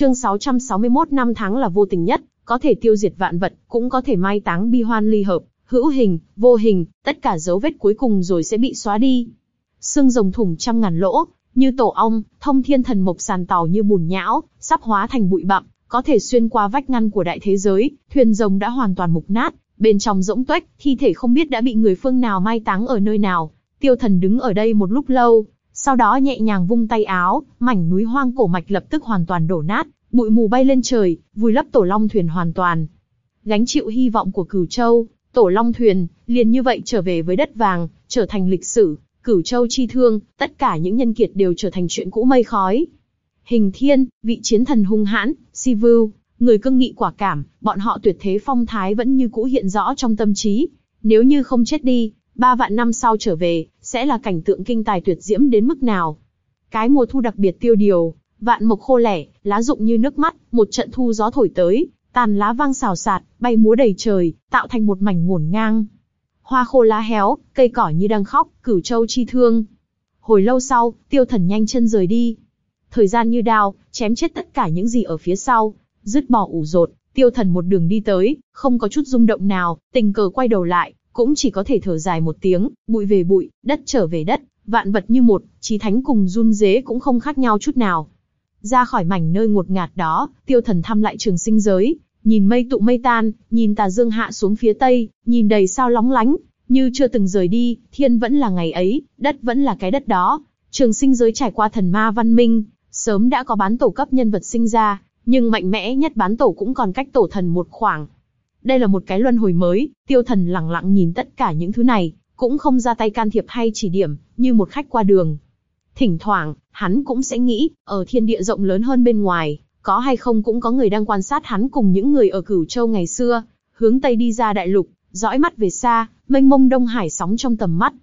Chương 661 năm tháng là vô tình nhất, có thể tiêu diệt vạn vật, cũng có thể mai táng bi hoan ly hợp, hữu hình, vô hình, tất cả dấu vết cuối cùng rồi sẽ bị xóa đi. Xương rồng thủng trăm ngàn lỗ, như tổ ong, thông thiên thần mộc sàn tàu như bùn nhão, sắp hóa thành bụi bặm, có thể xuyên qua vách ngăn của đại thế giới, thuyền rồng đã hoàn toàn mục nát, bên trong rỗng tuếch, thi thể không biết đã bị người phương nào mai táng ở nơi nào. Tiêu thần đứng ở đây một lúc lâu, sau đó nhẹ nhàng vung tay áo, mảnh núi hoang cổ mạch lập tức hoàn toàn đổ nát, bụi mù bay lên trời, vùi lấp tổ long thuyền hoàn toàn. Gánh chịu hy vọng của Cửu Châu, tổ long thuyền, liền như vậy trở về với đất vàng, trở thành lịch sử, Cửu Châu chi thương, tất cả những nhân kiệt đều trở thành chuyện cũ mây khói. Hình Thiên, vị chiến thần hung hãn, Si Vưu, người cương nghị quả cảm, bọn họ tuyệt thế phong thái vẫn như cũ hiện rõ trong tâm trí. Nếu như không chết đi, ba vạn năm sau trở về, sẽ là cảnh tượng kinh tài tuyệt diễm đến mức nào. Cái mùa thu đặc biệt tiêu điều, vạn mộc khô lẻ, lá rụng như nước mắt, một trận thu gió thổi tới, tàn lá vang xào xạc, bay múa đầy trời, tạo thành một mảnh ngổn ngang. Hoa khô lá héo, cây cỏ như đang khóc, cửu châu chi thương. Hồi lâu sau, tiêu thần nhanh chân rời đi. Thời gian như đao, chém chết tất cả những gì ở phía sau, dứt bỏ ủ rột, tiêu thần một đường đi tới, không có chút rung động nào, tình cờ quay đầu lại, cũng chỉ có thể thở dài một tiếng, bụi về bụi, đất trở về đất, vạn vật như một, trí thánh cùng run dế cũng không khác nhau chút nào. Ra khỏi mảnh nơi ngột ngạt đó, tiêu thần thăm lại trường sinh giới, nhìn mây tụ mây tan, nhìn tà dương hạ xuống phía tây, nhìn đầy sao lóng lánh, như chưa từng rời đi, thiên vẫn là ngày ấy, đất vẫn là cái đất đó. Trường sinh giới trải qua thần ma văn minh, sớm đã có bán tổ cấp nhân vật sinh ra, nhưng mạnh mẽ nhất bán tổ cũng còn cách tổ thần một khoảng. Đây là một cái luân hồi mới, tiêu thần lặng lặng nhìn tất cả những thứ này, cũng không ra tay can thiệp hay chỉ điểm, như một khách qua đường. Thỉnh thoảng, hắn cũng sẽ nghĩ, ở thiên địa rộng lớn hơn bên ngoài, có hay không cũng có người đang quan sát hắn cùng những người ở cửu châu ngày xưa, hướng tây đi ra đại lục, dõi mắt về xa, mênh mông đông hải sóng trong tầm mắt.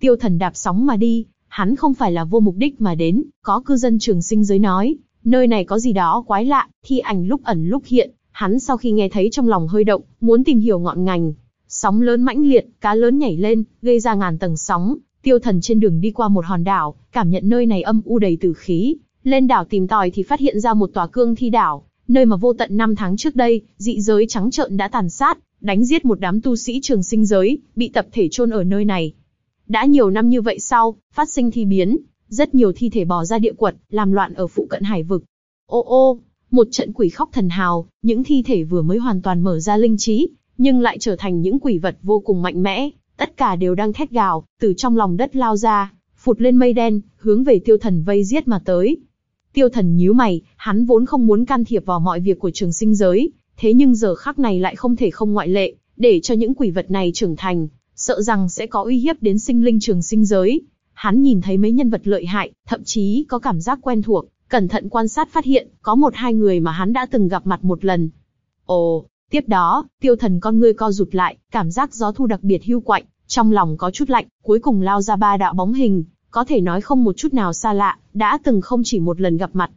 Tiêu thần đạp sóng mà đi, hắn không phải là vô mục đích mà đến, có cư dân trường sinh giới nói, nơi này có gì đó quái lạ, thi ảnh lúc ẩn lúc hiện, hắn sau khi nghe thấy trong lòng hơi động, muốn tìm hiểu ngọn ngành. Sóng lớn mãnh liệt, cá lớn nhảy lên, gây ra ngàn tầng sóng, tiêu thần trên đường đi qua một hòn đảo, cảm nhận nơi này âm u đầy tử khí. Lên đảo tìm tòi thì phát hiện ra một tòa cương thi đảo, nơi mà vô tận năm tháng trước đây, dị giới trắng trợn đã tàn sát, đánh giết một đám tu sĩ trường sinh giới, bị tập thể chôn ở nơi này. Đã nhiều năm như vậy sau, phát sinh thi biến, rất nhiều thi thể bò ra địa quật, làm loạn ở phụ cận hải vực. Ô ô, một trận quỷ khóc thần hào, những thi thể vừa mới hoàn toàn mở ra linh trí, nhưng lại trở thành những quỷ vật vô cùng mạnh mẽ, tất cả đều đang thét gào, từ trong lòng đất lao ra, phụt lên mây đen, hướng về tiêu thần vây giết mà tới. Tiêu thần nhíu mày, hắn vốn không muốn can thiệp vào mọi việc của trường sinh giới, thế nhưng giờ khắc này lại không thể không ngoại lệ, để cho những quỷ vật này trưởng thành, sợ rằng sẽ có uy hiếp đến sinh linh trường sinh giới. Hắn nhìn thấy mấy nhân vật lợi hại, thậm chí có cảm giác quen thuộc, cẩn thận quan sát phát hiện, có một hai người mà hắn đã từng gặp mặt một lần. Ồ, tiếp đó, tiêu thần con ngươi co rụt lại, cảm giác gió thu đặc biệt hưu quạnh, trong lòng có chút lạnh, cuối cùng lao ra ba đạo bóng hình, có thể nói không một chút nào xa lạ, đã từng không chỉ một lần gặp mặt.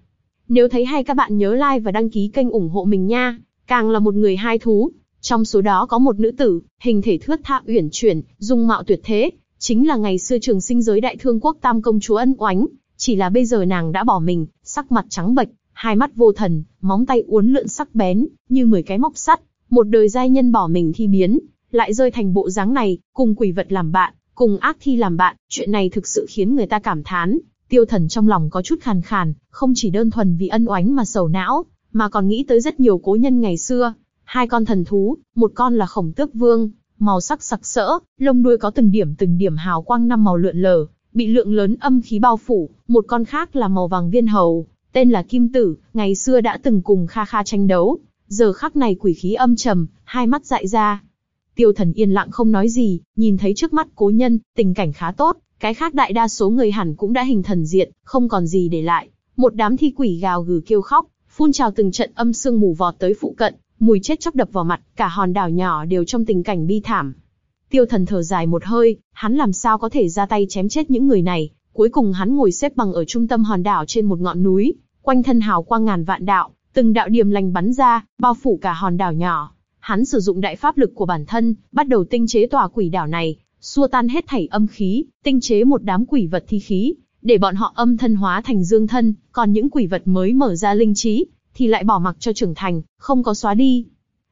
Nếu thấy hay các bạn nhớ like và đăng ký kênh ủng hộ mình nha, càng là một người hai thú. Trong số đó có một nữ tử, hình thể thướt tha uyển chuyển, dung mạo tuyệt thế, chính là ngày xưa trường sinh giới đại thương quốc tam công chúa ân oánh, chỉ là bây giờ nàng đã bỏ mình, sắc mặt trắng bệch, hai mắt vô thần, móng tay uốn lượn sắc bén, như mười cái móc sắt, một đời giai nhân bỏ mình thi biến, lại rơi thành bộ dáng này, cùng quỷ vật làm bạn, cùng ác thi làm bạn, chuyện này thực sự khiến người ta cảm thán. Tiêu thần trong lòng có chút khàn khàn, không chỉ đơn thuần vì ân oánh mà sầu não, mà còn nghĩ tới rất nhiều cố nhân ngày xưa. Hai con thần thú, một con là khổng tước vương, màu sắc sặc sỡ, lông đuôi có từng điểm từng điểm hào quang năm màu lượn lờ, bị lượng lớn âm khí bao phủ, một con khác là màu vàng viên hầu, tên là Kim Tử, ngày xưa đã từng cùng Kha Kha tranh đấu, giờ khắc này quỷ khí âm trầm, hai mắt dại ra. Tiêu thần yên lặng không nói gì, nhìn thấy trước mắt cố nhân, tình cảnh khá tốt, cái khác đại đa số người hẳn cũng đã hình thần diện, không còn gì để lại. Một đám thi quỷ gào gừ kêu khóc, phun trào từng trận âm sương mù vọt tới phụ cận, mùi chết chóc đập vào mặt, cả hòn đảo nhỏ đều trong tình cảnh bi thảm. Tiêu thần thở dài một hơi, hắn làm sao có thể ra tay chém chết những người này, cuối cùng hắn ngồi xếp bằng ở trung tâm hòn đảo trên một ngọn núi, quanh thân hào quang ngàn vạn đạo, từng đạo điểm lành bắn ra, bao phủ cả hòn đảo nhỏ. Hắn sử dụng đại pháp lực của bản thân, bắt đầu tinh chế tòa quỷ đảo này, xua tan hết thảy âm khí, tinh chế một đám quỷ vật thi khí, để bọn họ âm thân hóa thành dương thân, còn những quỷ vật mới mở ra linh trí, thì lại bỏ mặc cho trưởng thành, không có xóa đi.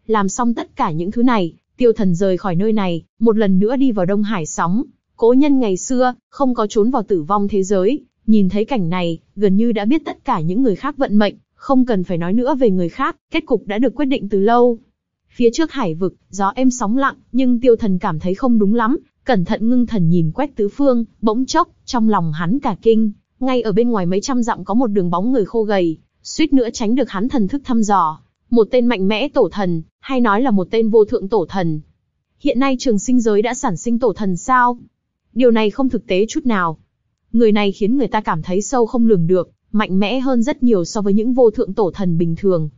Làm xong tất cả những thứ này, tiêu thần rời khỏi nơi này, một lần nữa đi vào Đông Hải sóng. Cố nhân ngày xưa, không có trốn vào tử vong thế giới, nhìn thấy cảnh này, gần như đã biết tất cả những người khác vận mệnh, không cần phải nói nữa về người khác, kết cục đã được quyết định từ lâu. Phía trước hải vực, gió êm sóng lặng, nhưng tiêu thần cảm thấy không đúng lắm, cẩn thận ngưng thần nhìn quét tứ phương, bỗng chốc, trong lòng hắn cả kinh, ngay ở bên ngoài mấy trăm dặm có một đường bóng người khô gầy, suýt nữa tránh được hắn thần thức thăm dò. Một tên mạnh mẽ tổ thần, hay nói là một tên vô thượng tổ thần. Hiện nay trường sinh giới đã sản sinh tổ thần sao? Điều này không thực tế chút nào. Người này khiến người ta cảm thấy sâu không lường được, mạnh mẽ hơn rất nhiều so với những vô thượng tổ thần bình thường.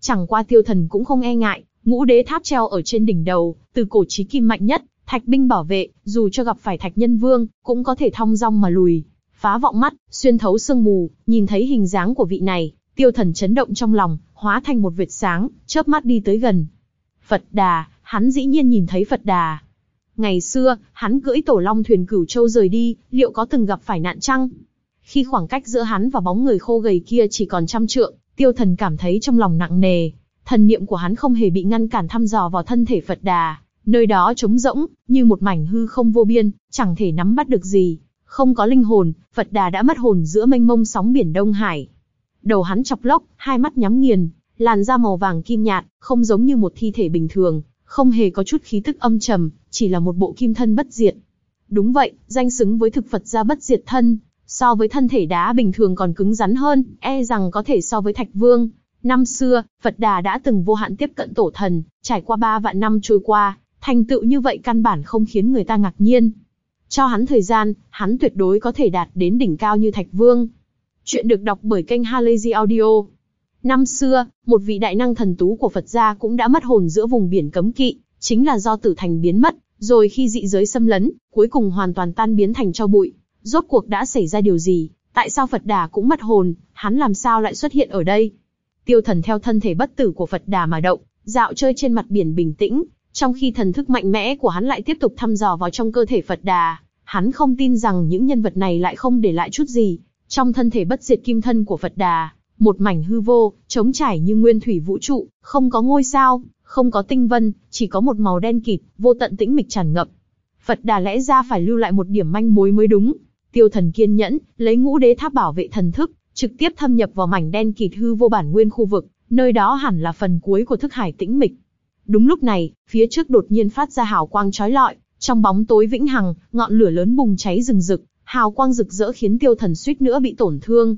Chẳng qua tiêu thần cũng không e ngại, ngũ đế tháp treo ở trên đỉnh đầu, từ cổ chí kim mạnh nhất, thạch binh bảo vệ, dù cho gặp phải thạch nhân vương, cũng có thể thong dong mà lùi. Phá vọng mắt, xuyên thấu sương mù, nhìn thấy hình dáng của vị này, tiêu thần chấn động trong lòng, hóa thành một vệt sáng, chớp mắt đi tới gần. Phật Đà, hắn dĩ nhiên nhìn thấy Phật Đà. Ngày xưa, hắn cưỡi tổ long thuyền cửu châu rời đi, liệu có từng gặp phải nạn chăng? Khi khoảng cách giữa hắn và bóng người khô gầy kia chỉ còn trăm trượng, tiêu thần cảm thấy trong lòng nặng nề. Thần niệm của hắn không hề bị ngăn cản thăm dò vào thân thể Phật Đà, nơi đó trống rỗng, như một mảnh hư không vô biên, chẳng thể nắm bắt được gì. Không có linh hồn, Phật Đà đã mất hồn giữa mênh mông sóng biển Đông Hải. Đầu hắn chọc lốc, hai mắt nhắm nghiền, làn da màu vàng kim nhạt, không giống như một thi thể bình thường, không hề có chút khí tức âm trầm, chỉ là một bộ kim thân bất diệt. Đúng vậy, danh xứng với thực Phật gia bất diệt thân, so với thân thể đá bình thường còn cứng rắn hơn, e rằng có thể so với Thạch Vương. Năm xưa, Phật Đà đã từng vô hạn tiếp cận tổ thần, trải qua ba vạn năm trôi qua, thành tựu như vậy căn bản không khiến người ta ngạc nhiên. Cho hắn thời gian, hắn tuyệt đối có thể đạt đến đỉnh cao như Thạch Vương. Chuyện được đọc bởi kênh Halazy Audio. Năm xưa, một vị đại năng thần tú của Phật gia cũng đã mất hồn giữa vùng biển cấm kỵ, chính là do tử thành biến mất, rồi khi dị giới xâm lấn, cuối cùng hoàn toàn tan biến thành cho bụi. Rốt cuộc đã xảy ra điều gì? Tại sao Phật Đà cũng mất hồn, hắn làm sao lại xuất hiện ở đây? Tiêu thần theo thân thể bất tử của Phật Đà mà động, dạo chơi trên mặt biển bình tĩnh, trong khi thần thức mạnh mẽ của hắn lại tiếp tục thăm dò vào trong cơ thể Phật Đà. Hắn không tin rằng những nhân vật này lại không để lại chút gì. Trong thân thể bất diệt kim thân của Phật Đà, một mảnh hư vô, trống trải như nguyên thủy vũ trụ, không có ngôi sao, không có tinh vân, chỉ có một màu đen kịt, vô tận tĩnh mịch tràn ngập. Phật Đà lẽ ra phải lưu lại một điểm manh mối mới đúng. Tiêu Thần kiên nhẫn, lấy ngũ đế tháp bảo vệ thần thức, trực tiếp thâm nhập vào mảnh đen kịt hư vô bản nguyên khu vực, nơi đó hẳn là phần cuối của thức hải tĩnh mịch. Đúng lúc này, phía trước đột nhiên phát ra hào quang chói lọi, trong bóng tối vĩnh hằng, ngọn lửa lớn bùng cháy rừng rực, hào quang rực rỡ khiến Tiêu Thần suýt nữa bị tổn thương.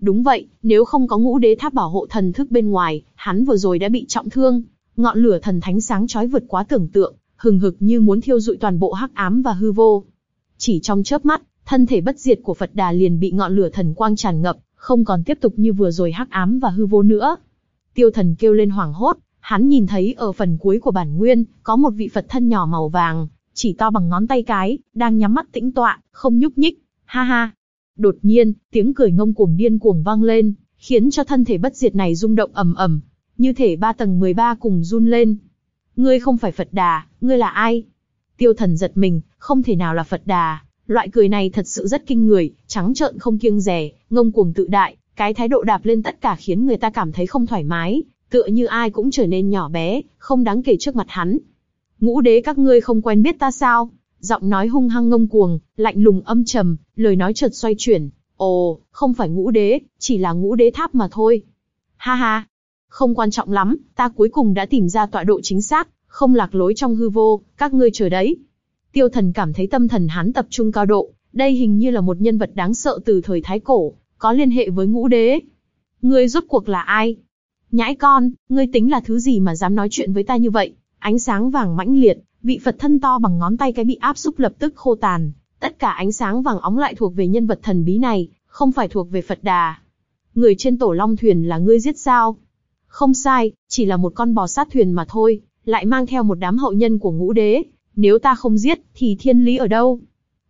Đúng vậy, nếu không có ngũ đế tháp bảo hộ thần thức bên ngoài, hắn vừa rồi đã bị trọng thương. Ngọn lửa thần thánh sáng chói vượt quá tưởng tượng, hừng hực như muốn thiêu dụi toàn bộ hắc ám và hư vô. Chỉ trong chớp mắt, thân thể bất diệt của Phật Đà liền bị ngọn lửa thần quang tràn ngập, không còn tiếp tục như vừa rồi hắc ám và hư vô nữa. Tiêu thần kêu lên hoảng hốt, hắn nhìn thấy ở phần cuối của bản nguyên, có một vị Phật thân nhỏ màu vàng, chỉ to bằng ngón tay cái, đang nhắm mắt tĩnh tọa, không nhúc nhích. Ha ha, Đột nhiên, tiếng cười ngông cuồng điên cuồng vang lên, khiến cho thân thể bất diệt này rung động ầm ầm, như thể ba tầng 13 cùng run lên. Ngươi không phải Phật Đà, ngươi là ai? Tiêu thần giật mình, không thể nào là Phật Đà. Loại cười này thật sự rất kinh người, trắng trợn không kiêng rẻ, ngông cuồng tự đại, cái thái độ đạp lên tất cả khiến người ta cảm thấy không thoải mái, tựa như ai cũng trở nên nhỏ bé, không đáng kể trước mặt hắn. Ngũ đế các ngươi không quen biết ta sao? giọng nói hung hăng ngông cuồng, lạnh lùng âm trầm, lời nói chợt xoay chuyển. Ồ, không phải ngũ đế, chỉ là ngũ đế tháp mà thôi. Ha ha, không quan trọng lắm, ta cuối cùng đã tìm ra tọa độ chính xác, không lạc lối trong hư vô, các ngươi chờ đấy. Tiêu thần cảm thấy tâm thần hắn tập trung cao độ, đây hình như là một nhân vật đáng sợ từ thời Thái Cổ, có liên hệ với ngũ đế. Ngươi rốt cuộc là ai? Nhãi con, ngươi tính là thứ gì mà dám nói chuyện với ta như vậy? Ánh sáng vàng mãnh liệt, Vị Phật thân to bằng ngón tay cái bị áp xúc lập tức khô tàn, tất cả ánh sáng vàng óng lại thuộc về nhân vật thần bí này, không phải thuộc về Phật Đà. Người trên tổ long thuyền là ngươi giết sao? Không sai, chỉ là một con bò sát thuyền mà thôi, lại mang theo một đám hậu nhân của ngũ đế. Nếu ta không giết, thì thiên lý ở đâu?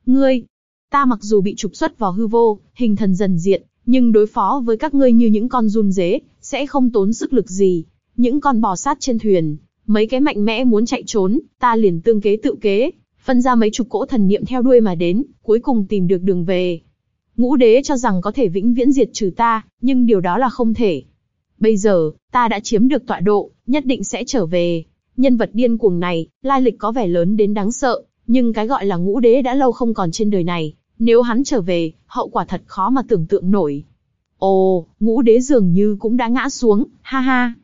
Ngươi, ta mặc dù bị trục xuất vào hư vô, hình thần dần diện, nhưng đối phó với các ngươi như những con run dế, sẽ không tốn sức lực gì. Những con bò sát trên thuyền, Mấy cái mạnh mẽ muốn chạy trốn, ta liền tương kế tự kế, phân ra mấy chục cỗ thần niệm theo đuôi mà đến, cuối cùng tìm được đường về. Ngũ đế cho rằng có thể vĩnh viễn diệt trừ ta, nhưng điều đó là không thể. Bây giờ, ta đã chiếm được tọa độ, nhất định sẽ trở về. Nhân vật điên cuồng này, lai lịch có vẻ lớn đến đáng sợ, nhưng cái gọi là ngũ đế đã lâu không còn trên đời này. Nếu hắn trở về, hậu quả thật khó mà tưởng tượng nổi. Ồ, ngũ đế dường như cũng đã ngã xuống, ha ha.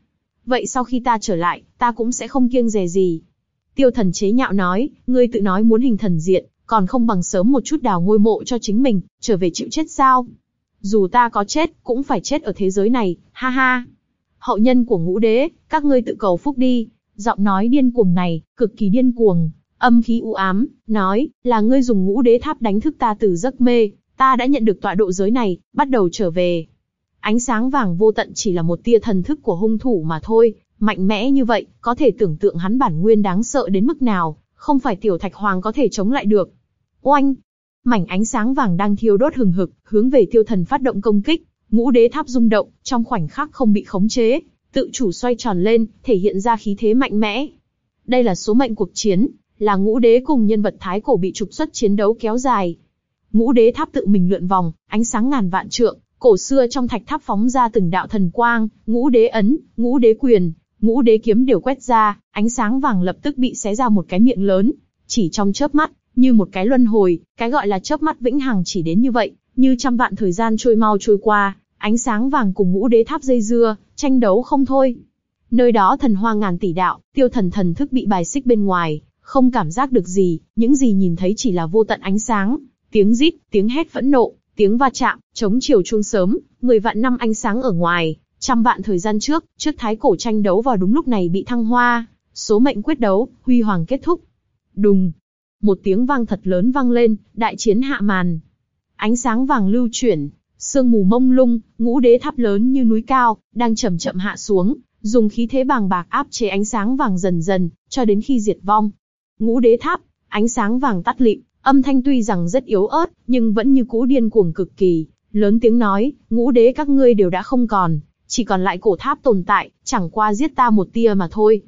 Vậy sau khi ta trở lại, ta cũng sẽ không kiêng dè gì. Tiêu thần chế nhạo nói, ngươi tự nói muốn hình thần diện, còn không bằng sớm một chút đào ngôi mộ cho chính mình, trở về chịu chết sao? Dù ta có chết, cũng phải chết ở thế giới này, ha ha. Hậu nhân của ngũ đế, các ngươi tự cầu phúc đi. Giọng nói điên cuồng này, cực kỳ điên cuồng, âm khí u ám, nói, là ngươi dùng ngũ đế tháp đánh thức ta từ giấc mê, ta đã nhận được tọa độ giới này, bắt đầu trở về. Ánh sáng vàng vô tận chỉ là một tia thần thức của hung thủ mà thôi, mạnh mẽ như vậy, có thể tưởng tượng hắn bản nguyên đáng sợ đến mức nào, không phải tiểu thạch hoàng có thể chống lại được. Oanh! Mảnh ánh sáng vàng đang thiêu đốt hừng hực, hướng về tiêu thần phát động công kích, ngũ đế tháp rung động, trong khoảnh khắc không bị khống chế, tự chủ xoay tròn lên, thể hiện ra khí thế mạnh mẽ. Đây là số mệnh cuộc chiến, là ngũ đế cùng nhân vật thái cổ bị trục xuất chiến đấu kéo dài. Ngũ đế tháp tự mình lượn vòng, ánh sáng ngàn vạn trượng, cổ xưa trong thạch tháp phóng ra từng đạo thần quang, ngũ đế ấn, ngũ đế quyền, ngũ đế kiếm đều quét ra, ánh sáng vàng lập tức bị xé ra một cái miệng lớn, chỉ trong chớp mắt, như một cái luân hồi, cái gọi là chớp mắt vĩnh hằng chỉ đến như vậy, như trăm vạn thời gian trôi mau trôi qua, ánh sáng vàng cùng ngũ đế tháp dây dưa, tranh đấu không thôi. Nơi đó thần hoa ngàn tỷ đạo, tiêu thần thần thức bị bài xích bên ngoài, không cảm giác được gì, những gì nhìn thấy chỉ là vô tận ánh sáng, tiếng rít, tiếng hét phẫn nộ, tiếng va chạm, chống chiều chuông sớm, mười vạn năm ánh sáng ở ngoài, trăm vạn thời gian trước, trước thái cổ tranh đấu vào đúng lúc này bị thăng hoa, số mệnh quyết đấu, huy hoàng kết thúc. Đùng, một tiếng vang thật lớn vang lên, đại chiến hạ màn. Ánh sáng vàng lưu chuyển, sương mù mông lung, ngũ đế tháp lớn như núi cao, đang chậm chậm hạ xuống, dùng khí thế bàng bạc áp chế ánh sáng vàng dần dần, cho đến khi diệt vong. Ngũ đế tháp, ánh sáng vàng tắt lịm, âm thanh tuy rằng rất yếu ớt, nhưng vẫn như cũ điên cuồng cực kỳ, lớn tiếng nói, ngũ đế các ngươi đều đã không còn, chỉ còn lại cổ tháp tồn tại, chẳng qua giết ta một tia mà thôi.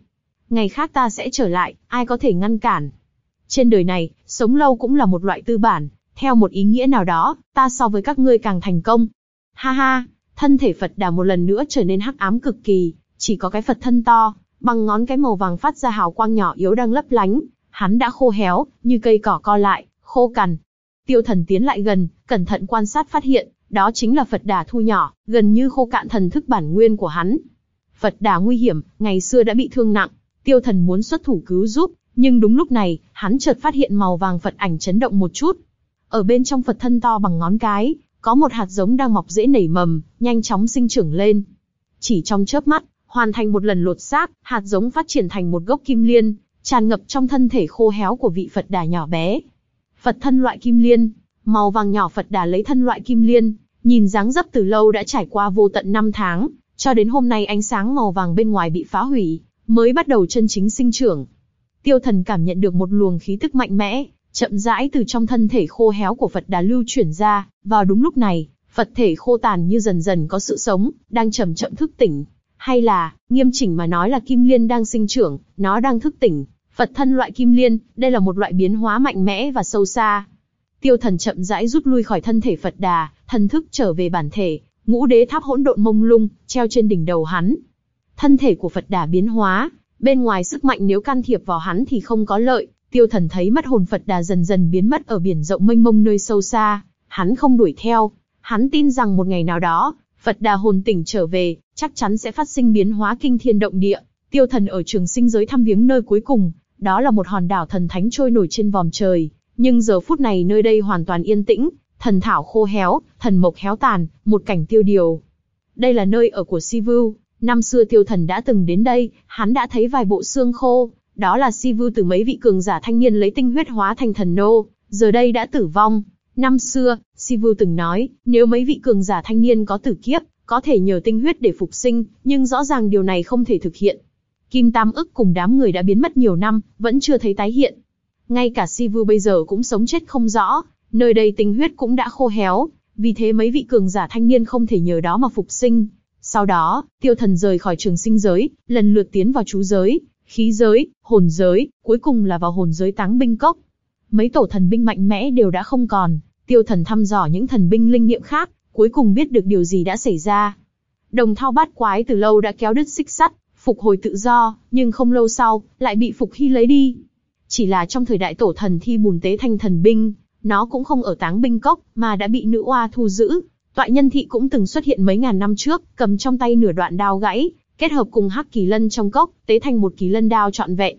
Ngày khác ta sẽ trở lại, ai có thể ngăn cản. Trên đời này, sống lâu cũng là một loại tư bản, theo một ý nghĩa nào đó, ta so với các ngươi càng thành công. Ha ha, thân thể Phật Đà một lần nữa trở nên hắc ám cực kỳ, chỉ có cái Phật thân to, bằng ngón cái màu vàng phát ra hào quang nhỏ yếu đang lấp lánh, hắn đã khô héo, như cây cỏ co lại, khô cằn. Tiêu thần tiến lại gần, cẩn thận quan sát phát hiện, đó chính là Phật Đà thu nhỏ, gần như khô cạn thần thức bản nguyên của hắn. Phật Đà nguy hiểm, ngày xưa đã bị thương nặng, tiêu thần muốn xuất thủ cứu giúp, nhưng đúng lúc này, hắn chợt phát hiện màu vàng Phật ảnh chấn động một chút. Ở bên trong Phật thân to bằng ngón cái, có một hạt giống đang mọc dễ nảy mầm, nhanh chóng sinh trưởng lên. Chỉ trong chớp mắt, hoàn thành một lần lột xác, hạt giống phát triển thành một gốc kim liên, tràn ngập trong thân thể khô héo của vị Phật đà nhỏ bé. Phật thân loại kim liên, màu vàng nhỏ Phật đà lấy thân loại kim liên, nhìn dáng dấp từ lâu đã trải qua vô tận năm tháng, cho đến hôm nay ánh sáng màu vàng bên ngoài bị phá hủy, mới bắt đầu chân chính sinh trưởng. Tiêu thần cảm nhận được một luồng khí tức mạnh mẽ, chậm rãi từ trong thân thể khô héo của Phật đà lưu chuyển ra, vào đúng lúc này, Phật thể khô tàn như dần dần có sự sống, đang chậm chậm thức tỉnh. Hay là, nghiêm chỉnh mà nói là kim liên đang sinh trưởng, nó đang thức tỉnh. Phật thân loại kim liên, đây là một loại biến hóa mạnh mẽ và sâu xa. Tiêu thần chậm rãi rút lui khỏi thân thể Phật đà, thần thức trở về bản thể, ngũ đế tháp hỗn độn mông lung, treo trên đỉnh đầu hắn. Thân thể của Phật đà biến hóa, bên ngoài sức mạnh nếu can thiệp vào hắn thì không có lợi, tiêu thần thấy mất hồn Phật đà dần dần biến mất ở biển rộng mênh mông nơi sâu xa, hắn không đuổi theo, hắn tin rằng một ngày nào đó, Phật đà hồn tỉnh trở về, chắc chắn sẽ phát sinh biến hóa kinh thiên động địa. Tiêu thần ở trường sinh giới thăm viếng nơi cuối cùng, đó là một hòn đảo thần thánh trôi nổi trên vòm trời, nhưng giờ phút này nơi đây hoàn toàn yên tĩnh, thần thảo khô héo, thần mộc héo tàn, một cảnh tiêu điều. Đây là nơi ở của Sivu, năm xưa tiêu thần đã từng đến đây, hắn đã thấy vài bộ xương khô, đó là Sivu từ mấy vị cường giả thanh niên lấy tinh huyết hóa thành thần nô, giờ đây đã tử vong. Năm xưa, Sivu từng nói, nếu mấy vị cường giả thanh niên có tử kiếp, có thể nhờ tinh huyết để phục sinh, nhưng rõ ràng điều này không thể thực hiện. Kim Tam ức cùng đám người đã biến mất nhiều năm, vẫn chưa thấy tái hiện. Ngay cả Sivu bây giờ cũng sống chết không rõ, nơi đây tinh huyết cũng đã khô héo, vì thế mấy vị cường giả thanh niên không thể nhờ đó mà phục sinh. Sau đó, tiêu thần rời khỏi trường sinh giới, lần lượt tiến vào chú giới, khí giới, hồn giới, cuối cùng là vào hồn giới táng binh cốc. Mấy tổ thần binh mạnh mẽ đều đã không còn, tiêu thần thăm dò những thần binh linh nghiệm khác, cuối cùng biết được điều gì đã xảy ra. Đồng thao bát quái từ lâu đã kéo đứt xích sắt, phục hồi tự do, nhưng không lâu sau, lại bị Phục Hy lấy đi. Chỉ là trong thời đại tổ thần thi bùn tế thanh thần binh, nó cũng không ở táng binh cốc, mà đã bị nữ oa thu giữ. Toại nhân thị cũng từng xuất hiện mấy ngàn năm trước, cầm trong tay nửa đoạn đao gãy, kết hợp cùng hắc kỳ lân trong cốc, tế thành một kỳ lân đao trọn vẹn.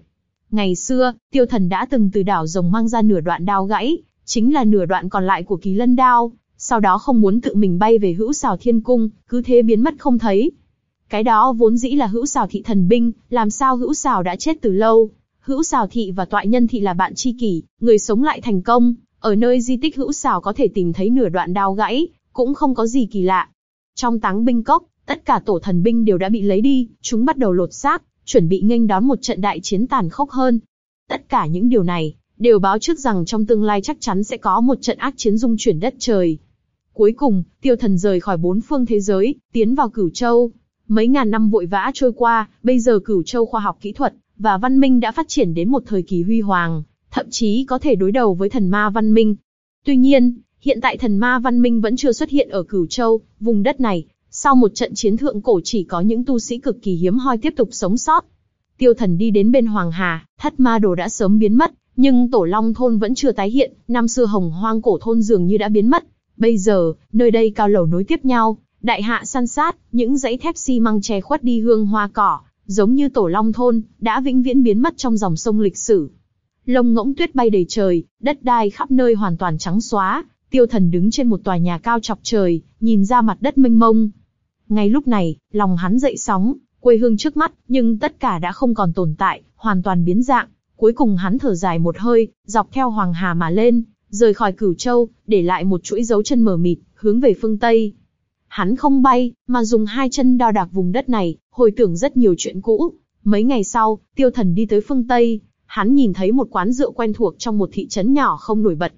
Ngày xưa, tiêu thần đã từng từ đảo rồng mang ra nửa đoạn đao gãy, chính là nửa đoạn còn lại của kỳ lân đao, sau đó không muốn tự mình bay về hữu xào thiên cung, cứ thế biến mất không thấy. Cái đó vốn dĩ là hữu xào thị thần binh, làm sao hữu xào đã chết từ lâu. Hữu xào thị và toại nhân thị là bạn tri kỷ, người sống lại thành công, ở nơi di tích hữu xào có thể tìm thấy nửa đoạn đao gãy, cũng không có gì kỳ lạ. Trong táng binh cốc, tất cả tổ thần binh đều đã bị lấy đi, chúng bắt đầu lột xác, chuẩn bị nghênh đón một trận đại chiến tàn khốc hơn. Tất cả những điều này, đều báo trước rằng trong tương lai chắc chắn sẽ có một trận ác chiến dung chuyển đất trời. Cuối cùng, tiêu thần rời khỏi bốn phương thế giới, tiến vào cửu châu. Mấy ngàn năm vội vã trôi qua, bây giờ cửu châu khoa học kỹ thuật và văn minh đã phát triển đến một thời kỳ huy hoàng, thậm chí có thể đối đầu với thần ma văn minh. Tuy nhiên, hiện tại thần ma văn minh vẫn chưa xuất hiện ở cửu châu, vùng đất này. Sau một trận chiến thượng cổ chỉ có những tu sĩ cực kỳ hiếm hoi tiếp tục sống sót. Tiêu thần đi đến bên Hoàng Hà, thất ma đồ đã sớm biến mất, nhưng tổ long thôn vẫn chưa tái hiện, năm xưa hồng hoang cổ thôn dường như đã biến mất. Bây giờ, nơi đây cao lầu nối tiếp nhau, đại hạ săn sát, những dãy thép xi măng che khuất đi hương hoa cỏ, giống như tổ long thôn, đã vĩnh viễn biến mất trong dòng sông lịch sử. Lông ngỗng tuyết bay đầy trời, đất đai khắp nơi hoàn toàn trắng xóa, tiêu thần đứng trên một tòa nhà cao chọc trời, nhìn ra mặt đất mênh mông. Ngay lúc này, lòng hắn dậy sóng, quê hương trước mắt, nhưng tất cả đã không còn tồn tại, hoàn toàn biến dạng. Cuối cùng hắn thở dài một hơi, dọc theo Hoàng Hà mà lên, rời khỏi Cửu Châu, để lại một chuỗi dấu chân mờ mịt, hướng về phương Tây. Hắn không bay, mà dùng hai chân đo đạc vùng đất này, hồi tưởng rất nhiều chuyện cũ. Mấy ngày sau, tiêu thần đi tới phương Tây, hắn nhìn thấy một quán rượu quen thuộc trong một thị trấn nhỏ không nổi bật.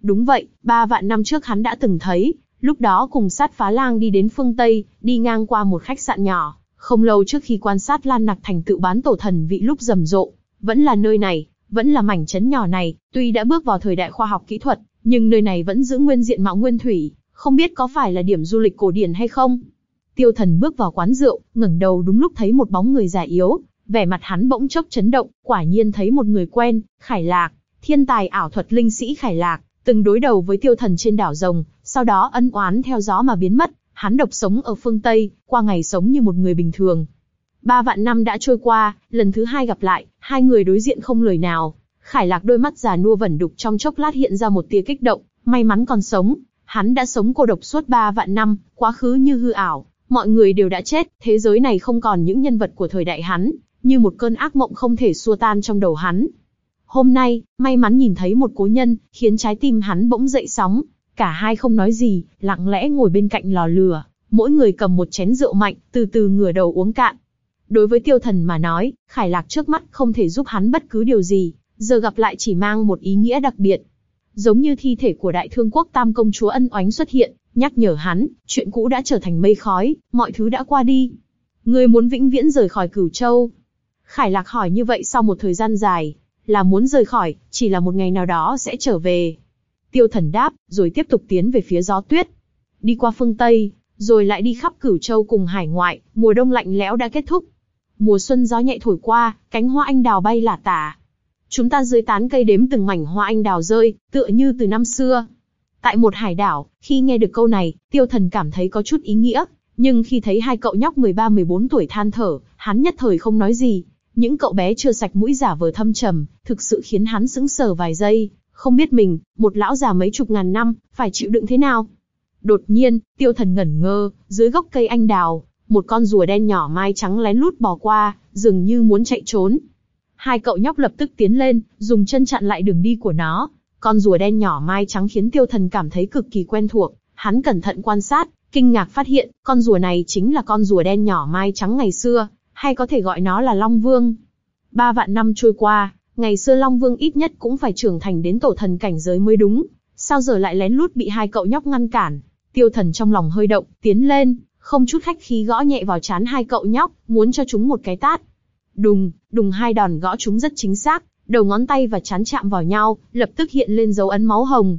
Đúng vậy, ba vạn năm trước hắn đã từng thấy, lúc đó cùng sát phá lang đi đến phương Tây, đi ngang qua một khách sạn nhỏ, không lâu trước khi quan sát Lan Nặc thành tựu bán tổ thần vị lúc rầm rộ, vẫn là nơi này, vẫn là mảnh trấn nhỏ này, tuy đã bước vào thời đại khoa học kỹ thuật, nhưng nơi này vẫn giữ nguyên diện mạo nguyên thủy, không biết có phải là điểm du lịch cổ điển hay không. Tiêu thần bước vào quán rượu, ngẩng đầu đúng lúc thấy một bóng người già yếu, vẻ mặt hắn bỗng chốc chấn động, quả nhiên thấy một người quen, Khải Lạc, thiên tài ảo thuật linh sĩ Khải Lạc, từng đối đầu với tiêu thần trên đảo rồng, sau đó ân oán theo gió mà biến mất, hắn độc sống ở phương Tây, qua ngày sống như một người bình thường, Ba vạn năm đã trôi qua, lần thứ hai gặp lại, hai người đối diện không lời nào. Khải lạc đôi mắt già nua vẩn đục trong chốc lát hiện ra một tia kích động, may mắn còn sống. Hắn đã sống cô độc suốt ba vạn năm, quá khứ như hư ảo, mọi người đều đã chết, thế giới này không còn những nhân vật của thời đại hắn, như một cơn ác mộng không thể xua tan trong đầu hắn. Hôm nay, may mắn nhìn thấy một cố nhân, khiến trái tim hắn bỗng dậy sóng. Cả hai không nói gì, lặng lẽ ngồi bên cạnh lò lửa, mỗi người cầm một chén rượu mạnh, từ từ ngửa đầu uống cạn. Đối với tiêu thần mà nói, Khải Lạc trước mắt không thể giúp hắn bất cứ điều gì, giờ gặp lại chỉ mang một ý nghĩa đặc biệt. Giống như thi thể của đại thương quốc tam công chúa ân oánh xuất hiện, nhắc nhở hắn, chuyện cũ đã trở thành mây khói, mọi thứ đã qua đi. Người muốn vĩnh viễn rời khỏi cửu châu. Khải Lạc hỏi như vậy sau một thời gian dài, là muốn rời khỏi, chỉ là một ngày nào đó sẽ trở về. Tiêu thần đáp, rồi tiếp tục tiến về phía gió tuyết. Đi qua phương Tây, rồi lại đi khắp cửu châu cùng hải ngoại, mùa đông lạnh lẽo đã kết thúc. Mùa xuân gió nhẹ thổi qua, cánh hoa anh đào bay lả tả. Chúng ta dưới tán cây đếm từng mảnh hoa anh đào rơi, tựa như từ năm xưa. Tại một hải đảo, khi nghe được câu này, tiêu thần cảm thấy có chút ý nghĩa, nhưng khi thấy hai cậu nhóc 13-14 tuổi than thở, hắn nhất thời không nói gì. Những cậu bé chưa sạch mũi giả vờ thâm trầm, thực sự khiến hắn sững sờ vài giây, không biết mình, một lão già mấy chục ngàn năm, phải chịu đựng thế nào. Đột nhiên, tiêu thần ngẩn ngơ, dưới gốc cây anh đào, một con rùa đen nhỏ mai trắng lén lút bò qua, dường như muốn chạy trốn. Hai cậu nhóc lập tức tiến lên, dùng chân chặn lại đường đi của nó. Con rùa đen nhỏ mai trắng khiến tiêu thần cảm thấy cực kỳ quen thuộc, hắn cẩn thận quan sát, kinh ngạc phát hiện, con rùa này chính là con rùa đen nhỏ mai trắng ngày xưa, hay có thể gọi nó là Long Vương. Ba vạn năm trôi qua, ngày xưa Long Vương ít nhất cũng phải trưởng thành đến tổ thần cảnh giới mới đúng, sao giờ lại lén lút bị hai cậu nhóc ngăn cản. Tiêu thần trong lòng hơi động, tiến lên, không chút khách khí gõ nhẹ vào chán hai cậu nhóc, muốn cho chúng một cái tát. Đùng, đùng hai đòn gõ chúng rất chính xác, đầu ngón tay và chán chạm vào nhau, lập tức hiện lên dấu ấn máu hồng.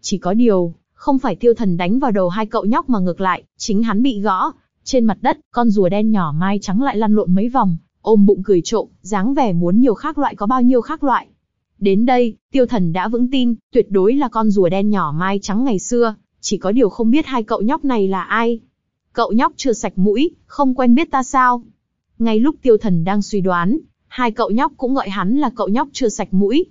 Chỉ có điều, không phải tiêu thần đánh vào đầu hai cậu nhóc mà ngược lại, chính hắn bị gõ. Trên mặt đất, con rùa đen nhỏ mai trắng lại lăn lộn mấy vòng, ôm bụng cười trộm, dáng vẻ muốn nhiều khác loại có bao nhiêu khác loại. Đến đây, tiêu thần đã vững tin, tuyệt đối là con rùa đen nhỏ mai trắng ngày xưa, chỉ có điều không biết hai cậu nhóc này là ai. Cậu nhóc chưa sạch mũi, không quen biết ta sao? Ngay lúc tiêu thần đang suy đoán, hai cậu nhóc cũng gọi hắn là cậu nhóc chưa sạch mũi.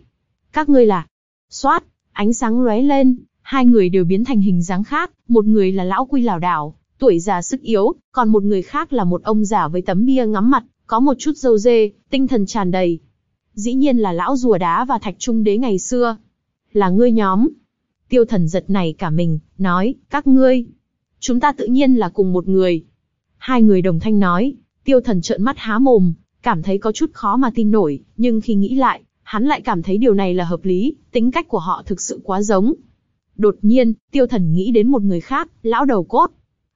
Các ngươi là... Xoát, ánh sáng lóe lên, hai người đều biến thành hình dáng khác, một người là lão quy lảo đảo, tuổi già sức yếu, còn một người khác là một ông già với tấm bia ngắm mặt, có một chút dâu dê, tinh thần tràn đầy. Dĩ nhiên là lão rùa đá và thạch trung đế ngày xưa. Là ngươi nhóm. Tiêu thần giật này cả mình, nói, các ngươi. Chúng ta tự nhiên là cùng một người. Hai người đồng thanh nói, tiêu thần trợn mắt há mồm, cảm thấy có chút khó mà tin nổi, nhưng khi nghĩ lại, hắn lại cảm thấy điều này là hợp lý, tính cách của họ thực sự quá giống. Đột nhiên, tiêu thần nghĩ đến một người khác, lão đầu cốt.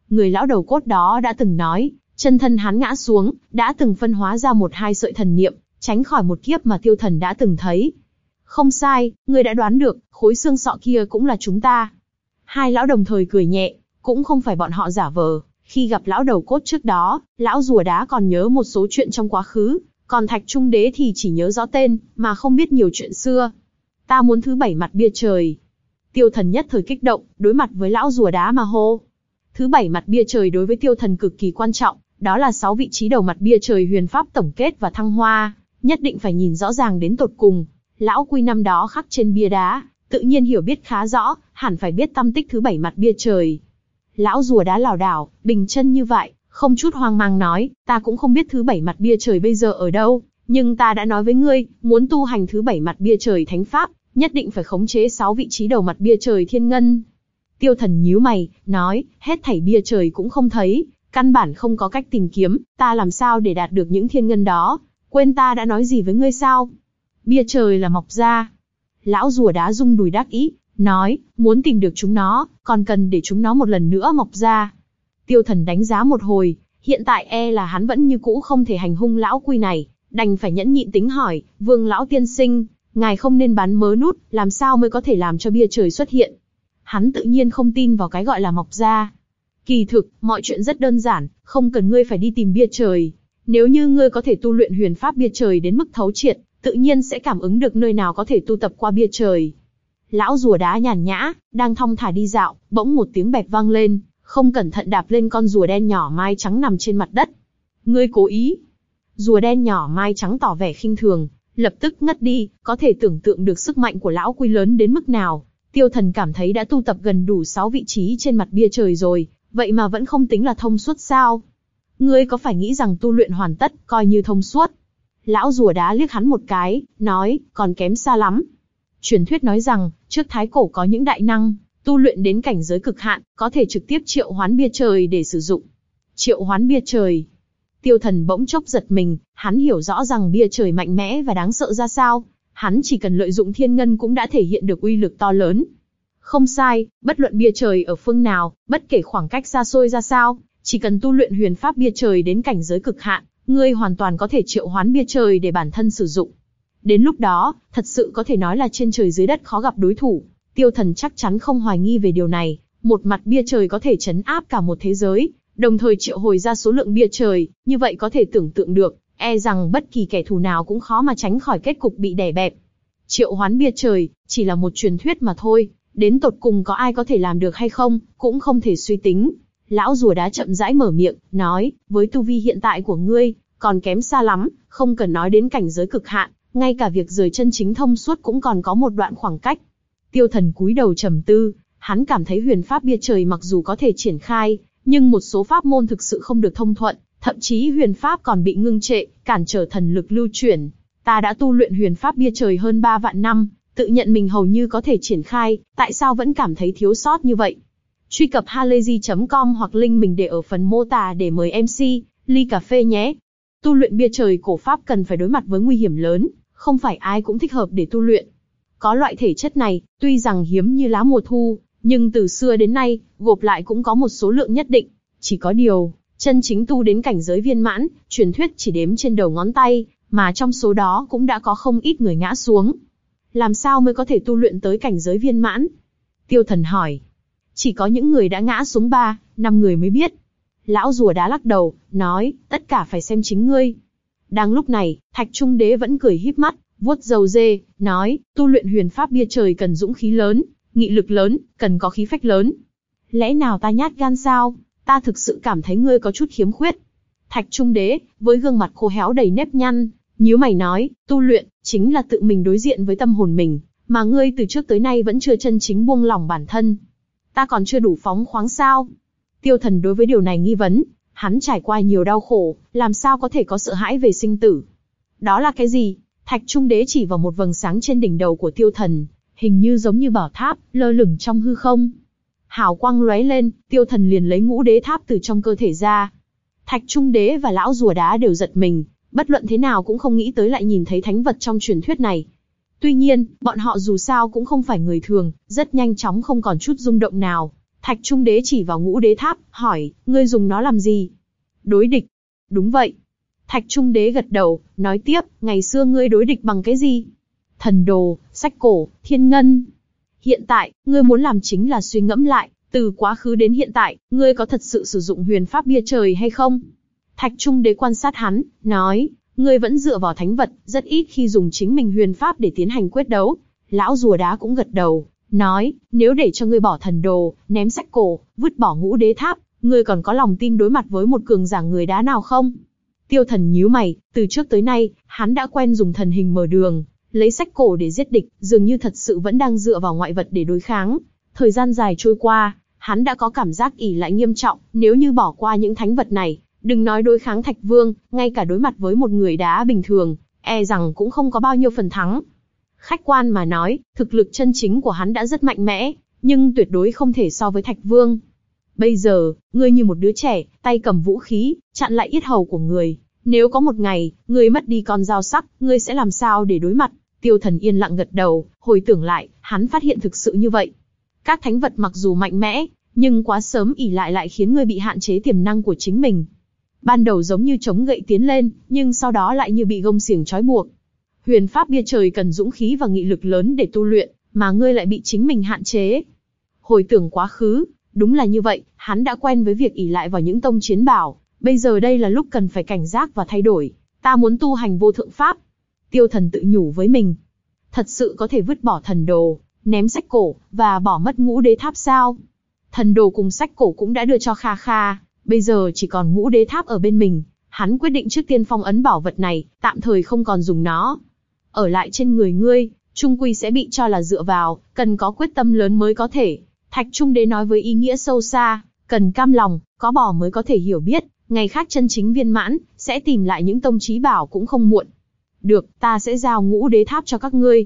Người lão đầu cốt đó đã từng nói, chân thân hắn ngã xuống, đã từng phân hóa ra một hai sợi thần niệm, tránh khỏi một kiếp mà tiêu thần đã từng thấy. Không sai, người đã đoán được, khối xương sọ kia cũng là chúng ta. Hai lão đồng thời cười nhẹ, cũng không phải bọn họ giả vờ. Khi gặp lão đầu cốt trước đó, lão rùa đá còn nhớ một số chuyện trong quá khứ, còn thạch trung đế thì chỉ nhớ rõ tên, mà không biết nhiều chuyện xưa. Ta muốn thứ bảy mặt bia trời. Tiêu thần nhất thời kích động, đối mặt với lão rùa đá mà hô. Thứ bảy mặt bia trời đối với tiêu thần cực kỳ quan trọng, đó là sáu vị trí đầu mặt bia trời huyền pháp tổng kết và thăng hoa, nhất định phải nhìn rõ ràng đến tột cùng. Lão quy năm đó khắc trên bia đá, tự nhiên hiểu biết khá rõ, hẳn phải biết tâm tích thứ bảy mặt bia trời. Lão rùa đá lảo đảo, bình chân như vậy, không chút hoang mang nói, ta cũng không biết thứ bảy mặt bia trời bây giờ ở đâu, nhưng ta đã nói với ngươi, muốn tu hành thứ bảy mặt bia trời thánh pháp, nhất định phải khống chế sáu vị trí đầu mặt bia trời thiên ngân. Tiêu thần nhíu mày, nói, hết thảy bia trời cũng không thấy, căn bản không có cách tìm kiếm, ta làm sao để đạt được những thiên ngân đó, quên ta đã nói gì với ngươi sao? Bia trời là mọc ra. Lão rùa đá rung đùi đắc ý, nói, muốn tìm được chúng nó, còn cần để chúng nó một lần nữa mọc ra. Tiêu thần đánh giá một hồi, hiện tại e là hắn vẫn như cũ không thể hành hung lão quy này, đành phải nhẫn nhịn tính hỏi, vương lão tiên sinh, ngài không nên bán mớ nút, làm sao mới có thể làm cho bia trời xuất hiện. Hắn tự nhiên không tin vào cái gọi là mọc ra. Kỳ thực, mọi chuyện rất đơn giản, không cần ngươi phải đi tìm bia trời. Nếu như ngươi có thể tu luyện huyền pháp bia trời đến mức thấu triệt, tự nhiên sẽ cảm ứng được nơi nào có thể tu tập qua bia trời. Lão rùa đá nhàn nhã, đang thong thả đi dạo, bỗng một tiếng bẹp vang lên, không cẩn thận đạp lên con rùa đen nhỏ mai trắng nằm trên mặt đất. Ngươi cố ý. Rùa đen nhỏ mai trắng tỏ vẻ khinh thường, lập tức ngất đi, có thể tưởng tượng được sức mạnh của lão quy lớn đến mức nào. Tiêu thần cảm thấy đã tu tập gần đủ 6 vị trí trên mặt bia trời rồi, vậy mà vẫn không tính là thông suốt sao. Ngươi có phải nghĩ rằng tu luyện hoàn tất, coi như thông suốt. Lão rùa đá liếc hắn một cái, nói, còn kém xa lắm. Truyền thuyết nói rằng, trước thái cổ có những đại năng, tu luyện đến cảnh giới cực hạn, có thể trực tiếp triệu hoán bia trời để sử dụng. Triệu hoán bia trời. Tiêu thần bỗng chốc giật mình, hắn hiểu rõ rằng bia trời mạnh mẽ và đáng sợ ra sao. Hắn chỉ cần lợi dụng thiên ngân cũng đã thể hiện được uy lực to lớn. Không sai, bất luận bia trời ở phương nào, bất kể khoảng cách xa xôi ra sao, chỉ cần tu luyện huyền pháp bia trời đến cảnh giới cực hạn, ngươi hoàn toàn có thể triệu hoán bia trời để bản thân sử dụng. Đến lúc đó, thật sự có thể nói là trên trời dưới đất khó gặp đối thủ. Tiêu thần chắc chắn không hoài nghi về điều này, một mặt bia trời có thể chấn áp cả một thế giới, đồng thời triệu hồi ra số lượng bia trời, như vậy có thể tưởng tượng được, e rằng bất kỳ kẻ thù nào cũng khó mà tránh khỏi kết cục bị đè bẹp. Triệu hoán bia trời, chỉ là một truyền thuyết mà thôi, đến tột cùng có ai có thể làm được hay không, cũng không thể suy tính. Lão rùa đá chậm rãi mở miệng, nói, với tu vi hiện tại của ngươi, còn kém xa lắm, không cần nói đến cảnh giới cực hạn, ngay cả việc rời chân chính thông suốt cũng còn có một đoạn khoảng cách. Tiêu thần cúi đầu trầm tư, hắn cảm thấy huyền pháp bia trời mặc dù có thể triển khai, nhưng một số pháp môn thực sự không được thông thuận, thậm chí huyền pháp còn bị ngưng trệ, cản trở thần lực lưu chuyển. Ta đã tu luyện huyền pháp bia trời hơn 3 vạn năm, tự nhận mình hầu như có thể triển khai, tại sao vẫn cảm thấy thiếu sót như vậy? Truy cập halayzi.com hoặc link mình để ở phần mô tả để mời MC, ly cà phê nhé. Tu luyện bia trời cổ pháp cần phải đối mặt với nguy hiểm lớn, không phải ai cũng thích hợp để tu luyện. Có loại thể chất này, tuy rằng hiếm như lá mùa thu, nhưng từ xưa đến nay, gộp lại cũng có một số lượng nhất định. Chỉ có điều, chân chính tu đến cảnh giới viên mãn, truyền thuyết chỉ đếm trên đầu ngón tay, mà trong số đó cũng đã có không ít người ngã xuống. Làm sao mới có thể tu luyện tới cảnh giới viên mãn? Tiêu thần hỏi. Chỉ có những người đã ngã xuống ba, năm người mới biết. Lão rùa đá lắc đầu, nói, tất cả phải xem chính ngươi. Đang lúc này, Thạch Trung Đế vẫn cười híp mắt, vuốt dầu dê, nói, tu luyện huyền pháp bia trời cần dũng khí lớn, nghị lực lớn, cần có khí phách lớn. Lẽ nào ta nhát gan sao? Ta thực sự cảm thấy ngươi có chút khiếm khuyết. Thạch Trung Đế, với gương mặt khô héo đầy nếp nhăn, nhíu mày nói, tu luyện, chính là tự mình đối diện với tâm hồn mình, mà ngươi từ trước tới nay vẫn chưa chân chính buông lỏng bản thân. Ta còn chưa đủ phóng khoáng sao? Tiêu thần đối với điều này nghi vấn, hắn trải qua nhiều đau khổ, làm sao có thể có sợ hãi về sinh tử. Đó là cái gì? Thạch Trung Đế chỉ vào một vầng sáng trên đỉnh đầu của tiêu thần, hình như giống như bảo tháp, lơ lửng trong hư không. Hào quang lóe lên, tiêu thần liền lấy ngũ đế tháp từ trong cơ thể ra. Thạch Trung Đế và lão rùa đá đều giật mình, bất luận thế nào cũng không nghĩ tới lại nhìn thấy thánh vật trong truyền thuyết này. Tuy nhiên, bọn họ dù sao cũng không phải người thường, rất nhanh chóng không còn chút rung động nào. Thạch Trung Đế chỉ vào ngũ đế tháp, hỏi, ngươi dùng nó làm gì? Đối địch. Đúng vậy. Thạch Trung Đế gật đầu, nói tiếp, ngày xưa ngươi đối địch bằng cái gì? Thần đồ, sách cổ, thiên ngân. Hiện tại, ngươi muốn làm chính là suy ngẫm lại, từ quá khứ đến hiện tại, ngươi có thật sự sử dụng huyền pháp bia trời hay không? Thạch Trung Đế quan sát hắn, nói, ngươi vẫn dựa vào thánh vật, rất ít khi dùng chính mình huyền pháp để tiến hành quyết đấu. Lão rùa đá cũng gật đầu, nói, nếu để cho ngươi bỏ thần đồ, ném sách cổ, vứt bỏ ngũ đế tháp, ngươi còn có lòng tin đối mặt với một cường giả người đá nào không? Tiêu thần nhíu mày, từ trước tới nay, hắn đã quen dùng thần hình mở đường, lấy sách cổ để giết địch, dường như thật sự vẫn đang dựa vào ngoại vật để đối kháng. Thời gian dài trôi qua, hắn đã có cảm giác ỉ lại nghiêm trọng, nếu như bỏ qua những thánh vật này, đừng nói đối kháng Thạch Vương, ngay cả đối mặt với một người đá bình thường, e rằng cũng không có bao nhiêu phần thắng. Khách quan mà nói, thực lực chân chính của hắn đã rất mạnh mẽ, nhưng tuyệt đối không thể so với Thạch Vương. Bây giờ, ngươi như một đứa trẻ, tay cầm vũ khí, chặn lại yết hầu của người. Nếu có một ngày, ngươi mất đi con dao sắc, ngươi sẽ làm sao để đối mặt? Tiêu thần yên lặng gật đầu, hồi tưởng lại, hắn phát hiện thực sự như vậy. Các thánh vật mặc dù mạnh mẽ, nhưng quá sớm ỉ lại lại khiến ngươi bị hạn chế tiềm năng của chính mình. Ban đầu giống như chống gậy tiến lên, nhưng sau đó lại như bị gông xiềng trói buộc. Huyền pháp bia trời cần dũng khí và nghị lực lớn để tu luyện, mà ngươi lại bị chính mình hạn chế. Hồi tưởng quá khứ, đúng là như vậy, hắn đã quen với việc ỉ lại vào những tông chiến bảo, bây giờ đây là lúc cần phải cảnh giác và thay đổi. Ta muốn tu hành vô thượng pháp. Tiêu thần tự nhủ với mình. Thật sự có thể vứt bỏ thần đồ, ném sách cổ, và bỏ mất ngũ đế tháp sao? Thần đồ cùng sách cổ cũng đã đưa cho Kha Kha, bây giờ chỉ còn ngũ đế tháp ở bên mình. Hắn quyết định trước tiên phong ấn bảo vật này, tạm thời không còn dùng nó. Ở lại trên người ngươi, trung quy sẽ bị cho là dựa vào, cần có quyết tâm lớn mới có thể. Thạch Trung Đế nói với ý nghĩa sâu xa, cần cam lòng, có bỏ mới có thể hiểu biết, ngày khác chân chính viên mãn, sẽ tìm lại những tông trí bảo cũng không muộn. Được, ta sẽ giao ngũ đế tháp cho các ngươi.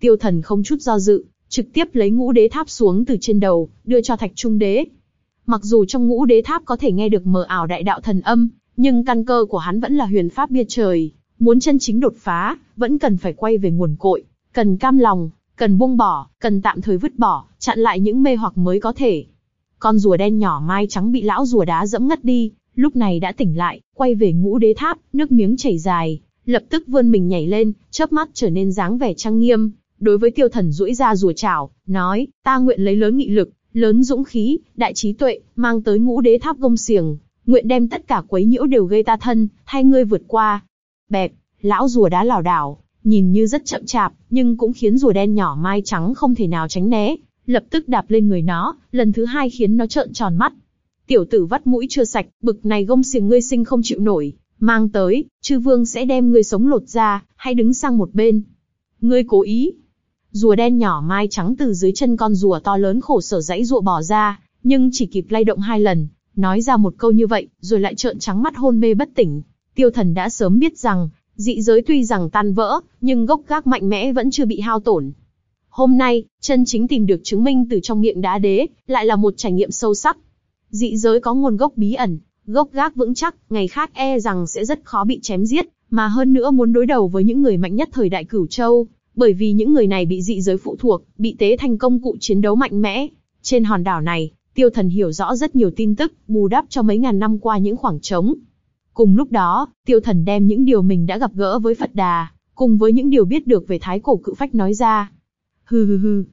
Tiêu thần không chút do dự, trực tiếp lấy ngũ đế tháp xuống từ trên đầu, đưa cho thạch trung đế. Mặc dù trong ngũ đế tháp có thể nghe được mờ ảo đại đạo thần âm, nhưng căn cơ của hắn vẫn là huyền pháp bia trời. Muốn chân chính đột phá, vẫn cần phải quay về nguồn cội, cần cam lòng, cần buông bỏ, cần tạm thời vứt bỏ, chặn lại những mê hoặc mới có thể. Con rùa đen nhỏ mai trắng bị lão rùa đá dẫm ngất đi, lúc này đã tỉnh lại, quay về ngũ đế tháp, nước miếng chảy dài, lập tức vươn mình nhảy lên, chớp mắt trở nên dáng vẻ trang nghiêm, đối với tiêu thần duỗi ra rùa chảo, nói, ta nguyện lấy lớn nghị lực, lớn dũng khí, đại trí tuệ, mang tới ngũ đế tháp gông xiềng, nguyện đem tất cả quấy nhiễu đều gây ta thân, thay ngươi vượt qua. Bẹp, lão rùa đá lảo đảo, nhìn như rất chậm chạp, nhưng cũng khiến rùa đen nhỏ mai trắng không thể nào tránh né, lập tức đạp lên người nó, lần thứ hai khiến nó trợn tròn mắt. Tiểu tử vắt mũi chưa sạch, bực này gông xiềng ngươi sinh không chịu nổi, mang tới, chư vương sẽ đem ngươi sống lột ra, hay đứng sang một bên. Ngươi cố ý. Rùa đen nhỏ mai trắng từ dưới chân con rùa to lớn khổ sở dãy rùa bỏ ra, nhưng chỉ kịp lay động hai lần, nói ra một câu như vậy, rồi lại trợn trắng mắt hôn mê bất tỉnh. Tiêu thần đã sớm biết rằng, dị giới tuy rằng tan vỡ, nhưng gốc gác mạnh mẽ vẫn chưa bị hao tổn. Hôm nay, chân chính tìm được chứng minh từ trong miệng đá đế, lại là một trải nghiệm sâu sắc. Dị giới có nguồn gốc bí ẩn, gốc gác vững chắc, ngày khác e rằng sẽ rất khó bị chém giết, mà hơn nữa muốn đối đầu với những người mạnh nhất thời đại cửu châu, bởi vì những người này bị dị giới phụ thuộc, bị tế thành công cụ chiến đấu mạnh mẽ. Trên hòn đảo này, tiêu thần hiểu rõ rất nhiều tin tức, bù đắp cho mấy ngàn năm qua những khoảng trống. Cùng lúc đó, tiêu thần đem những điều mình đã gặp gỡ với Phật Đà, cùng với những điều biết được về thái cổ cự phách nói ra. Hừ hừ hừ.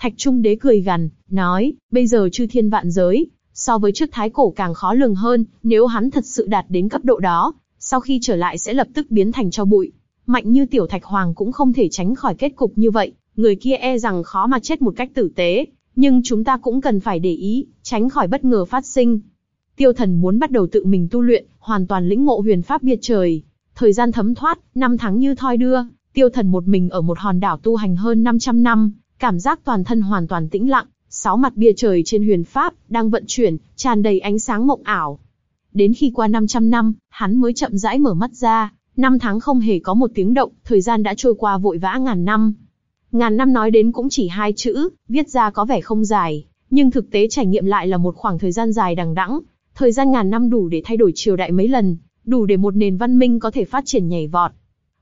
Thạch Trung Đế cười gằn, nói, bây giờ chư thiên vạn giới, so với trước thái cổ càng khó lường hơn, nếu hắn thật sự đạt đến cấp độ đó, sau khi trở lại sẽ lập tức biến thành cho bụi. Mạnh như tiểu thạch hoàng cũng không thể tránh khỏi kết cục như vậy, người kia e rằng khó mà chết một cách tử tế, nhưng chúng ta cũng cần phải để ý, tránh khỏi bất ngờ phát sinh. Tiêu thần muốn bắt đầu tự mình tu luyện, hoàn toàn lĩnh ngộ huyền pháp biệt trời. Thời gian thấm thoát, năm tháng như thoi đưa, tiêu thần một mình ở một hòn đảo tu hành hơn 500 năm, cảm giác toàn thân hoàn toàn tĩnh lặng, sáu mặt bia trời trên huyền pháp, đang vận chuyển, tràn đầy ánh sáng mộng ảo. Đến khi qua 500 năm, hắn mới chậm rãi mở mắt ra, năm tháng không hề có một tiếng động, thời gian đã trôi qua vội vã ngàn năm. Ngàn năm nói đến cũng chỉ hai chữ, viết ra có vẻ không dài, nhưng thực tế trải nghiệm lại là một khoảng thời gian dài đằng đẵng. Thời gian ngàn năm đủ để thay đổi triều đại mấy lần, đủ để một nền văn minh có thể phát triển nhảy vọt.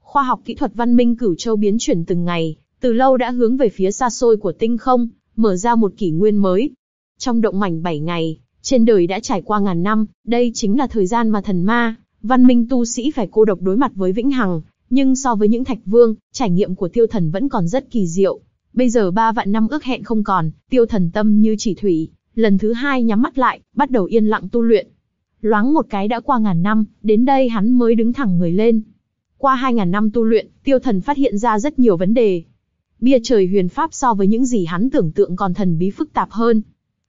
Khoa học kỹ thuật văn minh cửu châu biến chuyển từng ngày, từ lâu đã hướng về phía xa xôi của tinh không, mở ra một kỷ nguyên mới. Trong động mảnh 7 ngày, trên đời đã trải qua ngàn năm, đây chính là thời gian mà thần ma, văn minh tu sĩ phải cô độc đối mặt với vĩnh hằng, nhưng so với những thạch vương, trải nghiệm của tiêu thần vẫn còn rất kỳ diệu. Bây giờ ba vạn năm ước hẹn không còn, tiêu thần tâm như chỉ thủy, lần thứ hai nhắm mắt lại, bắt đầu yên lặng tu luyện. Loáng một cái đã qua ngàn năm, đến đây hắn mới đứng thẳng người lên. Qua hai ngàn năm tu luyện, tiêu thần phát hiện ra rất nhiều vấn đề. Bia trời huyền pháp so với những gì hắn tưởng tượng còn thần bí phức tạp hơn.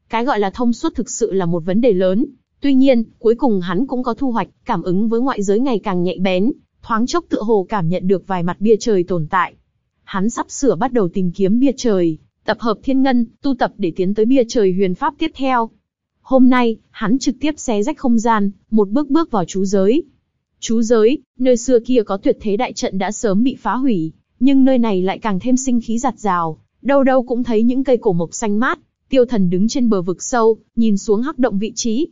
Cái gọi là thông suốt thực sự là một vấn đề lớn. Tuy nhiên, cuối cùng hắn cũng có thu hoạch, cảm ứng với ngoại giới ngày càng nhạy bén, thoáng chốc tựa hồ cảm nhận được vài mặt bia trời tồn tại. Hắn sắp sửa bắt đầu tìm kiếm bia trời, tập hợp thiên ngân, tu tập để tiến tới bia trời huyền pháp tiếp theo. Hôm nay, hắn trực tiếp xé rách không gian, một bước bước vào chú giới. Chú giới, nơi xưa kia có tuyệt thế đại trận đã sớm bị phá hủy, nhưng nơi này lại càng thêm sinh khí giặt rào, đâu đâu cũng thấy những cây cổ mộc xanh mát. Tiêu thần đứng trên bờ vực sâu, nhìn xuống hắc động vị trí.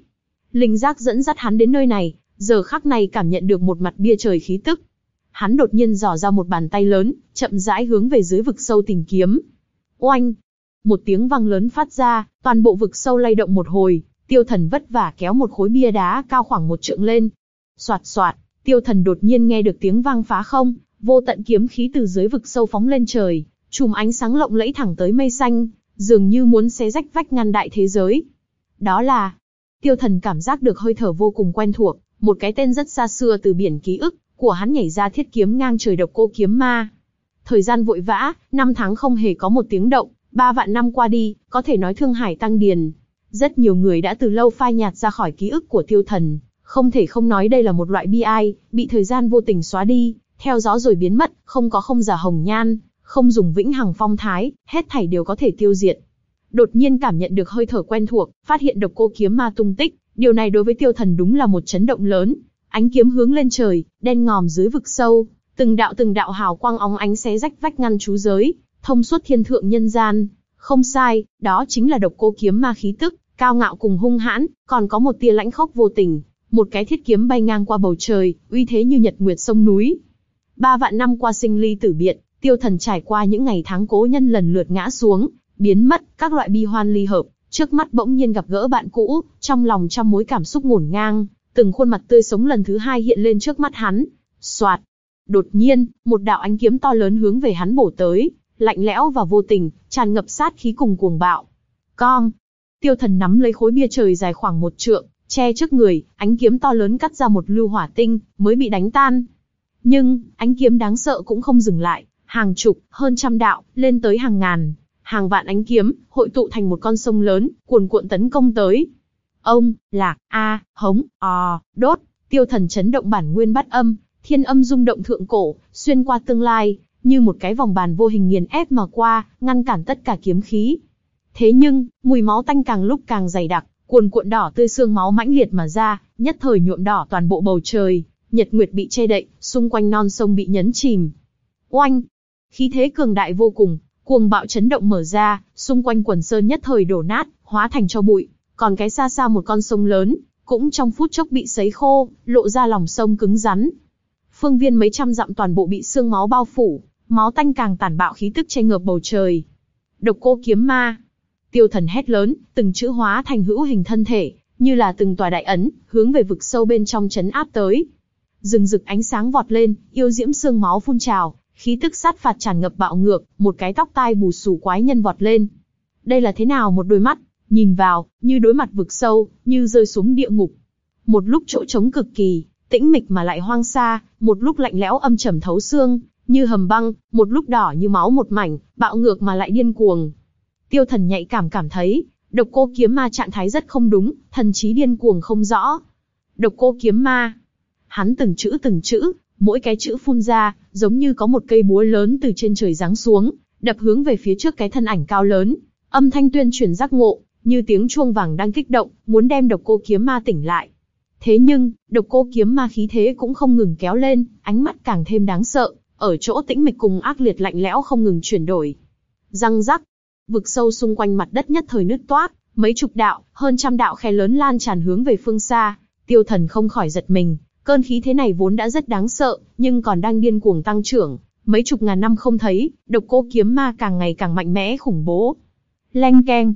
Linh giác dẫn dắt hắn đến nơi này, giờ khắc này cảm nhận được một mặt bia trời khí tức. Hắn đột nhiên dò ra một bàn tay lớn, chậm rãi hướng về dưới vực sâu tìm kiếm. Oanh! Một tiếng vang lớn phát ra, toàn bộ vực sâu lay động một hồi, tiêu thần vất vả kéo một khối bia đá cao khoảng một trượng lên. Soạt soạt, tiêu thần đột nhiên nghe được tiếng vang phá không, vô tận kiếm khí từ dưới vực sâu phóng lên trời, chùm ánh sáng lộng lẫy thẳng tới mây xanh, dường như muốn xé rách vách ngăn đại thế giới. Đó là, tiêu thần cảm giác được hơi thở vô cùng quen thuộc, một cái tên rất xa xưa từ biển ký ức của hắn nhảy ra thiết kiếm ngang trời độc cô kiếm ma. Thời gian vội vã, năm tháng không hề có một tiếng động, ba vạn năm qua đi, có thể nói thương hải tăng điền. Rất nhiều người đã từ lâu phai nhạt ra khỏi ký ức của tiêu thần, không thể không nói đây là một loại bi ai, bị thời gian vô tình xóa đi, theo gió rồi biến mất, không có không giả hồng nhan, không dùng vĩnh hằng phong thái, hết thảy đều có thể tiêu diệt. Đột nhiên cảm nhận được hơi thở quen thuộc, phát hiện độc cô kiếm ma tung tích, điều này đối với tiêu thần đúng là một chấn động lớn. Ánh kiếm hướng lên trời, đen ngòm dưới vực sâu, từng đạo từng đạo hào quang óng ánh xé rách vách ngăn chú giới, thông suốt thiên thượng nhân gian. Không sai, đó chính là độc cô kiếm ma khí tức, cao ngạo cùng hung hãn, còn có một tia lãnh khốc vô tình, một cái thiết kiếm bay ngang qua bầu trời, uy thế như nhật nguyệt sông núi. Ba vạn năm qua sinh ly tử biệt, tiêu thần trải qua những ngày tháng cố nhân lần lượt ngã xuống, biến mất, các loại bi hoan ly hợp, trước mắt bỗng nhiên gặp gỡ bạn cũ, trong lòng trăm mối cảm xúc ngổn ngang, từng khuôn mặt tươi sống lần thứ hai hiện lên trước mắt hắn. Soạt. Đột nhiên, một đạo ánh kiếm to lớn hướng về hắn bổ tới, lạnh lẽo và vô tình, tràn ngập sát khí cùng cuồng bạo. Con. Tiêu thần nắm lấy khối bia trời dài khoảng một trượng, che trước người, ánh kiếm to lớn cắt ra một lưu hỏa tinh, mới bị đánh tan. Nhưng, ánh kiếm đáng sợ cũng không dừng lại, hàng chục, hơn trăm đạo, lên tới hàng ngàn, hàng vạn ánh kiếm, hội tụ thành một con sông lớn, cuồn cuộn tấn công tới. Ông, lạc, a, hống, o đốt, tiêu thần chấn động bản nguyên bắt âm, thiên âm rung động thượng cổ, xuyên qua tương lai, như một cái vòng bàn vô hình nghiền ép mà qua, ngăn cản tất cả kiếm khí. Thế nhưng, mùi máu tanh càng lúc càng dày đặc, cuồn cuộn đỏ tươi xương máu mãnh liệt mà ra, nhất thời nhuộm đỏ toàn bộ bầu trời, nhật nguyệt bị che đậy, xung quanh non sông bị nhấn chìm. Oanh! Khí thế cường đại vô cùng, cuồng bạo chấn động mở ra, xung quanh quần sơn nhất thời đổ nát, hóa thành cho bụi. Còn cái xa xa một con sông lớn, cũng trong phút chốc bị sấy khô, lộ ra lòng sông cứng rắn. Phương viên mấy trăm dặm toàn bộ bị xương máu bao phủ, máu tanh càng tàn bạo khí tức che ngợp bầu trời. Độc cô kiếm ma. Tiêu thần hét lớn, từng chữ hóa thành hữu hình thân thể, như là từng tòa đại ấn, hướng về vực sâu bên trong chấn áp tới. Rừng rực ánh sáng vọt lên, yêu diễm xương máu phun trào, khí tức sát phạt tràn ngập bạo ngược, một cái tóc tai bù xù quái nhân vọt lên. Đây là thế nào một đôi mắt, Nhìn vào, như đối mặt vực sâu, như rơi xuống địa ngục. Một lúc chỗ trống cực kỳ, tĩnh mịch mà lại hoang xa, một lúc lạnh lẽo âm trầm thấu xương, như hầm băng, một lúc đỏ như máu một mảnh, bạo ngược mà lại điên cuồng. Tiêu thần nhạy cảm cảm thấy, độc cô kiếm ma trạng thái rất không đúng, thần trí điên cuồng không rõ. Độc cô kiếm ma. Hắn từng chữ từng chữ, mỗi cái chữ phun ra, giống như có một cây búa lớn từ trên trời giáng xuống, đập hướng về phía trước cái thân ảnh cao lớn. Âm thanh tuyên truyền giác ngộ, như tiếng chuông vàng đang kích động, muốn đem độc cô kiếm ma tỉnh lại. Thế nhưng, độc cô kiếm ma khí thế cũng không ngừng kéo lên, ánh mắt càng thêm đáng sợ, ở chỗ tĩnh mịch cùng ác liệt lạnh lẽo không ngừng chuyển đổi. Răng rắc, vực sâu xung quanh mặt đất nhất thời nứt toát, mấy chục đạo, hơn trăm đạo khe lớn lan tràn hướng về phương xa. Tiêu thần không khỏi giật mình, cơn khí thế này vốn đã rất đáng sợ, nhưng còn đang điên cuồng tăng trưởng. Mấy chục ngàn năm không thấy, độc cô kiếm ma càng ngày càng mạnh mẽ khủng bố. Leng keng.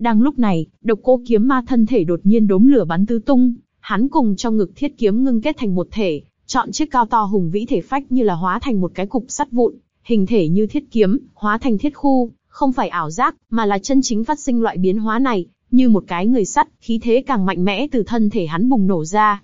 Đang lúc này, độc cô kiếm ma thân thể đột nhiên đốm lửa bắn tứ tung, hắn cùng trong ngực thiết kiếm ngưng kết thành một thể, chọn chiếc cao to hùng vĩ thể phách như là hóa thành một cái cục sắt vụn, hình thể như thiết kiếm, hóa thành thiết khu, không phải ảo giác, mà là chân chính phát sinh loại biến hóa này, như một cái người sắt, khí thế càng mạnh mẽ từ thân thể hắn bùng nổ ra.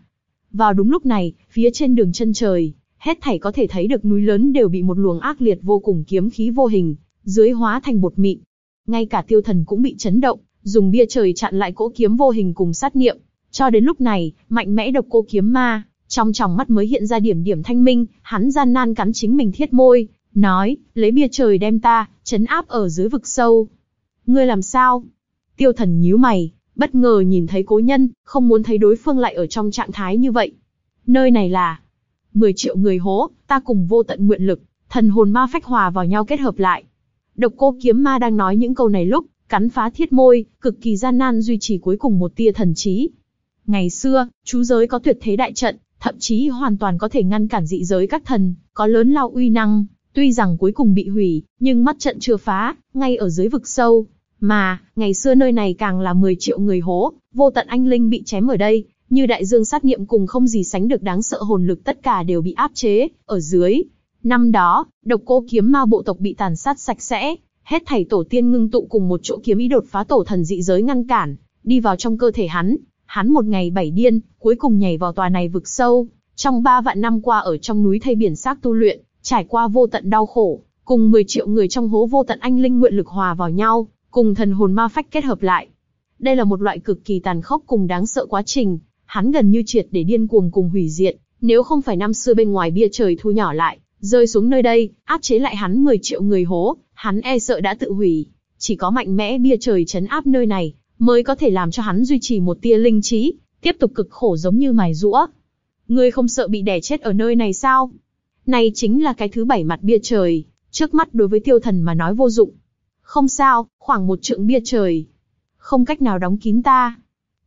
Vào đúng lúc này, phía trên đường chân trời, hết thảy có thể thấy được núi lớn đều bị một luồng ác liệt vô cùng kiếm khí vô hình, dưới hóa thành bột mịn. Ngay cả tiêu thần cũng bị chấn động, dùng bia trời chặn lại cỗ kiếm vô hình cùng sát niệm. Cho đến lúc này, mạnh mẽ độc cô kiếm ma, trong tròng mắt mới hiện ra điểm điểm thanh minh, hắn gian nan cắn chính mình thiết môi, nói, lấy bia trời đem ta, chấn áp ở dưới vực sâu. Ngươi làm sao? Tiêu thần nhíu mày, bất ngờ nhìn thấy cố nhân, không muốn thấy đối phương lại ở trong trạng thái như vậy. Nơi này là 10 triệu người hố, ta cùng vô tận nguyện lực, thần hồn ma phách hòa vào nhau kết hợp lại. Độc cô kiếm ma đang nói những câu này lúc, cắn phá thiết môi, cực kỳ gian nan duy trì cuối cùng một tia thần trí. Ngày xưa, chú giới có tuyệt thế đại trận, thậm chí hoàn toàn có thể ngăn cản dị giới các thần, có lớn lao uy năng, tuy rằng cuối cùng bị hủy, nhưng mắt trận chưa phá, ngay ở dưới vực sâu. Mà, ngày xưa nơi này càng là 10 triệu người hố, vô tận anh linh bị chém ở đây, như đại dương sát niệm cùng không gì sánh được đáng sợ hồn lực tất cả đều bị áp chế, ở dưới. Năm đó, độc cô kiếm ma bộ tộc bị tàn sát sạch sẽ, hết thảy tổ tiên ngưng tụ cùng một chỗ kiếm ý đột phá tổ thần dị giới ngăn cản, đi vào trong cơ thể hắn, Hắn một ngày bảy điên, cuối cùng nhảy vào tòa này vực sâu. Trong ba vạn năm qua ở trong núi thay biển xác tu luyện, trải qua vô tận đau khổ, cùng 10 triệu người trong hố vô tận anh linh nguyện lực hòa vào nhau, cùng thần hồn ma phách kết hợp lại. Đây là một loại cực kỳ tàn khốc cùng đáng sợ quá trình, hắn gần như triệt để điên cuồng cùng hủy diệt, nếu không phải năm xưa bên ngoài bia trời thu nhỏ lại, rơi xuống nơi đây, áp chế lại hắn 10 triệu người hố, hắn e sợ đã tự hủy. Chỉ có mạnh mẽ bia trời chấn áp nơi này, mới có thể làm cho hắn duy trì một tia linh trí, tiếp tục cực khổ giống như mài rũa. Ngươi không sợ bị đẻ chết ở nơi này sao? Này chính là cái thứ bảy mặt bia trời, trước mắt đối với tiêu thần mà nói vô dụng. Không sao, khoảng một trượng bia trời. Không cách nào đóng kín ta.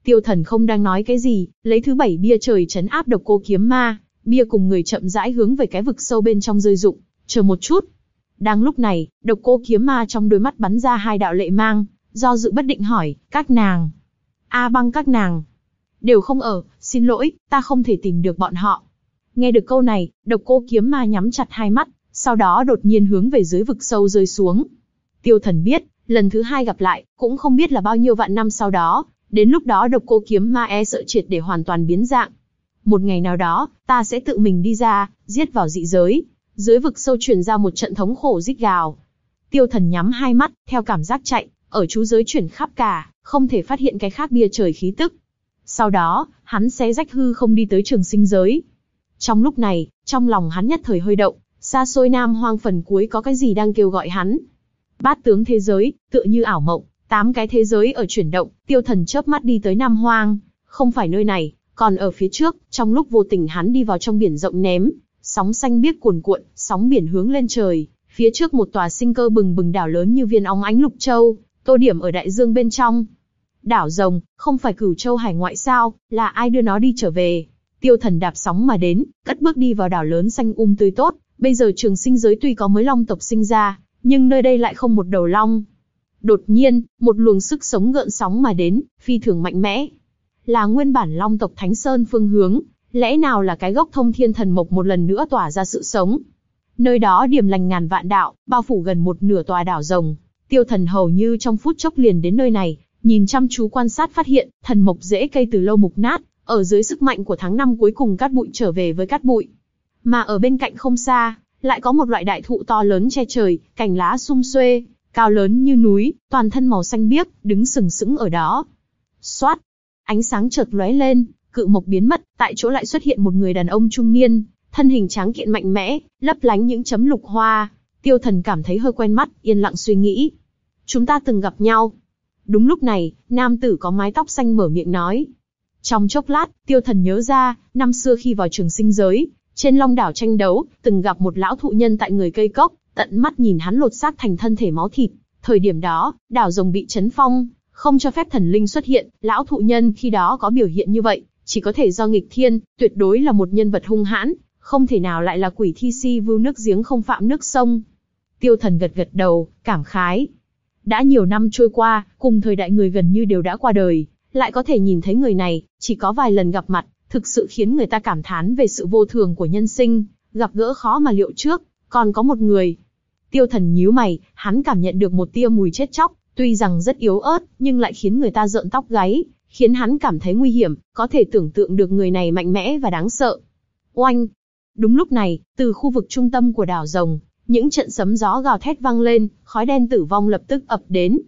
Tiêu thần không đang nói cái gì, lấy thứ bảy bia trời chấn áp độc cô kiếm ma, bia cùng người chậm rãi hướng về cái vực sâu bên trong rơi rụng, chờ một chút. Đang lúc này, độc cô kiếm ma trong đôi mắt bắn ra hai đạo lệ mang, do dự bất định hỏi, các nàng. A băng các nàng. Đều không ở, xin lỗi, ta không thể tìm được bọn họ. Nghe được câu này, độc cô kiếm ma nhắm chặt hai mắt, sau đó đột nhiên hướng về dưới vực sâu rơi xuống. Tiêu thần biết, lần thứ hai gặp lại, cũng không biết là bao nhiêu vạn năm sau đó, đến lúc đó độc cô kiếm ma e sợ triệt để hoàn toàn biến dạng. Một ngày nào đó, ta sẽ tự mình đi ra, giết vào dị giới. Dưới vực sâu truyền ra một trận thống khổ rít gào. Tiêu thần nhắm hai mắt, theo cảm giác chạy, ở chú giới chuyển khắp cả, không thể phát hiện cái khác bia trời khí tức. Sau đó, hắn xé rách hư không đi tới trường sinh giới. Trong lúc này, trong lòng hắn nhất thời hơi động, xa xôi nam hoang phần cuối có cái gì đang kêu gọi hắn. Bát tướng thế giới, tựa như ảo mộng, tám cái thế giới ở chuyển động, tiêu thần chớp mắt đi tới nam hoang, không phải nơi này, còn ở phía trước, trong lúc vô tình hắn đi vào trong biển rộng ném, sóng xanh biếc cuồn cuộn, sóng biển hướng lên trời, phía trước một tòa sinh cơ bừng bừng đảo lớn như viên óng ánh lục châu, Tô điểm ở đại dương bên trong. Đảo rồng, không phải cửu châu hải ngoại sao, là ai đưa nó đi trở về. Tiêu thần đạp sóng mà đến, cất bước đi vào đảo lớn xanh um tươi tốt. Bây giờ trường sinh giới tuy có mới long tộc sinh ra, nhưng nơi đây lại không một đầu long. Đột nhiên, một luồng sức sống gợn sóng mà đến, phi thường mạnh mẽ. Là nguyên bản long tộc Thánh Sơn phương hướng, lẽ nào là cái gốc thông thiên thần mộc một lần nữa tỏa ra sự sống. Nơi đó điểm lành ngàn vạn đạo, bao phủ gần một nửa tòa đảo rồng, Tiêu thần hầu như trong phút chốc liền đến nơi này, Nhìn chăm chú quan sát phát hiện, thần mộc rễ cây từ lâu mục nát, ở dưới sức mạnh của tháng năm cuối cùng cát bụi trở về với cát bụi. Mà ở bên cạnh không xa, lại có một loại đại thụ to lớn che trời, cành lá sum xuê, cao lớn như núi, toàn thân màu xanh biếc, đứng sừng sững ở đó. Xoát, ánh sáng chợt lóe lên, cự mộc biến mất, tại chỗ lại xuất hiện một người đàn ông trung niên, thân hình tráng kiện mạnh mẽ, lấp lánh những chấm lục hoa. Tiêu thần cảm thấy hơi quen mắt, yên lặng suy nghĩ. Chúng ta từng gặp nhau. Đúng lúc này, nam tử có mái tóc xanh mở miệng nói. Trong chốc lát, tiêu thần nhớ ra, năm xưa khi vào trường sinh giới, trên long đảo tranh đấu, từng gặp một lão thụ nhân tại người cây cốc, tận mắt nhìn hắn lột xác thành thân thể máu thịt. Thời điểm đó, đảo rồng bị chấn phong, không cho phép thần linh xuất hiện, lão thụ nhân khi đó có biểu hiện như vậy, chỉ có thể do nghịch thiên, tuyệt đối là một nhân vật hung hãn, không thể nào lại là quỷ thi si vưu nước giếng không phạm nước sông. Tiêu thần gật gật đầu, cảm khái. Đã nhiều năm trôi qua, cùng thời đại người gần như đều đã qua đời, lại có thể nhìn thấy người này, chỉ có vài lần gặp mặt, thực sự khiến người ta cảm thán về sự vô thường của nhân sinh, gặp gỡ khó mà liệu trước, còn có một người. Tiêu thần nhíu mày, hắn cảm nhận được một tia mùi chết chóc, tuy rằng rất yếu ớt, nhưng lại khiến người ta rợn tóc gáy, khiến hắn cảm thấy nguy hiểm, có thể tưởng tượng được người này mạnh mẽ và đáng sợ. Oanh! Đúng lúc này, từ khu vực trung tâm của đảo rồng, những trận sấm gió gào thét vang lên, khói đen tử vong lập tức ập đến.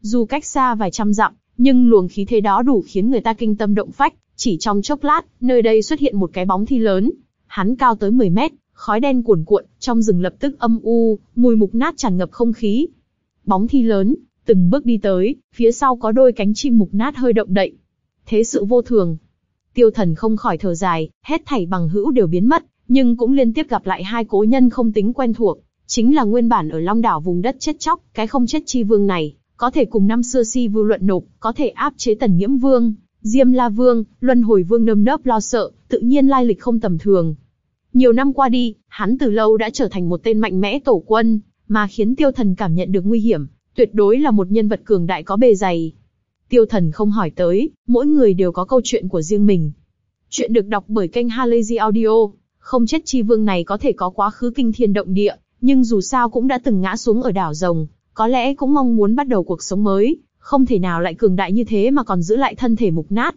Dù cách xa vài trăm dặm, nhưng luồng khí thế đó đủ khiến người ta kinh tâm động phách, chỉ trong chốc lát, nơi đây xuất hiện một cái bóng thi lớn. Hắn cao tới 10 mét, khói đen cuồn cuộn, trong rừng lập tức âm u, mùi mục nát tràn ngập không khí. Bóng thi lớn, từng bước đi tới, phía sau có đôi cánh chim mục nát hơi động đậy. Thế sự vô thường. Tiêu thần không khỏi thở dài, hết thảy bằng hữu đều biến mất, nhưng cũng liên tiếp gặp lại hai cố nhân không tính quen thuộc, chính là nguyên bản ở Long đảo vùng đất chết chóc, cái không chết chi vương này, có thể cùng năm xưa si vưu luận nộp, có thể áp chế tần nhiễm vương, diêm la vương, luân hồi vương nơm nớp lo sợ, tự nhiên lai lịch không tầm thường. Nhiều năm qua đi, hắn từ lâu đã trở thành một tên mạnh mẽ tổ quân, mà khiến tiêu thần cảm nhận được nguy hiểm, tuyệt đối là một nhân vật cường đại có bề dày. Tiêu thần không hỏi tới, mỗi người đều có câu chuyện của riêng mình. Chuyện được đọc bởi kênh Halazy Audio, không chết chi vương này có thể có quá khứ kinh thiên động địa, nhưng dù sao cũng đã từng ngã xuống ở đảo rồng, có lẽ cũng mong muốn bắt đầu cuộc sống mới, không thể nào lại cường đại như thế mà còn giữ lại thân thể mục nát.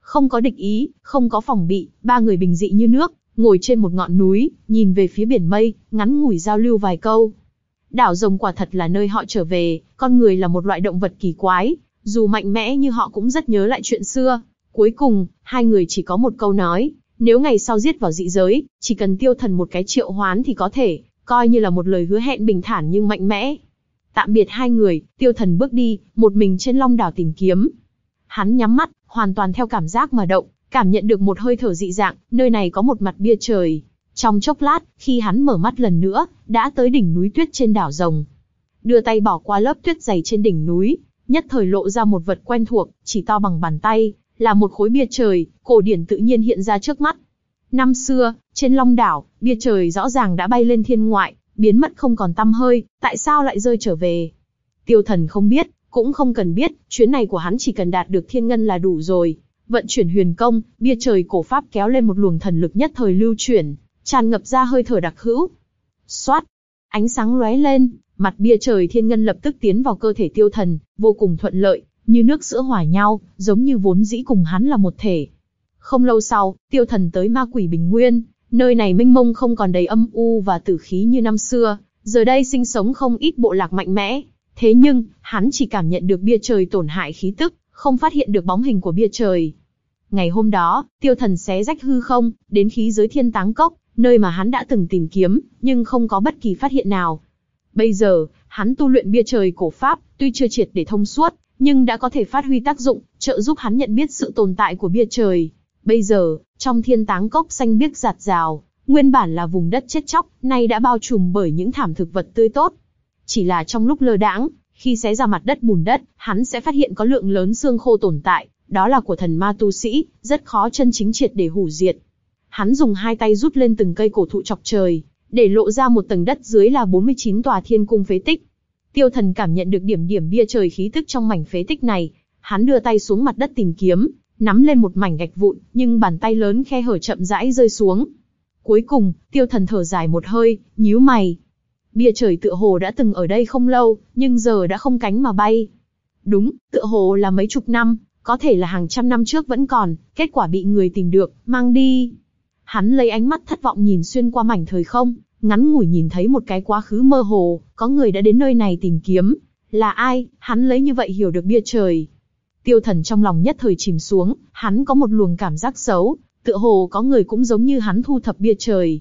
Không có địch ý, không có phòng bị, ba người bình dị như nước, ngồi trên một ngọn núi, nhìn về phía biển mây, ngắn ngủi giao lưu vài câu. Đảo rồng quả thật là nơi họ trở về, con người là một loại động vật kỳ quái, dù mạnh mẽ như họ cũng rất nhớ lại chuyện xưa. Cuối cùng, hai người chỉ có một câu nói, nếu ngày sau giết vào dị giới, chỉ cần tiêu thần một cái triệu hoán thì có thể, coi như là một lời hứa hẹn bình thản nhưng mạnh mẽ. Tạm biệt hai người, tiêu thần bước đi, một mình trên long đảo tìm kiếm. Hắn nhắm mắt, hoàn toàn theo cảm giác mà động, cảm nhận được một hơi thở dị dạng, nơi này có một mặt bia trời. Trong chốc lát, khi hắn mở mắt lần nữa, đã tới đỉnh núi tuyết trên đảo rồng. Đưa tay bỏ qua lớp tuyết dày trên đỉnh núi, nhất thời lộ ra một vật quen thuộc, chỉ to bằng bàn tay, là một khối bia trời, cổ điển tự nhiên hiện ra trước mắt. Năm xưa, trên Long đảo, bia trời rõ ràng đã bay lên thiên ngoại, biến mất không còn tăm hơi, tại sao lại rơi trở về? Tiêu thần không biết, cũng không cần biết, chuyến này của hắn chỉ cần đạt được thiên ngân là đủ rồi. Vận chuyển huyền công, bia trời cổ pháp kéo lên một luồng thần lực nhất thời lưu chuyển, tràn ngập ra hơi thở đặc hữu. Xoát, ánh sáng lóe lên, mặt bia trời thiên ngân lập tức tiến vào cơ thể tiêu thần, vô cùng thuận lợi, như nước sữa hòa nhau, giống như vốn dĩ cùng hắn là một thể. Không lâu sau, tiêu thần tới ma quỷ bình nguyên, nơi này mênh mông không còn đầy âm u và tử khí như năm xưa, giờ đây sinh sống không ít bộ lạc mạnh mẽ. Thế nhưng, hắn chỉ cảm nhận được bia trời tổn hại khí tức, không phát hiện được bóng hình của bia trời. Ngày hôm đó, tiêu thần xé rách hư không, đến khí giới thiên táng cốc, nơi mà hắn đã từng tìm kiếm, nhưng không có bất kỳ phát hiện nào. Bây giờ, hắn tu luyện bia trời cổ pháp, tuy chưa triệt để thông suốt, nhưng đã có thể phát huy tác dụng, trợ giúp hắn nhận biết sự tồn tại của bia trời. Bây giờ, trong thiên táng cốc xanh biếc giạt rào, nguyên bản là vùng đất chết chóc, nay đã bao trùm bởi những thảm thực vật tươi tốt. Chỉ là trong lúc lơ đãng, khi xé ra mặt đất bùn đất, hắn sẽ phát hiện có lượng lớn xương khô tồn tại, đó là của thần ma tu sĩ, rất khó chân chính triệt để hủ diệt. Hắn dùng hai tay rút lên từng cây cổ thụ chọc trời, để lộ ra một tầng đất dưới là 49 tòa thiên cung phế tích. Tiêu thần cảm nhận được điểm điểm bia trời khí tức trong mảnh phế tích này, hắn đưa tay xuống mặt đất tìm kiếm, nắm lên một mảnh gạch vụn, nhưng bàn tay lớn khe hở chậm rãi rơi xuống. Cuối cùng, tiêu thần thở dài một hơi, nhíu mày. Bia trời tựa hồ đã từng ở đây không lâu, nhưng giờ đã không cánh mà bay. Đúng, tựa hồ là mấy chục năm, có thể là hàng trăm năm trước vẫn còn, kết quả bị người tìm được, mang đi. Hắn lấy ánh mắt thất vọng nhìn xuyên qua mảnh thời không, ngắn ngủi nhìn thấy một cái quá khứ mơ hồ, có người đã đến nơi này tìm kiếm. Là ai, hắn lấy như vậy hiểu được bia trời. Tiêu thần trong lòng nhất thời chìm xuống, hắn có một luồng cảm giác xấu, tựa hồ có người cũng giống như hắn thu thập bia trời.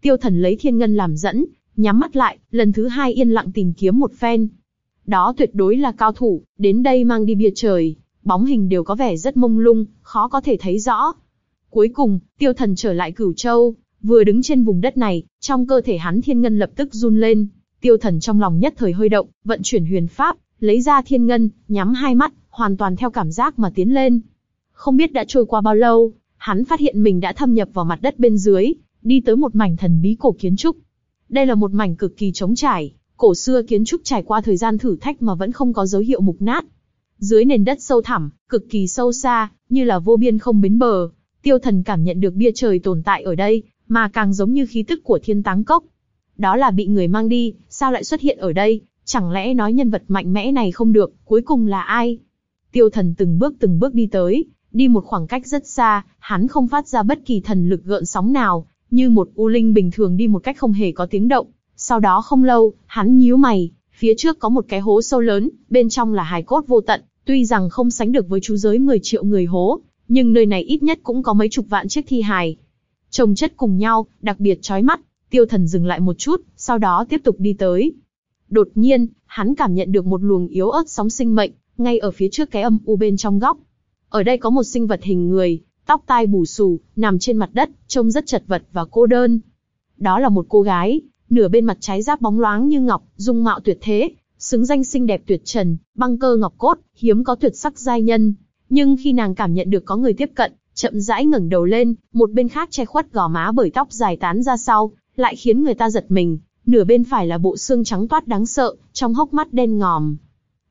Tiêu thần lấy thiên ngân làm dẫn, nhắm mắt lại, lần thứ hai yên lặng tìm kiếm một phen. Đó tuyệt đối là cao thủ, đến đây mang đi bia trời, bóng hình đều có vẻ rất mông lung, khó có thể thấy rõ. Cuối cùng, tiêu thần trở lại cửu châu, vừa đứng trên vùng đất này, trong cơ thể hắn thiên ngân lập tức run lên. Tiêu thần trong lòng nhất thời hơi động, vận chuyển huyền pháp, lấy ra thiên ngân, nhắm hai mắt, hoàn toàn theo cảm giác mà tiến lên. Không biết đã trôi qua bao lâu, hắn phát hiện mình đã thâm nhập vào mặt đất bên dưới, đi tới một mảnh thần bí cổ kiến trúc. Đây là một mảnh cực kỳ trống trải, cổ xưa kiến trúc trải qua thời gian thử thách mà vẫn không có dấu hiệu mục nát. Dưới nền đất sâu thẳm, cực kỳ sâu xa, như là vô biên không bến bờ, tiêu thần cảm nhận được bia trời tồn tại ở đây, mà càng giống như khí tức của thiên táng cốc. Đó là bị người mang đi, sao lại xuất hiện ở đây, chẳng lẽ nói nhân vật mạnh mẽ này không được, cuối cùng là ai? Tiêu thần từng bước từng bước đi tới, đi một khoảng cách rất xa, hắn không phát ra bất kỳ thần lực gợn sóng nào, như một u linh bình thường đi một cách không hề có tiếng động. Sau đó không lâu, hắn nhíu mày, phía trước có một cái hố sâu lớn, bên trong là hài cốt vô tận, tuy rằng không sánh được với chú giới 10 triệu người hố, nhưng nơi này ít nhất cũng có mấy chục vạn chiếc thi hài. Trồng chất cùng nhau, đặc biệt chói mắt, tiêu thần dừng lại một chút, sau đó tiếp tục đi tới. Đột nhiên, hắn cảm nhận được một luồng yếu ớt sóng sinh mệnh, ngay ở phía trước cái âm u bên trong góc. Ở đây có một sinh vật hình người, tóc tai bù xù, nằm trên mặt đất, trông rất chật vật và cô đơn. Đó là một cô gái, nửa bên mặt trái giáp bóng loáng như ngọc, dung mạo tuyệt thế, xứng danh xinh đẹp tuyệt trần, băng cơ ngọc cốt, hiếm có tuyệt sắc giai nhân. Nhưng khi nàng cảm nhận được có người tiếp cận, chậm rãi ngẩng đầu lên, một bên khác che khuất gò má bởi tóc dài tán ra sau, lại khiến người ta giật mình. Nửa bên phải là bộ xương trắng toát đáng sợ, trong hốc mắt đen ngòm.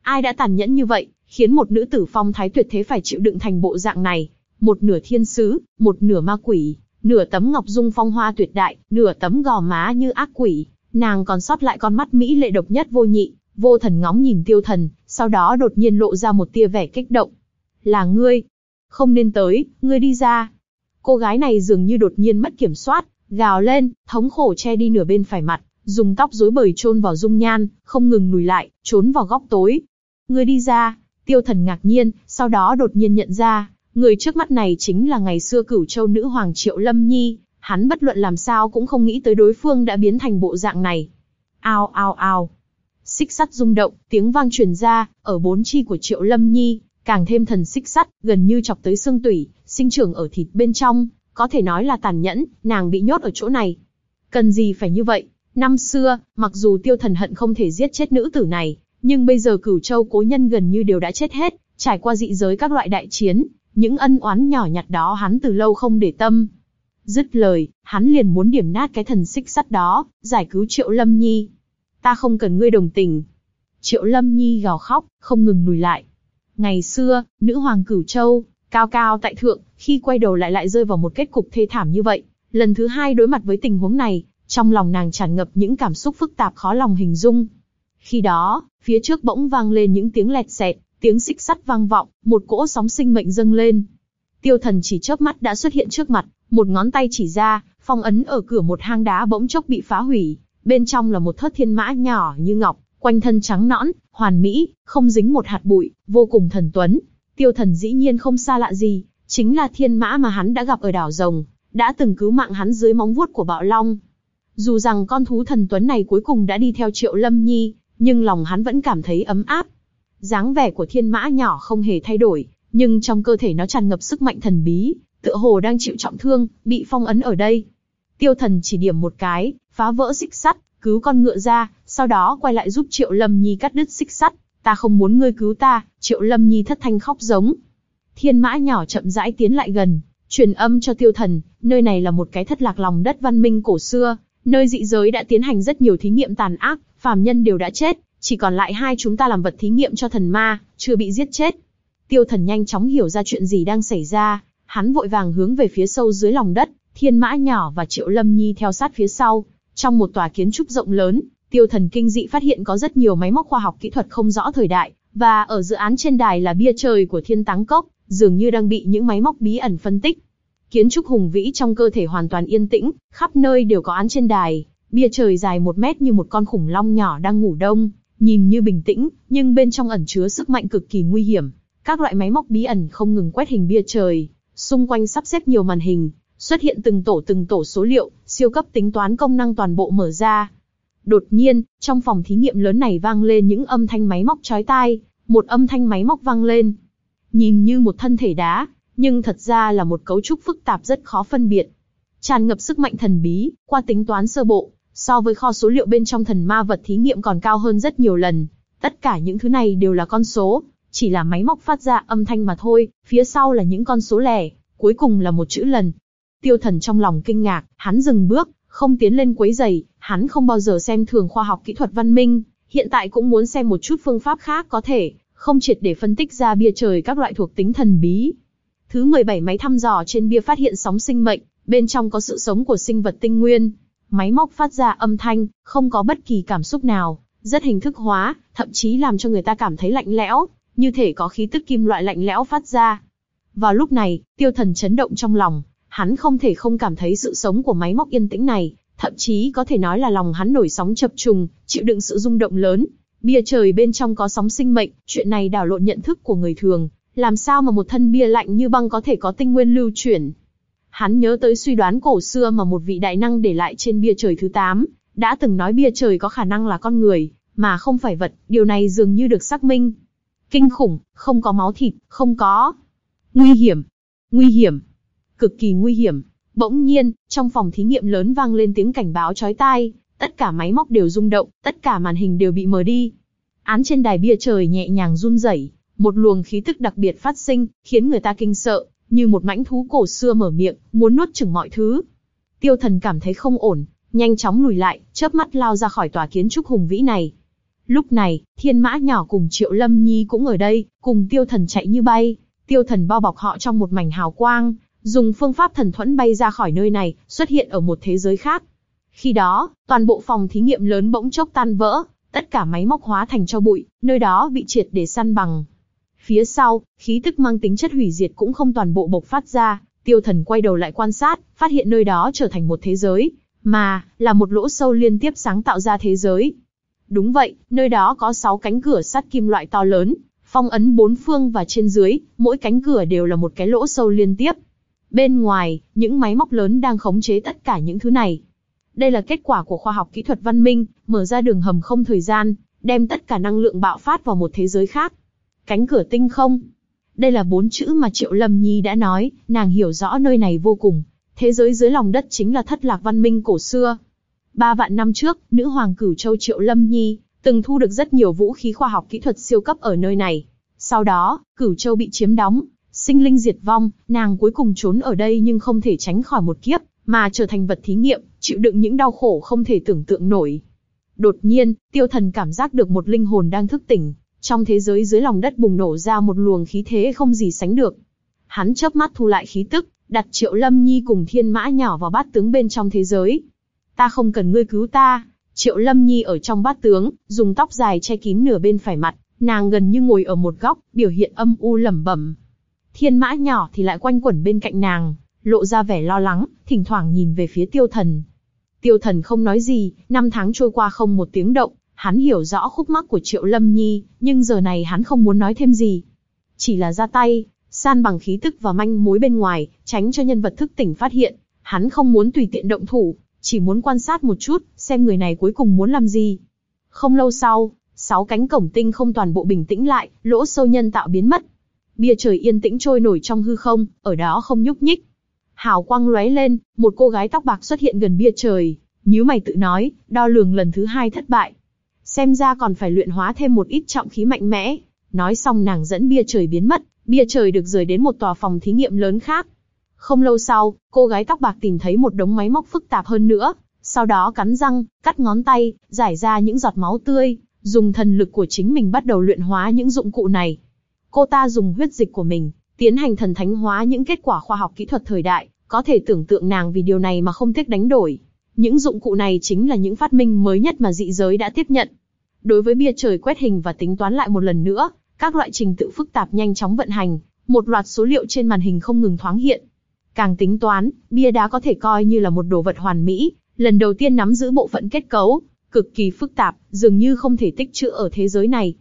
Ai đã tàn nhẫn như vậy, khiến một nữ tử phong thái tuyệt thế phải chịu đựng thành bộ dạng này? Một nửa thiên sứ, một nửa ma quỷ, nửa tấm ngọc dung phong hoa tuyệt đại, nửa tấm gò má như ác quỷ, nàng còn sót lại con mắt mỹ lệ độc nhất vô nhị, vô thần ngóng nhìn tiêu thần, sau đó đột nhiên lộ ra một tia vẻ kích động. Là ngươi, không nên tới, ngươi đi ra. Cô gái này dường như đột nhiên mất kiểm soát, gào lên, thống khổ che đi nửa bên phải mặt, dùng tóc rối bời chôn vào dung nhan, không ngừng lùi lại, trốn vào góc tối. Ngươi đi ra, tiêu thần ngạc nhiên, sau đó đột nhiên nhận ra, người trước mắt này chính là ngày xưa cửu châu nữ hoàng Triệu Lâm Nhi, hắn bất luận làm sao cũng không nghĩ tới đối phương đã biến thành bộ dạng này. Ao ao ao. Xích sắt rung động, tiếng vang truyền ra, ở bốn chi của Triệu Lâm Nhi, càng thêm thần xích sắt, gần như chọc tới xương tủy, sinh trưởng ở thịt bên trong, có thể nói là tàn nhẫn, nàng bị nhốt ở chỗ này. Cần gì phải như vậy? Năm xưa, mặc dù tiêu thần hận không thể giết chết nữ tử này, nhưng bây giờ cửu châu cố nhân gần như đều đã chết hết, trải qua dị giới các loại đại chiến, những ân oán nhỏ nhặt đó hắn từ lâu không để tâm. Dứt lời, hắn liền muốn điểm nát cái thần xích sắt đó, giải cứu Triệu Lâm Nhi. Ta không cần ngươi đồng tình. Triệu Lâm Nhi gào khóc, không ngừng lùi lại. Ngày xưa, nữ hoàng cửu châu, cao cao tại thượng, khi quay đầu lại lại rơi vào một kết cục thê thảm như vậy. Lần thứ hai đối mặt với tình huống này, trong lòng nàng tràn ngập những cảm xúc phức tạp khó lòng hình dung. Khi đó, phía trước bỗng vang lên những tiếng lẹt xẹt, tiếng xích sắt vang vọng, một cỗ sóng sinh mệnh dâng lên. Tiêu thần chỉ chớp mắt đã xuất hiện trước mặt, một ngón tay chỉ ra, phong ấn ở cửa một hang đá bỗng chốc bị phá hủy, bên trong là một thất thiên mã nhỏ như ngọc, quanh thân trắng nõn, hoàn mỹ, không dính một hạt bụi, vô cùng thần tuấn. Tiêu thần dĩ nhiên không xa lạ gì, chính là thiên mã mà hắn đã gặp ở đảo rồng, đã từng cứu mạng hắn dưới móng vuốt của bạo long. Dù rằng con thú thần tuấn này cuối cùng đã đi theo triệu lâm nhi, nhưng lòng hắn vẫn cảm thấy ấm áp. dáng vẻ của thiên mã nhỏ không hề thay đổi, nhưng trong cơ thể nó tràn ngập sức mạnh thần bí, tựa hồ đang chịu trọng thương, bị phong ấn ở đây. Tiêu thần chỉ điểm một cái, phá vỡ xích sắt, cứu con ngựa ra, sau đó quay lại giúp Triệu Lâm Nhi cắt đứt xích sắt. Ta không muốn ngươi cứu ta, Triệu Lâm Nhi thất thanh khóc giống. Thiên mã nhỏ chậm rãi tiến lại gần, truyền âm cho tiêu thần, nơi này là một cái thất lạc lòng đất văn minh cổ xưa, nơi dị giới đã tiến hành rất nhiều thí nghiệm tàn ác, phàm nhân đều đã chết, chỉ còn lại hai chúng ta làm vật thí nghiệm cho thần ma, chưa bị giết chết. Tiêu thần nhanh chóng hiểu ra chuyện gì đang xảy ra, hắn vội vàng hướng về phía sâu dưới lòng đất, thiên mã nhỏ và triệu lâm nhi theo sát phía sau. Trong một tòa kiến trúc rộng lớn, tiêu thần kinh dị phát hiện có rất nhiều máy móc khoa học kỹ thuật không rõ thời đại, Và ở dự án trên đài là bia trời của thiên táng cốc, dường như đang bị những máy móc bí ẩn phân tích. Kiến trúc hùng vĩ trong cơ thể hoàn toàn yên tĩnh, khắp nơi đều có án trên đài, bia trời dài một mét như một con khủng long nhỏ đang ngủ đông, nhìn như bình tĩnh, nhưng bên trong ẩn chứa sức mạnh cực kỳ nguy hiểm. Các loại máy móc bí ẩn không ngừng quét hình bia trời, xung quanh sắp xếp nhiều màn hình, xuất hiện từng tổ từng tổ số liệu, siêu cấp tính toán công năng toàn bộ mở ra. Đột nhiên, trong phòng thí nghiệm lớn này vang lên những âm thanh máy móc chói tai, một âm thanh máy móc vang lên. Nhìn như một thân thể đá, nhưng thật ra là một cấu trúc phức tạp rất khó phân biệt. Tràn ngập sức mạnh thần bí, qua tính toán sơ bộ, so với kho số liệu bên trong thần ma vật thí nghiệm còn cao hơn rất nhiều lần. Tất cả những thứ này đều là con số, chỉ là máy móc phát ra âm thanh mà thôi, phía sau là những con số lẻ, cuối cùng là một chữ lần. Tiêu thần trong lòng kinh ngạc, hắn dừng bước, không tiến lên quấy giày, hắn không bao giờ xem thường khoa học kỹ thuật văn minh, hiện tại cũng muốn xem một chút phương pháp khác có thể, không triệt để phân tích ra bia trời các loại thuộc tính thần bí. Thứ 17 máy thăm dò trên bia phát hiện sóng sinh mệnh, bên trong có sự sống của sinh vật tinh nguyên. Máy móc phát ra âm thanh, không có bất kỳ cảm xúc nào, rất hình thức hóa, thậm chí làm cho người ta cảm thấy lạnh lẽo, như thể có khí tức kim loại lạnh lẽo phát ra. Vào lúc này, tiêu thần chấn động trong lòng, hắn không thể không cảm thấy sự sống của máy móc yên tĩnh này, thậm chí có thể nói là lòng hắn nổi sóng chập trùng, chịu đựng sự rung động lớn. Bia trời bên trong có sóng sinh mệnh, chuyện này đảo lộn nhận thức của người thường, làm sao mà một thân bia lạnh như băng có thể có tinh nguyên lưu chuyển. Hắn nhớ tới suy đoán cổ xưa mà một vị đại năng để lại trên bia trời thứ 8, đã từng nói bia trời có khả năng là con người, mà không phải vật, điều này dường như được xác minh. Kinh khủng, không có máu thịt, không có. Nguy hiểm, nguy hiểm, cực kỳ nguy hiểm. Bỗng nhiên, trong phòng thí nghiệm lớn vang lên tiếng cảnh báo chói tai, tất cả máy móc đều rung động, tất cả màn hình đều bị mờ đi. Án trên đài bia trời nhẹ nhàng run rẩy, một luồng khí tức đặc biệt phát sinh, khiến người ta kinh sợ, như một mãnh thú cổ xưa mở miệng, muốn nuốt chửng mọi thứ. Tiêu thần cảm thấy không ổn, nhanh chóng lùi lại, chớp mắt lao ra khỏi tòa kiến trúc hùng vĩ này. Lúc này, thiên mã nhỏ cùng triệu lâm nhi cũng ở đây, cùng tiêu thần chạy như bay. Tiêu thần bao bọc họ trong một mảnh hào quang, dùng phương pháp thần thuẫn bay ra khỏi nơi này, xuất hiện ở một thế giới khác. Khi đó, toàn bộ phòng thí nghiệm lớn bỗng chốc tan vỡ, tất cả máy móc hóa thành cho bụi, nơi đó bị triệt để săn bằng. Phía sau, khí tức mang tính chất hủy diệt cũng không toàn bộ bộc phát ra, tiêu thần quay đầu lại quan sát, phát hiện nơi đó trở thành một thế giới, mà, là một lỗ sâu liên tiếp sáng tạo ra thế giới. Đúng vậy, nơi đó có 6 cánh cửa sắt kim loại to lớn, phong ấn bốn phương và trên dưới, mỗi cánh cửa đều là một cái lỗ sâu liên tiếp. Bên ngoài, những máy móc lớn đang khống chế tất cả những thứ này. Đây là kết quả của khoa học kỹ thuật văn minh, mở ra đường hầm không thời gian, đem tất cả năng lượng bạo phát vào một thế giới khác. Cánh cửa tinh không. Đây là bốn chữ mà Triệu Lâm Nhi đã nói, nàng hiểu rõ nơi này vô cùng. Thế giới dưới lòng đất chính là thất lạc văn minh cổ xưa. Ba vạn năm trước, nữ hoàng cửu châu Triệu Lâm Nhi, từng thu được rất nhiều vũ khí khoa học kỹ thuật siêu cấp ở nơi này. Sau đó, cửu châu bị chiếm đóng, sinh linh diệt vong, nàng cuối cùng trốn ở đây nhưng không thể tránh khỏi một kiếp, mà trở thành vật thí nghiệm, chịu đựng những đau khổ không thể tưởng tượng nổi. Đột nhiên, tiêu thần cảm giác được một linh hồn đang thức tỉnh, trong thế giới dưới lòng đất bùng nổ ra một luồng khí thế không gì sánh được. Hắn chớp mắt thu lại khí tức, đặt triệu lâm nhi cùng thiên mã nhỏ vào bát tướng bên trong thế giới. Ta không cần ngươi cứu ta. Triệu lâm nhi ở trong bát tướng, dùng tóc dài che kín nửa bên phải mặt, nàng gần như ngồi ở một góc, biểu hiện âm u lẩm bẩm. Thiên mã nhỏ thì lại quanh quẩn bên cạnh nàng, lộ ra vẻ lo lắng, thỉnh thoảng nhìn về phía tiêu thần. Tiêu thần không nói gì, năm tháng trôi qua không một tiếng động, hắn hiểu rõ khúc mắc của Triệu Lâm Nhi, nhưng giờ này hắn không muốn nói thêm gì. Chỉ là ra tay, san bằng khí tức và manh mối bên ngoài, tránh cho nhân vật thức tỉnh phát hiện. Hắn không muốn tùy tiện động thủ, chỉ muốn quan sát một chút, xem người này cuối cùng muốn làm gì. Không lâu sau, sáu cánh cổng tinh không toàn bộ bình tĩnh lại, lỗ sâu nhân tạo biến mất. Bia trời yên tĩnh trôi nổi trong hư không, ở đó không nhúc nhích. Hào quang lóe lên, một cô gái tóc bạc xuất hiện gần bia trời, nhíu mày tự nói, đo lường lần thứ hai thất bại. Xem ra còn phải luyện hóa thêm một ít trọng khí mạnh mẽ. Nói xong nàng dẫn bia trời biến mất, bia trời được rời đến một tòa phòng thí nghiệm lớn khác. Không lâu sau, cô gái tóc bạc tìm thấy một đống máy móc phức tạp hơn nữa, sau đó cắn răng, cắt ngón tay, giải ra những giọt máu tươi, dùng thần lực của chính mình bắt đầu luyện hóa những dụng cụ này. Cô ta dùng huyết dịch của mình, tiến hành thần thánh hóa những kết quả khoa học kỹ thuật thời đại, có thể tưởng tượng nàng vì điều này mà không tiếc đánh đổi. Những dụng cụ này chính là những phát minh mới nhất mà dị giới đã tiếp nhận. Đối với bia trời quét hình và tính toán lại một lần nữa, các loại trình tự phức tạp nhanh chóng vận hành, một loạt số liệu trên màn hình không ngừng thoáng hiện. Càng tính toán, bia đá có thể coi như là một đồ vật hoàn mỹ, lần đầu tiên nắm giữ bộ phận kết cấu, cực kỳ phức tạp, dường như không thể tích trữ ở thế giới này.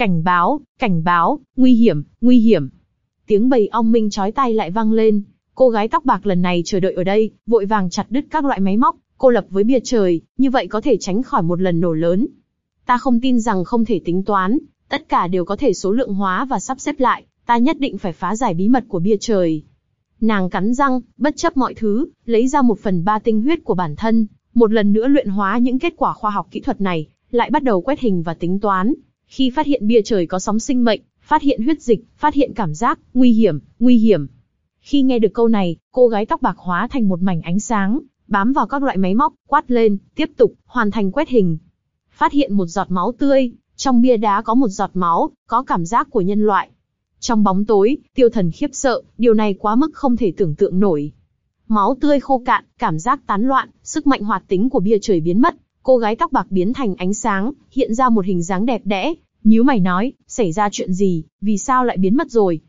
Cảnh báo, cảnh báo, nguy hiểm, nguy hiểm. Tiếng bầy ong minh chói tai lại vang lên, cô gái tóc bạc lần này chờ đợi ở đây, vội vàng chặt đứt các loại máy móc, cô lập với bia trời, như vậy có thể tránh khỏi một lần nổ lớn. Ta không tin rằng không thể tính toán, tất cả đều có thể số lượng hóa và sắp xếp lại, ta nhất định phải phá giải bí mật của bia trời. Nàng cắn răng, bất chấp mọi thứ, lấy ra một phần ba tinh huyết của bản thân, một lần nữa luyện hóa những kết quả khoa học kỹ thuật này, lại bắt đầu quét hình và tính toán. Khi phát hiện bia trời có sóng sinh mệnh, phát hiện huyết dịch, phát hiện cảm giác, nguy hiểm, nguy hiểm. Khi nghe được câu này, cô gái tóc bạc hóa thành một mảnh ánh sáng, bám vào các loại máy móc, quát lên, tiếp tục, hoàn thành quét hình. Phát hiện một giọt máu tươi, trong bia đá có một giọt máu, có cảm giác của nhân loại. Trong bóng tối, tiêu thần khiếp sợ, điều này quá mức không thể tưởng tượng nổi. Máu tươi khô cạn, cảm giác tán loạn, sức mạnh hoạt tính của bia trời biến mất, cô gái tóc bạc biến thành ánh sáng, hiện ra một hình dáng đẹp đẽ. Nhíu mày nói, xảy ra chuyện gì, vì sao lại biến mất rồi?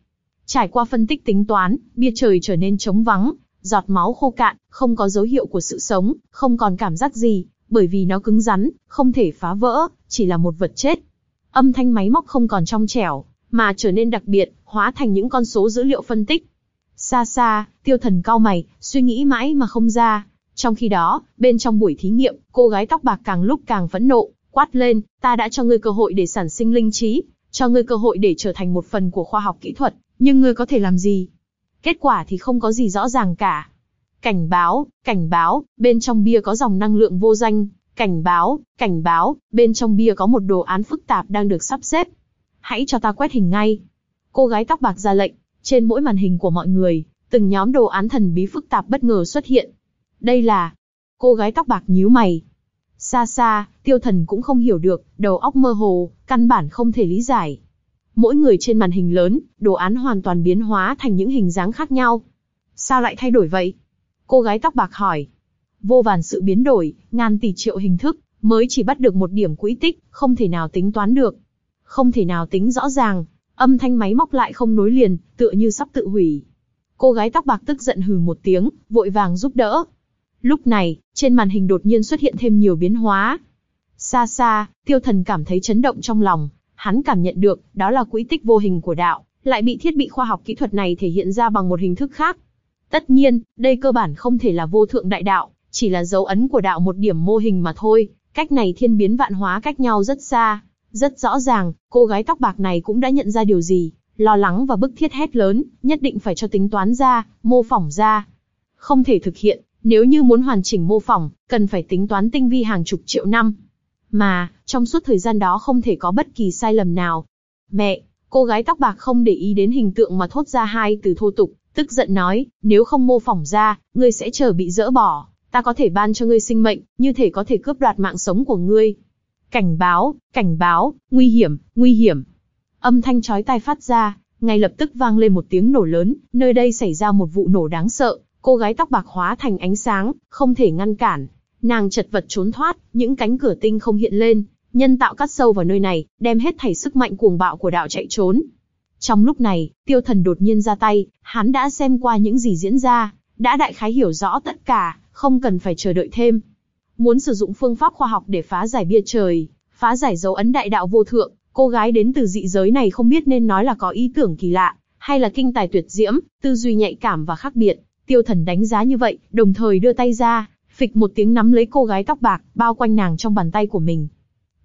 Trải qua phân tích tính toán, bia trời trở nên trống vắng, giọt máu khô cạn, không có dấu hiệu của sự sống, không còn cảm giác gì, bởi vì nó cứng rắn, không thể phá vỡ, chỉ là một vật chết. Âm thanh máy móc không còn trong trẻo, mà trở nên đặc biệt, hóa thành những con số dữ liệu phân tích. Xa xa, tiêu thần cao mày, suy nghĩ mãi mà không ra. Trong khi đó, bên trong buổi thí nghiệm, cô gái tóc bạc càng lúc càng phẫn nộ, quát lên, ta đã cho ngươi cơ hội để sản sinh linh trí, cho ngươi cơ hội để trở thành một phần của khoa học kỹ thuật, nhưng ngươi có thể làm gì? Kết quả thì không có gì rõ ràng cả. Cảnh báo, cảnh báo, bên trong bia có dòng năng lượng vô danh. Cảnh báo, cảnh báo, bên trong bia có một đồ án phức tạp đang được sắp xếp. Hãy cho ta quét hình ngay. Cô gái tóc bạc ra lệnh, trên mỗi màn hình của mọi người, từng nhóm đồ án thần bí phức tạp bất ngờ xuất hiện. Đây là... Cô gái tóc bạc nhíu mày. Xa xa, tiêu thần cũng không hiểu được, đầu óc mơ hồ, căn bản không thể lý giải. Mỗi người trên màn hình lớn, đồ án hoàn toàn biến hóa thành những hình dáng khác nhau. Sao lại thay đổi vậy? Cô gái tóc bạc hỏi. Vô vàn sự biến đổi, ngàn tỷ triệu hình thức, mới chỉ bắt được một điểm quỹ tích, không thể nào tính toán được. Không thể nào tính rõ ràng, âm thanh máy móc lại không nối liền, tựa như sắp tự hủy. Cô gái tóc bạc tức giận hừ một tiếng, vội vàng giúp đỡ. Lúc này, trên màn hình đột nhiên xuất hiện thêm nhiều biến hóa. Xa xa, tiêu thần cảm thấy chấn động trong lòng, hắn cảm nhận được, đó là quỹ tích vô hình của đạo, lại bị thiết bị khoa học kỹ thuật này thể hiện ra bằng một hình thức khác. Tất nhiên, đây cơ bản không thể là vô thượng đại đạo, chỉ là dấu ấn của đạo một điểm mô hình mà thôi, cách này thiên biến vạn hóa cách nhau rất xa. Rất rõ ràng, cô gái tóc bạc này cũng đã nhận ra điều gì, lo lắng và bức thiết hét lớn, nhất định phải cho tính toán ra, mô phỏng ra. Không thể thực hiện, nếu như muốn hoàn chỉnh mô phỏng, cần phải tính toán tinh vi hàng chục triệu năm. Mà, trong suốt thời gian đó không thể có bất kỳ sai lầm nào. Mẹ, cô gái tóc bạc không để ý đến hình tượng mà thốt ra hai từ thô tục, tức giận nói, nếu không mô phỏng ra, ngươi sẽ chờ bị dỡ bỏ, ta có thể ban cho ngươi sinh mệnh, như thể có thể cướp đoạt mạng sống của ngươi. Cảnh báo, cảnh báo, nguy hiểm, nguy hiểm. Âm thanh chói tai phát ra, ngay lập tức vang lên một tiếng nổ lớn, nơi đây xảy ra một vụ nổ đáng sợ, cô gái tóc bạc hóa thành ánh sáng, không thể ngăn cản. Nàng chật vật trốn thoát, những cánh cửa tinh không hiện lên, nhân tạo cắt sâu vào nơi này, đem hết thảy sức mạnh cuồng bạo của đạo chạy trốn. Trong lúc này, tiêu thần đột nhiên ra tay, hắn đã xem qua những gì diễn ra, đã đại khái hiểu rõ tất cả, không cần phải chờ đợi thêm. Muốn sử dụng phương pháp khoa học để phá giải bia trời, phá giải dấu ấn đại đạo vô thượng, cô gái đến từ dị giới này không biết nên nói là có ý tưởng kỳ lạ, hay là kinh tài tuyệt diễm, tư duy nhạy cảm và khác biệt. Tiêu thần đánh giá như vậy, đồng thời đưa tay ra, phịch một tiếng nắm lấy cô gái tóc bạc, bao quanh nàng trong bàn tay của mình.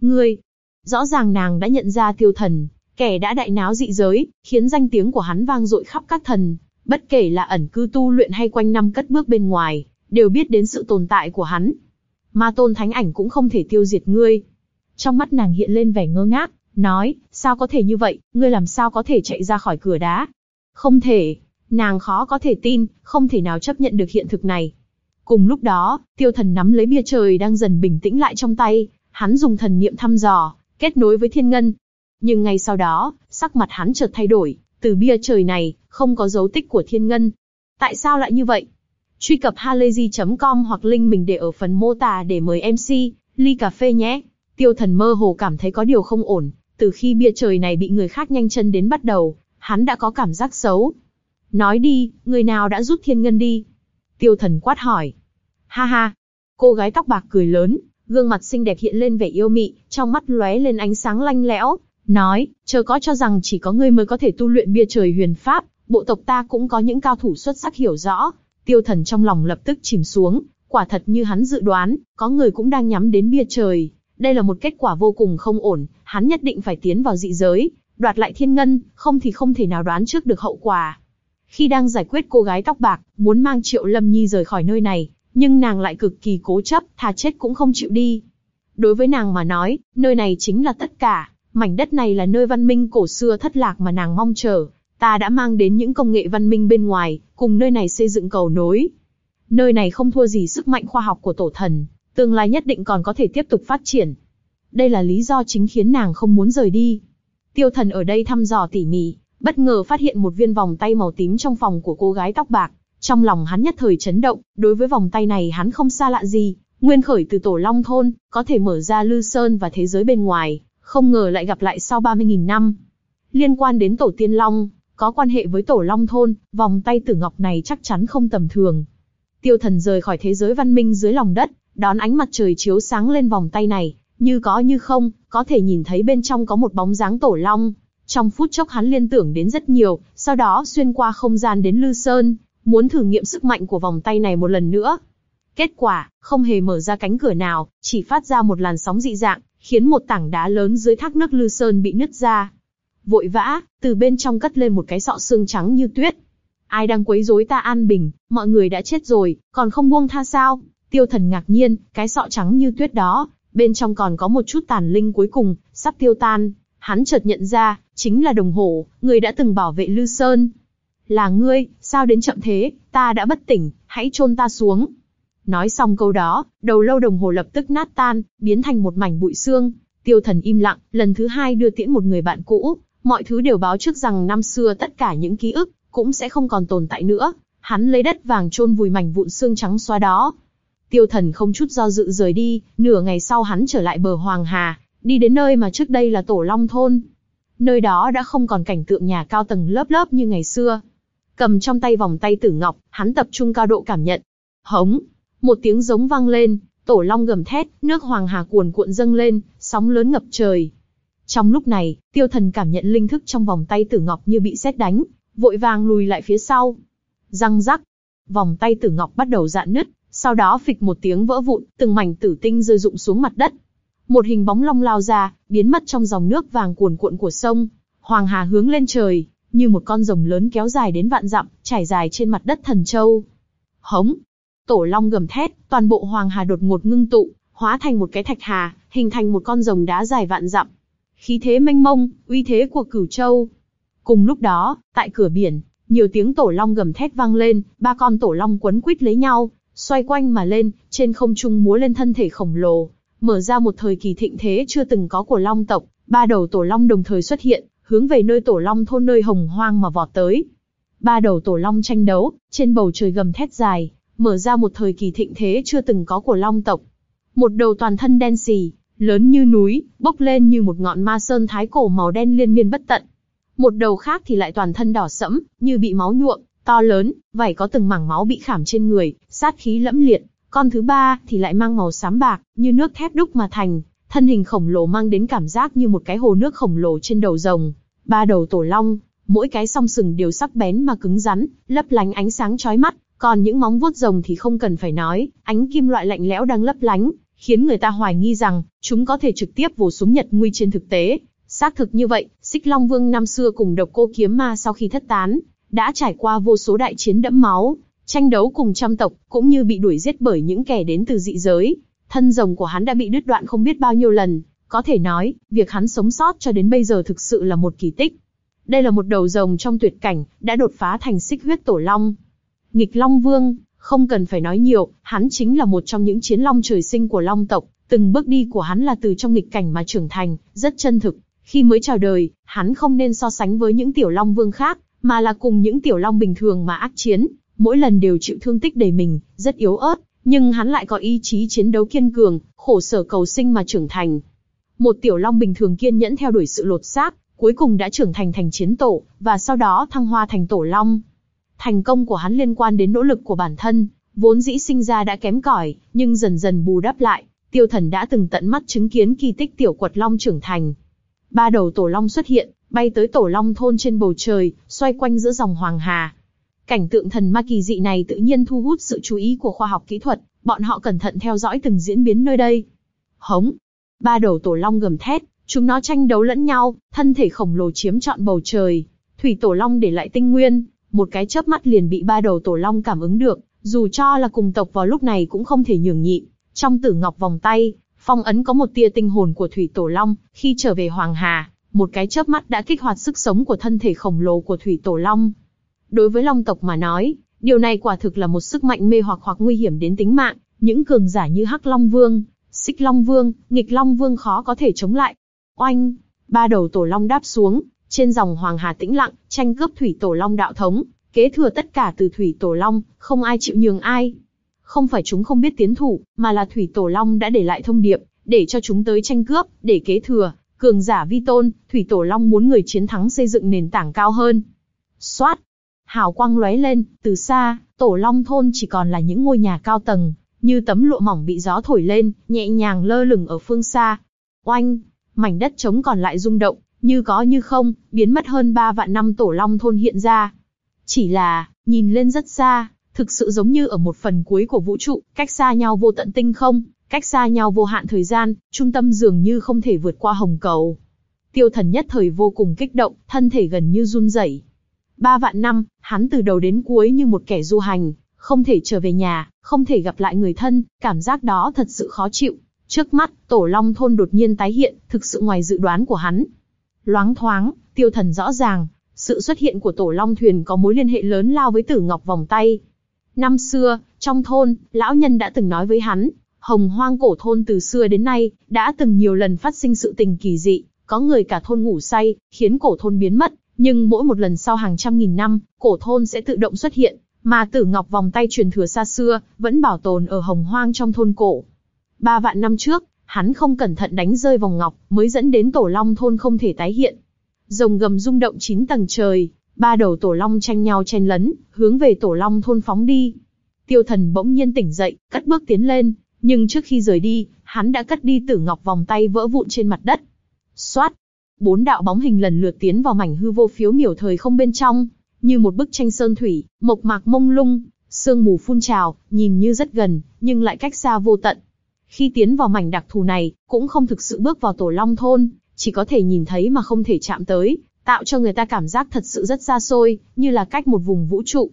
Ngươi! Rõ ràng nàng đã nhận ra tiêu thần, kẻ đã đại náo dị giới, khiến danh tiếng của hắn vang dội khắp các thần, bất kể là ẩn cư tu luyện hay quanh năm cất bước bên ngoài, đều biết đến sự tồn tại của hắn. Ma tôn thánh ảnh cũng không thể tiêu diệt ngươi. Trong mắt nàng hiện lên vẻ ngơ ngác, nói, sao có thể như vậy, ngươi làm sao có thể chạy ra khỏi cửa đá? Không thể, nàng khó có thể tin, không thể nào chấp nhận được hiện thực này. Cùng lúc đó, tiêu thần nắm lấy bia trời đang dần bình tĩnh lại trong tay, hắn dùng thần niệm thăm dò, kết nối với thiên ngân. Nhưng ngay sau đó, sắc mặt hắn chợt thay đổi, từ bia trời này, không có dấu tích của thiên ngân. Tại sao lại như vậy? Truy cập halayzi.com hoặc link mình để ở phần mô tả để mời MC, ly cà phê nhé. Tiêu thần mơ hồ cảm thấy có điều không ổn, từ khi bia trời này bị người khác nhanh chân đến bắt đầu, hắn đã có cảm giác xấu. Nói đi, người nào đã rút thiên ngân đi? Tiêu thần quát hỏi. Ha ha, cô gái tóc bạc cười lớn, gương mặt xinh đẹp hiện lên vẻ yêu mị, trong mắt lóe lên ánh sáng lanh lẽo, nói, chờ có cho rằng chỉ có ngươi mới có thể tu luyện bia trời huyền pháp, bộ tộc ta cũng có những cao thủ xuất sắc hiểu rõ. Tiêu thần trong lòng lập tức chìm xuống, quả thật như hắn dự đoán, có người cũng đang nhắm đến bia trời. Đây là một kết quả vô cùng không ổn, hắn nhất định phải tiến vào dị giới, đoạt lại thiên ngân, không thì không thể nào đoán trước được hậu quả. Khi đang giải quyết cô gái tóc bạc, muốn mang Triệu Lâm Nhi rời khỏi nơi này, nhưng nàng lại cực kỳ cố chấp, thà chết cũng không chịu đi. Đối với nàng mà nói, nơi này chính là tất cả, mảnh đất này là nơi văn minh cổ xưa thất lạc mà nàng mong chờ. Ta đã mang đến những công nghệ văn minh bên ngoài, cùng nơi này xây dựng cầu nối. Nơi này không thua gì sức mạnh khoa học của tổ thần, tương lai nhất định còn có thể tiếp tục phát triển. Đây là lý do chính khiến nàng không muốn rời đi. Tiêu thần ở đây thăm dò tỉ mỉ, bất ngờ phát hiện một viên vòng tay màu tím trong phòng của cô gái tóc bạc. Trong lòng hắn nhất thời chấn động, đối với vòng tay này hắn không xa lạ gì, nguyên khởi từ tổ Long Thôn, có thể mở ra Lư Sơn và thế giới bên ngoài, không ngờ lại gặp lại sau 30.000 năm. Liên quan đến tổ Tiên Long, có quan hệ với tổ Long Thôn, vòng tay tử ngọc này chắc chắn không tầm thường. Tiêu thần rời khỏi thế giới văn minh dưới lòng đất, đón ánh mặt trời chiếu sáng lên vòng tay này, như có như không, có thể nhìn thấy bên trong có một bóng dáng tổ long. Trong phút chốc hắn liên tưởng đến rất nhiều, sau đó xuyên qua không gian đến Lư Sơn, muốn thử nghiệm sức mạnh của vòng tay này một lần nữa. Kết quả, không hề mở ra cánh cửa nào, chỉ phát ra một làn sóng dị dạng, khiến một tảng đá lớn dưới thác nước Lư Sơn bị nứt ra. Vội vã, từ bên trong cất lên một cái sọ xương trắng như tuyết. Ai đang quấy rối ta an bình, mọi người đã chết rồi, còn không buông tha sao? Tiêu thần ngạc nhiên, cái sọ trắng như tuyết đó, bên trong còn có một chút tàn linh cuối cùng, sắp tiêu tan. Hắn chợt nhận ra, chính là đồng hồ, người đã từng bảo vệ Lư Sơn. Là ngươi, sao đến chậm thế, ta đã bất tỉnh, hãy chôn ta xuống. Nói xong câu đó, đầu lâu đồng hồ lập tức nát tan, biến thành một mảnh bụi xương. Tiêu thần im lặng, lần thứ hai đưa tiễn một người bạn cũ, mọi thứ đều báo trước rằng năm xưa tất cả những ký ức, cũng sẽ không còn tồn tại nữa. Hắn lấy đất vàng chôn vùi mảnh vụn xương trắng xóa đó. Tiêu thần không chút do dự rời đi, nửa ngày sau hắn trở lại bờ Hoàng Hà, đi đến nơi mà trước đây là Tổ Long Thôn. Nơi đó đã không còn cảnh tượng nhà cao tầng lớp lớp như ngày xưa. Cầm trong tay vòng tay tử ngọc, hắn tập trung cao độ cảm nhận. Hống! Một tiếng giống vang lên, tổ long gầm thét, nước hoàng hà cuồn cuộn dâng lên, sóng lớn ngập trời. Trong lúc này, tiêu thần cảm nhận linh thức trong vòng tay tử ngọc như bị sét đánh, vội vàng lùi lại phía sau. Răng rắc, vòng tay tử ngọc bắt đầu dạn nứt, sau đó phịch một tiếng vỡ vụn, từng mảnh tử tinh rơi rụng xuống mặt đất. Một hình bóng long lao ra, biến mất trong dòng nước vàng cuồn cuộn của sông. Hoàng hà hướng lên trời, như một con rồng lớn kéo dài đến vạn dặm, trải dài trên mặt đất thần châu. Hống! Tổ long gầm thét, toàn bộ hoàng hà đột ngột ngưng tụ, hóa thành một cái thạch hà, hình thành một con rồng đá dài vạn dặm. Khí thế mênh mông, uy thế của cửu châu. Cùng lúc đó, tại cửa biển, nhiều tiếng tổ long gầm thét vang lên, ba con tổ long quấn quýt lấy nhau, xoay quanh mà lên, trên không trung múa lên thân thể khổng lồ, mở ra một thời kỳ thịnh thế chưa từng có của long tộc, ba đầu tổ long đồng thời xuất hiện, hướng về nơi tổ long thôn nơi hồng hoang mà vọt tới. Ba đầu tổ long tranh đấu, trên bầu trời gầm thét dài, mở ra một thời kỳ thịnh thế chưa từng có của long tộc. Một đầu toàn thân đen xì, lớn như núi, bốc lên như một ngọn ma sơn thái cổ màu đen liên miên bất tận. Một đầu khác thì lại toàn thân đỏ sẫm, như bị máu nhuộm, to lớn, vảy có từng mảng máu bị khảm trên người, sát khí lẫm liệt. Con thứ ba thì lại mang màu xám bạc, như nước thép đúc mà thành, thân hình khổng lồ mang đến cảm giác như một cái hồ nước khổng lồ trên đầu rồng. Ba đầu tổ long, mỗi cái song sừng đều sắc bén mà cứng rắn, lấp lánh ánh sáng chói mắt, còn những móng vuốt rồng thì không cần phải nói, ánh kim loại lạnh lẽo đang lấp lánh, khiến người ta hoài nghi rằng chúng có thể trực tiếp vồ súng Nhật Nguy trên thực tế. Xác thực như vậy, Xích Long Vương năm xưa cùng độc cô kiếm ma sau khi thất tán, đã trải qua vô số đại chiến đẫm máu, tranh đấu cùng trăm tộc, cũng như bị đuổi giết bởi những kẻ đến từ dị giới. Thân rồng của hắn đã bị đứt đoạn không biết bao nhiêu lần, có thể nói, việc hắn sống sót cho đến bây giờ thực sự là một kỳ tích. Đây là một đầu rồng trong tuyệt cảnh, đã đột phá thành xích huyết tổ long. Nghịch Long Vương, không cần phải nói nhiều, hắn chính là một trong những chiến long trời sinh của long tộc, từng bước đi của hắn là từ trong nghịch cảnh mà trưởng thành, rất chân thực. Khi mới chào đời, hắn không nên so sánh với những tiểu long vương khác, mà là cùng những tiểu long bình thường mà ác chiến, mỗi lần đều chịu thương tích đầy mình, rất yếu ớt, nhưng hắn lại có ý chí chiến đấu kiên cường, khổ sở cầu sinh mà trưởng thành. Một tiểu long bình thường kiên nhẫn theo đuổi sự lột xác, cuối cùng đã trưởng thành thành chiến tổ, và sau đó thăng hoa thành tổ long. Thành công của hắn liên quan đến nỗ lực của bản thân, vốn dĩ sinh ra đã kém cỏi, nhưng dần dần bù đắp lại, tiêu thần đã từng tận mắt chứng kiến kỳ tích tiểu quật long trưởng thành. Ba đầu tổ long xuất hiện, bay tới tổ long thôn trên bầu trời, xoay quanh giữa dòng hoàng hà. Cảnh tượng thần ma kỳ dị này tự nhiên thu hút sự chú ý của khoa học kỹ thuật, bọn họ cẩn thận theo dõi từng diễn biến nơi đây. Hống! Ba đầu tổ long gầm thét, chúng nó tranh đấu lẫn nhau, thân thể khổng lồ chiếm trọn bầu trời. Thủy tổ long để lại tinh nguyên, một cái chớp mắt liền bị ba đầu tổ long cảm ứng được, dù cho là cùng tộc vào lúc này cũng không thể nhường nhịn. Trong tử ngọc vòng tay, phong ấn có một tia tinh hồn của thủy tổ long, khi trở về Hoàng Hà, một cái chớp mắt đã kích hoạt sức sống của thân thể khổng lồ của thủy tổ long. Đối với long tộc mà nói, điều này quả thực là một sức mạnh mê hoặc hoặc nguy hiểm đến tính mạng, những cường giả như Hắc Long Vương, Xích Long Vương, Nghịch Long Vương khó có thể chống lại. Oanh, ba đầu tổ long đáp xuống, trên dòng Hoàng Hà tĩnh lặng, tranh cướp thủy tổ long đạo thống, kế thừa tất cả từ thủy tổ long, không ai chịu nhường ai. Không phải chúng không biết tiến thủ, mà là thủy tổ long đã để lại thông điệp, để cho chúng tới tranh cướp, để kế thừa. Cường giả vi tôn, thủy tổ long muốn người chiến thắng xây dựng nền tảng cao hơn. Xoát, hào quang lóe lên, từ xa, tổ long thôn chỉ còn là những ngôi nhà cao tầng, như tấm lụa mỏng bị gió thổi lên, nhẹ nhàng lơ lửng ở phương xa. Oanh, mảnh đất trống còn lại rung động, như có như không, biến mất hơn ba vạn năm tổ long thôn hiện ra. Chỉ là, nhìn lên rất xa, thực sự giống như ở một phần cuối của vũ trụ, cách xa nhau vô tận tinh không, cách xa nhau vô hạn thời gian, trung tâm dường như không thể vượt qua hồng cầu. Tiêu thần nhất thời vô cùng kích động, thân thể gần như run rẩy. Ba vạn năm, hắn từ đầu đến cuối như một kẻ du hành, không thể trở về nhà, không thể gặp lại người thân, cảm giác đó thật sự khó chịu. Trước mắt, tổ long thôn đột nhiên tái hiện, thực sự ngoài dự đoán của hắn. Loáng thoáng, tiêu thần rõ ràng, sự xuất hiện của tổ long thuyền có mối liên hệ lớn lao với tử ngọc vòng tay. Năm xưa, trong thôn, lão nhân đã từng nói với hắn, hồng hoang cổ thôn từ xưa đến nay, đã từng nhiều lần phát sinh sự tình kỳ dị, có người cả thôn ngủ say, khiến cổ thôn biến mất, nhưng mỗi một lần sau hàng trăm nghìn năm, cổ thôn sẽ tự động xuất hiện, mà tử ngọc vòng tay truyền thừa xa xưa, vẫn bảo tồn ở hồng hoang trong thôn cổ. Ba vạn năm trước, hắn không cẩn thận đánh rơi vòng ngọc, mới dẫn đến tổ long thôn không thể tái hiện. Rồng gầm rung động chín tầng trời, ba đầu tổ long tranh nhau chen lấn, hướng về tổ long thôn phóng đi. Tiêu thần bỗng nhiên tỉnh dậy, cất bước tiến lên, nhưng trước khi rời đi, hắn đã cất đi tử ngọc vòng tay vỡ vụn trên mặt đất. Xoát! Bốn đạo bóng hình lần lượt tiến vào mảnh hư vô phiếu miểu thời không bên trong, như một bức tranh sơn thủy, mộc mạc mông lung, sương mù phun trào, nhìn như rất gần, nhưng lại cách xa vô tận. Khi tiến vào mảnh đặc thù này, cũng không thực sự bước vào tổ long thôn, chỉ có thể nhìn thấy mà không thể chạm tới, tạo cho người ta cảm giác thật sự rất xa xôi, như là cách một vùng vũ trụ.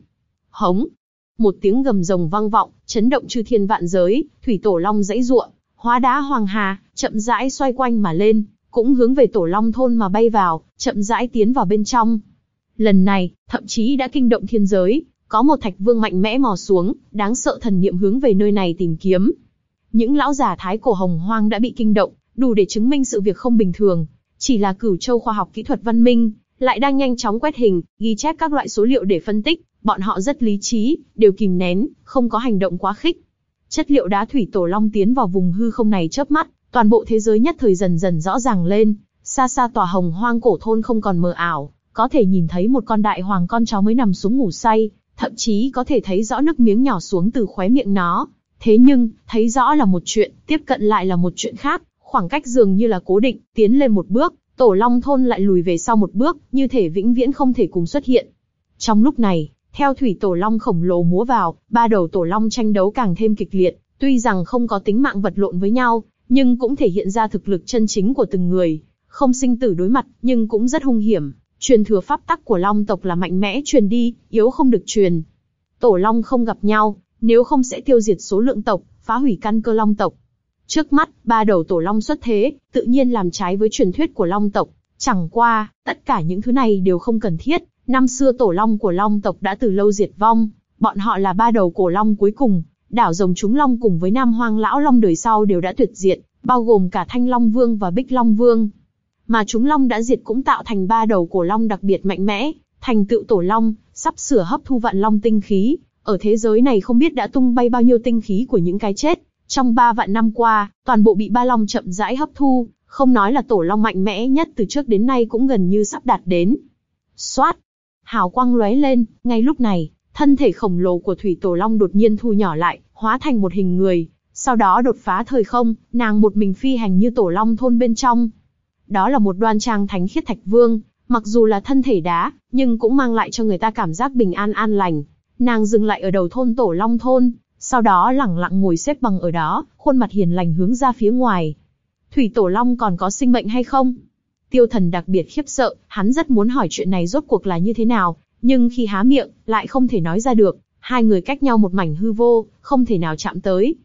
Hống! Một tiếng gầm rồng vang vọng, chấn động chư thiên vạn giới, thủy tổ long dãy ruộng, hóa đá hoàng hà, chậm rãi xoay quanh mà lên, cũng hướng về tổ long thôn mà bay vào, chậm rãi tiến vào bên trong. Lần này, thậm chí đã kinh động thiên giới, có một thạch vương mạnh mẽ mò xuống, đáng sợ thần niệm hướng về nơi này tìm kiếm. Những lão già thái cổ hồng hoang đã bị kinh động, đủ để chứng minh sự việc không bình thường. Chỉ là cửu châu khoa học kỹ thuật văn minh, lại đang nhanh chóng quét hình, ghi chép các loại số liệu để phân tích, bọn họ rất lý trí, đều kìm nén, không có hành động quá khích. Chất liệu đá thủy tổ long tiến vào vùng hư không này chớp mắt, toàn bộ thế giới nhất thời dần dần rõ ràng lên, xa xa tòa hồng hoang cổ thôn không còn mờ ảo, có thể nhìn thấy một con đại hoàng con chó mới nằm xuống ngủ say, thậm chí có thể thấy rõ nước miếng nhỏ xuống từ khóe miệng nó. Thế nhưng, thấy rõ là một chuyện, tiếp cận lại là một chuyện khác, khoảng cách dường như là cố định, tiến lên một bước, tổ long thôn lại lùi về sau một bước, như thể vĩnh viễn không thể cùng xuất hiện. Trong lúc này, theo thủy tổ long khổng lồ múa vào, ba đầu tổ long tranh đấu càng thêm kịch liệt, tuy rằng không có tính mạng vật lộn với nhau, nhưng cũng thể hiện ra thực lực chân chính của từng người, không sinh tử đối mặt, nhưng cũng rất hung hiểm. Truyền thừa pháp tắc của long tộc là mạnh mẽ truyền đi, yếu không được truyền. Tổ long không gặp nhau, nếu không sẽ tiêu diệt số lượng tộc, phá hủy căn cơ long tộc. Trước mắt, ba đầu tổ long xuất thế, tự nhiên làm trái với truyền thuyết của long tộc. Chẳng qua, tất cả những thứ này đều không cần thiết. Năm xưa tổ long của long tộc đã từ lâu diệt vong, bọn họ là ba đầu cổ long cuối cùng. Đảo rồng chúng long cùng với nam hoang lão long đời sau đều đã tuyệt diệt, bao gồm cả thanh long vương và bích long vương. Mà chúng long đã diệt cũng tạo thành ba đầu cổ long đặc biệt mạnh mẽ, thành tựu tổ long, sắp sửa hấp thu vạn long tinh khí. Ở thế giới này không biết đã tung bay bao nhiêu tinh khí của những cái chết, trong ba vạn năm qua, toàn bộ bị ba long chậm rãi hấp thu, Không nói là tổ long mạnh mẽ nhất từ trước đến nay cũng gần như sắp đạt đến. Xoát! Hào quang lóe lên, ngay lúc này, thân thể khổng lồ của thủy tổ long đột nhiên thu nhỏ lại, hóa thành một hình người. Sau đó đột phá thời không, nàng một mình phi hành như tổ long thôn bên trong. Đó là một đoan trang thánh khiết thạch vương, mặc dù là thân thể đá, nhưng cũng mang lại cho người ta cảm giác bình an an lành. Nàng dừng lại ở đầu thôn tổ long thôn, sau đó lẳng lặng ngồi xếp bằng ở đó, khuôn mặt hiền lành hướng ra phía ngoài. Thủy Tổ Long còn có sinh mệnh hay không? Tiêu thần đặc biệt khiếp sợ, hắn rất muốn hỏi chuyện này rốt cuộc là như thế nào, nhưng khi há miệng, lại không thể nói ra được, hai người cách nhau một mảnh hư vô, không thể nào chạm tới.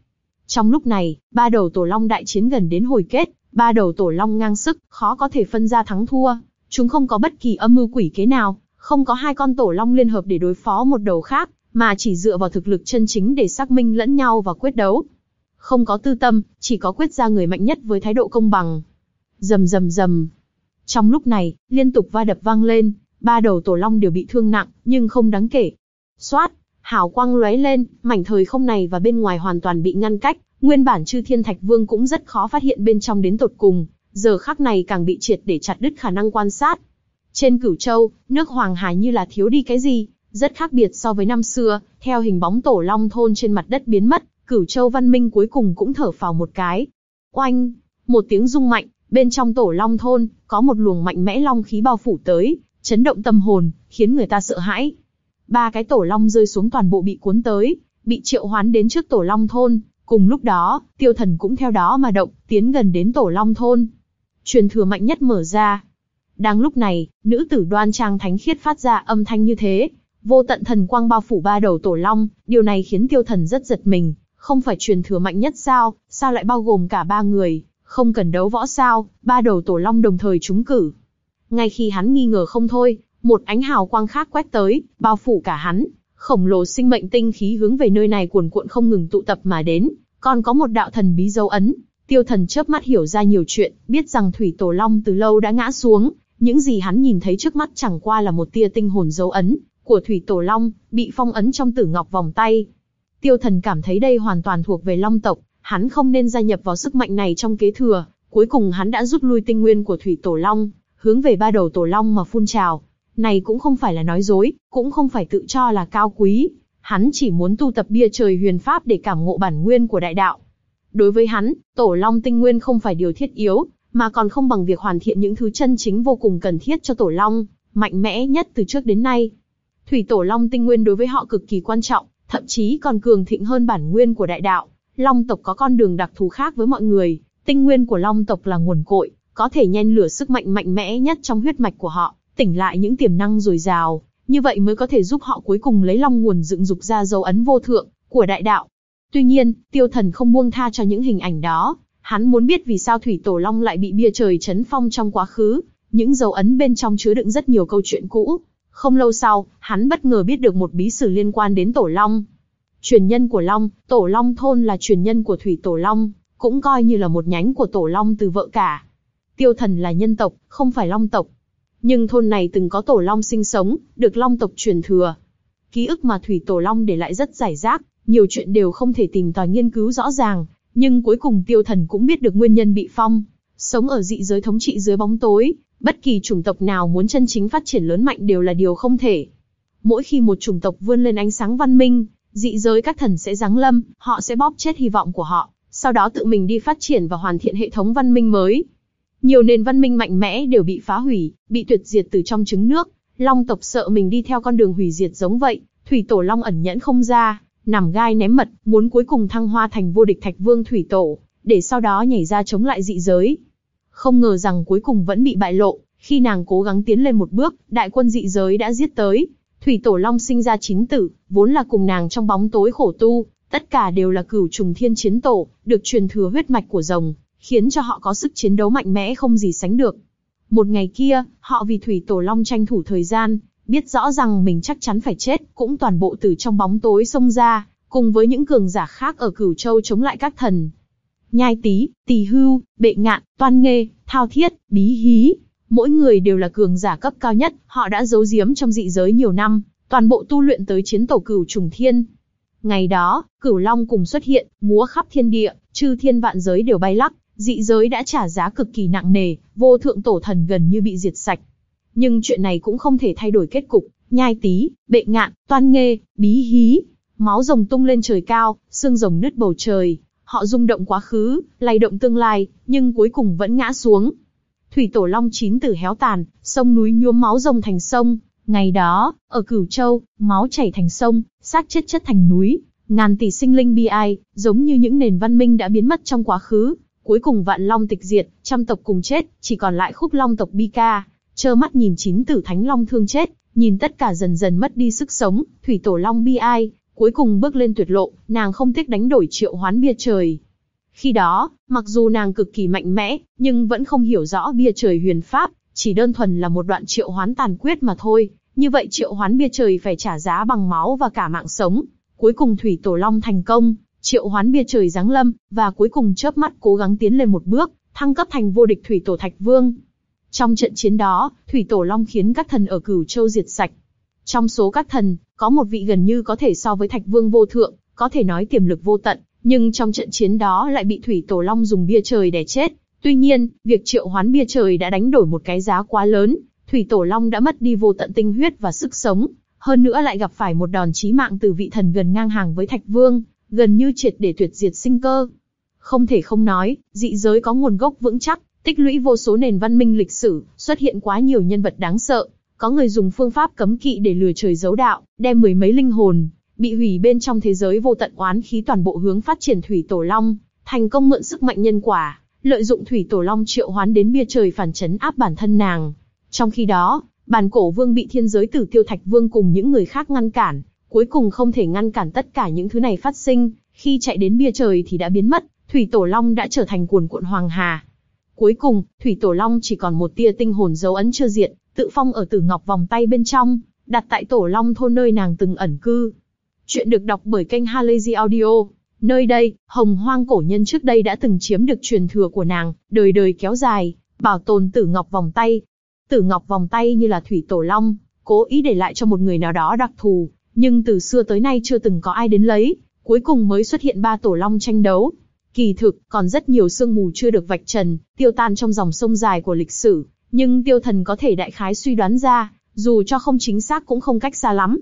Trong lúc này, ba đầu Tổ Long đại chiến gần đến hồi kết, ba đầu Tổ Long ngang sức, khó có thể phân ra thắng thua. Chúng không có bất kỳ âm mưu quỷ kế nào, không có hai con Tổ Long liên hợp để đối phó một đầu khác, mà chỉ dựa vào thực lực chân chính để xác minh lẫn nhau và quyết đấu. Không có tư tâm, chỉ có quyết ra người mạnh nhất với thái độ công bằng. Rầm rầm rầm. Trong lúc này, liên tục va đập vang lên, ba đầu tổ long đều bị thương nặng, nhưng không đáng kể. Xoát, hào quang lóe lên, mảnh thời không này và bên ngoài hoàn toàn bị ngăn cách, nguyên bản chư thiên thạch vương cũng rất khó phát hiện bên trong đến tột cùng, giờ khắc này càng bị triệt để chặt đứt khả năng quan sát. Trên cửu châu, nước Hoàng Hải như là thiếu đi cái gì, rất khác biệt so với năm xưa, theo hình bóng tổ long thôn trên mặt đất biến mất, cửu châu văn minh cuối cùng cũng thở phào một cái. Oanh! Một tiếng rung mạnh, bên trong tổ long thôn, có một luồng mạnh mẽ long khí bao phủ tới, chấn động tâm hồn, khiến người ta sợ hãi. Ba cái tổ long rơi xuống toàn bộ bị cuốn tới, bị triệu hoán đến trước tổ long thôn. Cùng lúc đó, tiêu thần cũng theo đó mà động, tiến gần đến tổ long thôn. Truyền thừa mạnh nhất mở ra. Đang lúc này, nữ tử đoan trang thánh khiết phát ra âm thanh như thế, Vô tận thần quang bao phủ ba đầu tổ long, điều này khiến tiêu thần rất giật mình, không phải truyền thừa mạnh nhất sao, sao lại bao gồm cả ba người, không cần đấu võ sao, ba đầu tổ long đồng thời trúng cử. Ngay khi hắn nghi ngờ không thôi, một ánh hào quang khác quét tới, bao phủ cả hắn, khổng lồ sinh mệnh tinh khí hướng về nơi này cuồn cuộn không ngừng tụ tập mà đến, còn có một đạo thần bí dấu ấn. Tiêu thần chớp mắt hiểu ra nhiều chuyện, biết rằng thủy tổ long từ lâu đã ngã xuống, những gì hắn nhìn thấy trước mắt chẳng qua là một tia tinh hồn dấu ấn, của Thủy Tổ Long, bị phong ấn trong tử ngọc vòng tay. Tiêu thần cảm thấy đây hoàn toàn thuộc về Long tộc, hắn không nên gia nhập vào sức mạnh này trong kế thừa, cuối cùng hắn đã rút lui tinh nguyên của Thủy Tổ Long, hướng về ba đầu Tổ Long mà phun trào. Này cũng không phải là nói dối, cũng không phải tự cho là cao quý, hắn chỉ muốn tu tập bia trời huyền pháp để cảm ngộ bản nguyên của đại đạo. Đối với hắn, Tổ Long tinh nguyên không phải điều thiết yếu, mà còn không bằng việc hoàn thiện những thứ chân chính vô cùng cần thiết cho Tổ Long, mạnh mẽ nhất từ trước đến nay. Thủy Tổ Long tinh nguyên đối với họ cực kỳ quan trọng, thậm chí còn cường thịnh hơn bản nguyên của đại đạo. Long tộc có con đường đặc thù khác với mọi người, tinh nguyên của Long tộc là nguồn cội, có thể nhen lửa sức mạnh mạnh mẽ nhất trong huyết mạch của họ, tỉnh lại những tiềm năng dồi dào, như vậy mới có thể giúp họ cuối cùng lấy long nguồn dựng dục ra dấu ấn vô thượng của đại đạo. Tuy nhiên, Tiêu Thần không buông tha cho những hình ảnh đó, hắn muốn biết vì sao Thủy Tổ Long lại bị bia trời chấn phong trong quá khứ, những dấu ấn bên trong chứa đựng rất nhiều câu chuyện cũ, không lâu sau, hắn bất ngờ biết được một bí sử liên quan đến Tổ Long. Truyền nhân của Long, Tổ Long thôn là truyền nhân của Thủy Tổ Long, cũng coi như là một nhánh của Tổ Long từ vợ cả. Tiêu thần là nhân tộc, không phải Long tộc. Nhưng thôn này từng có Tổ Long sinh sống, được Long tộc truyền thừa. Ký ức mà Thủy Tổ Long để lại rất giải rác, nhiều chuyện đều không thể tìm tòi nghiên cứu rõ ràng, nhưng cuối cùng tiêu thần cũng biết được nguyên nhân bị phong. Sống ở dị giới thống trị dưới bóng tối, Bất kỳ chủng tộc nào muốn chân chính phát triển lớn mạnh đều là điều không thể. Mỗi khi một chủng tộc vươn lên ánh sáng văn minh, dị giới các thần sẽ giáng lâm, họ sẽ bóp chết hy vọng của họ, sau đó tự mình đi phát triển và hoàn thiện hệ thống văn minh mới. Nhiều nền văn minh mạnh mẽ đều bị phá hủy, bị tuyệt diệt từ trong trứng nước. Long tộc sợ mình đi theo con đường hủy diệt giống vậy, thủy tổ long ẩn nhẫn không ra, nằm gai ném mật, muốn cuối cùng thăng hoa thành vô địch thạch vương thủy tổ, để sau đó nhảy ra chống lại dị giới không ngờ rằng cuối cùng vẫn bị bại lộ, khi nàng cố gắng tiến lên một bước, đại quân dị giới đã giết tới. Thủy Tổ Long sinh ra chín tử, vốn là cùng nàng trong bóng tối khổ tu, tất cả đều là cửu trùng thiên chiến tổ, được truyền thừa huyết mạch của rồng, khiến cho họ có sức chiến đấu mạnh mẽ không gì sánh được. Một ngày kia, họ vì Thủy Tổ Long tranh thủ thời gian, biết rõ rằng mình chắc chắn phải chết, cũng toàn bộ từ trong bóng tối xông ra, cùng với những cường giả khác ở cửu châu chống lại các thần, nhai tý, tỳ hưu, bệ ngạn, toan nghê, thao thiết, bí hí. Mỗi người đều là cường giả cấp cao nhất, họ đã giấu giếm trong dị giới nhiều năm, toàn bộ tu luyện tới chiến tổ cửu trùng thiên. Ngày đó, cửu long cùng xuất hiện, múa khắp thiên địa, chư thiên vạn giới đều bay lắc, dị giới đã trả giá cực kỳ nặng nề, vô thượng tổ thần gần như bị diệt sạch. Nhưng chuyện này cũng không thể thay đổi kết cục, nhai tí, bệ ngạn, toan nghê, bí hí. Máu rồng tung lên trời cao, xương rồng nứt bầu trời. Họ rung động quá khứ, lay động tương lai, nhưng cuối cùng vẫn ngã xuống. Thủy tổ long chín tử héo tàn, sông núi nhuốm máu rồng thành sông. Ngày đó, ở Cửu Châu, máu chảy thành sông, xác chết chất thành núi. Ngàn tỷ sinh linh bi ai, giống như những nền văn minh đã biến mất trong quá khứ. Cuối cùng vạn long tịch diệt, trăm tộc cùng chết, chỉ còn lại khúc long tộc bi ca. Trơ mắt nhìn chín tử thánh long thương chết, nhìn tất cả dần dần mất đi sức sống, thủy tổ long bi ai, cuối cùng bước lên tuyệt lộ, nàng không tiếc đánh đổi triệu hoán bia trời. Khi đó, mặc dù nàng cực kỳ mạnh mẽ, nhưng vẫn không hiểu rõ bia trời huyền pháp, chỉ đơn thuần là một đoạn triệu hoán tàn quyết mà thôi. Như vậy triệu hoán bia trời phải trả giá bằng máu và cả mạng sống. Cuối cùng thủy tổ long thành công, triệu hoán bia trời giáng lâm, và cuối cùng chớp mắt cố gắng tiến lên một bước, thăng cấp thành vô địch thủy tổ thạch vương. Trong trận chiến đó, Thủy Tổ Long khiến các thần ở Cửu Châu diệt sạch. Trong số các thần, có một vị gần như có thể so với Thạch Vương vô thượng, có thể nói tiềm lực vô tận, nhưng trong trận chiến đó lại bị Thủy Tổ Long dùng bia trời để chết. Tuy nhiên, việc triệu hoán bia trời đã đánh đổi một cái giá quá lớn, Thủy Tổ Long đã mất đi vô tận tinh huyết và sức sống, hơn nữa lại gặp phải một đòn chí mạng từ vị thần gần ngang hàng với Thạch Vương, gần như triệt để tuyệt diệt sinh cơ. Không thể không nói, dị giới có nguồn gốc vững chắc, Tích lũy vô số nền văn minh lịch sử, xuất hiện quá nhiều nhân vật đáng sợ. Có người dùng phương pháp cấm kỵ để lừa trời giấu đạo, đem mười mấy linh hồn, bị hủy bên trong thế giới vô tận oán khí toàn bộ hướng phát triển thủy tổ long, thành công mượn sức mạnh nhân quả, lợi dụng thủy tổ long triệu hoán đến bia trời phản chấn áp bản thân nàng. Trong khi đó, bản cổ vương bị thiên giới tử tiêu thạch vương cùng những người khác ngăn cản, cuối cùng không thể ngăn cản tất cả những thứ này phát sinh, khi chạy đến bia trời thì đã biến mất, thủy tổ long đã trở thành cuồn cuộn hoàng hà, Cuối cùng, Thủy Tổ Long chỉ còn một tia tinh hồn dấu ấn chưa diệt, tự phong ở tử ngọc vòng tay bên trong, đặt tại Tổ Long thôn nơi nàng từng ẩn cư. Chuyện được đọc bởi kênh Halazy Audio. Nơi đây, hồng hoang cổ nhân trước đây đã từng chiếm được truyền thừa của nàng, đời đời kéo dài, bảo tồn tử ngọc vòng tay. Tử ngọc vòng tay như là Thủy Tổ Long, cố ý để lại cho một người nào đó đặc thù, nhưng từ xưa tới nay chưa từng có ai đến lấy, cuối cùng mới xuất hiện ba Tổ Long tranh đấu. Kỳ thực, còn rất nhiều sương mù chưa được vạch trần, tiêu tan trong dòng sông dài của lịch sử, nhưng tiêu thần có thể đại khái suy đoán ra, dù cho không chính xác cũng không cách xa lắm.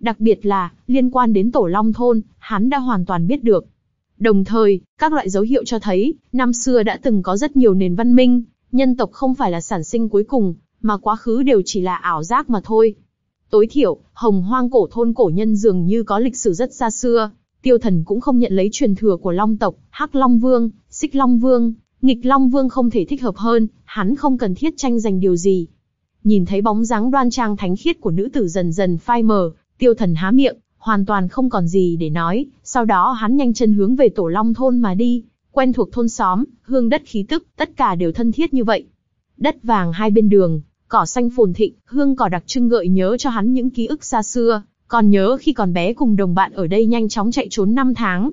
Đặc biệt là, liên quan đến tổ long thôn, hắn đã hoàn toàn biết được. Đồng thời, các loại dấu hiệu cho thấy, năm xưa đã từng có rất nhiều nền văn minh, nhân tộc không phải là sản sinh cuối cùng, mà quá khứ đều chỉ là ảo giác mà thôi. Tối thiểu, hồng hoang cổ thôn cổ nhân dường như có lịch sử rất xa xưa, Tiêu Thần cũng không nhận lấy truyền thừa của Long tộc, Hắc Long Vương, Xích Long Vương, Nghịch Long Vương không thể thích hợp hơn, hắn không cần thiết tranh giành điều gì. Nhìn thấy bóng dáng đoan trang thánh khiết của nữ tử dần dần phai mờ, Tiêu Thần há miệng, hoàn toàn không còn gì để nói, sau đó hắn nhanh chân hướng về Tổ Long thôn mà đi, quen thuộc thôn xóm, hương đất khí tức, tất cả đều thân thiết như vậy. Đất vàng hai bên đường, cỏ xanh phồn thịnh, hương cỏ đặc trưng gợi nhớ cho hắn những ký ức xa xưa, còn nhớ khi còn bé cùng đồng bạn ở đây nhanh chóng chạy trốn năm tháng.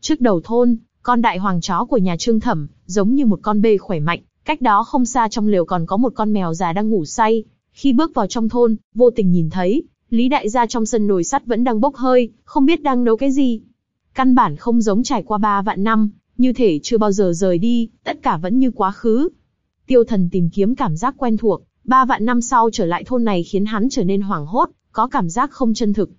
Trước đầu thôn, con đại hoàng chó của nhà Trương Thẩm, giống như một con bê khỏe mạnh, cách đó không xa trong lều còn có một con mèo già đang ngủ say. Khi bước vào trong thôn, vô tình nhìn thấy, Lý Đại gia trong sân nồi sắt vẫn đang bốc hơi, không biết đang nấu cái gì. Căn bản không giống trải qua ba vạn năm, như thể chưa bao giờ rời đi, tất cả vẫn như quá khứ. Tiêu thần tìm kiếm cảm giác quen thuộc, ba vạn năm sau trở lại thôn này khiến hắn trở nên hoảng hốt, có cảm giác không chân thực.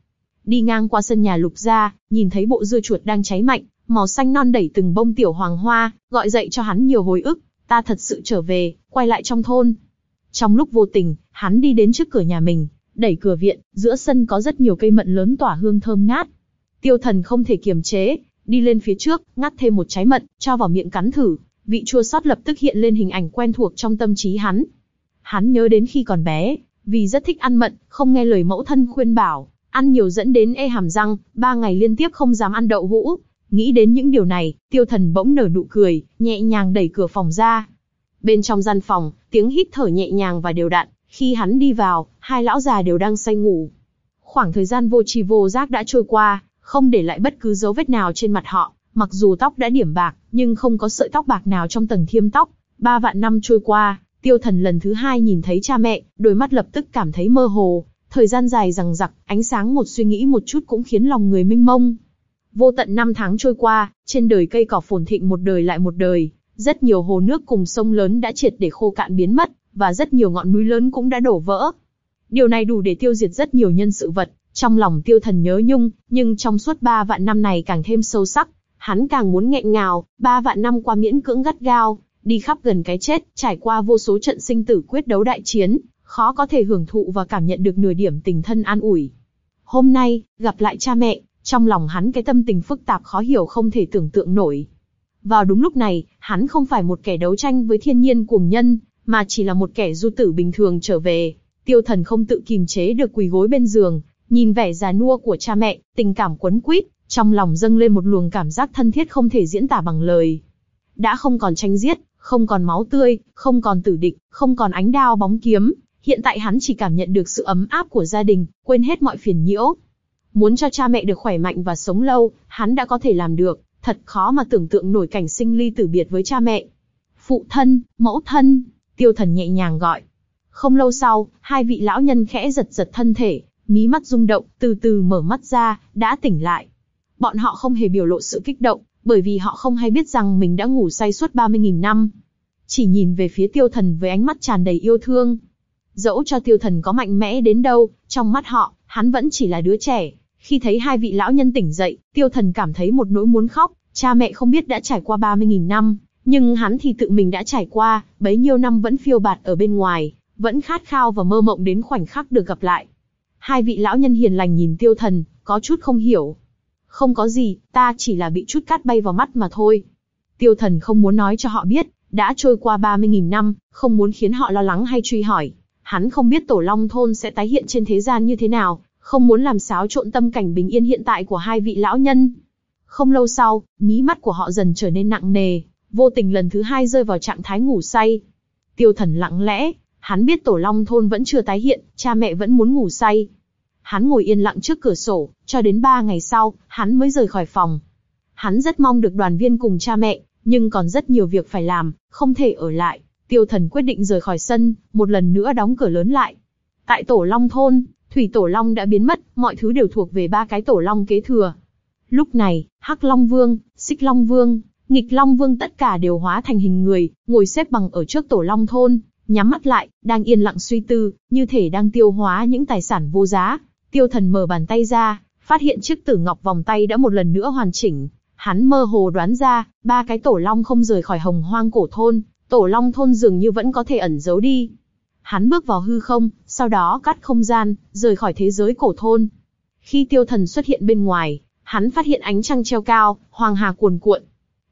Đi ngang qua sân nhà lục gia, nhìn thấy bộ dưa chuột đang cháy mạnh, màu xanh non đẩy từng bông tiểu hoàng hoa, gọi dậy cho hắn nhiều hồi ức, ta thật sự trở về, quay lại trong thôn. Trong lúc vô tình, hắn đi đến trước cửa nhà mình, đẩy cửa viện, giữa sân có rất nhiều cây mận lớn tỏa hương thơm ngát. Tiêu thần không thể kiềm chế, đi lên phía trước, ngắt thêm một trái mận, cho vào miệng cắn thử, vị chua sót lập tức hiện lên hình ảnh quen thuộc trong tâm trí hắn. Hắn nhớ đến khi còn bé, vì rất thích ăn mận, không nghe lời mẫu thân khuyên bảo, ăn nhiều dẫn đến ê hàm răng, ba ngày liên tiếp không dám ăn đậu hũ. Nghĩ đến những điều này, tiêu thần bỗng nở nụ cười, nhẹ nhàng đẩy cửa phòng ra. Bên trong gian phòng, tiếng hít thở nhẹ nhàng và đều đặn, khi hắn đi vào, hai lão già đều đang say ngủ. Khoảng thời gian vô tri vô giác đã trôi qua, không để lại bất cứ dấu vết nào trên mặt họ, mặc dù tóc đã điểm bạc, nhưng không có sợi tóc bạc nào trong tầng thiêm tóc. Ba vạn năm trôi qua, Tiêu thần lần thứ hai nhìn thấy cha mẹ, đôi mắt lập tức cảm thấy mơ hồ, thời gian dài rằng rặc, ánh sáng một suy nghĩ một chút cũng khiến lòng người minh mông. Vô tận năm tháng trôi qua, trên đời cây cỏ phồn thịnh một đời lại một đời, rất nhiều hồ nước cùng sông lớn đã triệt để khô cạn biến mất, và rất nhiều ngọn núi lớn cũng đã đổ vỡ. Điều này đủ để tiêu diệt rất nhiều nhân sự vật, trong lòng tiêu thần nhớ nhung, nhưng trong suốt ba vạn năm này càng thêm sâu sắc, hắn càng muốn nghẹn ngào, ba vạn năm qua miễn cưỡng gắt gao, đi khắp gần cái chết, trải qua vô số trận sinh tử quyết đấu đại chiến, khó có thể hưởng thụ và cảm nhận được nửa điểm tình thân an ủi. Hôm nay, gặp lại cha mẹ, trong lòng hắn cái tâm tình phức tạp khó hiểu không thể tưởng tượng nổi. Vào đúng lúc này, hắn không phải một kẻ đấu tranh với thiên nhiên cuồng nhân, mà chỉ là một kẻ du tử bình thường trở về. Tiêu thần không tự kìm chế được quỳ gối bên giường, nhìn vẻ già nua của cha mẹ, tình cảm quấn quýt, trong lòng dâng lên một luồng cảm giác thân thiết không thể diễn tả bằng lời. Đã không còn tranh giết, không còn máu tươi, không còn tử địch, không còn ánh đao bóng kiếm, hiện tại hắn chỉ cảm nhận được sự ấm áp của gia đình, quên hết mọi phiền nhiễu. Muốn cho cha mẹ được khỏe mạnh và sống lâu, hắn đã có thể làm được, thật khó mà tưởng tượng nổi cảnh sinh ly tử biệt với cha mẹ. Phụ thân, mẫu thân, tiêu thần nhẹ nhàng gọi. Không lâu sau, hai vị lão nhân khẽ giật giật thân thể, mí mắt rung động, từ từ mở mắt ra, đã tỉnh lại. Bọn họ không hề biểu lộ sự kích động, bởi vì họ không hay biết rằng mình đã ngủ say suốt 30.000 năm. Chỉ nhìn về phía tiêu thần với ánh mắt tràn đầy yêu thương. Dẫu cho tiêu thần có mạnh mẽ đến đâu, trong mắt họ, hắn vẫn chỉ là đứa trẻ. Khi thấy hai vị lão nhân tỉnh dậy, tiêu thần cảm thấy một nỗi muốn khóc, cha mẹ không biết đã trải qua 30.000 năm, nhưng hắn thì tự mình đã trải qua, bấy nhiêu năm vẫn phiêu bạt ở bên ngoài, vẫn khát khao và mơ mộng đến khoảnh khắc được gặp lại. Hai vị lão nhân hiền lành nhìn tiêu thần, có chút không hiểu. Không có gì, ta chỉ là bị chút cát bay vào mắt mà thôi. Tiêu thần không muốn nói cho họ biết, đã trôi qua 30.000 năm, không muốn khiến họ lo lắng hay truy hỏi. Hắn không biết tổ long thôn sẽ tái hiện trên thế gian như thế nào, không muốn làm xáo trộn tâm cảnh bình yên hiện tại của hai vị lão nhân. Không lâu sau, mí mắt của họ dần trở nên nặng nề, vô tình lần thứ hai rơi vào trạng thái ngủ say. Tiêu thần lặng lẽ, hắn biết tổ long thôn vẫn chưa tái hiện, cha mẹ vẫn muốn ngủ say. Hắn ngồi yên lặng trước cửa sổ, cho đến ba ngày sau, hắn mới rời khỏi phòng. Hắn rất mong được đoàn viên cùng cha mẹ, nhưng còn rất nhiều việc phải làm, không thể ở lại. Tiêu thần quyết định rời khỏi sân, một lần nữa đóng cửa lớn lại. Tại tổ long thôn, thủy tổ long đã biến mất, mọi thứ đều thuộc về ba cái tổ long kế thừa. Lúc này, Hắc Long Vương, Xích Long Vương, Nghịch Long Vương tất cả đều hóa thành hình người, ngồi xếp bằng ở trước tổ Long Thôn, nhắm mắt lại, đang yên lặng suy tư, như thể đang tiêu hóa những tài sản vô giá. Tiêu thần mở bàn tay ra, phát hiện chiếc tử ngọc vòng tay đã một lần nữa hoàn chỉnh. Hắn mơ hồ đoán ra, ba cái tổ long không rời khỏi hồng hoang cổ thôn, tổ long thôn dường như vẫn có thể ẩn giấu đi. Hắn bước vào hư không, sau đó cắt không gian, rời khỏi thế giới cổ thôn. Khi tiêu thần xuất hiện bên ngoài, hắn phát hiện ánh trăng treo cao, hoàng hà cuồn cuộn.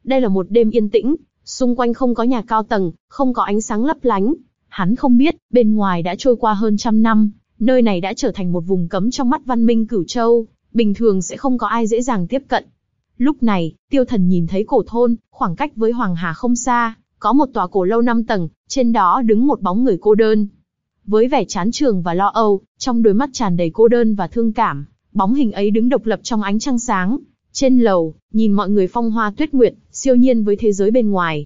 Đây là một đêm yên tĩnh, xung quanh không có nhà cao tầng, không có ánh sáng lấp lánh. Hắn không biết, bên ngoài đã trôi qua hơn trăm năm, nơi này đã trở thành một vùng cấm trong mắt văn minh cửu châu, bình thường sẽ không có ai dễ dàng tiếp cận. Lúc này, tiêu thần nhìn thấy cổ thôn, khoảng cách với Hoàng Hà không xa, có một tòa cổ lâu năm tầng, trên đó đứng một bóng người cô đơn. Với vẻ chán trường và lo âu, trong đôi mắt tràn đầy cô đơn và thương cảm, bóng hình ấy đứng độc lập trong ánh trăng sáng. Trên lầu, nhìn mọi người phong hoa tuyết nguyệt, siêu nhiên với thế giới bên ngoài.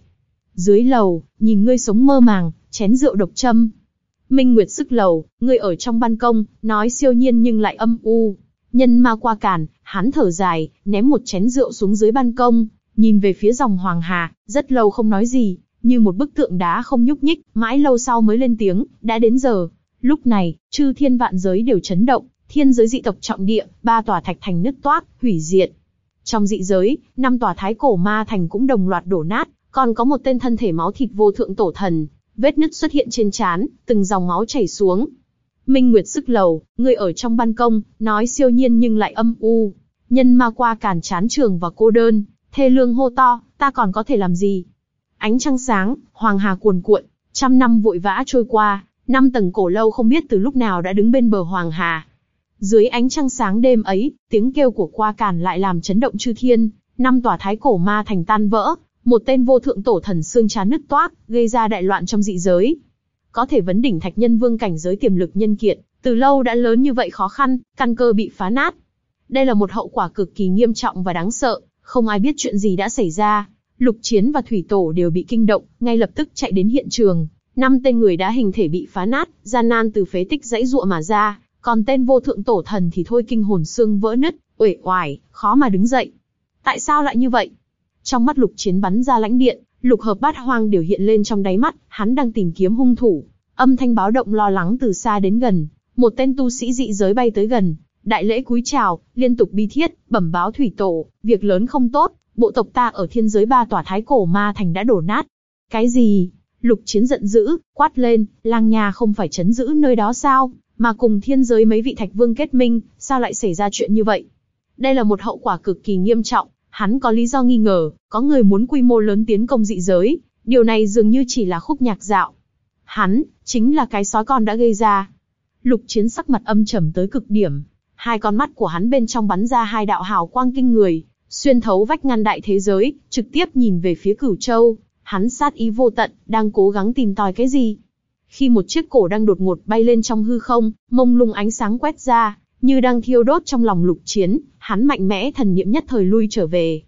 Dưới lầu, nhìn ngươi sống mơ màng, chén rượu độc châm. Minh Nguyệt sức lầu, ngươi ở trong ban công, nói siêu nhiên nhưng lại âm u. Nhân ma qua cản, hắn thở dài, ném một chén rượu xuống dưới ban công, nhìn về phía dòng Hoàng Hà, rất lâu không nói gì, như một bức tượng đá không nhúc nhích, mãi lâu sau mới lên tiếng, đã đến giờ. Lúc này, chư thiên vạn giới đều chấn động, thiên giới dị tộc trọng địa, ba tòa thạch thành nứt toác, hủy diệt. Trong dị giới, năm tòa thái cổ ma thành cũng đồng loạt đổ nát, còn có một tên thân thể máu thịt vô thượng tổ thần, vết nứt xuất hiện trên trán, từng dòng máu chảy xuống. Minh Nguyệt sức lầu, người ở trong ban công, nói siêu nhiên nhưng lại âm u. Nhân ma qua cản chán trường và cô đơn, thê lương hô to, ta còn có thể làm gì? Ánh trăng sáng, hoàng hà cuồn cuộn, trăm năm vội vã trôi qua, năm tầng cổ lâu không biết từ lúc nào đã đứng bên bờ hoàng hà. Dưới ánh trăng sáng đêm ấy, tiếng kêu của qua càn lại làm chấn động chư thiên, năm tòa thái cổ ma thành tan vỡ, một tên vô thượng tổ thần xương chán nứt toác, gây ra đại loạn trong dị giới. Có thể vấn đỉnh thạch nhân vương cảnh giới tiềm lực nhân kiện, từ lâu đã lớn như vậy khó khăn, căn cơ bị phá nát. Đây là một hậu quả cực kỳ nghiêm trọng và đáng sợ, không ai biết chuyện gì đã xảy ra. Lục Chiến và Thủy Tổ đều bị kinh động, ngay lập tức chạy đến hiện trường. Năm tên người đã hình thể bị phá nát, gian nan từ phế tích dãy ruộng mà ra, còn tên vô thượng tổ thần thì thôi kinh hồn xương vỡ nứt, uể oải, khó mà đứng dậy. Tại sao lại như vậy? Trong mắt Lục Chiến bắn ra lãnh điện, lục hợp bát hoang đều hiện lên trong đáy mắt, hắn đang tìm kiếm hung thủ. Âm thanh báo động lo lắng từ xa đến gần, một tên tu sĩ dị giới bay tới gần, đại lễ cúi chào, liên tục bi thiết, bẩm báo thủy tổ, việc lớn không tốt, bộ tộc ta ở thiên giới ba tòa thái cổ ma thành đã đổ nát. Cái gì? Lục chiến giận dữ, quát lên, lang nha không phải chấn giữ nơi đó sao, mà cùng thiên giới mấy vị thạch vương kết minh, sao lại xảy ra chuyện như vậy? Đây là một hậu quả cực kỳ nghiêm trọng, hắn có lý do nghi ngờ, có người muốn quy mô lớn tiến công dị giới, điều này dường như chỉ là khúc nhạc dạo. Hắn, chính là cái sói con đã gây ra. Lục chiến sắc mặt âm trầm tới cực điểm, hai con mắt của hắn bên trong bắn ra hai đạo hào quang kinh người, xuyên thấu vách ngăn đại thế giới, trực tiếp nhìn về phía cửu châu, hắn sát ý vô tận, đang cố gắng tìm tòi cái gì. Khi một chiếc cổ đang đột ngột bay lên trong hư không, mông lung ánh sáng quét ra, như đang thiêu đốt trong lòng lục chiến, hắn mạnh mẽ thần niệm nhất thời lui trở về.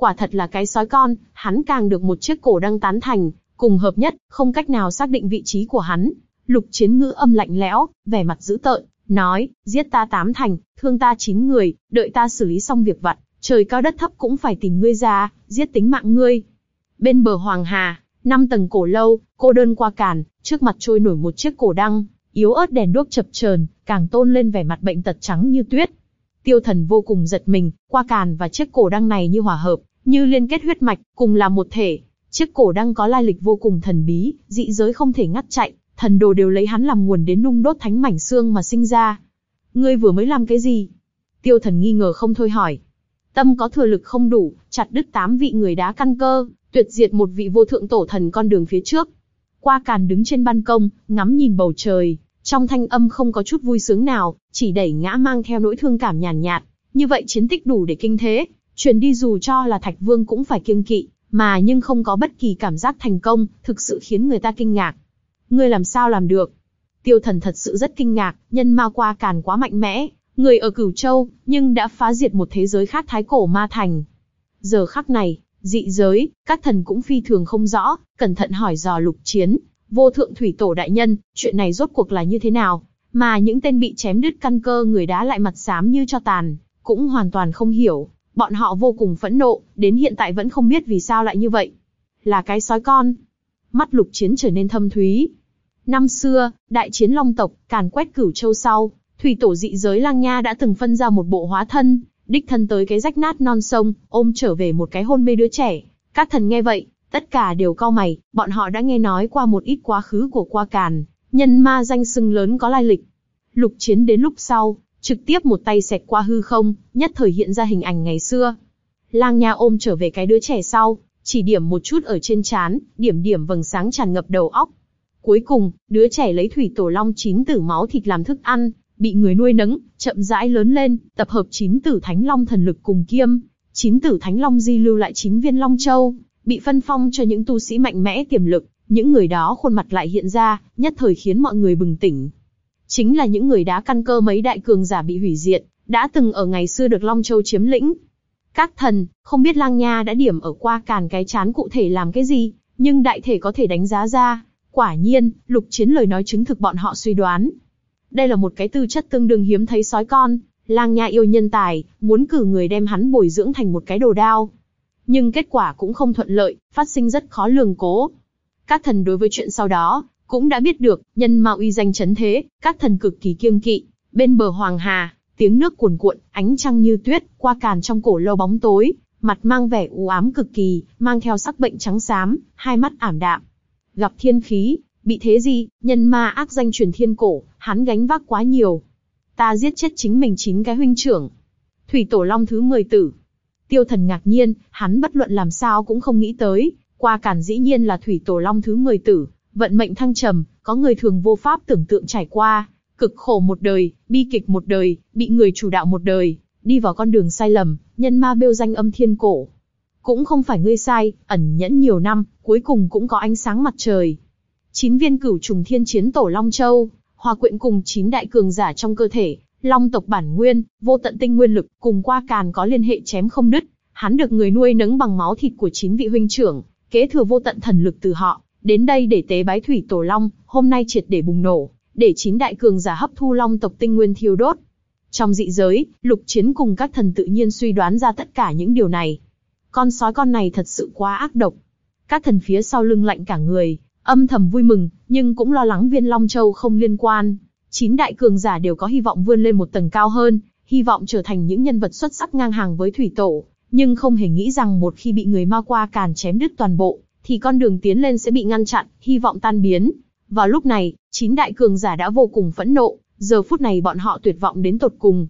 Quả thật là cái sói con, hắn càng được một chiếc cổ đang tán thành, cùng hợp nhất, không cách nào xác định vị trí của hắn. Lục chiến ngữ âm lạnh lẽo, vẻ mặt dữ tợn, nói, giết ta tám thành, thương ta chín người, đợi ta xử lý xong việc vặt, trời cao đất thấp cũng phải tìm ngươi ra, giết tính mạng ngươi. Bên bờ Hoàng Hà, năm tầng cổ lâu, cô đơn qua càn, trước mặt trôi nổi một chiếc cổ đăng, yếu ớt đèn đuốc chập chờn, càng tôn lên vẻ mặt bệnh tật trắng như tuyết. Tiêu Thần vô cùng giật mình, qua càn và chiếc cổ đăng này như hòa hợp, như liên kết huyết mạch, cùng là một thể. Chiếc cổ đăng có lai lịch vô cùng thần bí, dị giới không thể ngắt chạy, thần đồ đều lấy hắn làm nguồn đến nung đốt thánh mảnh xương mà sinh ra. Ngươi vừa mới làm cái gì? Tiêu Thần nghi ngờ không thôi hỏi. Tâm có thừa lực không đủ, chặt đứt tám vị người đá căn cơ, tuyệt diệt một vị vô thượng tổ thần con đường phía trước. Qua càn đứng trên ban công, ngắm nhìn bầu trời, trong thanh âm không có chút vui sướng nào, chỉ đẩy ngã mang theo nỗi thương cảm nhàn nhạt, nhạt. Như vậy chiến tích đủ để kinh thế, Chuyển đi dù cho là Thạch Vương cũng phải kiêng kỵ, mà nhưng không có bất kỳ cảm giác thành công, thực sự khiến người ta kinh ngạc. Ngươi làm sao làm được? Tiêu thần thật sự rất kinh ngạc, nhân ma qua càn quá mạnh mẽ, người ở Cửu Châu, nhưng đã phá diệt một thế giới khác thái cổ ma thành. Giờ khắc này, dị giới, các thần cũng phi thường không rõ, cẩn thận hỏi dò lục chiến, vô thượng thủy tổ đại nhân, chuyện này rốt cuộc là như thế nào, mà những tên bị chém đứt căn cơ người đá lại mặt xám như cho tàn, cũng hoàn toàn không hiểu, bọn họ vô cùng phẫn nộ, đến hiện tại vẫn không biết vì sao lại như vậy. Là cái sói con. Mắt lục chiến trở nên thâm thúy. Năm xưa, đại chiến long tộc, càn quét cửu châu sau, thủy tổ dị giới lang nha đã từng phân ra một bộ hóa thân, đích thân tới cái rách nát non sông, ôm trở về một cái hôn mê đứa trẻ. Các thần nghe vậy, tất cả đều cau mày, bọn họ đã nghe nói qua một ít quá khứ của qua càn, nhân ma danh sưng lớn có lai lịch. Lục chiến đến lúc sau, trực tiếp một tay xẹt qua hư không, nhất thời hiện ra hình ảnh ngày xưa. Lang Nha ôm trở về cái đứa trẻ sau, chỉ điểm một chút ở trên trán, điểm điểm vầng sáng tràn ngập đầu óc. Cuối cùng, đứa trẻ lấy thủy tổ long chín tử máu thịt làm thức ăn, bị người nuôi nấng, chậm rãi lớn lên, tập hợp chín tử thánh long thần lực cùng kiêm, chín tử thánh long di lưu lại chín viên long châu, bị phân phong cho những tu sĩ mạnh mẽ tiềm lực, những người đó khuôn mặt lại hiện ra, nhất thời khiến mọi người bừng tỉnh. Chính là những người đá căn cơ mấy đại cường giả bị hủy diệt, đã từng ở ngày xưa được Long Châu chiếm lĩnh. Các thần, không biết Lang Nha đã điểm ở qua càn cái chán cụ thể làm cái gì, nhưng đại thể có thể đánh giá ra. Quả nhiên, lục chiến lời nói chứng thực bọn họ suy đoán, đây là một cái tư chất tương đương hiếm thấy sói con, lang nha yêu nhân tài, muốn cử người đem hắn bồi dưỡng thành một cái đồ đao. Nhưng kết quả cũng không thuận lợi, phát sinh rất khó lường cố. Các thần đối với chuyện sau đó, cũng đã biết được, nhân ma uy danh chấn thế, các thần cực kỳ kiêng kỵ. Bên bờ Hoàng Hà, tiếng nước cuồn cuộn, ánh trăng như tuyết, qua càn trong cổ lâu bóng tối, mặt mang vẻ u ám cực kỳ, mang theo sắc bệnh trắng xám, hai mắt ảm đạm. Gặp thiên khí, Bị thế gì, nhân ma ác danh truyền thiên cổ, hắn gánh vác quá nhiều. Ta giết chết chính mình chín cái huynh trưởng. Thủy tổ long thứ 10 tử. Tiêu thần ngạc nhiên, hắn bất luận làm sao cũng không nghĩ tới, qua cản dĩ nhiên là thủy tổ long thứ 10 tử, vận mệnh thăng trầm, có người thường vô pháp tưởng tượng trải qua, cực khổ một đời, bi kịch một đời, bị người chủ đạo một đời, đi vào con đường sai lầm, nhân ma bêu danh âm thiên cổ. Cũng không phải ngươi sai, ẩn nhẫn nhiều năm, cuối cùng cũng có ánh sáng mặt trời chín viên cửu trùng thiên chiến tổ Long Châu, hòa quyện cùng chín đại cường giả trong cơ thể, Long tộc bản nguyên, vô tận tinh nguyên lực, cùng qua càn có liên hệ chém không đứt. Hắn được người nuôi nấng bằng máu thịt của chín vị huynh trưởng, kế thừa vô tận thần lực từ họ, đến đây để tế bái thủy tổ long, hôm nay triệt để bùng nổ, để chín đại cường giả hấp thu long tộc tinh nguyên thiêu đốt. Trong dị giới, lục chiến cùng các thần tự nhiên suy đoán ra tất cả những điều này. Con sói con này thật sự quá ác độc. Các thần phía sau lưng lạnh cả người, âm thầm vui mừng, nhưng cũng lo lắng viên Long Châu không liên quan. Chín đại cường giả đều có hy vọng vươn lên một tầng cao hơn, hy vọng trở thành những nhân vật xuất sắc ngang hàng với thủy tổ, nhưng không hề nghĩ rằng một khi bị người ma qua càn chém đứt toàn bộ, thì con đường tiến lên sẽ bị ngăn chặn, hy vọng tan biến. Vào lúc này, chín đại cường giả đã vô cùng phẫn nộ, giờ phút này bọn họ tuyệt vọng đến tột cùng.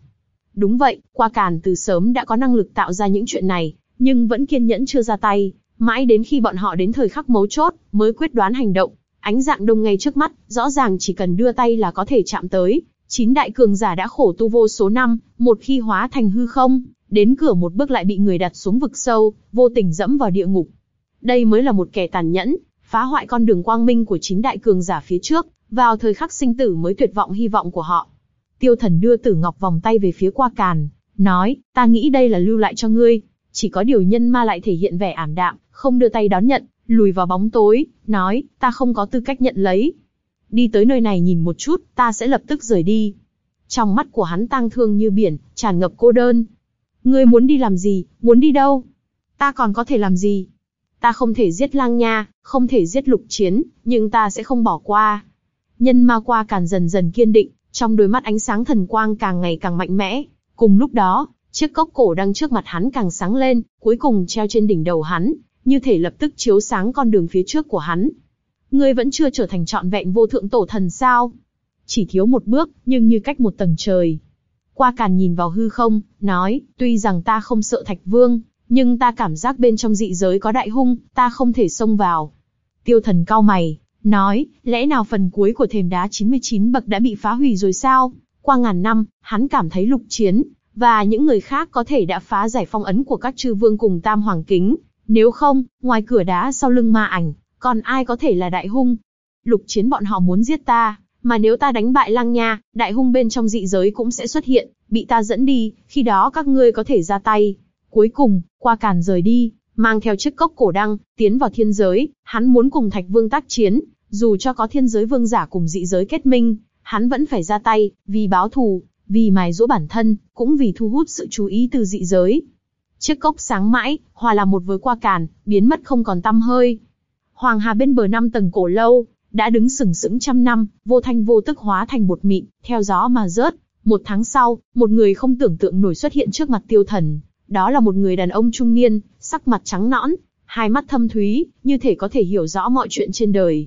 Đúng vậy, qua càn từ sớm đã có năng lực tạo ra những chuyện này, nhưng vẫn kiên nhẫn chưa ra tay, mãi đến khi bọn họ đến thời khắc mấu chốt, mới quyết đoán hành động. Ánh dạng đông ngay trước mắt, rõ ràng chỉ cần đưa tay là có thể chạm tới. Chín đại cường giả đã khổ tu vô số năm, một khi hóa thành hư không, đến cửa một bước lại bị người đặt xuống vực sâu, vô tình dẫm vào địa ngục. Đây mới là một kẻ tàn nhẫn, phá hoại con đường quang minh của chín đại cường giả phía trước, vào thời khắc sinh tử mới tuyệt vọng hy vọng của họ. Tiêu thần đưa tử ngọc vòng tay về phía qua càn, nói, ta nghĩ đây là lưu lại cho ngươi. Chỉ có điều nhân ma lại thể hiện vẻ ảm đạm, không đưa tay đón nhận, lùi vào bóng tối, nói, ta không có tư cách nhận lấy. Đi tới nơi này nhìn một chút, ta sẽ lập tức rời đi. Trong mắt của hắn tang thương như biển, tràn ngập cô đơn. Ngươi muốn đi làm gì, muốn đi đâu? Ta còn có thể làm gì? Ta không thể giết lang nha, không thể giết lục chiến, nhưng ta sẽ không bỏ qua. Nhân ma qua càng dần dần kiên định, trong đôi mắt ánh sáng thần quang càng ngày càng mạnh mẽ. Cùng lúc đó, chiếc cốc cổ đang trước mặt hắn càng sáng lên, cuối cùng treo trên đỉnh đầu hắn, như thể lập tức chiếu sáng con đường phía trước của hắn. Ngươi vẫn chưa trở thành trọn vẹn vô thượng tổ thần sao? Chỉ thiếu một bước, nhưng như cách một tầng trời. Qua càn nhìn vào hư không, nói, tuy rằng ta không sợ thạch vương, nhưng ta cảm giác bên trong dị giới có đại hung, ta không thể xông vào. Tiêu thần cao mày, nói, lẽ nào phần cuối của thềm đá 99 bậc đã bị phá hủy rồi sao? Qua ngàn năm, hắn cảm thấy lục chiến, và những người khác có thể đã phá giải phong ấn của các chư vương cùng tam hoàng kính. Nếu không, ngoài cửa đá sau lưng ma ảnh, còn ai có thể là đại hung? Lục chiến bọn họ muốn giết ta, mà nếu ta đánh bại lăng nha, đại hung bên trong dị giới cũng sẽ xuất hiện, bị ta dẫn đi, khi đó các ngươi có thể ra tay. Cuối cùng, qua càn rời đi, mang theo chiếc cốc cổ đăng, tiến vào thiên giới, hắn muốn cùng Thạch Vương tác chiến, dù cho có thiên giới vương giả cùng dị giới kết minh, hắn vẫn phải ra tay, vì báo thù, vì mài dỗ bản thân, cũng vì thu hút sự chú ý từ dị giới. Chiếc cốc sáng mãi, hòa là một với qua càn, biến mất không còn tăm hơi. Hoàng Hà bên bờ năm tầng cổ lâu, đã đứng sừng sững trăm năm, vô thanh vô tức hóa thành bột mịn, theo gió mà rớt. Một tháng sau, một người không tưởng tượng nổi xuất hiện trước mặt tiêu thần. Đó là một người đàn ông trung niên, sắc mặt trắng nõn, hai mắt thâm thúy, như thể có thể hiểu rõ mọi chuyện trên đời.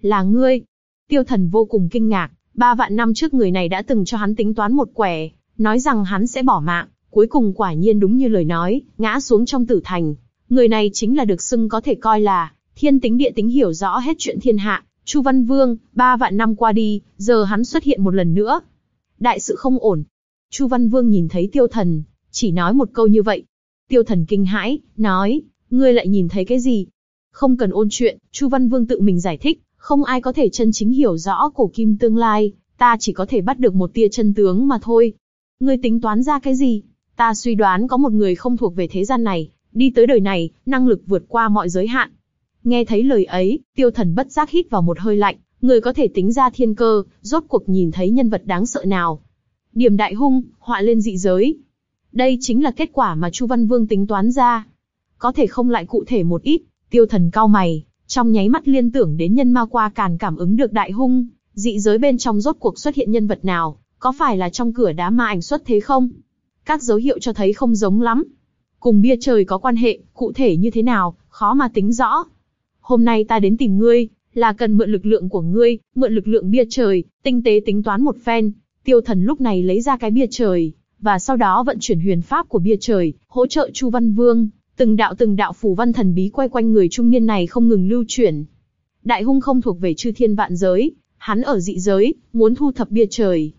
Là ngươi. Tiêu thần vô cùng kinh ngạc, ba vạn năm trước người này đã từng cho hắn tính toán một quẻ, nói rằng hắn sẽ bỏ mạng, cuối cùng quả nhiên đúng như lời nói, ngã xuống trong tử thành. Người này chính là được xưng có thể coi là thiên tính địa tính hiểu rõ hết chuyện thiên hạ, Chu Văn Vương, ba vạn năm qua đi, giờ hắn xuất hiện một lần nữa. Đại sự không ổn. Chu Văn Vương nhìn thấy tiêu thần, chỉ nói một câu như vậy. Tiêu thần kinh hãi, nói, ngươi lại nhìn thấy cái gì? Không cần ôn chuyện, Chu Văn Vương tự mình giải thích, không ai có thể chân chính hiểu rõ cổ kim tương lai, ta chỉ có thể bắt được một tia chân tướng mà thôi. Ngươi tính toán ra cái gì? Ta suy đoán có một người không thuộc về thế gian này, đi tới đời này, năng lực vượt qua mọi giới hạn. Nghe thấy lời ấy, tiêu thần bất giác hít vào một hơi lạnh, người có thể tính ra thiên cơ, rốt cuộc nhìn thấy nhân vật đáng sợ nào. Điểm đại hung, họa lên dị giới. Đây chính là kết quả mà Chu Văn Vương tính toán ra. Có thể không lại cụ thể một ít, tiêu thần cao mày, trong nháy mắt liên tưởng đến nhân ma qua càn cảm ứng được đại hung, dị giới bên trong rốt cuộc xuất hiện nhân vật nào, có phải là trong cửa đá ma ảnh xuất thế không? Các dấu hiệu cho thấy không giống lắm. Cùng bia trời có quan hệ, cụ thể như thế nào, khó mà tính rõ. Hôm nay ta đến tìm ngươi, là cần mượn lực lượng của ngươi, mượn lực lượng bia trời, tinh tế tính toán một phen. Tiêu thần lúc này lấy ra cái bia trời, và sau đó vận chuyển huyền pháp của bia trời, hỗ trợ Chu Văn Vương. Từng đạo từng đạo phù văn thần bí quay quanh người trung niên này không ngừng lưu chuyển. Đại hung không thuộc về chư thiên vạn giới, hắn ở dị giới, muốn thu thập bia trời.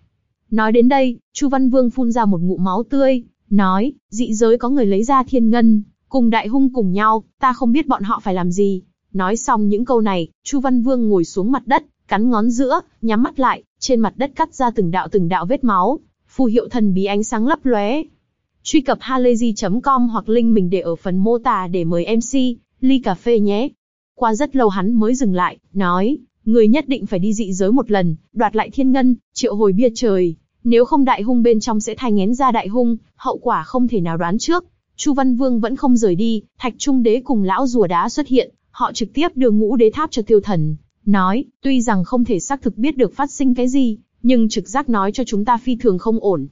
Nói đến đây, Chu Văn Vương phun ra một ngụm máu tươi, nói, dị giới có người lấy ra thiên ngân, cùng đại hung cùng nhau, ta không biết bọn họ phải làm gì. Nói xong những câu này, Chu Văn Vương ngồi xuống mặt đất, cắn ngón giữa, nhắm mắt lại, trên mặt đất cắt ra từng đạo từng đạo vết máu, phù hiệu thần bí ánh sáng lấp lóe. Truy cập halayzi.com hoặc link mình để ở phần mô tả để mời MC, ly cà phê nhé. Qua rất lâu hắn mới dừng lại, nói, người nhất định phải đi dị giới một lần, đoạt lại thiên ngân, triệu hồi bia trời. Nếu không đại hung bên trong sẽ thay ngén ra đại hung, hậu quả không thể nào đoán trước. Chu Văn Vương vẫn không rời đi, Thạch Trung Đế cùng lão rùa đá xuất hiện, họ trực tiếp đưa ngũ đế tháp cho tiêu thần, nói, tuy rằng không thể xác thực biết được phát sinh cái gì, nhưng trực giác nói cho chúng ta phi thường không ổn.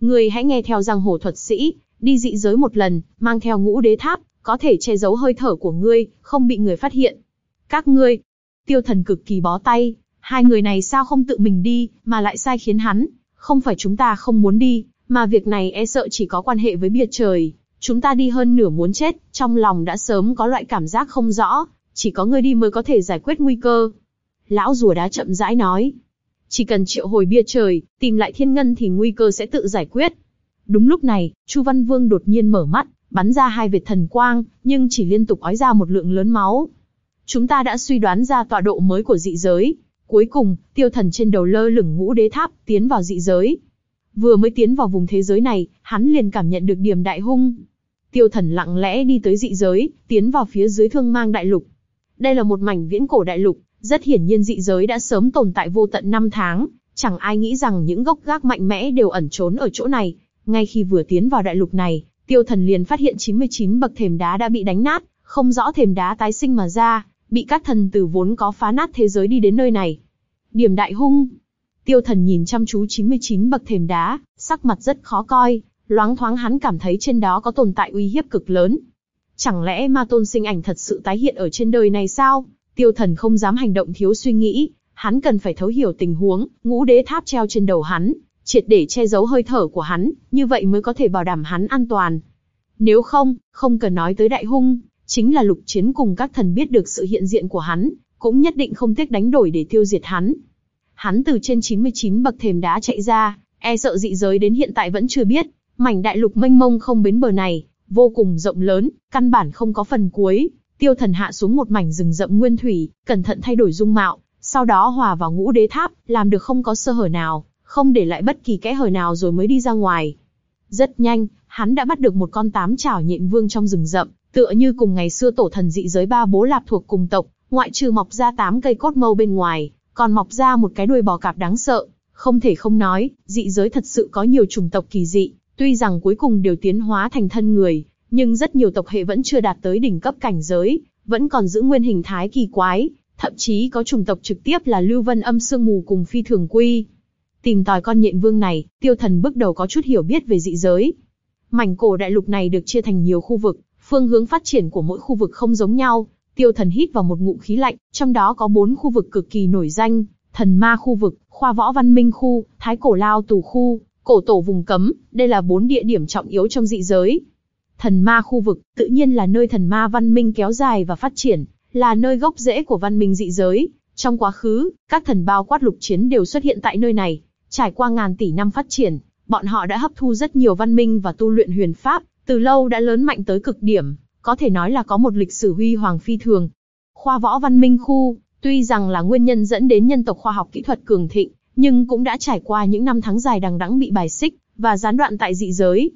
Người hãy nghe theo giang hồ thuật sĩ, đi dị giới một lần, mang theo ngũ đế tháp, có thể che giấu hơi thở của ngươi, không bị người phát hiện. Các ngươi, tiêu thần cực kỳ bó tay, hai người này sao không tự mình đi, mà lại sai khiến hắn, không phải chúng ta không muốn đi, mà việc này e sợ chỉ có quan hệ với bia trời. Chúng ta đi hơn nửa muốn chết, trong lòng đã sớm có loại cảm giác không rõ, chỉ có ngươi đi mới có thể giải quyết nguy cơ. Lão rùa đá chậm rãi nói. Chỉ cần triệu hồi bia trời, tìm lại thiên ngân thì nguy cơ sẽ tự giải quyết. Đúng lúc này, Chu Văn Vương đột nhiên mở mắt, bắn ra hai vệt thần quang, nhưng chỉ liên tục ói ra một lượng lớn máu. Chúng ta đã suy đoán ra tọa độ mới của dị giới. Cuối cùng, tiêu thần trên đầu lơ lửng ngũ đế tháp, tiến vào dị giới. Vừa mới tiến vào vùng thế giới này, hắn liền cảm nhận được điểm đại hung. Tiêu thần lặng lẽ đi tới dị giới, tiến vào phía dưới thương mang đại lục. Đây là một mảnh viễn cổ đại lục, rất hiển nhiên dị giới đã sớm tồn tại vô tận năm tháng, chẳng ai nghĩ rằng những gốc gác mạnh mẽ đều ẩn trốn ở chỗ này. Ngay khi vừa tiến vào đại lục này, tiêu thần liền phát hiện 99 bậc thềm đá đã bị đánh nát, không rõ thềm đá tái sinh mà ra, bị các thần tử vốn có phá nát thế giới đi đến nơi này. Điểm đại hung. Tiêu thần nhìn chăm chú 99 bậc thềm đá, sắc mặt rất khó coi, loáng thoáng hắn cảm thấy trên đó có tồn tại uy hiếp cực lớn. Chẳng lẽ ma tôn sinh ảnh thật sự tái hiện ở trên đời này sao? Tiêu thần không dám hành động thiếu suy nghĩ, hắn cần phải thấu hiểu tình huống, ngũ đế tháp treo trên đầu hắn, triệt để che giấu hơi thở của hắn, như vậy mới có thể bảo đảm hắn an toàn. Nếu không, không cần nói tới đại hung, chính là lục chiến cùng các thần biết được sự hiện diện của hắn, cũng nhất định không tiếc đánh đổi để tiêu diệt hắn. Hắn từ trên 99 bậc thềm đá chạy ra, e sợ dị giới đến hiện tại vẫn chưa biết, mảnh đại lục mênh mông không bến bờ này, vô cùng rộng lớn, căn bản không có phần cuối. Tiêu thần hạ xuống một mảnh rừng rậm nguyên thủy, cẩn thận thay đổi dung mạo, sau đó hòa vào ngũ đế tháp, làm được không có sơ hở nào, không để lại bất kỳ kẽ hở nào rồi mới đi ra ngoài. Rất nhanh, hắn đã bắt được một con tám chảo nhện vương trong rừng rậm, tựa như cùng ngày xưa tổ thần dị giới ba bố lạp thuộc cùng tộc, ngoại trừ mọc ra tám cây cốt mâu bên ngoài, còn mọc ra một cái đuôi bò cạp đáng sợ. Không thể không nói, dị giới thật sự có nhiều chủng tộc kỳ dị, tuy rằng cuối cùng đều tiến hóa thành thân người, nhưng rất nhiều tộc hệ vẫn chưa đạt tới đỉnh cấp cảnh giới, vẫn còn giữ nguyên hình thái kỳ quái, thậm chí có chủng tộc trực tiếp là lưu vân âm sương mù cùng phi thường quy. Tìm tòi con nhện vương này, tiêu thần bước đầu có chút hiểu biết về dị giới. Mảnh cổ đại lục này được chia thành nhiều khu vực, phương hướng phát triển của mỗi khu vực không giống nhau. Tiêu thần hít vào một ngụm khí lạnh, trong đó có bốn khu vực cực kỳ nổi danh, thần ma khu vực, khoa võ văn minh khu, thái cổ lao tù khu, cổ tổ vùng cấm, đây là bốn địa điểm trọng yếu trong dị giới. Thần ma khu vực, tự nhiên là nơi thần ma văn minh kéo dài và phát triển, là nơi gốc rễ của văn minh dị giới. Trong quá khứ, các thần bao quát lục chiến đều xuất hiện tại nơi này. Trải qua ngàn tỷ năm phát triển, bọn họ đã hấp thu rất nhiều văn minh và tu luyện huyền pháp, từ lâu đã lớn mạnh tới cực điểm, có thể nói là có một lịch sử huy hoàng phi thường. Khoa võ văn minh khu, tuy rằng là nguyên nhân dẫn đến nhân tộc khoa học kỹ thuật cường thịnh, nhưng cũng đã trải qua những năm tháng dài đằng đẵng bị bài xích và gián đoạn tại dị giới.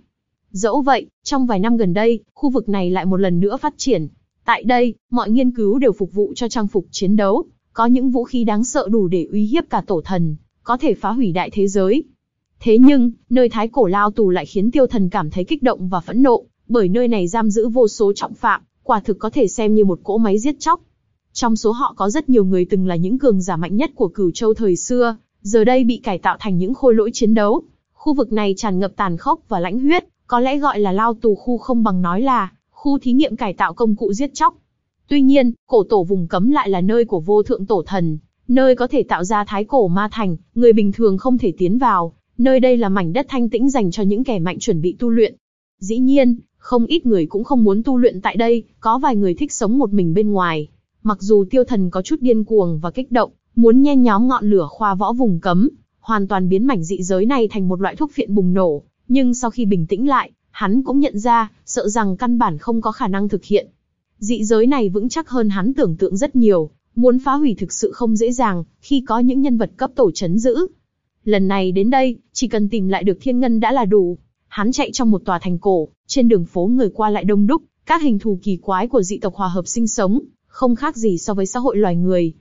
Dẫu vậy, trong vài năm gần đây, khu vực này lại một lần nữa phát triển. Tại đây, mọi nghiên cứu đều phục vụ cho trang phục chiến đấu, có những vũ khí đáng sợ đủ để uy hiếp cả tổ thần, có thể phá hủy đại thế giới. Thế nhưng, nơi thái cổ lao tù lại khiến tiêu thần cảm thấy kích động và phẫn nộ, bởi nơi này giam giữ vô số trọng phạm, quả thực có thể xem như một cỗ máy giết chóc. Trong số họ có rất nhiều người từng là những cường giả mạnh nhất của cửu châu thời xưa, giờ đây bị cải tạo thành những khôi lỗi chiến đấu. Khu vực này tràn ngập tàn khốc và lãnh huyết, có lẽ gọi là lao tù khu không bằng nói là khu thí nghiệm cải tạo công cụ giết chóc. Tuy nhiên, cổ tổ vùng cấm lại là nơi của vô thượng tổ thần, nơi có thể tạo ra thái cổ ma thành, người bình thường không thể tiến vào, nơi đây là mảnh đất thanh tĩnh dành cho những kẻ mạnh chuẩn bị tu luyện. Dĩ nhiên, không ít người cũng không muốn tu luyện tại đây, có vài người thích sống một mình bên ngoài. Mặc dù tiêu thần có chút điên cuồng và kích động, muốn nhen nhóm ngọn lửa khoa võ vùng cấm, hoàn toàn biến mảnh dị giới này thành một loại thuốc phiện bùng nổ, nhưng sau khi bình tĩnh lại, hắn cũng nhận ra, sợ rằng căn bản không có khả năng thực hiện. Dị giới này vững chắc hơn hắn tưởng tượng rất nhiều, muốn phá hủy thực sự không dễ dàng, khi có những nhân vật cấp tổ chấn giữ. Lần này đến đây, chỉ cần tìm lại được thiên ngân đã là đủ. Hắn chạy trong một tòa thành cổ, trên đường phố người qua lại đông đúc, các hình thù kỳ quái của dị tộc hòa hợp sinh sống, không khác gì so với xã hội loài người.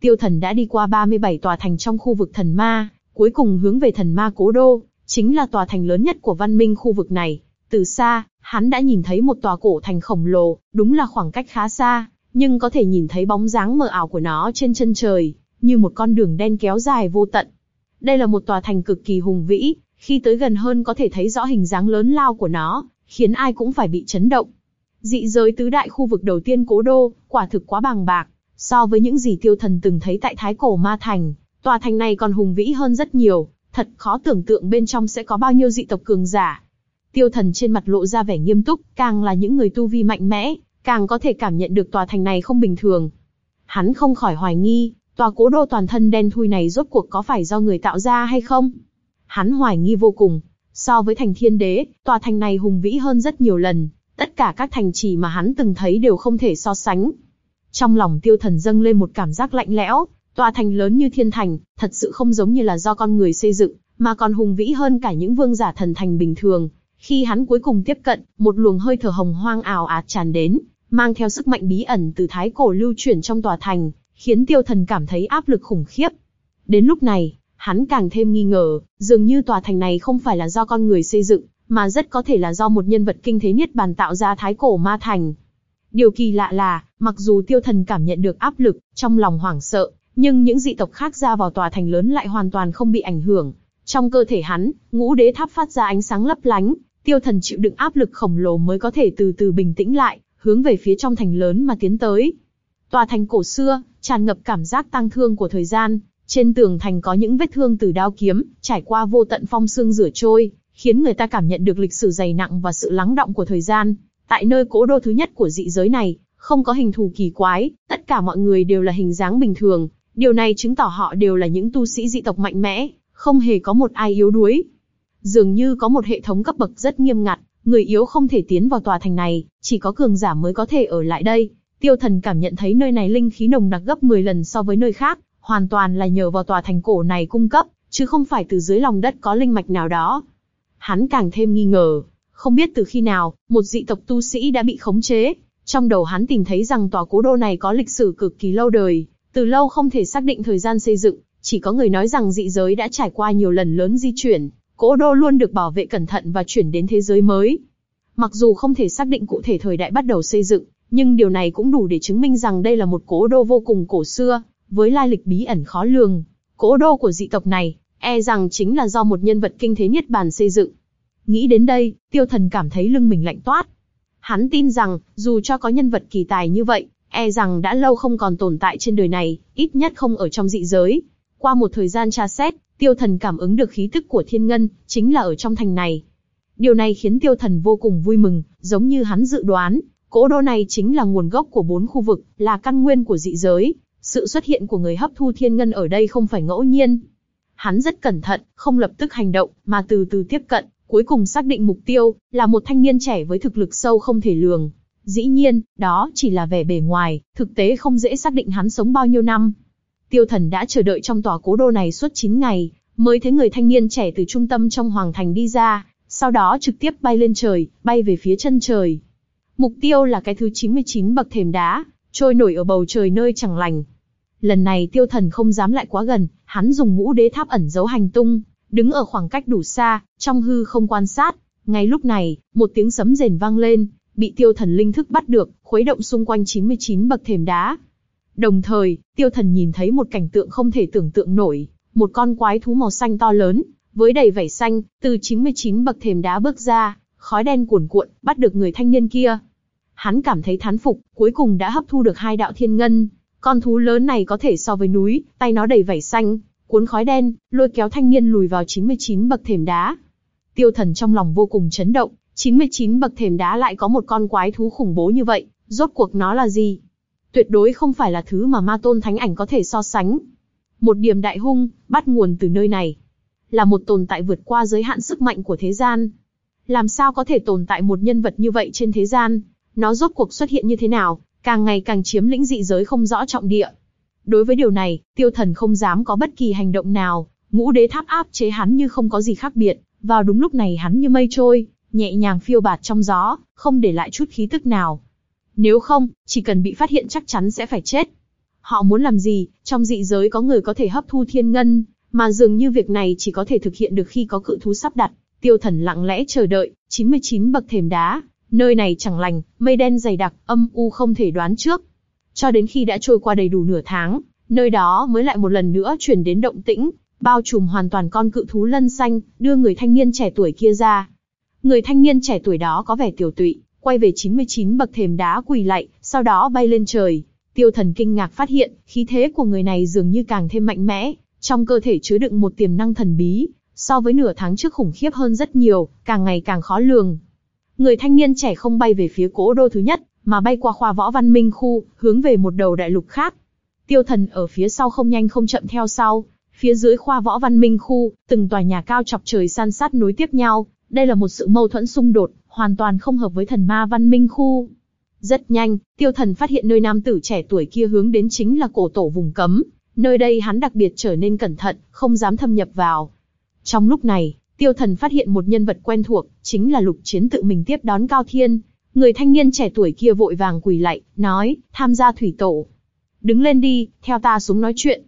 Tiêu thần đã đi qua 37 tòa thành trong khu vực thần ma, cuối cùng hướng về thần ma cố đô, chính là tòa thành lớn nhất của văn minh khu vực này. Từ xa, hắn đã nhìn thấy một tòa cổ thành khổng lồ, đúng là khoảng cách khá xa, nhưng có thể nhìn thấy bóng dáng mờ ảo của nó trên chân trời, như một con đường đen kéo dài vô tận. Đây là một tòa thành cực kỳ hùng vĩ, khi tới gần hơn có thể thấy rõ hình dáng lớn lao của nó, khiến ai cũng phải bị chấn động. Dị giới tứ đại khu vực đầu tiên cố đô, quả thực quá bàng bạc, so với những gì tiêu thần từng thấy tại Thái Cổ Ma Thành, tòa thành này còn hùng vĩ hơn rất nhiều, thật khó tưởng tượng bên trong sẽ có bao nhiêu dị tộc cường giả. Tiêu thần trên mặt lộ ra vẻ nghiêm túc, càng là những người tu vi mạnh mẽ, càng có thể cảm nhận được tòa thành này không bình thường. Hắn không khỏi hoài nghi, tòa cố đô toàn thân đen thui này rốt cuộc có phải do người tạo ra hay không? Hắn hoài nghi vô cùng. So với thành thiên đế, tòa thành này hùng vĩ hơn rất nhiều lần, tất cả các thành trì mà hắn từng thấy đều không thể so sánh. Trong lòng tiêu thần dâng lên một cảm giác lạnh lẽo, tòa thành lớn như thiên thành, thật sự không giống như là do con người xây dựng, mà còn hùng vĩ hơn cả những vương giả thần thành bình thường. Khi hắn cuối cùng tiếp cận, một luồng hơi thở hồng hoang ảo ạt tràn đến, mang theo sức mạnh bí ẩn từ thái cổ lưu chuyển trong tòa thành, khiến tiêu thần cảm thấy áp lực khủng khiếp. Đến lúc này, hắn càng thêm nghi ngờ, dường như tòa thành này không phải là do con người xây dựng, mà rất có thể là do một nhân vật kinh thế niết bàn tạo ra thái cổ ma thành. Điều kỳ lạ là, mặc dù tiêu thần cảm nhận được áp lực, trong lòng hoảng sợ, nhưng những dị tộc khác ra vào tòa thành lớn lại hoàn toàn không bị ảnh hưởng. Trong cơ thể hắn, ngũ đế tháp phát ra ánh sáng lấp lánh, tiêu thần chịu đựng áp lực khổng lồ mới có thể từ từ bình tĩnh lại, hướng về phía trong thành lớn mà tiến tới. Tòa thành cổ xưa, tràn ngập cảm giác tăng thương của thời gian, trên tường thành có những vết thương từ đao kiếm, trải qua vô tận phong xương rửa trôi, khiến người ta cảm nhận được lịch sử dày nặng và sự lắng động của thời gian. Tại nơi cố đô thứ nhất của dị giới này, không có hình thù kỳ quái, tất cả mọi người đều là hình dáng bình thường. Điều này chứng tỏ họ đều là những tu sĩ dị tộc mạnh mẽ, không hề có một ai yếu đuối. Dường như có một hệ thống cấp bậc rất nghiêm ngặt, người yếu không thể tiến vào tòa thành này, chỉ có cường giả mới có thể ở lại đây. Tiêu thần cảm nhận thấy nơi này linh khí nồng nặc gấp 10 lần so với nơi khác, hoàn toàn là nhờ vào tòa thành cổ này cung cấp, chứ không phải từ dưới lòng đất có linh mạch nào đó. Hắn càng thêm nghi ngờ, không biết từ khi nào, một dị tộc tu sĩ đã bị khống chế. Trong đầu hắn tìm thấy rằng tòa cố đô này có lịch sử cực kỳ lâu đời, từ lâu không thể xác định thời gian xây dựng, chỉ có người nói rằng dị giới đã trải qua nhiều lần lớn di chuyển, cố đô luôn được bảo vệ cẩn thận và chuyển đến thế giới mới. Mặc dù không thể xác định cụ thể thời đại bắt đầu xây dựng, nhưng điều này cũng đủ để chứng minh rằng đây là một cố đô vô cùng cổ xưa, với lai lịch bí ẩn khó lường. Cố đô của dị tộc này, e rằng chính là do một nhân vật kinh thế niết bàn xây dựng. Nghĩ đến đây, tiêu thần cảm thấy lưng mình lạnh toát. Hắn tin rằng, dù cho có nhân vật kỳ tài như vậy, e rằng đã lâu không còn tồn tại trên đời này, ít nhất không ở trong dị giới. Qua một thời gian tra xét, tiêu thần cảm ứng được khí tức của thiên ngân, chính là ở trong thành này. Điều này khiến tiêu thần vô cùng vui mừng, giống như hắn dự đoán, cỗ đô này chính là nguồn gốc của bốn khu vực, là căn nguyên của dị giới. Sự xuất hiện của người hấp thu thiên ngân ở đây không phải ngẫu nhiên. Hắn rất cẩn thận, không lập tức hành động, mà từ từ tiếp cận, cuối cùng xác định mục tiêu, là một thanh niên trẻ với thực lực sâu không thể lường. Dĩ nhiên, đó chỉ là vẻ bề ngoài, thực tế không dễ xác định hắn sống bao nhiêu năm. Tiêu thần đã chờ đợi trong tòa cố đô này suốt 9 ngày, mới thấy người thanh niên trẻ từ trung tâm trong hoàng thành đi ra, sau đó trực tiếp bay lên trời, bay về phía chân trời. Mục tiêu là cái thứ 99 bậc thềm đá, trôi nổi ở bầu trời nơi chẳng lành. Lần này tiêu thần không dám lại quá gần, hắn dùng ngũ đế tháp ẩn giấu hành tung, đứng ở khoảng cách đủ xa, trong hư không quan sát. Ngay lúc này, một tiếng sấm rền vang lên, bị tiêu thần linh thức bắt được, khuấy động xung quanh 99 bậc thềm đá. Đồng thời, tiêu thần nhìn thấy một cảnh tượng không thể tưởng tượng nổi, một con quái thú màu xanh to lớn, với đầy vảy xanh, từ 99 bậc thềm đá bước ra, khói đen cuồn cuộn, bắt được người thanh niên kia. Hắn cảm thấy thán phục, cuối cùng đã hấp thu được hai đạo thiên ngân. Con thú lớn này có thể so với núi, tay nó đầy vảy xanh, cuốn khói đen, lôi kéo thanh niên lùi vào 99 bậc thềm đá. Tiêu thần trong lòng vô cùng chấn động, 99 bậc thềm đá lại có một con quái thú khủng bố như vậy, rốt cuộc nó là gì? Tuyệt đối không phải là thứ mà ma tôn thánh ảnh có thể so sánh. Một điểm đại hung, bắt nguồn từ nơi này. Là một tồn tại vượt qua giới hạn sức mạnh của thế gian. Làm sao có thể tồn tại một nhân vật như vậy trên thế gian? Nó rốt cuộc xuất hiện như thế nào? Càng ngày càng chiếm lĩnh dị giới không rõ trọng địa. Đối với điều này, tiêu thần không dám có bất kỳ hành động nào, ngũ đế tháp áp chế hắn như không có gì khác biệt, vào đúng lúc này hắn như mây trôi, nhẹ nhàng phiêu bạt trong gió, không để lại chút khí tức nào. Nếu không, chỉ cần bị phát hiện chắc chắn sẽ phải chết. Họ muốn làm gì, trong dị giới có người có thể hấp thu thiên ngân, mà dường như việc này chỉ có thể thực hiện được khi có cự thú sắp đặt. Tiêu thần lặng lẽ chờ đợi, 99 bậc thềm đá, nơi này chẳng lành, mây đen dày đặc, âm u không thể đoán trước. cho đến khi đã trôi qua đầy đủ nửa tháng, nơi đó mới lại một lần nữa chuyển đến động tĩnh, bao trùm hoàn toàn con cự thú lân xanh, đưa người thanh niên trẻ tuổi kia ra. Người thanh niên trẻ tuổi đó có vẻ tiểu tụy, quay về 99 bậc thềm đá quỳ lạy, sau đó bay lên trời. Tiêu thần kinh ngạc phát hiện, khí thế của người này dường như càng thêm mạnh mẽ, trong cơ thể chứa đựng một tiềm năng thần bí, so với nửa tháng trước khủng khiếp hơn rất nhiều, càng ngày càng khó lường. Người thanh niên trẻ không bay về phía cố đô thứ nhất, mà bay qua khoa võ văn minh khu, hướng về một đầu đại lục khác. Tiêu thần ở phía sau không nhanh không chậm theo sau, phía dưới khoa võ văn minh khu, từng tòa nhà cao chọc trời san sát nối tiếp nhau, đây là một sự mâu thuẫn xung đột, hoàn toàn không hợp với thần ma văn minh khu. Rất nhanh, tiêu thần phát hiện nơi nam tử trẻ tuổi kia hướng đến chính là cổ tổ vùng cấm, nơi đây hắn đặc biệt trở nên cẩn thận, không dám thâm nhập vào. Trong lúc này, tiêu thần phát hiện một nhân vật quen thuộc, chính là lục chiến tự mình tiếp đón Cao Thiên. Người thanh niên trẻ tuổi kia vội vàng quỳ lạy, nói, tham gia thủy tổ. Đứng lên đi, theo ta xuống nói chuyện.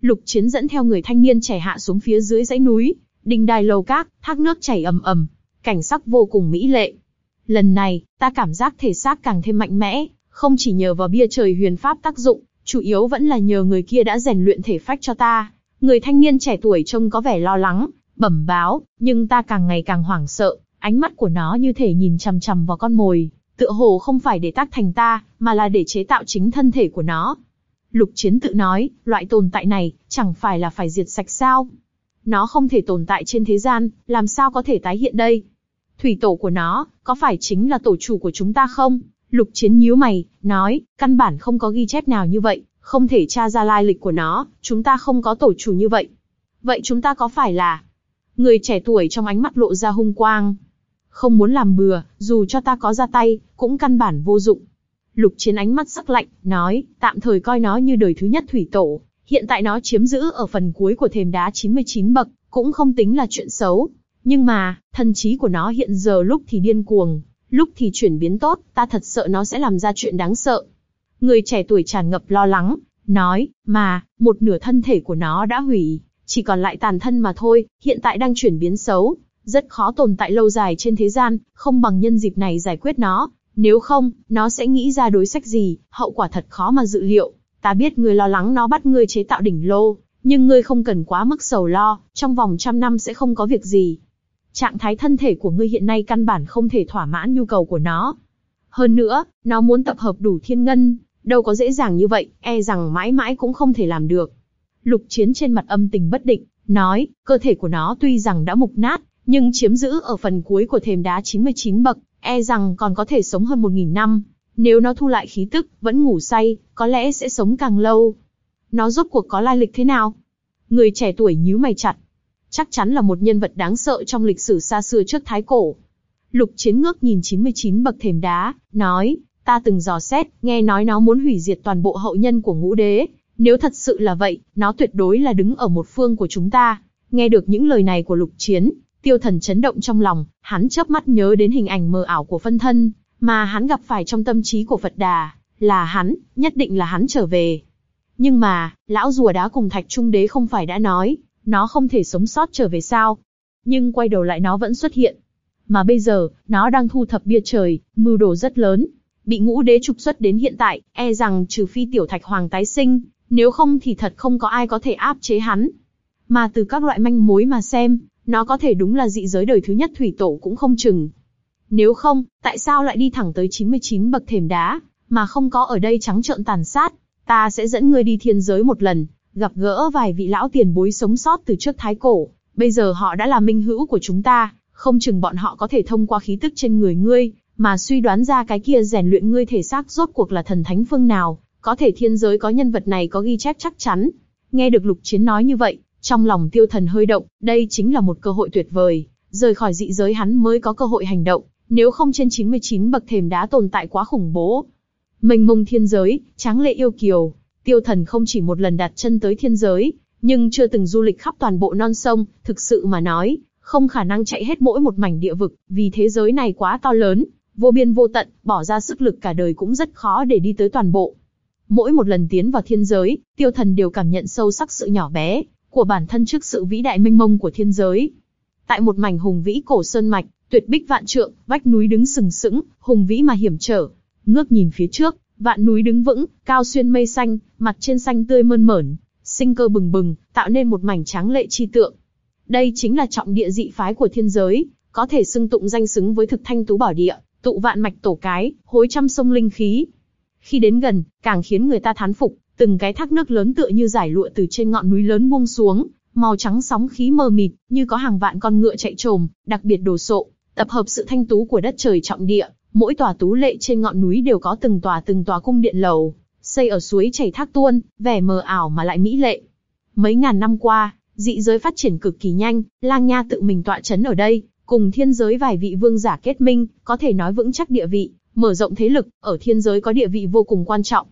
Lục chiến dẫn theo người thanh niên trẻ hạ xuống phía dưới dãy núi, đình đài lâu các, thác nước chảy ầm ầm, cảnh sắc vô cùng mỹ lệ. Lần này, ta cảm giác thể xác càng thêm mạnh mẽ, không chỉ nhờ vào bia trời huyền pháp tác dụng, chủ yếu vẫn là nhờ người kia đã rèn luyện thể phách cho ta. Người thanh niên trẻ tuổi trông có vẻ lo lắng, bẩm báo, nhưng ta càng ngày càng hoảng sợ, ánh mắt của nó như thể nhìn chằm chằm vào con mồi, tựa hồ không phải để tác thành ta, mà là để chế tạo chính thân thể của nó. Lục Chiến tự nói, loại tồn tại này, chẳng phải là phải diệt sạch sao? Nó không thể tồn tại trên thế gian, làm sao có thể tái hiện đây? Thủy tổ của nó, có phải chính là tổ chủ của chúng ta không? Lục Chiến nhíu mày, nói, căn bản không có ghi chép nào như vậy, không thể tra ra lai lịch của nó, chúng ta không có tổ chủ như vậy. Vậy chúng ta có phải là... Người trẻ tuổi trong ánh mắt lộ ra hung quang. Không muốn làm bừa, dù cho ta có ra tay, cũng căn bản vô dụng. Lục chiến ánh mắt sắc lạnh, nói, tạm thời coi nó như đời thứ nhất thủy tổ. Hiện tại nó chiếm giữ ở phần cuối của thềm đá 99 bậc, cũng không tính là chuyện xấu. Nhưng mà, thần trí của nó hiện giờ lúc thì điên cuồng, lúc thì chuyển biến tốt, ta thật sợ nó sẽ làm ra chuyện đáng sợ. Người trẻ tuổi tràn ngập lo lắng, nói, mà, một nửa thân thể của nó đã hủy, chỉ còn lại tàn thân mà thôi, hiện tại đang chuyển biến xấu, rất khó tồn tại lâu dài trên thế gian, không bằng nhân dịp này giải quyết nó, nếu không, nó sẽ nghĩ ra đối sách gì, hậu quả thật khó mà dự liệu. Ta biết ngươi lo lắng nó bắt ngươi chế tạo đỉnh lô, nhưng ngươi không cần quá mức sầu lo, trong vòng trăm năm sẽ không có việc gì. Trạng thái thân thể của ngươi hiện nay căn bản không thể thỏa mãn nhu cầu của nó. Hơn nữa, nó muốn tập hợp đủ thiên ngân, đâu có dễ dàng như vậy, e rằng mãi mãi cũng không thể làm được. Lục chiến trên mặt âm tình bất định, nói, cơ thể của nó tuy rằng đã mục nát, nhưng chiếm giữ ở phần cuối của thềm đá 99 bậc, e rằng còn có thể sống hơn 1.000 năm. Nếu nó thu lại khí tức, vẫn ngủ say, có lẽ sẽ sống càng lâu. Nó rốt cuộc có lai lịch thế nào? Người trẻ tuổi nhíu mày chặt. Chắc chắn là một nhân vật đáng sợ trong lịch sử xa xưa trước Thái Cổ. Lục chiến ngước nhìn 99 bậc thềm đá, nói, ta từng dò xét, nghe nói nó muốn hủy diệt toàn bộ hậu nhân của ngũ đế. Nếu thật sự là vậy, nó tuyệt đối là đứng ở một phương của chúng ta. Nghe được những lời này của lục chiến, Tiêu thần chấn động trong lòng, hắn chớp mắt nhớ đến hình ảnh mờ ảo của phân thân, mà hắn gặp phải trong tâm trí của Phật Đà, là hắn, nhất định là hắn trở về. Nhưng mà, lão rùa đá cùng thạch trung đế không phải đã nói, nó không thể sống sót trở về sao. Nhưng quay đầu lại nó vẫn xuất hiện. Mà bây giờ, nó đang thu thập bia trời, mưu đồ rất lớn. Bị ngũ đế trục xuất đến hiện tại, e rằng trừ phi tiểu thạch hoàng tái sinh, nếu không thì thật không có ai có thể áp chế hắn. Mà từ các loại manh mối mà xem, nó có thể đúng là dị giới đời thứ nhất thủy tổ cũng không chừng. Nếu không, tại sao lại đi thẳng tới 99 bậc thềm đá, mà không có ở đây trắng trợn tàn sát? Ta sẽ dẫn ngươi đi thiên giới một lần, gặp gỡ vài vị lão tiền bối sống sót từ trước thái cổ. Bây giờ họ đã là minh hữu của chúng ta, không chừng bọn họ có thể thông qua khí tức trên người ngươi, mà suy đoán ra cái kia rèn luyện ngươi thể xác rốt cuộc là thần thánh phương nào, có thể thiên giới có nhân vật này có ghi chép chắc chắn. Nghe được lục chiến nói như vậy, trong lòng tiêu thần hơi động, đây chính là một cơ hội tuyệt vời, rời khỏi dị giới hắn mới có cơ hội hành động, nếu không trên 99 bậc thềm đá tồn tại quá khủng bố. Mênh mông thiên giới, tráng lệ yêu kiều, tiêu thần không chỉ một lần đặt chân tới thiên giới, nhưng chưa từng du lịch khắp toàn bộ non sông, thực sự mà nói, không khả năng chạy hết mỗi một mảnh địa vực, vì thế giới này quá to lớn, vô biên vô tận, bỏ ra sức lực cả đời cũng rất khó để đi tới toàn bộ. Mỗi một lần tiến vào thiên giới, tiêu thần đều cảm nhận sâu sắc sự nhỏ bé, của bản thân trước sự vĩ đại mênh mông của thiên giới. Tại một mảnh hùng vĩ cổ sơn mạch, tuyệt bích vạn trượng, vách núi đứng sừng sững, hùng vĩ mà hiểm trở. Ngước nhìn phía trước, Vạn núi đứng vững, cao xuyên mây xanh, mặt trên xanh tươi mơn mởn, sinh cơ bừng bừng, tạo nên một mảnh tráng lệ chi tượng. Đây chính là trọng địa dị phái của thiên giới, có thể xưng tụng danh xứng với thực thanh tú bảo địa, tụ vạn mạch tổ cái, hối trăm sông linh khí. Khi đến gần, càng khiến người ta thán phục, từng cái thác nước lớn tựa như giải lụa từ trên ngọn núi lớn buông xuống, màu trắng sóng khí mờ mịt, như có hàng vạn con ngựa chạy trồm, đặc biệt đồ sộ, tập hợp sự thanh tú của đất trời trọng địa, mỗi tòa tú lệ trên ngọn núi đều có từng tòa từng tòa cung điện lầu, xây ở suối chảy thác tuôn, vẻ mờ ảo mà lại mỹ lệ. Mấy ngàn năm qua, dị giới phát triển cực kỳ nhanh, Lang Nha tự mình tọa chấn ở đây, cùng thiên giới vài vị vương giả kết minh, có thể nói vững chắc địa vị, mở rộng thế lực, ở thiên giới có địa vị vô cùng quan trọng.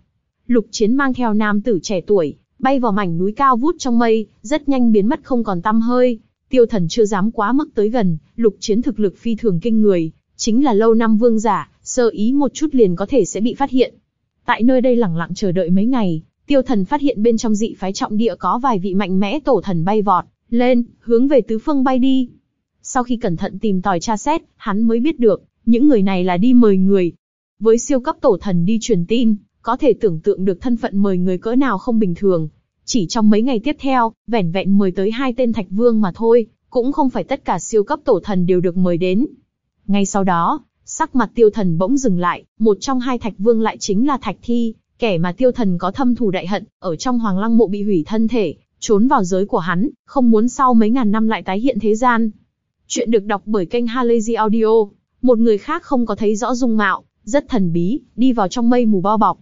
Lục Chiến mang theo nam tử trẻ tuổi, bay vào mảnh núi cao vút trong mây, rất nhanh biến mất không còn tăm hơi. Tiêu Thần chưa dám quá mức tới gần, Lục Chiến thực lực phi thường kinh người, chính là lâu năm vương giả, sơ ý một chút liền có thể sẽ bị phát hiện. Tại nơi đây lẳng lặng chờ đợi mấy ngày, Tiêu Thần phát hiện bên trong dị phái trọng địa có vài vị mạnh mẽ tổ thần bay vọt lên, hướng về tứ phương bay đi. Sau khi cẩn thận tìm tòi tra xét, hắn mới biết được, những người này là đi mời người. Với siêu cấp tổ thần đi truyền tin, có thể tưởng tượng được thân phận mời người cỡ nào không bình thường. Chỉ trong mấy ngày tiếp theo, vẻn vẹn mời tới hai tên thạch vương mà thôi, cũng không phải tất cả siêu cấp tổ thần đều được mời đến. Ngay sau đó, sắc mặt tiêu thần bỗng dừng lại, một trong hai thạch vương lại chính là thạch thi, kẻ mà tiêu thần có thâm thù đại hận, ở trong hoàng lăng mộ bị hủy thân thể, trốn vào giới của hắn, không muốn sau mấy ngàn năm lại tái hiện thế gian. Chuyện được đọc bởi kênh Halazy Audio, một người khác không có thấy rõ dung mạo, rất thần bí, đi vào trong mây mù bao bọc.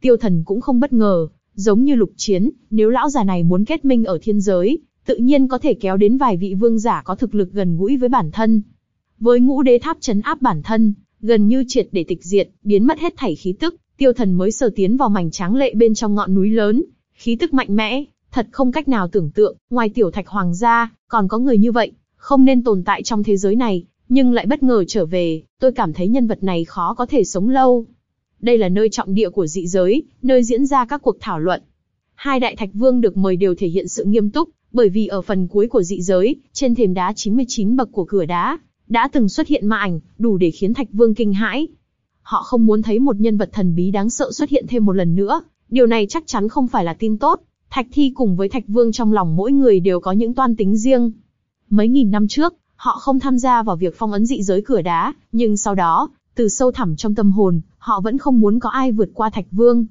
Tiêu thần cũng không bất ngờ, giống như lục chiến, nếu lão già này muốn kết minh ở thiên giới, tự nhiên có thể kéo đến vài vị vương giả có thực lực gần gũi với bản thân. Với ngũ đế tháp chấn áp bản thân, gần như triệt để tịch diệt, biến mất hết thảy khí tức, tiêu thần mới sờ tiến vào mảnh tráng lệ bên trong ngọn núi lớn, khí tức mạnh mẽ, thật không cách nào tưởng tượng, ngoài tiểu thạch hoàng gia, còn có người như vậy, không nên tồn tại trong thế giới này, nhưng lại bất ngờ trở về, tôi cảm thấy nhân vật này khó có thể sống lâu. Đây là nơi trọng địa của dị giới, nơi diễn ra các cuộc thảo luận. Hai đại thạch vương được mời đều thể hiện sự nghiêm túc, bởi vì ở phần cuối của dị giới, trên thềm đá 99 bậc của cửa đá, đã từng xuất hiện ma ảnh, đủ để khiến thạch vương kinh hãi. Họ không muốn thấy một nhân vật thần bí đáng sợ xuất hiện thêm một lần nữa, điều này chắc chắn không phải là tin tốt. Thạch thi cùng với thạch vương trong lòng mỗi người đều có những toan tính riêng. Mấy nghìn năm trước, họ không tham gia vào việc phong ấn dị giới cửa đá, nhưng sau đó, từ sâu thẳm trong tâm hồn, họ vẫn không muốn có ai vượt qua Thạch Vương.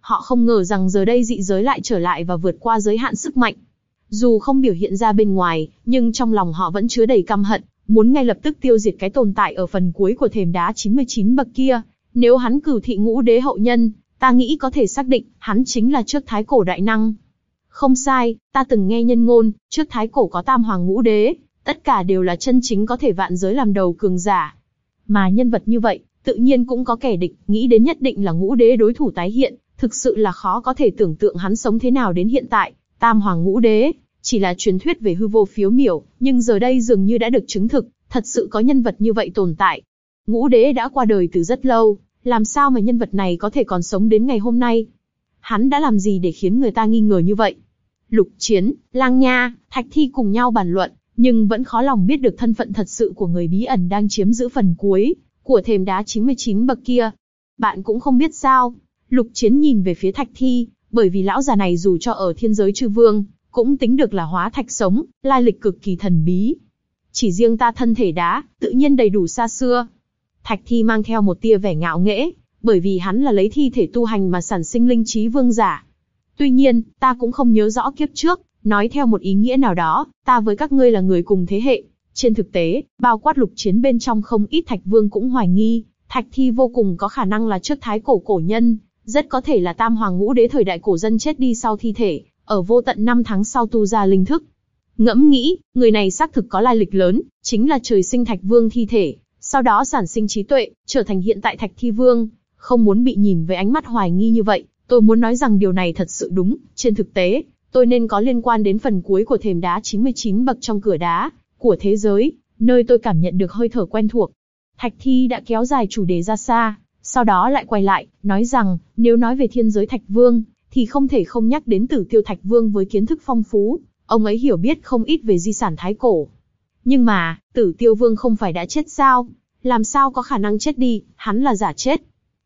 Họ không ngờ rằng giờ đây dị giới lại trở lại và vượt qua giới hạn sức mạnh. Dù không biểu hiện ra bên ngoài, nhưng trong lòng họ vẫn chứa đầy căm hận, muốn ngay lập tức tiêu diệt cái tồn tại ở phần cuối của thềm đá 99 bậc kia. Nếu hắn cử thị ngũ đế hậu nhân, ta nghĩ có thể xác định, hắn chính là trước thái cổ đại năng. Không sai, ta từng nghe nhân ngôn, trước thái cổ có tam hoàng ngũ đế, tất cả đều là chân chính có thể vạn giới làm đầu cường giả. Mà nhân vật như vậy, tự nhiên cũng có kẻ địch, nghĩ đến nhất định là ngũ đế đối thủ tái hiện, thực sự là khó có thể tưởng tượng hắn sống thế nào đến hiện tại. Tam hoàng ngũ đế, chỉ là truyền thuyết về hư vô phiếu miểu, nhưng giờ đây dường như đã được chứng thực, thật sự có nhân vật như vậy tồn tại. Ngũ đế đã qua đời từ rất lâu, làm sao mà nhân vật này có thể còn sống đến ngày hôm nay? Hắn đã làm gì để khiến người ta nghi ngờ như vậy? Lục Chiến, Lang Nha, Thạch Thi cùng nhau bàn luận, nhưng vẫn khó lòng biết được thân phận thật sự của người bí ẩn đang chiếm giữ phần cuối của thềm đá 99 bậc kia. Bạn cũng không biết sao? Lục Chiến nhìn về phía Thạch Thi, bởi vì lão già này dù cho ở thiên giới chư vương, cũng tính được là hóa thạch sống, lai lịch cực kỳ thần bí. Chỉ riêng ta thân thể đá, tự nhiên đầy đủ xa xưa. Thạch Thi mang theo một tia vẻ ngạo nghễ, bởi vì hắn là lấy thi thể tu hành mà sản sinh linh trí vương giả. Tuy nhiên, ta cũng không nhớ rõ kiếp trước, nói theo một ý nghĩa nào đó, ta với các ngươi là người cùng thế hệ. Trên thực tế, bao quát lục chiến bên trong không ít thạch vương cũng hoài nghi, thạch thi vô cùng có khả năng là trước thái cổ cổ nhân, rất có thể là tam hoàng ngũ đế thời đại cổ dân chết đi sau thi thể, ở vô tận năm tháng sau tu ra linh thức. Ngẫm nghĩ, người này xác thực có lai lịch lớn, chính là trời sinh thạch vương thi thể, sau đó sản sinh trí tuệ, trở thành hiện tại thạch thi vương, không muốn bị nhìn với ánh mắt hoài nghi như vậy, tôi muốn nói rằng điều này thật sự đúng, trên thực tế, tôi nên có liên quan đến phần cuối của thềm đá 99 bậc trong cửa đá, của thế giới, nơi tôi cảm nhận được hơi thở quen thuộc. Thạch Thi đã kéo dài chủ đề ra xa, sau đó lại quay lại, nói rằng, nếu nói về thiên giới Thạch Vương, thì không thể không nhắc đến tử tiêu Thạch Vương với kiến thức phong phú, ông ấy hiểu biết không ít về di sản Thái Cổ. Nhưng mà, tử tiêu vương không phải đã chết sao? Làm sao có khả năng chết đi, hắn là giả chết.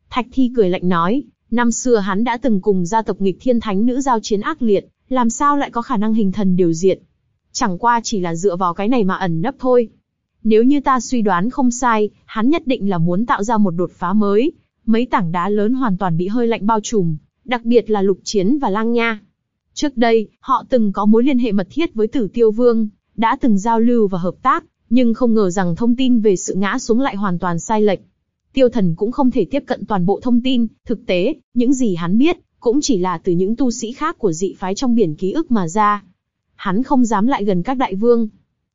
Thạch Thi cười lạnh nói, Năm xưa hắn đã từng cùng gia tộc nghịch thiên thánh nữ giao chiến ác liệt, làm sao lại có khả năng hình thần điều diệt. Chẳng qua chỉ là dựa vào cái này mà ẩn nấp thôi. Nếu như ta suy đoán không sai, hắn nhất định là muốn tạo ra một đột phá mới. Mấy tảng đá lớn hoàn toàn bị hơi lạnh bao trùm, đặc biệt là lục chiến và lang nha. Trước đây, họ từng có mối liên hệ mật thiết với tử tiêu vương, đã từng giao lưu và hợp tác, nhưng không ngờ rằng thông tin về sự ngã xuống lại hoàn toàn sai lệch. Tiêu thần cũng không thể tiếp cận toàn bộ thông tin, thực tế, những gì hắn biết, cũng chỉ là từ những tu sĩ khác của dị phái trong biển ký ức mà ra. Hắn không dám lại gần các đại vương.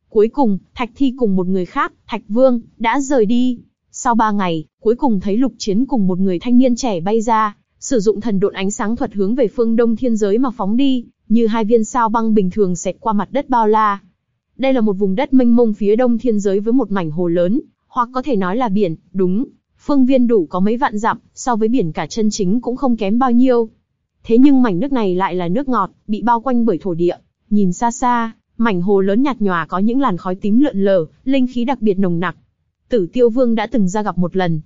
Cuối cùng, Thạch Thi cùng một người khác, Thạch Vương, đã rời đi. Sau ba ngày, cuối cùng thấy lục chiến cùng một người thanh niên trẻ bay ra, sử dụng thần độn ánh sáng thuật hướng về phương đông thiên giới mà phóng đi, như hai viên sao băng bình thường xẹt qua mặt đất bao la. Đây là một vùng đất mênh mông phía đông thiên giới với một mảnh hồ lớn, hoặc có thể nói là biển, đúng. Phương viên đủ có mấy vạn dặm, so với biển cả chân chính cũng không kém bao nhiêu. Thế nhưng mảnh nước này lại là nước ngọt, bị bao quanh bởi thổ địa. Nhìn xa xa, mảnh hồ lớn nhạt nhòa có những làn khói tím lượn lờ, linh khí đặc biệt nồng nặc. Tử Tiêu Vương đã từng ra gặp một lần.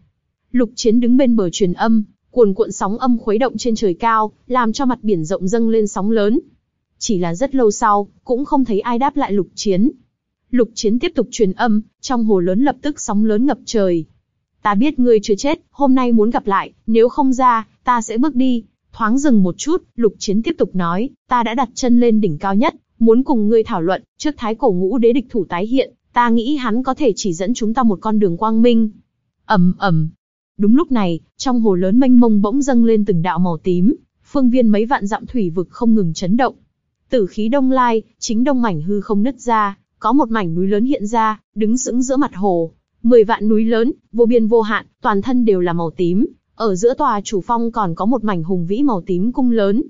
Lục Chiến đứng bên bờ truyền âm, cuồn cuộn sóng âm khuấy động trên trời cao, làm cho mặt biển rộng dâng lên sóng lớn. Chỉ là rất lâu sau, cũng không thấy ai đáp lại Lục Chiến. Lục Chiến tiếp tục truyền âm, trong hồ lớn lập tức sóng lớn ngập trời. Ta biết ngươi chưa chết, hôm nay muốn gặp lại, nếu không ra, ta sẽ bước đi. Thoáng dừng một chút, Lục Chiến tiếp tục nói, ta đã đặt chân lên đỉnh cao nhất, muốn cùng ngươi thảo luận, trước thái cổ ngũ đế địch thủ tái hiện, ta nghĩ hắn có thể chỉ dẫn chúng ta một con đường quang minh. ầm ầm. Đúng lúc này, trong hồ lớn mênh mông bỗng dâng lên từng đạo màu tím, phương viên mấy vạn dặm thủy vực không ngừng chấn động. Tử khí đông lai, chính đông mảnh hư không nứt ra, có một mảnh núi lớn hiện ra, đứng sững giữa mặt hồ. Mười vạn núi lớn, vô biên vô hạn, toàn thân đều là màu tím. Ở giữa tòa chủ phong còn có một mảnh hùng vĩ màu tím cung lớn.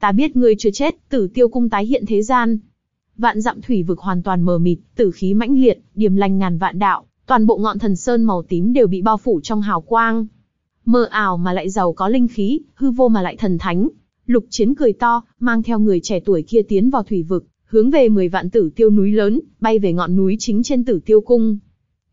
Ta biết ngươi chưa chết, tử tiêu cung tái hiện thế gian. Vạn dặm thủy vực hoàn toàn mờ mịt, tử khí mãnh liệt, điềm lành ngàn vạn đạo, toàn bộ ngọn thần sơn màu tím đều bị bao phủ trong hào quang. Mờ ảo mà lại giàu có linh khí, hư vô mà lại thần thánh. Lục chiến cười to, mang theo người trẻ tuổi kia tiến vào thủy vực, hướng về 10 vạn tử tiêu núi lớn, bay về ngọn núi chính trên tử tiêu cung.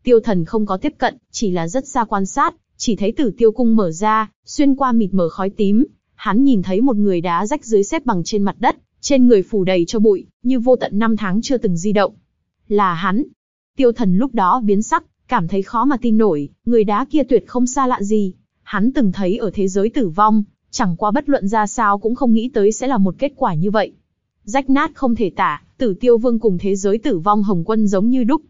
Tiêu thần không có tiếp cận, chỉ là rất xa quan sát, chỉ thấy tử tiêu cung mở ra, xuyên qua mịt mờ khói tím. Hắn nhìn thấy một người đá rách dưới xếp bằng trên mặt đất, trên người phủ đầy cho bụi, như vô tận năm tháng chưa từng di động. Là hắn. Tiêu thần lúc đó biến sắc, cảm thấy khó mà tin nổi, người đá kia tuyệt không xa lạ gì. Hắn từng thấy ở thế giới tử vong, chẳng qua bất luận ra sao cũng không nghĩ tới sẽ là một kết quả như vậy. Rách nát không thể tả, tử tiêu vương cùng thế giới tử vong hồng quân giống như đúc.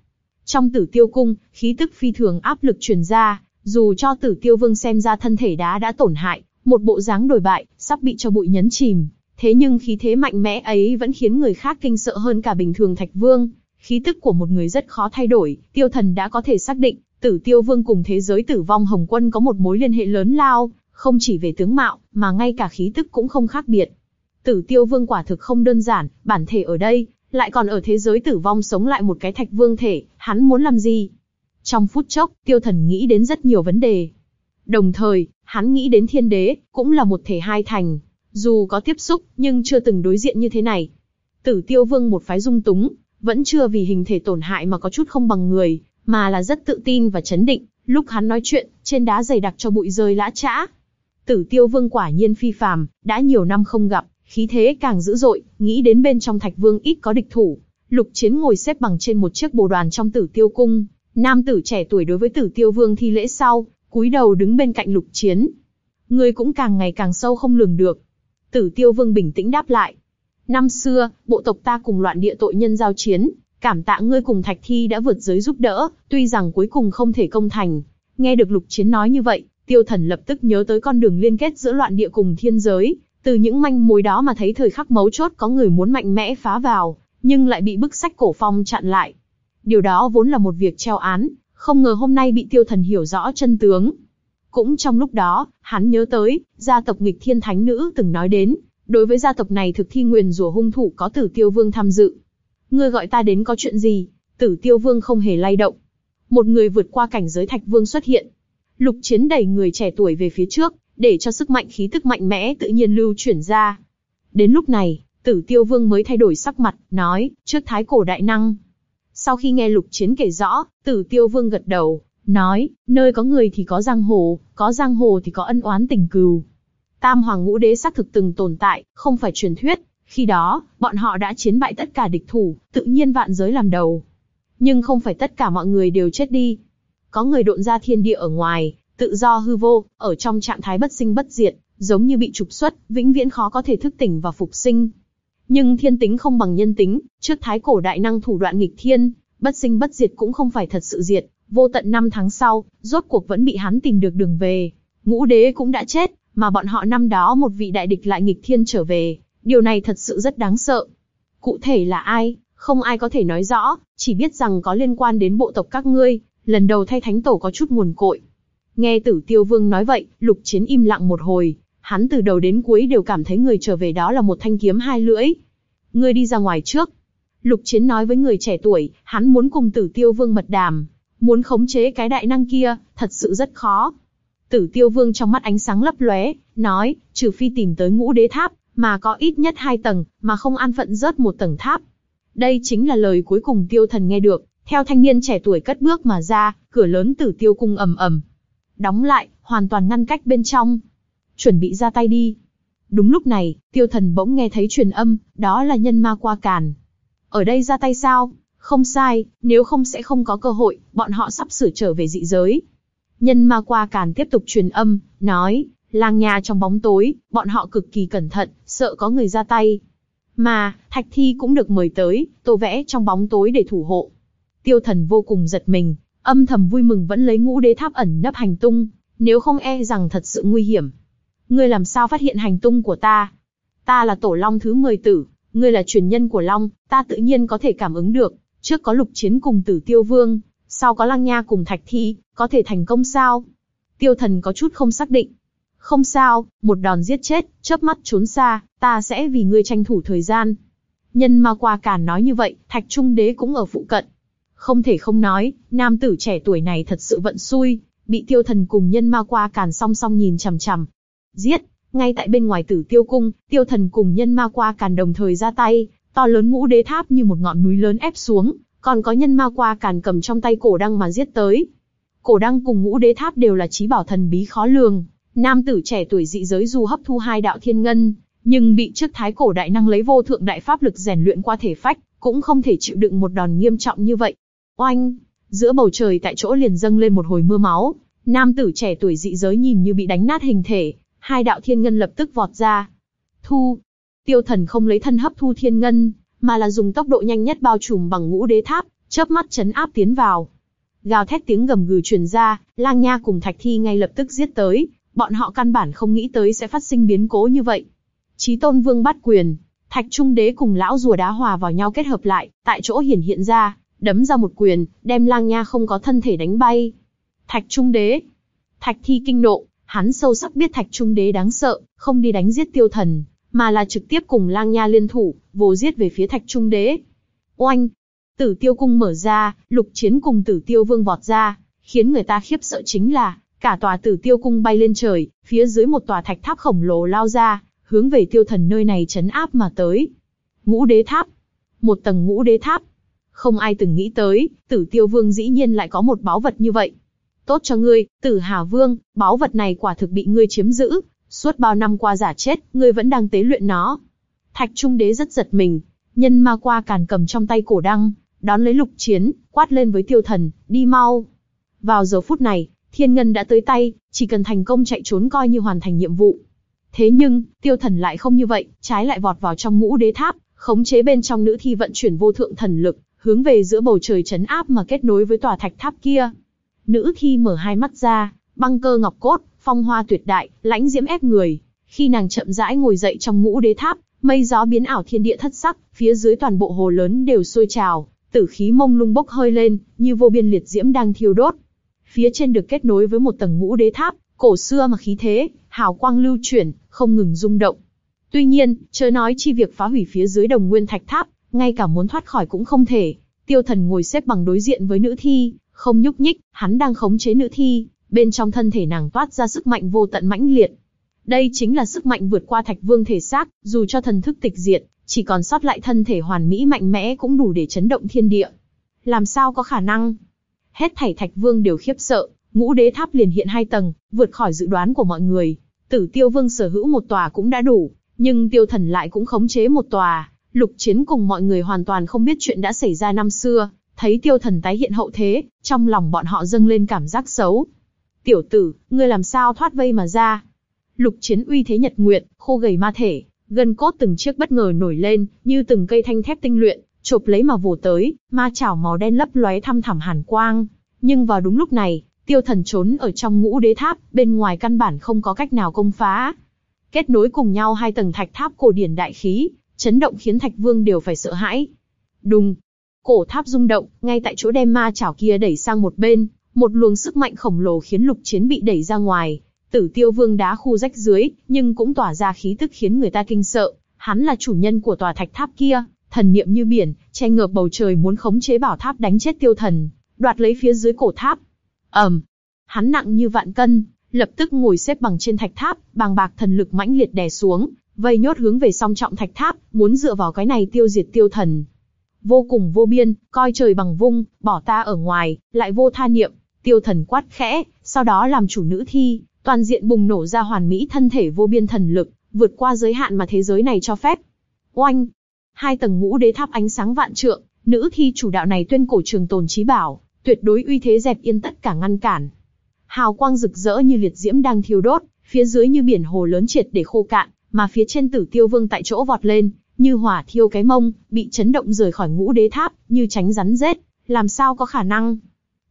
Trong tử tiêu cung, khí tức phi thường áp lực truyền ra, dù cho tử tiêu vương xem ra thân thể đá đã tổn hại, một bộ dáng đổi bại, sắp bị cho bụi nhấn chìm. Thế nhưng khí thế mạnh mẽ ấy vẫn khiến người khác kinh sợ hơn cả bình thường thạch vương. Khí tức của một người rất khó thay đổi, tiêu thần đã có thể xác định, tử tiêu vương cùng thế giới tử vong hồng quân có một mối liên hệ lớn lao, không chỉ về tướng mạo, mà ngay cả khí tức cũng không khác biệt. Tử tiêu vương quả thực không đơn giản, bản thể ở đây, lại còn ở thế giới tử vong sống lại một cái thạch vương thể, hắn muốn làm gì? Trong phút chốc, tiêu thần nghĩ đến rất nhiều vấn đề. Đồng thời, hắn nghĩ đến thiên đế, cũng là một thể hai thành. Dù có tiếp xúc, nhưng chưa từng đối diện như thế này. Tử tiêu vương một phái dung túng, vẫn chưa vì hình thể tổn hại mà có chút không bằng người, mà là rất tự tin và chấn định. Lúc hắn nói chuyện, trên đá dày đặc cho bụi rơi lã chã. Tử tiêu vương quả nhiên phi phàm, đã nhiều năm không gặp, khí thế càng dữ dội, nghĩ đến bên trong thạch vương ít có địch thủ. Lục chiến ngồi xếp bằng trên một chiếc bồ đoàn trong tử tiêu cung, nam tử trẻ tuổi đối với tử tiêu vương thi lễ sau, cúi đầu đứng bên cạnh lục chiến. Người cũng càng ngày càng sâu không lường được. Tử tiêu vương bình tĩnh đáp lại. Năm xưa, bộ tộc ta cùng loạn địa tội nhân giao chiến, cảm tạ ngươi cùng thạch thi đã vượt giới giúp đỡ, tuy rằng cuối cùng không thể công thành. Nghe được lục chiến nói như vậy, tiêu thần lập tức nhớ tới con đường liên kết giữa loạn địa cùng thiên giới, từ những manh mối đó mà thấy thời khắc mấu chốt có người muốn mạnh mẽ phá vào, nhưng lại bị bức sách cổ phong chặn lại. Điều đó vốn là một việc treo án, không ngờ hôm nay bị tiêu thần hiểu rõ chân tướng. Cũng trong lúc đó, hắn nhớ tới, gia tộc nghịch thiên thánh nữ từng nói đến, đối với gia tộc này thực thi nguyền rủa hung thủ có tử tiêu vương tham dự. Ngươi gọi ta đến có chuyện gì? Tử tiêu vương không hề lay động. Một người vượt qua cảnh giới thạch vương xuất hiện. Lục chiến đẩy người trẻ tuổi về phía trước, để cho sức mạnh khí tức mạnh mẽ tự nhiên lưu chuyển ra. Đến lúc này, tử tiêu vương mới thay đổi sắc mặt, nói, trước thái cổ đại năng. Sau khi nghe lục chiến kể rõ, tử tiêu vương gật đầu, nói, nơi có người thì có giang hồ, có giang hồ thì có ân oán tình cừu. Tam Hoàng Ngũ Đế xác thực từng tồn tại, không phải truyền thuyết. Khi đó, bọn họ đã chiến bại tất cả địch thủ, tự nhiên vạn giới làm đầu. Nhưng không phải tất cả mọi người đều chết đi. Có người độn ra thiên địa ở ngoài, tự do hư vô, ở trong trạng thái bất sinh bất diệt, giống như bị trục xuất, vĩnh viễn khó có thể thức tỉnh và phục sinh. Nhưng thiên tính không bằng nhân tính, trước thái cổ đại năng thủ đoạn nghịch thiên, bất sinh bất diệt cũng không phải thật sự diệt, vô tận năm tháng sau, rốt cuộc vẫn bị hắn tìm được đường về. Ngũ đế cũng đã chết, mà bọn họ năm đó một vị đại địch lại nghịch thiên trở về, điều này thật sự rất đáng sợ. Cụ thể là ai, không ai có thể nói rõ, chỉ biết rằng có liên quan đến bộ tộc các ngươi, lần đầu thay thánh tổ có chút nguồn cội. Nghe tử tiêu vương nói vậy, lục chiến im lặng một hồi, hắn từ đầu đến cuối đều cảm thấy người trở về đó là một thanh kiếm hai lưỡi. Ngươi đi ra ngoài trước. Lục chiến nói với người trẻ tuổi, hắn muốn cùng tử tiêu vương mật đàm, muốn khống chế cái đại năng kia, thật sự rất khó. Tử tiêu vương trong mắt ánh sáng lấp lóe, nói, trừ phi tìm tới ngũ đế tháp, mà có ít nhất hai tầng, mà không an phận rớt một tầng tháp. Đây chính là lời cuối cùng tiêu thần nghe được, theo thanh niên trẻ tuổi cất bước mà ra, cửa lớn tử tiêu cung ầm ầm. Đóng lại, hoàn toàn ngăn cách bên trong. Chuẩn bị ra tay đi. Đúng lúc này, tiêu thần bỗng nghe thấy truyền âm, đó là nhân ma qua càn. Ở đây ra tay sao? Không sai, nếu không sẽ không có cơ hội, bọn họ sắp sửa trở về dị giới. Nhân ma qua càn tiếp tục truyền âm, nói, làng nhà trong bóng tối, bọn họ cực kỳ cẩn thận, sợ có người ra tay. Mà, Thạch Thi cũng được mời tới, tô vẽ trong bóng tối để thủ hộ. Tiêu thần vô cùng giật mình, âm thầm vui mừng vẫn lấy ngũ đế tháp ẩn nấp hành tung, nếu không e rằng thật sự nguy hiểm. Ngươi làm sao phát hiện hành tung của ta? Ta là tổ long thứ 10 tử, ngươi là truyền nhân của long, ta tự nhiên có thể cảm ứng được. Trước có lục chiến cùng tử tiêu vương, sau có lăng nha cùng thạch thi, có thể thành công sao? Tiêu thần có chút không xác định. Không sao, một đòn giết chết, chớp mắt trốn xa, ta sẽ vì ngươi tranh thủ thời gian. Nhân ma qua càn nói như vậy, thạch trung đế cũng ở phụ cận. Không thể không nói, nam tử trẻ tuổi này thật sự vận xui, bị tiêu thần cùng nhân ma qua càn song song nhìn chằm chằm. Giết, ngay tại bên ngoài tử tiêu cung, tiêu thần cùng nhân ma qua càn đồng thời ra tay, to lớn ngũ đế tháp như một ngọn núi lớn ép xuống, còn có nhân ma qua càn cầm trong tay cổ đăng mà giết tới. Cổ đăng cùng ngũ đế tháp đều là trí bảo thần bí khó lường, nam tử trẻ tuổi dị giới dù hấp thu hai đạo thiên ngân, nhưng bị trước thái cổ đại năng lấy vô thượng đại pháp lực rèn luyện qua thể phách, cũng không thể chịu đựng một đòn nghiêm trọng như vậy. Oanh! Giữa bầu trời tại chỗ liền dâng lên một hồi mưa máu, nam tử trẻ tuổi dị giới nhìn như bị đánh nát hình thể, hai đạo thiên ngân lập tức vọt ra. Thu! Tiêu thần không lấy thân hấp thu thiên ngân, mà là dùng tốc độ nhanh nhất bao trùm bằng ngũ đế tháp, chớp mắt chấn áp tiến vào. Gào thét tiếng gầm gừ truyền ra, lang nha cùng thạch thi ngay lập tức giết tới, bọn họ căn bản không nghĩ tới sẽ phát sinh biến cố như vậy. Chí tôn vương bắt quyền, thạch trung đế cùng lão rùa đá hòa vào nhau kết hợp lại, tại chỗ hiển hiện ra, đấm ra một quyền, đem lang nha không có thân thể đánh bay. Thạch trung đế, thạch thi kinh nộ, hắn sâu sắc biết thạch trung đế đáng sợ, không đi đánh giết tiêu thần, mà là trực tiếp cùng lang nha liên thủ, vô giết về phía thạch trung đế. Oanh! Tử tiêu cung mở ra, lục chiến cùng tử tiêu vương vọt ra, khiến người ta khiếp sợ chính là, cả tòa tử tiêu cung bay lên trời, phía dưới một tòa thạch tháp khổng lồ lao ra, hướng về tiêu thần nơi này chấn áp mà tới. Ngũ đế tháp. Một tầng ngũ đế tháp. Không ai từng nghĩ tới, tử tiêu vương dĩ nhiên lại có một báu vật như vậy. Tốt cho ngươi, tử hà vương, báu vật này quả thực bị ngươi chiếm giữ, suốt bao năm qua giả chết, ngươi vẫn đang tế luyện nó. Thạch Trung Đế rất giật mình, nhân ma qua càn cầm trong tay cổ đăng, đón lấy lục chiến, quát lên với tiêu thần, đi mau. Vào giờ phút này, thiên ngân đã tới tay, chỉ cần thành công chạy trốn coi như hoàn thành nhiệm vụ. Thế nhưng, tiêu thần lại không như vậy, trái lại vọt vào trong ngũ đế tháp, khống chế bên trong nữ thi vận chuyển vô thượng thần lực, hướng về giữa bầu trời chấn áp mà kết nối với tòa thạch tháp kia. Nữ thi mở hai mắt ra, băng cơ ngọc cốt, phong hoa tuyệt đại, lãnh diễm ép người. Khi nàng chậm rãi ngồi dậy trong ngũ đế tháp, mây gió biến ảo thiên địa thất sắc, phía dưới toàn bộ hồ lớn đều sôi trào, tử khí mông lung bốc hơi lên, như vô biên liệt diễm đang thiêu đốt. Phía trên được kết nối với một tầng ngũ đế tháp, cổ xưa mà khí thế, hào quang lưu chuyển, không ngừng rung động. Tuy nhiên, chớ nói chi việc phá hủy phía dưới đồng nguyên thạch tháp, ngay cả muốn thoát khỏi cũng không thể. Tiêu thần ngồi xếp bằng đối diện với nữ thi, không nhúc nhích, hắn đang khống chế nữ thi, bên trong thân thể nàng toát ra sức mạnh vô tận mãnh liệt. Đây chính là sức mạnh vượt qua thạch vương thể xác, dù cho thần thức tịch diệt, chỉ còn sót lại thân thể hoàn mỹ mạnh mẽ cũng đủ để chấn động thiên địa. Làm sao có khả năng? Hết thảy thạch vương đều khiếp sợ, ngũ đế tháp liền hiện hai tầng, vượt khỏi dự đoán của mọi người. Tử Tiêu Vương sở hữu một tòa cũng đã đủ, nhưng Tiêu Thần lại cũng khống chế một tòa. Lục Chiến cùng mọi người hoàn toàn không biết chuyện đã xảy ra năm xưa, thấy Tiêu Thần tái hiện hậu thế, trong lòng bọn họ dâng lên cảm giác xấu. Tiểu tử, ngươi làm sao thoát vây mà ra? Lục Chiến uy thế nhật nguyện, khô gầy ma thể, gân cốt từng chiếc bất ngờ nổi lên, như từng cây thanh thép tinh luyện, chộp lấy mà vồ tới, ma chảo màu đen lấp lóe thăm thẳm hàn quang. Nhưng vào đúng lúc này, tiêu thần trốn ở trong ngũ đế tháp, bên ngoài căn bản không có cách nào công phá. Kết nối cùng nhau hai tầng thạch tháp cổ điển đại khí, chấn động khiến thạch vương đều phải sợ hãi. Đùng, cổ tháp rung động, ngay tại chỗ đem ma chảo kia đẩy sang một bên, một luồng sức mạnh khổng lồ khiến lục chiến bị đẩy ra ngoài. Tử tiêu vương đá khu rách dưới, nhưng cũng tỏa ra khí tức khiến người ta kinh sợ. Hắn là chủ nhân của tòa thạch tháp kia, thần niệm như biển, che ngợp bầu trời muốn khống chế bảo tháp đánh chết tiêu thần, đoạt lấy phía dưới cổ tháp. ầm, um, hắn nặng như vạn cân, lập tức ngồi xếp bằng trên thạch tháp, bàng bạc thần lực mãnh liệt đè xuống, vây nhốt hướng về song trọng thạch tháp, muốn dựa vào cái này tiêu diệt tiêu thần. Vô cùng vô biên, coi trời bằng vung, bỏ ta ở ngoài, lại vô tha niệm, tiêu thần quát khẽ, sau đó làm chủ nữ thi, toàn diện bùng nổ ra hoàn mỹ thân thể vô biên thần lực, vượt qua giới hạn mà thế giới này cho phép. Oanh, hai tầng ngũ đế tháp ánh sáng vạn trượng, nữ thi chủ đạo này tuyên cổ trường tồn trí bảo, tuyệt đối uy thế dẹp yên tất cả ngăn cản. Hào quang rực rỡ như liệt diễm đang thiêu đốt, phía dưới như biển hồ lớn triệt để khô cạn, mà phía trên Tử Tiêu Vương tại chỗ vọt lên, như hỏa thiêu cái mông, bị chấn động rời khỏi ngũ đế tháp, như tránh rắn rết, làm sao có khả năng?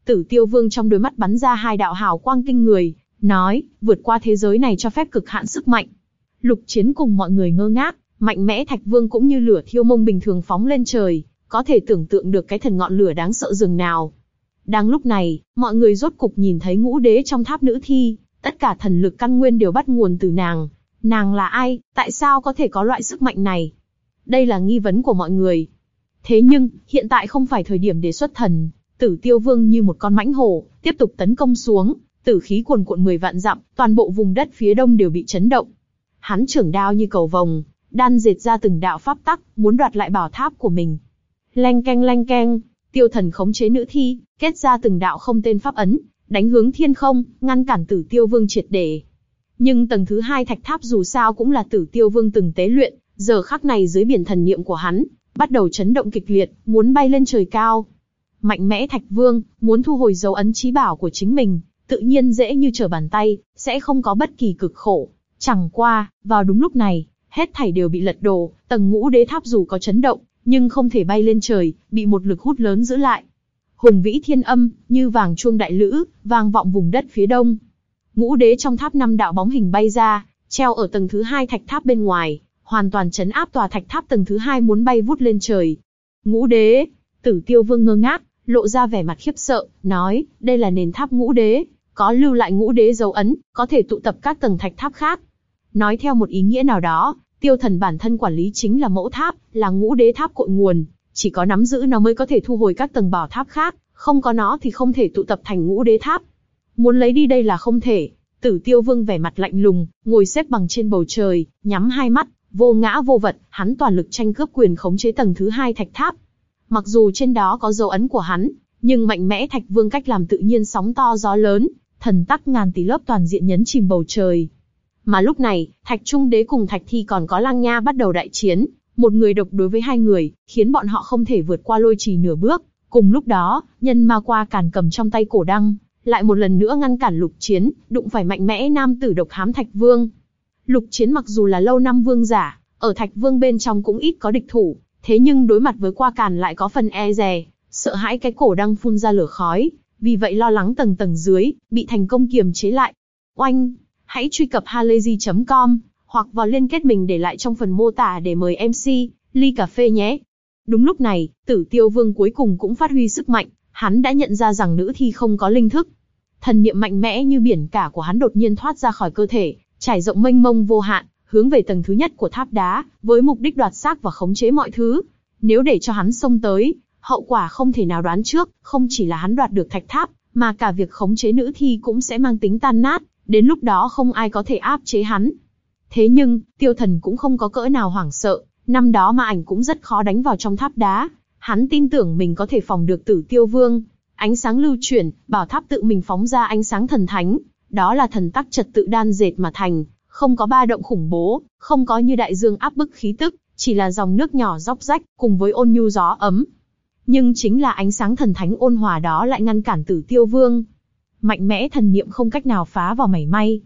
Tử Tiêu Vương trong đôi mắt bắn ra hai đạo hào quang kinh người, nói, vượt qua thế giới này cho phép cực hạn sức mạnh. Lục Chiến cùng mọi người ngơ ngác, Mạnh mẽ Thạch Vương cũng như lửa thiêu mông bình thường phóng lên trời, có thể tưởng tượng được cái thần ngọn lửa đáng sợ rừng nào. Đang lúc này, mọi người rốt cục nhìn thấy ngũ đế trong tháp nữ thi, tất cả thần lực căn nguyên đều bắt nguồn từ nàng. Nàng là ai, tại sao có thể có loại sức mạnh này? Đây là nghi vấn của mọi người. Thế nhưng, hiện tại không phải thời điểm để xuất thần. Tử tiêu vương như một con mãnh hổ, tiếp tục tấn công xuống, tử khí cuồn cuộn 10 vạn dặm, toàn bộ vùng đất phía đông đều bị chấn động. Hắn trưởng đao như cầu vồng, đan dệt ra từng đạo pháp tắc, muốn đoạt lại bảo tháp của mình. Lanh canh lanh canh, tiêu thần khống chế nữ thi, kết ra từng đạo không tên pháp ấn, đánh hướng thiên không, ngăn cản tử tiêu vương triệt để. Nhưng tầng thứ hai thạch tháp dù sao cũng là tử tiêu vương từng tế luyện, giờ khắc này dưới biển thần niệm của hắn, bắt đầu chấn động kịch liệt, muốn bay lên trời cao. Mạnh mẽ thạch vương, muốn thu hồi dấu ấn trí bảo của chính mình, tự nhiên dễ như trở bàn tay, sẽ không có bất kỳ cực khổ. Chẳng qua, vào đúng lúc này, hết thảy đều bị lật đổ, tầng ngũ đế tháp dù có chấn động, nhưng không thể bay lên trời, bị một lực hút lớn giữ lại. Hùng vĩ thiên âm, như vàng chuông đại lữ, vang vọng vùng đất phía đông. Ngũ đế trong tháp năm đạo bóng hình bay ra, treo ở tầng thứ hai thạch tháp bên ngoài, hoàn toàn chấn áp tòa thạch tháp tầng thứ hai muốn bay vút lên trời. Ngũ đế, tử tiêu vương ngơ ngác, lộ ra vẻ mặt khiếp sợ, nói, đây là nền tháp ngũ đế, có lưu lại ngũ đế dấu ấn, có thể tụ tập các tầng thạch tháp khác. Nói theo một ý nghĩa nào đó, Tiêu thần bản thân quản lý chính là mẫu tháp, là ngũ đế tháp cội nguồn, chỉ có nắm giữ nó mới có thể thu hồi các tầng bảo tháp khác, không có nó thì không thể tụ tập thành ngũ đế tháp. Muốn lấy đi đây là không thể. Tử Tiêu Vương vẻ mặt lạnh lùng, ngồi xếp bằng trên bầu trời, nhắm hai mắt, vô ngã vô vật, hắn toàn lực tranh cướp quyền khống chế tầng thứ hai thạch tháp. Mặc dù trên đó có dấu ấn của hắn, nhưng mạnh mẽ thạch vương cách làm tự nhiên sóng to gió lớn, thần tắc ngàn tỷ lớp toàn diện nhấn chìm bầu trời, mà lúc này, Thạch Trung Đế cùng Thạch Thi còn có Lăng Nha bắt đầu đại chiến, một người độc đối với hai người, khiến bọn họ không thể vượt qua lôi trì nửa bước. Cùng lúc đó, nhân ma qua càn cầm trong tay cổ đăng, lại một lần nữa ngăn cản lục chiến, đụng phải mạnh mẽ nam tử độc hám Thạch Vương. Lục chiến mặc dù là lâu năm vương giả, ở Thạch Vương bên trong cũng ít có địch thủ, thế nhưng đối mặt với qua càn lại có phần e dè, sợ hãi cái cổ đang phun ra lửa khói, vì vậy lo lắng tầng tầng dưới, bị thành công kiềm chế lại. Oanh! hãy truy cập halayzi.com hoặc vào liên kết mình để lại trong phần mô tả để mời MC ly cà phê nhé. Đúng lúc này, Tử Tiêu Vương cuối cùng cũng phát huy sức mạnh, hắn đã nhận ra rằng nữ thi không có linh thức. Thần niệm mạnh mẽ như biển cả của hắn đột nhiên thoát ra khỏi cơ thể, trải rộng mênh mông vô hạn, hướng về tầng thứ nhất của tháp đá, với mục đích đoạt xác và khống chế mọi thứ. Nếu để cho hắn xông tới, hậu quả không thể nào đoán trước, không chỉ là hắn đoạt được thạch tháp, mà cả việc khống chế nữ thi cũng sẽ mang tính tan nát, Đến lúc đó không ai có thể áp chế hắn. Thế nhưng, tiêu thần cũng không có cỡ nào hoảng sợ, năm đó mà ảnh cũng rất khó đánh vào trong tháp đá. Hắn tin tưởng mình có thể phòng được tử tiêu vương. Ánh sáng lưu chuyển, bảo tháp tự mình phóng ra ánh sáng thần thánh. Đó là thần tắc trật tự đan dệt mà thành, không có ba động khủng bố, không có như đại dương áp bức khí tức, chỉ là dòng nước nhỏ róc rách, cùng với ôn nhu gió ấm. Nhưng chính là ánh sáng thần thánh ôn hòa đó lại ngăn cản tử tiêu vương. Mạnh mẽ thần niệm không cách nào phá vào mảy may.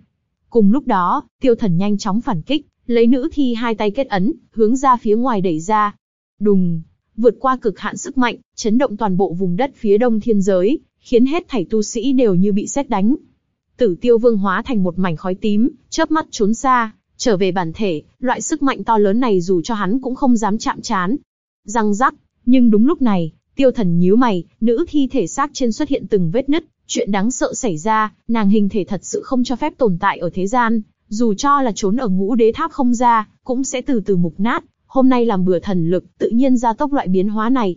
Cùng lúc đó, tiêu thần nhanh chóng phản kích, lấy nữ thi hai tay kết ấn, hướng ra phía ngoài đẩy ra. Đùng, vượt qua cực hạn sức mạnh, chấn động toàn bộ vùng đất phía đông thiên giới, khiến hết thảy tu sĩ đều như bị xét đánh. Tử tiêu vương hóa thành một mảnh khói tím, chớp mắt trốn xa, trở về bản thể, loại sức mạnh to lớn này dù cho hắn cũng không dám chạm chán. Răng rắc, nhưng đúng lúc này, tiêu thần nhíu mày, nữ thi thể xác trên xuất hiện từng vết nứt, chuyện đáng sợ xảy ra, nàng hình thể thật sự không cho phép tồn tại ở thế gian, dù cho là trốn ở ngũ đế tháp không ra, cũng sẽ từ từ mục nát, hôm nay làm bừa thần lực, tự nhiên gia tốc loại biến hóa này.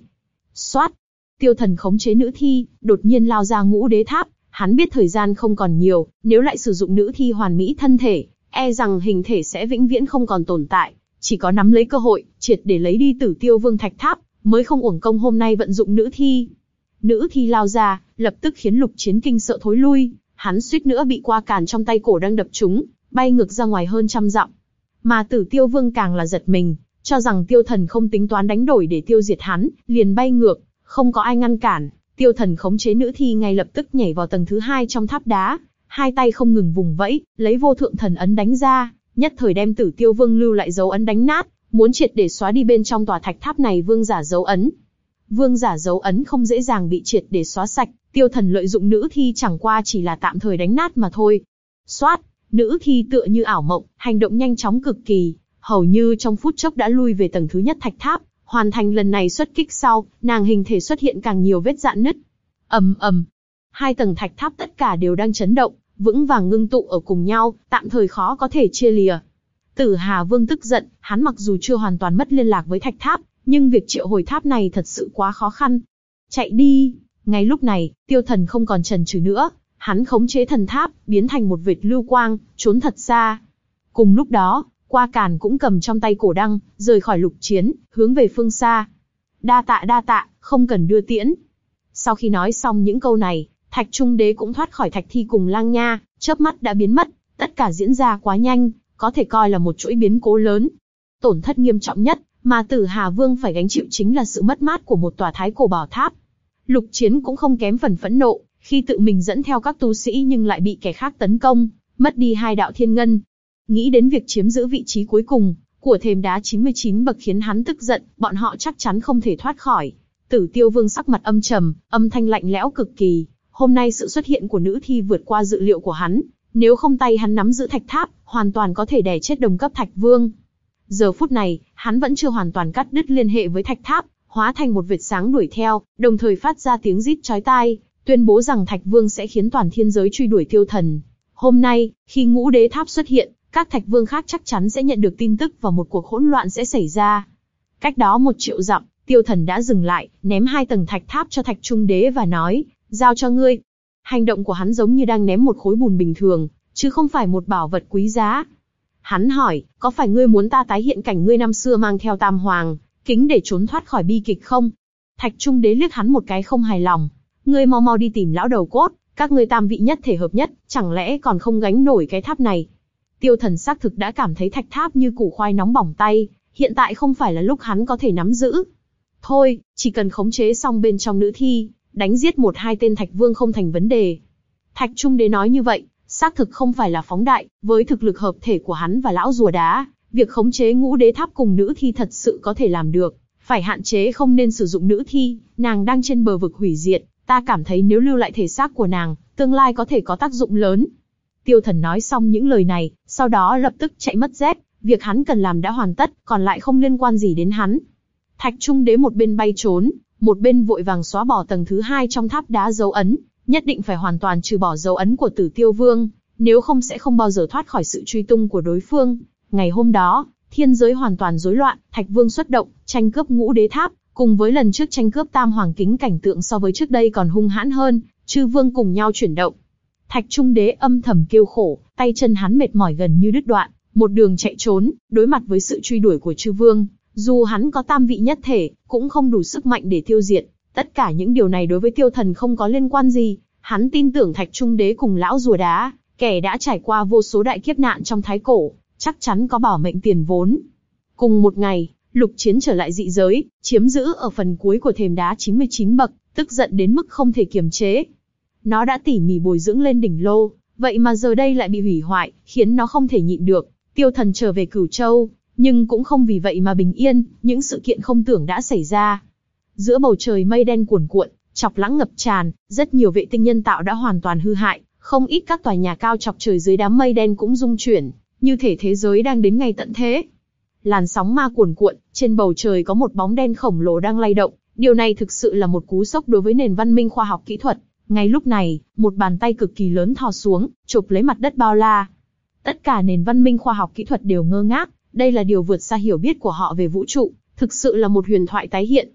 Xoát! Tiêu thần khống chế nữ thi, đột nhiên lao ra ngũ đế tháp, hắn biết thời gian không còn nhiều, nếu lại sử dụng nữ thi hoàn mỹ thân thể, e rằng hình thể sẽ vĩnh viễn không còn tồn tại, chỉ có nắm lấy cơ hội, triệt để lấy đi tử tiêu vương thạch tháp, mới không uổng công hôm nay vận dụng nữ thi. Nữ thi lao ra, lập tức khiến lục chiến kinh sợ thối lui, hắn suýt nữa bị qua càn trong tay cổ đang đập trúng, bay ngược ra ngoài hơn trăm dặm. Mà tử tiêu vương càng là giật mình, cho rằng tiêu thần không tính toán đánh đổi để tiêu diệt hắn, liền bay ngược, không có ai ngăn cản, tiêu thần khống chế nữ thi ngay lập tức nhảy vào tầng thứ hai trong tháp đá, hai tay không ngừng vùng vẫy, lấy vô thượng thần ấn đánh ra, nhất thời đem tử tiêu vương lưu lại dấu ấn đánh nát, muốn triệt để xóa đi bên trong tòa thạch tháp này vương giả dấu ấn. Vương giả dấu ấn không dễ dàng bị triệt để xóa sạch, tiêu thần lợi dụng nữ thi chẳng qua chỉ là tạm thời đánh nát mà thôi. Xoát, nữ thi tựa như ảo mộng, hành động nhanh chóng cực kỳ, hầu như trong phút chốc đã lui về tầng thứ nhất thạch tháp, hoàn thành lần này xuất kích sau, nàng hình thể xuất hiện càng nhiều vết dạn nứt. ầm ầm, hai tầng thạch tháp tất cả đều đang chấn động, vững vàng ngưng tụ ở cùng nhau, tạm thời khó có thể chia lìa. Tử Hà Vương tức giận, hắn mặc dù chưa hoàn toàn mất liên lạc với thạch tháp, nhưng việc triệu hồi tháp này thật sự quá khó khăn. Chạy đi! Ngay lúc này, tiêu thần không còn trần trừ nữa, hắn khống chế thần tháp, biến thành một vệt lưu quang, trốn thật xa. Cùng lúc đó, qua càn cũng cầm trong tay cổ đăng, rời khỏi lục chiến, hướng về phương xa. Đa tạ đa tạ, không cần đưa tiễn. Sau khi nói xong những câu này, Thạch Trung Đế cũng thoát khỏi Thạch Thi cùng Lang Nha, chớp mắt đã biến mất, tất cả diễn ra quá nhanh, có thể coi là một chuỗi biến cố lớn. Tổn thất nghiêm trọng nhất mà Tử Hà Vương phải gánh chịu chính là sự mất mát của một tòa thái cổ bảo tháp. Lục Chiến cũng không kém phần phẫn nộ, khi tự mình dẫn theo các tu sĩ nhưng lại bị kẻ khác tấn công, mất đi hai đạo thiên ngân. Nghĩ đến việc chiếm giữ vị trí cuối cùng của thềm đá 99 bậc khiến hắn tức giận, bọn họ chắc chắn không thể thoát khỏi. Tử Tiêu Vương sắc mặt âm trầm, âm thanh lạnh lẽo cực kỳ. Hôm nay sự xuất hiện của nữ thi vượt qua dự liệu của hắn, nếu không tay hắn nắm giữ thạch tháp, hoàn toàn có thể đè chết đồng cấp thạch vương. Giờ phút này, hắn vẫn chưa hoàn toàn cắt đứt liên hệ với thạch tháp, hóa thành một vệt sáng đuổi theo, đồng thời phát ra tiếng rít chói tai, tuyên bố rằng thạch vương sẽ khiến toàn thiên giới truy đuổi tiêu thần. Hôm nay, khi ngũ đế tháp xuất hiện, các thạch vương khác chắc chắn sẽ nhận được tin tức và một cuộc hỗn loạn sẽ xảy ra. Cách đó một triệu dặm, tiêu thần đã dừng lại, ném hai tầng thạch tháp cho thạch trung đế và nói, giao cho ngươi. Hành động của hắn giống như đang ném một khối bùn bình thường, chứ không phải một bảo vật quý giá. Hắn hỏi, có phải ngươi muốn ta tái hiện cảnh ngươi năm xưa mang theo tam hoàng, kính để trốn thoát khỏi bi kịch không? Thạch Trung Đế liếc hắn một cái không hài lòng. Ngươi mau mau đi tìm lão đầu cốt, các ngươi tam vị nhất thể hợp nhất, chẳng lẽ còn không gánh nổi cái tháp này? Tiêu thần xác thực đã cảm thấy thạch tháp như củ khoai nóng bỏng tay, hiện tại không phải là lúc hắn có thể nắm giữ. Thôi, chỉ cần khống chế xong bên trong nữ thi, đánh giết một hai tên thạch vương không thành vấn đề. Thạch Trung Đế nói như vậy, xác thực không phải là phóng đại, với thực lực hợp thể của hắn và lão rùa đá, việc khống chế ngũ đế tháp cùng nữ thi thật sự có thể làm được. Phải hạn chế không nên sử dụng nữ thi, nàng đang trên bờ vực hủy diệt, ta cảm thấy nếu lưu lại thể xác của nàng, tương lai có thể có tác dụng lớn. Tiêu thần nói xong những lời này, sau đó lập tức chạy mất dép, việc hắn cần làm đã hoàn tất, còn lại không liên quan gì đến hắn. Thạch Trung Đế một bên bay trốn, một bên vội vàng xóa bỏ tầng thứ hai trong tháp đá dấu ấn, nhất định phải hoàn toàn trừ bỏ dấu ấn của Tử Tiêu Vương, nếu không sẽ không bao giờ thoát khỏi sự truy tung của đối phương. Ngày hôm đó, thiên giới hoàn toàn rối loạn, Thạch Vương xuất động, tranh cướp ngũ đế tháp, cùng với lần trước tranh cướp tam hoàng kính cảnh tượng so với trước đây còn hung hãn hơn, chư vương cùng nhau chuyển động. Thạch Trung Đế âm thầm kêu khổ, tay chân hắn mệt mỏi gần như đứt đoạn, một đường chạy trốn, đối mặt với sự truy đuổi của chư vương, dù hắn có tam vị nhất thể, cũng không đủ sức mạnh để tiêu diệt. Tất cả những điều này đối với tiêu thần không có liên quan gì, hắn tin tưởng Thạch Trung Đế cùng lão rùa đá, kẻ đã trải qua vô số đại kiếp nạn trong thái cổ, chắc chắn có bảo mệnh tiền vốn. Cùng một ngày, lục chiến trở lại dị giới, chiếm giữ ở phần cuối của thềm đá 99 bậc, tức giận đến mức không thể kiềm chế. Nó đã tỉ mỉ bồi dưỡng lên đỉnh lô, vậy mà giờ đây lại bị hủy hoại, khiến nó không thể nhịn được. Tiêu thần trở về cửu châu, nhưng cũng không vì vậy mà bình yên, những sự kiện không tưởng đã xảy ra. Giữa bầu trời mây đen cuồn cuộn, chọc lãng ngập tràn, rất nhiều vệ tinh nhân tạo đã hoàn toàn hư hại, không ít các tòa nhà cao chọc trời dưới đám mây đen cũng rung chuyển, như thể thế giới đang đến ngày tận thế. Làn sóng ma cuồn cuộn, trên bầu trời có một bóng đen khổng lồ đang lay động, điều này thực sự là một cú sốc đối với nền văn minh khoa học kỹ thuật. Ngay lúc này, một bàn tay cực kỳ lớn thò xuống, chụp lấy mặt đất bao la. Tất cả nền văn minh khoa học kỹ thuật đều ngơ ngác, đây là điều vượt xa hiểu biết của họ về vũ trụ, thực sự là một huyền thoại tái hiện.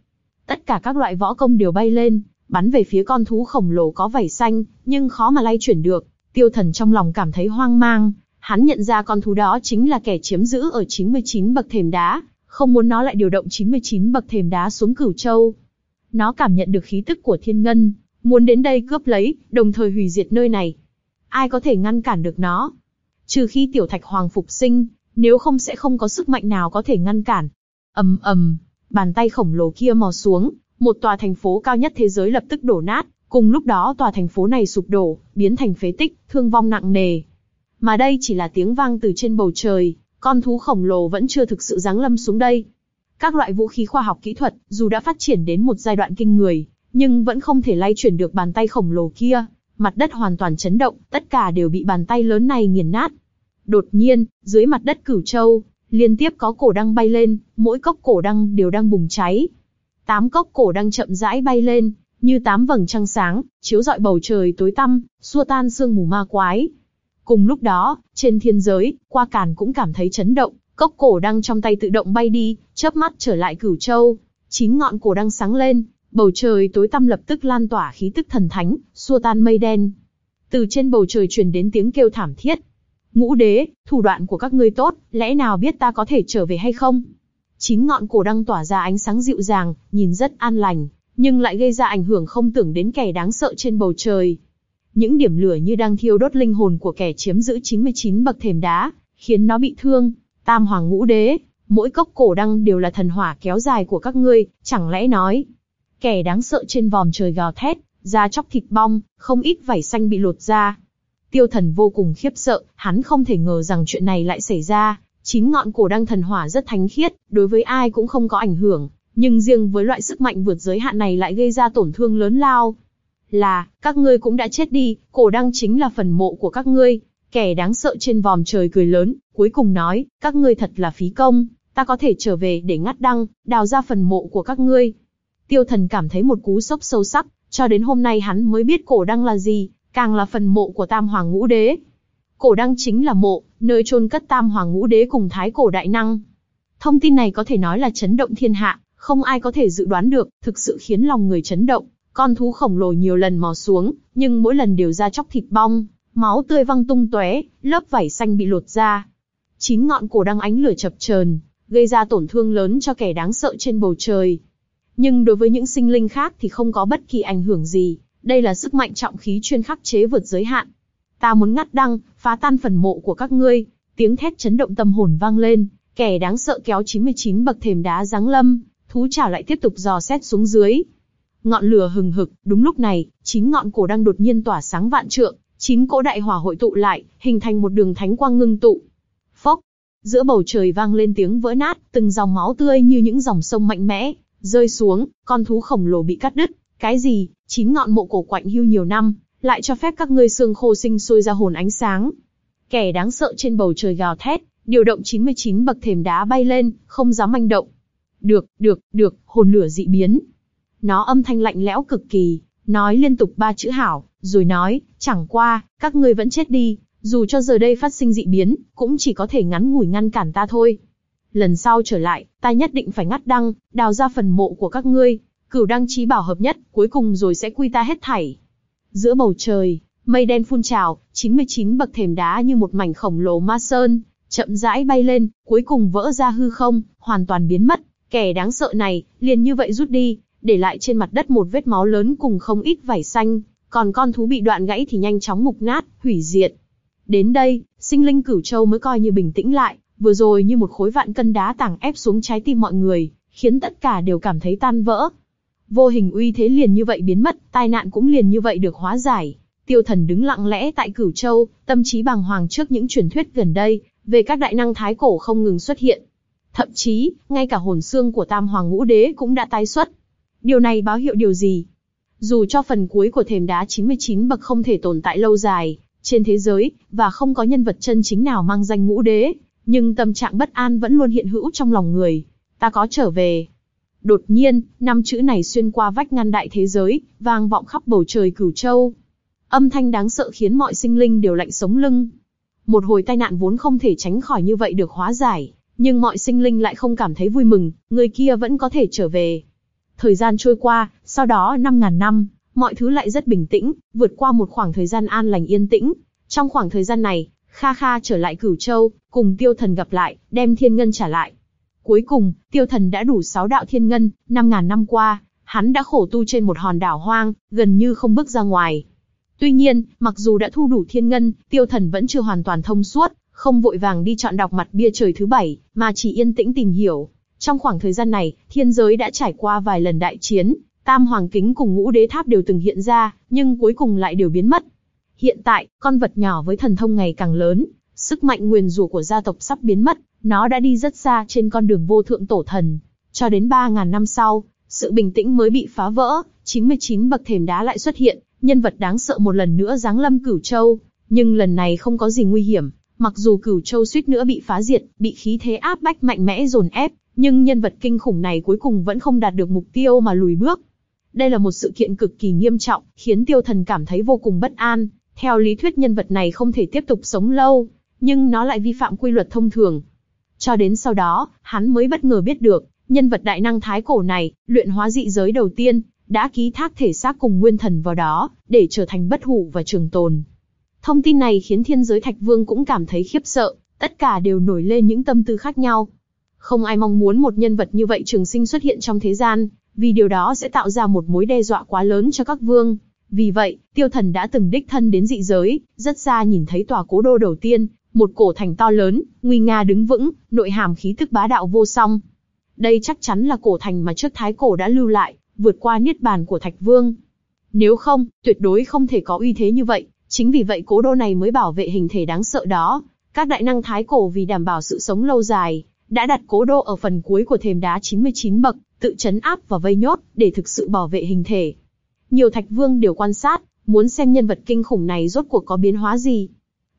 Tất cả các loại võ công đều bay lên, bắn về phía con thú khổng lồ có vảy xanh, nhưng khó mà lay chuyển được. Tiêu thần trong lòng cảm thấy hoang mang, hắn nhận ra con thú đó chính là kẻ chiếm giữ ở 99 bậc thềm đá, không muốn nó lại điều động 99 bậc thềm đá xuống cửu châu. Nó cảm nhận được khí tức của thiên ngân, muốn đến đây cướp lấy, đồng thời hủy diệt nơi này. Ai có thể ngăn cản được nó? Trừ khi tiểu thạch hoàng phục sinh, nếu không sẽ không có sức mạnh nào có thể ngăn cản. ầm ầm, bàn tay khổng lồ kia mò xuống, một tòa thành phố cao nhất thế giới lập tức đổ nát, cùng lúc đó tòa thành phố này sụp đổ, biến thành phế tích, thương vong nặng nề. Mà đây chỉ là tiếng vang từ trên bầu trời, con thú khổng lồ vẫn chưa thực sự giáng lâm xuống đây. Các loại vũ khí khoa học kỹ thuật, dù đã phát triển đến một giai đoạn kinh người, nhưng vẫn không thể lay chuyển được bàn tay khổng lồ kia. Mặt đất hoàn toàn chấn động, tất cả đều bị bàn tay lớn này nghiền nát. Đột nhiên, dưới mặt đất cửu châu, liên tiếp có cổ đăng bay lên, mỗi cốc cổ đăng đều đang bùng cháy. Tám cốc cổ đăng chậm rãi bay lên, như tám vầng trăng sáng, chiếu rọi bầu trời tối tăm, xua tan sương mù ma quái. Cùng lúc đó, trên thiên giới, qua càn cũng cảm thấy chấn động, cốc cổ đăng trong tay tự động bay đi, chớp mắt trở lại cửu châu. Chín ngọn cổ đăng sáng lên, bầu trời tối tăm lập tức lan tỏa khí tức thần thánh, xua tan mây đen. Từ trên bầu trời truyền đến tiếng kêu thảm thiết, Ngũ đế, thủ đoạn của các ngươi tốt, lẽ nào biết ta có thể trở về hay không? Chín ngọn cổ đăng tỏa ra ánh sáng dịu dàng, nhìn rất an lành, nhưng lại gây ra ảnh hưởng không tưởng đến kẻ đáng sợ trên bầu trời. Những điểm lửa như đang thiêu đốt linh hồn của kẻ chiếm giữ 99 bậc thềm đá, khiến nó bị thương. Tam hoàng ngũ đế, mỗi cốc cổ đăng đều là thần hỏa kéo dài của các ngươi, chẳng lẽ nói. Kẻ đáng sợ trên vòm trời gào thét, da chóc thịt bong, không ít vảy xanh bị lột ra, Tiêu thần vô cùng khiếp sợ, hắn không thể ngờ rằng chuyện này lại xảy ra. Chín ngọn cổ đăng thần hỏa rất thánh khiết, đối với ai cũng không có ảnh hưởng, nhưng riêng với loại sức mạnh vượt giới hạn này lại gây ra tổn thương lớn lao. Là, các ngươi cũng đã chết đi, cổ đăng chính là phần mộ của các ngươi. Kẻ đáng sợ trên vòm trời cười lớn, cuối cùng nói, các ngươi thật là phí công, ta có thể trở về để ngắt đăng, đào ra phần mộ của các ngươi. Tiêu thần cảm thấy một cú sốc sâu sắc, cho đến hôm nay hắn mới biết cổ đăng là gì, càng là phần mộ của Tam Hoàng Ngũ Đế. Cổ đăng chính là mộ, nơi chôn cất Tam Hoàng Ngũ Đế cùng Thái Cổ Đại Năng. Thông tin này có thể nói là chấn động thiên hạ, không ai có thể dự đoán được, thực sự khiến lòng người chấn động. Con thú khổng lồ nhiều lần mò xuống, nhưng mỗi lần đều ra chóc thịt bong, máu tươi văng tung tóe, lớp vảy xanh bị lột ra. Chín ngọn cổ đăng ánh lửa chập chờn, gây ra tổn thương lớn cho kẻ đáng sợ trên bầu trời. Nhưng đối với những sinh linh khác thì không có bất kỳ ảnh hưởng gì, đây là sức mạnh trọng khí chuyên khắc chế vượt giới hạn. Ta muốn ngắt đăng, phá tan phần mộ của các ngươi. Tiếng thét chấn động tâm hồn vang lên, kẻ đáng sợ kéo 99 bậc thềm đá giáng lâm, thú chảo lại tiếp tục dò xét xuống dưới. Ngọn lửa hừng hực, đúng lúc này, chín ngọn cổ đang đột nhiên tỏa sáng vạn trượng, chín cỗ đại hỏa hội tụ lại, hình thành một đường thánh quang ngưng tụ. Phốc, giữa bầu trời vang lên tiếng vỡ nát, từng dòng máu tươi như những dòng sông mạnh mẽ, rơi xuống, con thú khổng lồ bị cắt đứt, cái gì, chín ngọn mộ cổ quạnh hưu nhiều năm, lại cho phép các ngươi xương khô sinh sôi ra hồn ánh sáng. Kẻ đáng sợ trên bầu trời gào thét, điều động 99 bậc thềm đá bay lên, không dám manh động. Được, được, được, hồn lửa dị biến. Nó âm thanh lạnh lẽo cực kỳ, nói liên tục ba chữ hảo, rồi nói, chẳng qua, các ngươi vẫn chết đi, dù cho giờ đây phát sinh dị biến, cũng chỉ có thể ngắn ngủi ngăn cản ta thôi. Lần sau trở lại, ta nhất định phải ngắt đăng, đào ra phần mộ của các ngươi, Cửu đăng trí bảo hợp nhất, cuối cùng rồi sẽ quy ta hết thảy. Giữa bầu trời, mây đen phun trào, 99 bậc thềm đá như một mảnh khổng lồ ma sơn, chậm rãi bay lên, cuối cùng vỡ ra hư không, hoàn toàn biến mất. Kẻ đáng sợ này, liền như vậy rút đi, để lại trên mặt đất một vết máu lớn cùng không ít vảy xanh, còn con thú bị đoạn gãy thì nhanh chóng mục nát, hủy diệt. Đến đây, sinh linh cửu châu mới coi như bình tĩnh lại, vừa rồi như một khối vạn cân đá tảng ép xuống trái tim mọi người, khiến tất cả đều cảm thấy tan vỡ. Vô hình uy thế liền như vậy biến mất, tai nạn cũng liền như vậy được hóa giải. Tiêu thần đứng lặng lẽ tại cửu châu, tâm trí bàng hoàng trước những truyền thuyết gần đây, về các đại năng thái cổ không ngừng xuất hiện. Thậm chí, ngay cả hồn xương của tam hoàng ngũ đế cũng đã tái xuất. Điều này báo hiệu điều gì? Dù cho phần cuối của thềm đá 99 bậc không thể tồn tại lâu dài, trên thế giới, và không có nhân vật chân chính nào mang danh ngũ đế, nhưng tâm trạng bất an vẫn luôn hiện hữu trong lòng người. Ta có trở về. Đột nhiên, năm chữ này xuyên qua vách ngăn đại thế giới, vang vọng khắp bầu trời cửu châu. Âm thanh đáng sợ khiến mọi sinh linh đều lạnh sống lưng. Một hồi tai nạn vốn không thể tránh khỏi như vậy được hóa giải, nhưng mọi sinh linh lại không cảm thấy vui mừng, người kia vẫn có thể trở về. Thời gian trôi qua, sau đó 5.000 năm, mọi thứ lại rất bình tĩnh, vượt qua một khoảng thời gian an lành yên tĩnh. Trong khoảng thời gian này, Kha Kha trở lại Cửu Châu, cùng Tiêu Thần gặp lại, đem Thiên Ngân trả lại. Cuối cùng, Tiêu Thần đã đủ sáu đạo Thiên Ngân, 5000 năm qua, hắn đã khổ tu trên một hòn đảo hoang, gần như không bước ra ngoài. Tuy nhiên, mặc dù đã thu đủ Thiên Ngân, Tiêu Thần vẫn chưa hoàn toàn thông suốt, không vội vàng đi chọn đọc mặt bia trời thứ bảy, mà chỉ yên tĩnh tìm hiểu. Trong khoảng thời gian này, thiên giới đã trải qua vài lần đại chiến, Tam Hoàng Kính cùng Ngũ Đế Tháp đều từng hiện ra, nhưng cuối cùng lại đều biến mất. Hiện tại, con vật nhỏ với thần thông ngày càng lớn, sức mạnh nguyền rủa của gia tộc sắp biến mất, nó đã đi rất xa trên con đường vô thượng tổ thần. Cho đến 3.000 năm sau, sự bình tĩnh mới bị phá vỡ, 99 bậc thềm đá lại xuất hiện, nhân vật đáng sợ một lần nữa giáng lâm cửu châu. Nhưng lần này không có gì nguy hiểm, mặc dù cửu châu suýt nữa bị phá diệt, bị khí thế áp bách mạnh mẽ dồn ép, nhưng nhân vật kinh khủng này cuối cùng vẫn không đạt được mục tiêu mà lùi bước. Đây là một sự kiện cực kỳ nghiêm trọng, khiến tiêu thần cảm thấy vô cùng bất an. Theo lý thuyết nhân vật này không thể tiếp tục sống lâu, nhưng nó lại vi phạm quy luật thông thường. Cho đến sau đó, hắn mới bất ngờ biết được, nhân vật đại năng thái cổ này, luyện hóa dị giới đầu tiên, đã ký thác thể xác cùng nguyên thần vào đó, để trở thành bất hủ và trường tồn. Thông tin này khiến thiên giới thạch vương cũng cảm thấy khiếp sợ, tất cả đều nổi lên những tâm tư khác nhau. Không ai mong muốn một nhân vật như vậy trường sinh xuất hiện trong thế gian, vì điều đó sẽ tạo ra một mối đe dọa quá lớn cho các vương. Vì vậy, tiêu thần đã từng đích thân đến dị giới, rất xa nhìn thấy tòa cố đô đầu tiên, một cổ thành to lớn, nguy nga đứng vững, nội hàm khí tức bá đạo vô song. Đây chắc chắn là cổ thành mà trước thái cổ đã lưu lại, vượt qua niết bàn của thạch vương. Nếu không, tuyệt đối không thể có uy thế như vậy, chính vì vậy cố đô này mới bảo vệ hình thể đáng sợ đó. Các đại năng thái cổ vì đảm bảo sự sống lâu dài, đã đặt cố đô ở phần cuối của thềm đá 99 bậc, tự chấn áp và vây nhốt, để thực sự bảo vệ hình thể. Nhiều thạch vương đều quan sát, muốn xem nhân vật kinh khủng này rốt cuộc có biến hóa gì.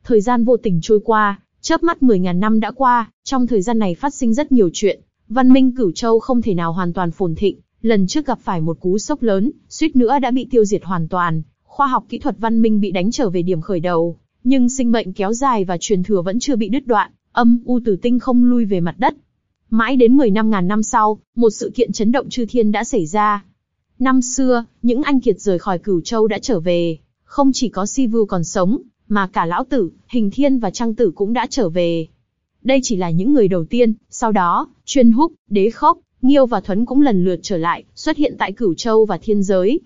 Thời gian vô tình trôi qua, chớp mắt 10.000 năm đã qua, trong thời gian này phát sinh rất nhiều chuyện. Văn minh cửu châu không thể nào hoàn toàn phồn thịnh, lần trước gặp phải một cú sốc lớn, suýt nữa đã bị tiêu diệt hoàn toàn. Khoa học kỹ thuật văn minh bị đánh trở về điểm khởi đầu, nhưng sinh mệnh kéo dài và truyền thừa vẫn chưa bị đứt đoạn, âm u tử tinh không lui về mặt đất. Mãi đến 10 năm ngàn năm sau, một sự kiện chấn động chư thiên đã xảy ra. Năm xưa, những anh kiệt rời khỏi cửu châu đã trở về, không chỉ có Si Vu còn sống, mà cả lão tử, hình thiên và trang tử cũng đã trở về. Đây chỉ là những người đầu tiên, sau đó, chuyên húc, đế khốc, nghiêu và thuấn cũng lần lượt trở lại, xuất hiện tại cửu châu và thiên giới.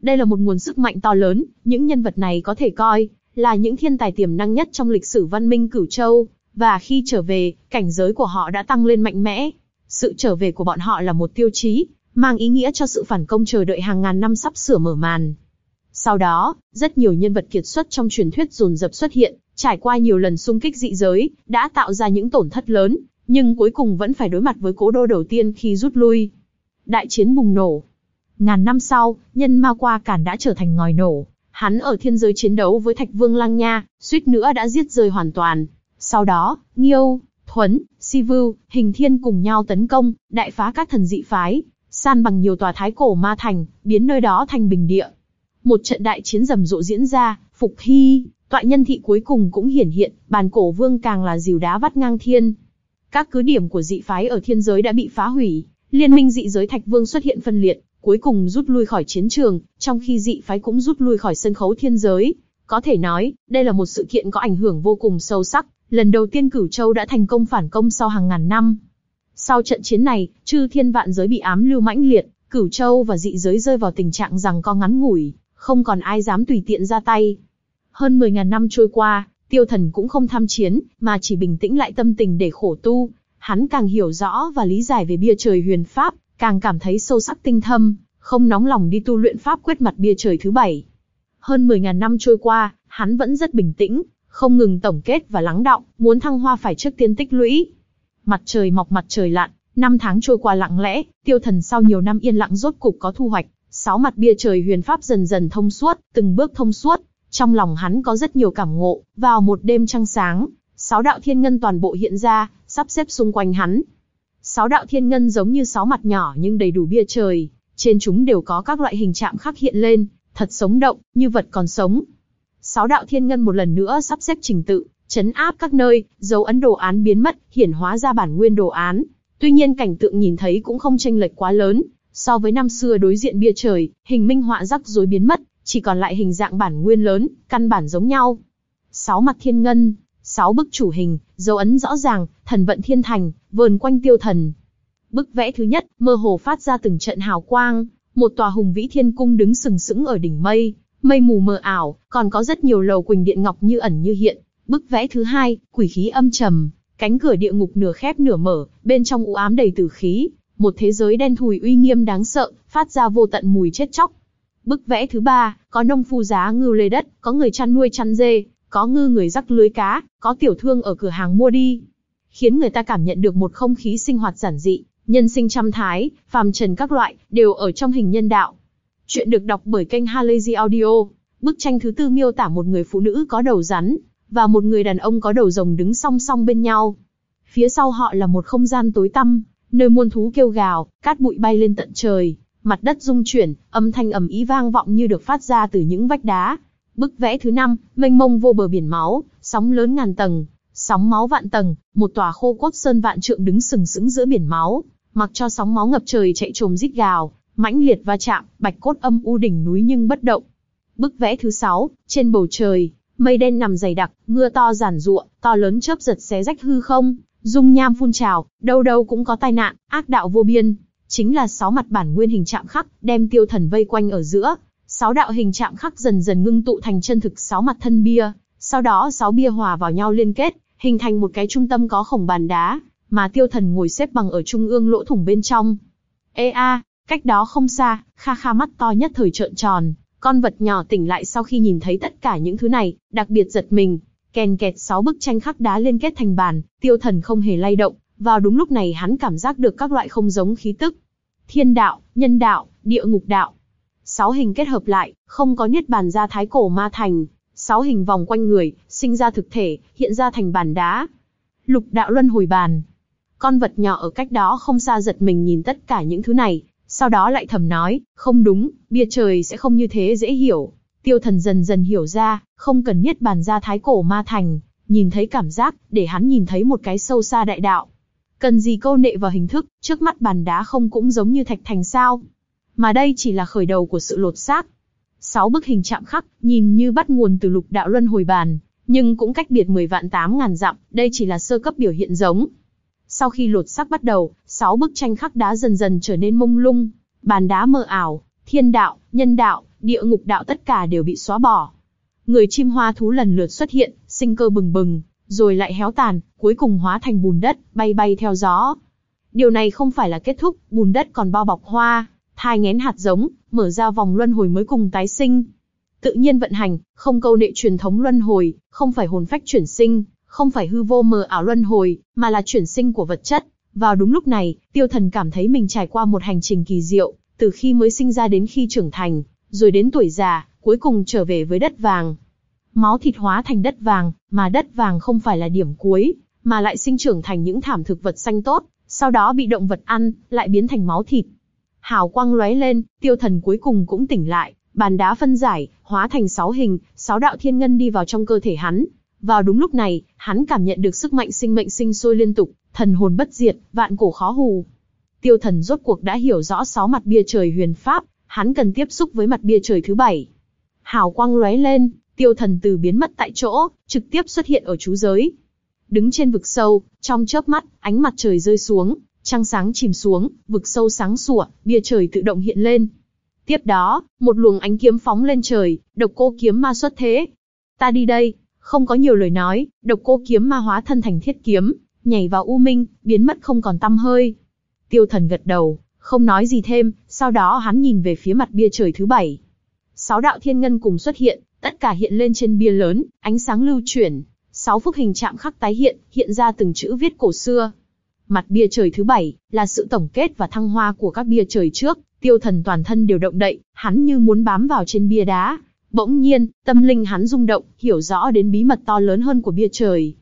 Đây là một nguồn sức mạnh to lớn, những nhân vật này có thể coi là những thiên tài tiềm năng nhất trong lịch sử văn minh cửu châu, và khi trở về, cảnh giới của họ đã tăng lên mạnh mẽ. Sự trở về của bọn họ là một tiêu chí, mang ý nghĩa cho sự phản công chờ đợi hàng ngàn năm sắp sửa mở màn. Sau đó, rất nhiều nhân vật kiệt xuất trong truyền thuyết dồn dập xuất hiện, trải qua nhiều lần xung kích dị giới, đã tạo ra những tổn thất lớn, nhưng cuối cùng vẫn phải đối mặt với cố đô đầu tiên khi rút lui. Đại chiến bùng nổ. Ngàn năm sau, nhân ma qua cản đã trở thành ngòi nổ. Hắn ở thiên giới chiến đấu với Thạch Vương Lăng Nha, suýt nữa đã giết rơi hoàn toàn. Sau đó, Nghiêu, Thuấn, Si Vưu, Hình Thiên cùng nhau tấn công, đại phá các thần dị phái, san bằng nhiều tòa thái cổ ma thành, biến nơi đó thành bình địa. Một trận đại chiến rầm rộ diễn ra, Phục Hy, tọa nhân thị cuối cùng cũng hiển hiện, bàn cổ vương càng là dìu đá vắt ngang thiên. Các cứ điểm của dị phái ở thiên giới đã bị phá hủy, liên minh dị giới thạch vương xuất hiện phân liệt, cuối cùng rút lui khỏi chiến trường, trong khi dị phái cũng rút lui khỏi sân khấu thiên giới. Có thể nói, đây là một sự kiện có ảnh hưởng vô cùng sâu sắc, lần đầu tiên Cửu Châu đã thành công phản công sau hàng ngàn năm. Sau trận chiến này, chư thiên vạn giới bị ám lưu mãnh liệt, Cửu Châu và dị giới rơi vào tình trạng rằng co ngắn ngủi, không còn ai dám tùy tiện ra tay. Hơn 10.000 năm trôi qua, Tiêu Thần cũng không tham chiến, mà chỉ bình tĩnh lại tâm tình để khổ tu. Hắn càng hiểu rõ và lý giải về bia trời huyền pháp, càng cảm thấy sâu sắc tinh thâm, không nóng lòng đi tu luyện pháp quyết mặt bia trời thứ bảy. Hơn 10.000 năm trôi qua, hắn vẫn rất bình tĩnh, không ngừng tổng kết và lắng động, muốn thăng hoa phải trước tiên tích lũy. Mặt trời mọc mặt trời lặn, năm tháng trôi qua lặng lẽ, tiêu thần sau nhiều năm yên lặng rốt cục có thu hoạch, sáu mặt bia trời huyền pháp dần dần thông suốt, từng bước thông suốt. Trong lòng hắn có rất nhiều cảm ngộ, vào một đêm trăng sáng, sáu đạo thiên ngân toàn bộ hiện ra, sắp xếp xung quanh hắn. Sáu đạo thiên ngân giống như sáu mặt nhỏ nhưng đầy đủ bia trời, trên chúng đều có các loại hình chạm khắc hiện lên, thật sống động, như vật còn sống. Sáu đạo thiên ngân một lần nữa sắp xếp trình tự, chấn áp các nơi, dấu ấn đồ án biến mất, hiển hóa ra bản nguyên đồ án. Tuy nhiên cảnh tượng nhìn thấy cũng không tranh lệch quá lớn, so với năm xưa đối diện bia trời, hình minh họa rắc rối biến mất, chỉ còn lại hình dạng bản nguyên lớn, căn bản giống nhau. Sáu mặt thiên ngân, sáu bức chủ hình, dấu ấn rõ ràng, thần vận thiên thành, vờn quanh tiêu thần. Bức vẽ thứ nhất, mơ hồ phát ra từng trận hào quang, một tòa hùng vĩ thiên cung đứng sừng sững ở đỉnh mây, mây mù mờ ảo, còn có rất nhiều lầu quỳnh điện ngọc như ẩn như hiện. Bức vẽ thứ hai, quỷ khí âm trầm, cánh cửa địa ngục nửa khép nửa mở, bên trong u ám đầy tử khí, một thế giới đen thùi uy nghiêm đáng sợ, phát ra vô tận mùi chết chóc. Bức vẽ thứ ba, có nông phu giá ngư lê đất, có người chăn nuôi chăn dê, có ngư người rắc lưới cá, có tiểu thương ở cửa hàng mua đi. Khiến người ta cảm nhận được một không khí sinh hoạt giản dị, nhân sinh trăm thái, phàm trần các loại, đều ở trong hình nhân đạo. Chuyện được đọc bởi kênh Halazy Audio. Bức tranh thứ tư miêu tả một người phụ nữ có đầu rắn, và một người đàn ông có đầu rồng đứng song song bên nhau. Phía sau họ là một không gian tối tăm, nơi muôn thú kêu gào, cát bụi bay lên tận trời, mặt đất rung chuyển, âm thanh ầm ý vang vọng như được phát ra từ những vách đá. Bức vẽ thứ năm, mênh mông vô bờ biển máu, sóng lớn ngàn tầng, sóng máu vạn tầng, một tòa khô cốt sơn vạn trượng đứng sừng sững giữa biển máu, mặc cho sóng máu ngập trời chạy trồm rít gào, mãnh liệt va chạm, bạch cốt âm u đỉnh núi nhưng bất động. Bức vẽ thứ sáu, trên bầu trời, mây đen nằm dày đặc, mưa to giản giụa, to lớn chớp giật xé rách hư không, dung nham phun trào, đâu đâu cũng có tai nạn, ác đạo vô biên, chính là sáu mặt bản nguyên hình chạm khắc, đem tiêu thần vây quanh ở giữa. Sáu đạo hình chạm khắc dần dần ngưng tụ thành chân thực sáu mặt thân bia, sau đó sáu bia hòa vào nhau liên kết, hình thành một cái trung tâm có khổng bàn đá, mà tiêu thần ngồi xếp bằng ở trung ương lỗ thủng bên trong. Ê a, cách đó không xa, kha kha mắt to nhất thời trợn tròn, con vật nhỏ tỉnh lại sau khi nhìn thấy tất cả những thứ này, đặc biệt giật mình. Kèn kẹt sáu bức tranh khắc đá liên kết thành bàn, tiêu thần không hề lay động, vào đúng lúc này hắn cảm giác được các loại không giống khí tức. Thiên đạo, nhân đạo, địa ngục đạo. Sáu hình kết hợp lại, không có niết bàn ra thái cổ ma thành. Sáu hình vòng quanh người, sinh ra thực thể, hiện ra thành bàn đá. Lục đạo luân hồi bàn. Con vật nhỏ ở cách đó không xa giật mình nhìn tất cả những thứ này, sau đó lại thầm nói, không đúng, bia trời sẽ không như thế dễ hiểu. Tiêu thần dần dần hiểu ra, không cần niết bàn ra thái cổ ma thành, nhìn thấy cảm giác, để hắn nhìn thấy một cái sâu xa đại đạo. Cần gì câu nệ vào hình thức, trước mắt bàn đá không cũng giống như thạch thành sao. Mà đây chỉ là khởi đầu của sự lột xác. Sáu bức hình chạm khắc, nhìn như bắt nguồn từ lục đạo luân hồi bàn, nhưng cũng cách biệt 10 vạn 8 ngàn dặm, đây chỉ là sơ cấp biểu hiện giống. Sau khi lột xác bắt đầu, sáu bức tranh khắc đá dần dần trở nên mông lung, bàn đá mờ ảo, thiên đạo, nhân đạo, địa ngục đạo tất cả đều bị xóa bỏ. Người chim hoa thú lần lượt xuất hiện, sinh cơ bừng bừng, rồi lại héo tàn, cuối cùng hóa thành bùn đất, bay bay theo gió. Điều này không phải là kết thúc, bùn đất còn bao bọc hoa, thai ngén hạt giống, mở ra vòng luân hồi mới cùng tái sinh. Tự nhiên vận hành, không câu nệ truyền thống luân hồi, không phải hồn phách chuyển sinh, không phải hư vô mờ ảo luân hồi, mà là chuyển sinh của vật chất. Vào đúng lúc này, tiêu thần cảm thấy mình trải qua một hành trình kỳ diệu, từ khi mới sinh ra đến khi trưởng thành, rồi đến tuổi già, cuối cùng trở về với đất vàng. Máu thịt hóa thành đất vàng, mà đất vàng không phải là điểm cuối, mà lại sinh trưởng thành những thảm thực vật xanh tốt, sau đó bị động vật ăn, lại biến thành máu thịt. Hào quang lóe lên, tiêu thần cuối cùng cũng tỉnh lại, bàn đá phân giải, hóa thành sáu hình, sáu đạo thiên ngân đi vào trong cơ thể hắn, vào đúng lúc này, hắn cảm nhận được sức mạnh sinh mệnh sinh sôi liên tục, thần hồn bất diệt, vạn cổ khó hù. Tiêu thần rốt cuộc đã hiểu rõ sáu mặt bia trời huyền pháp, hắn cần tiếp xúc với mặt bia trời thứ bảy. Hào quang lóe lên, tiêu thần từ biến mất tại chỗ, trực tiếp xuất hiện ở chú giới. Đứng trên vực sâu, trong chớp mắt, ánh mặt trời rơi xuống, trăng sáng chìm xuống, vực sâu sáng sủa, bia trời tự động hiện lên. Tiếp đó, một luồng ánh kiếm phóng lên trời, độc cô kiếm ma xuất thế. Ta đi đây, không có nhiều lời nói, độc cô kiếm ma hóa thân thành thiết kiếm, nhảy vào u minh, biến mất không còn tăm hơi. Tiêu thần gật đầu, không nói gì thêm, sau đó hắn nhìn về phía mặt bia trời thứ bảy. Sáu đạo thiên ngân cùng xuất hiện, tất cả hiện lên trên bia lớn, ánh sáng lưu chuyển. Sáu phức hình chạm khắc tái hiện, hiện ra từng chữ viết cổ xưa. Mặt bia trời thứ bảy, là sự tổng kết và thăng hoa của các bia trời trước, tiêu thần toàn thân đều động đậy, hắn như muốn bám vào trên bia đá. Bỗng nhiên, tâm linh hắn rung động, hiểu rõ đến bí mật to lớn hơn của bia trời.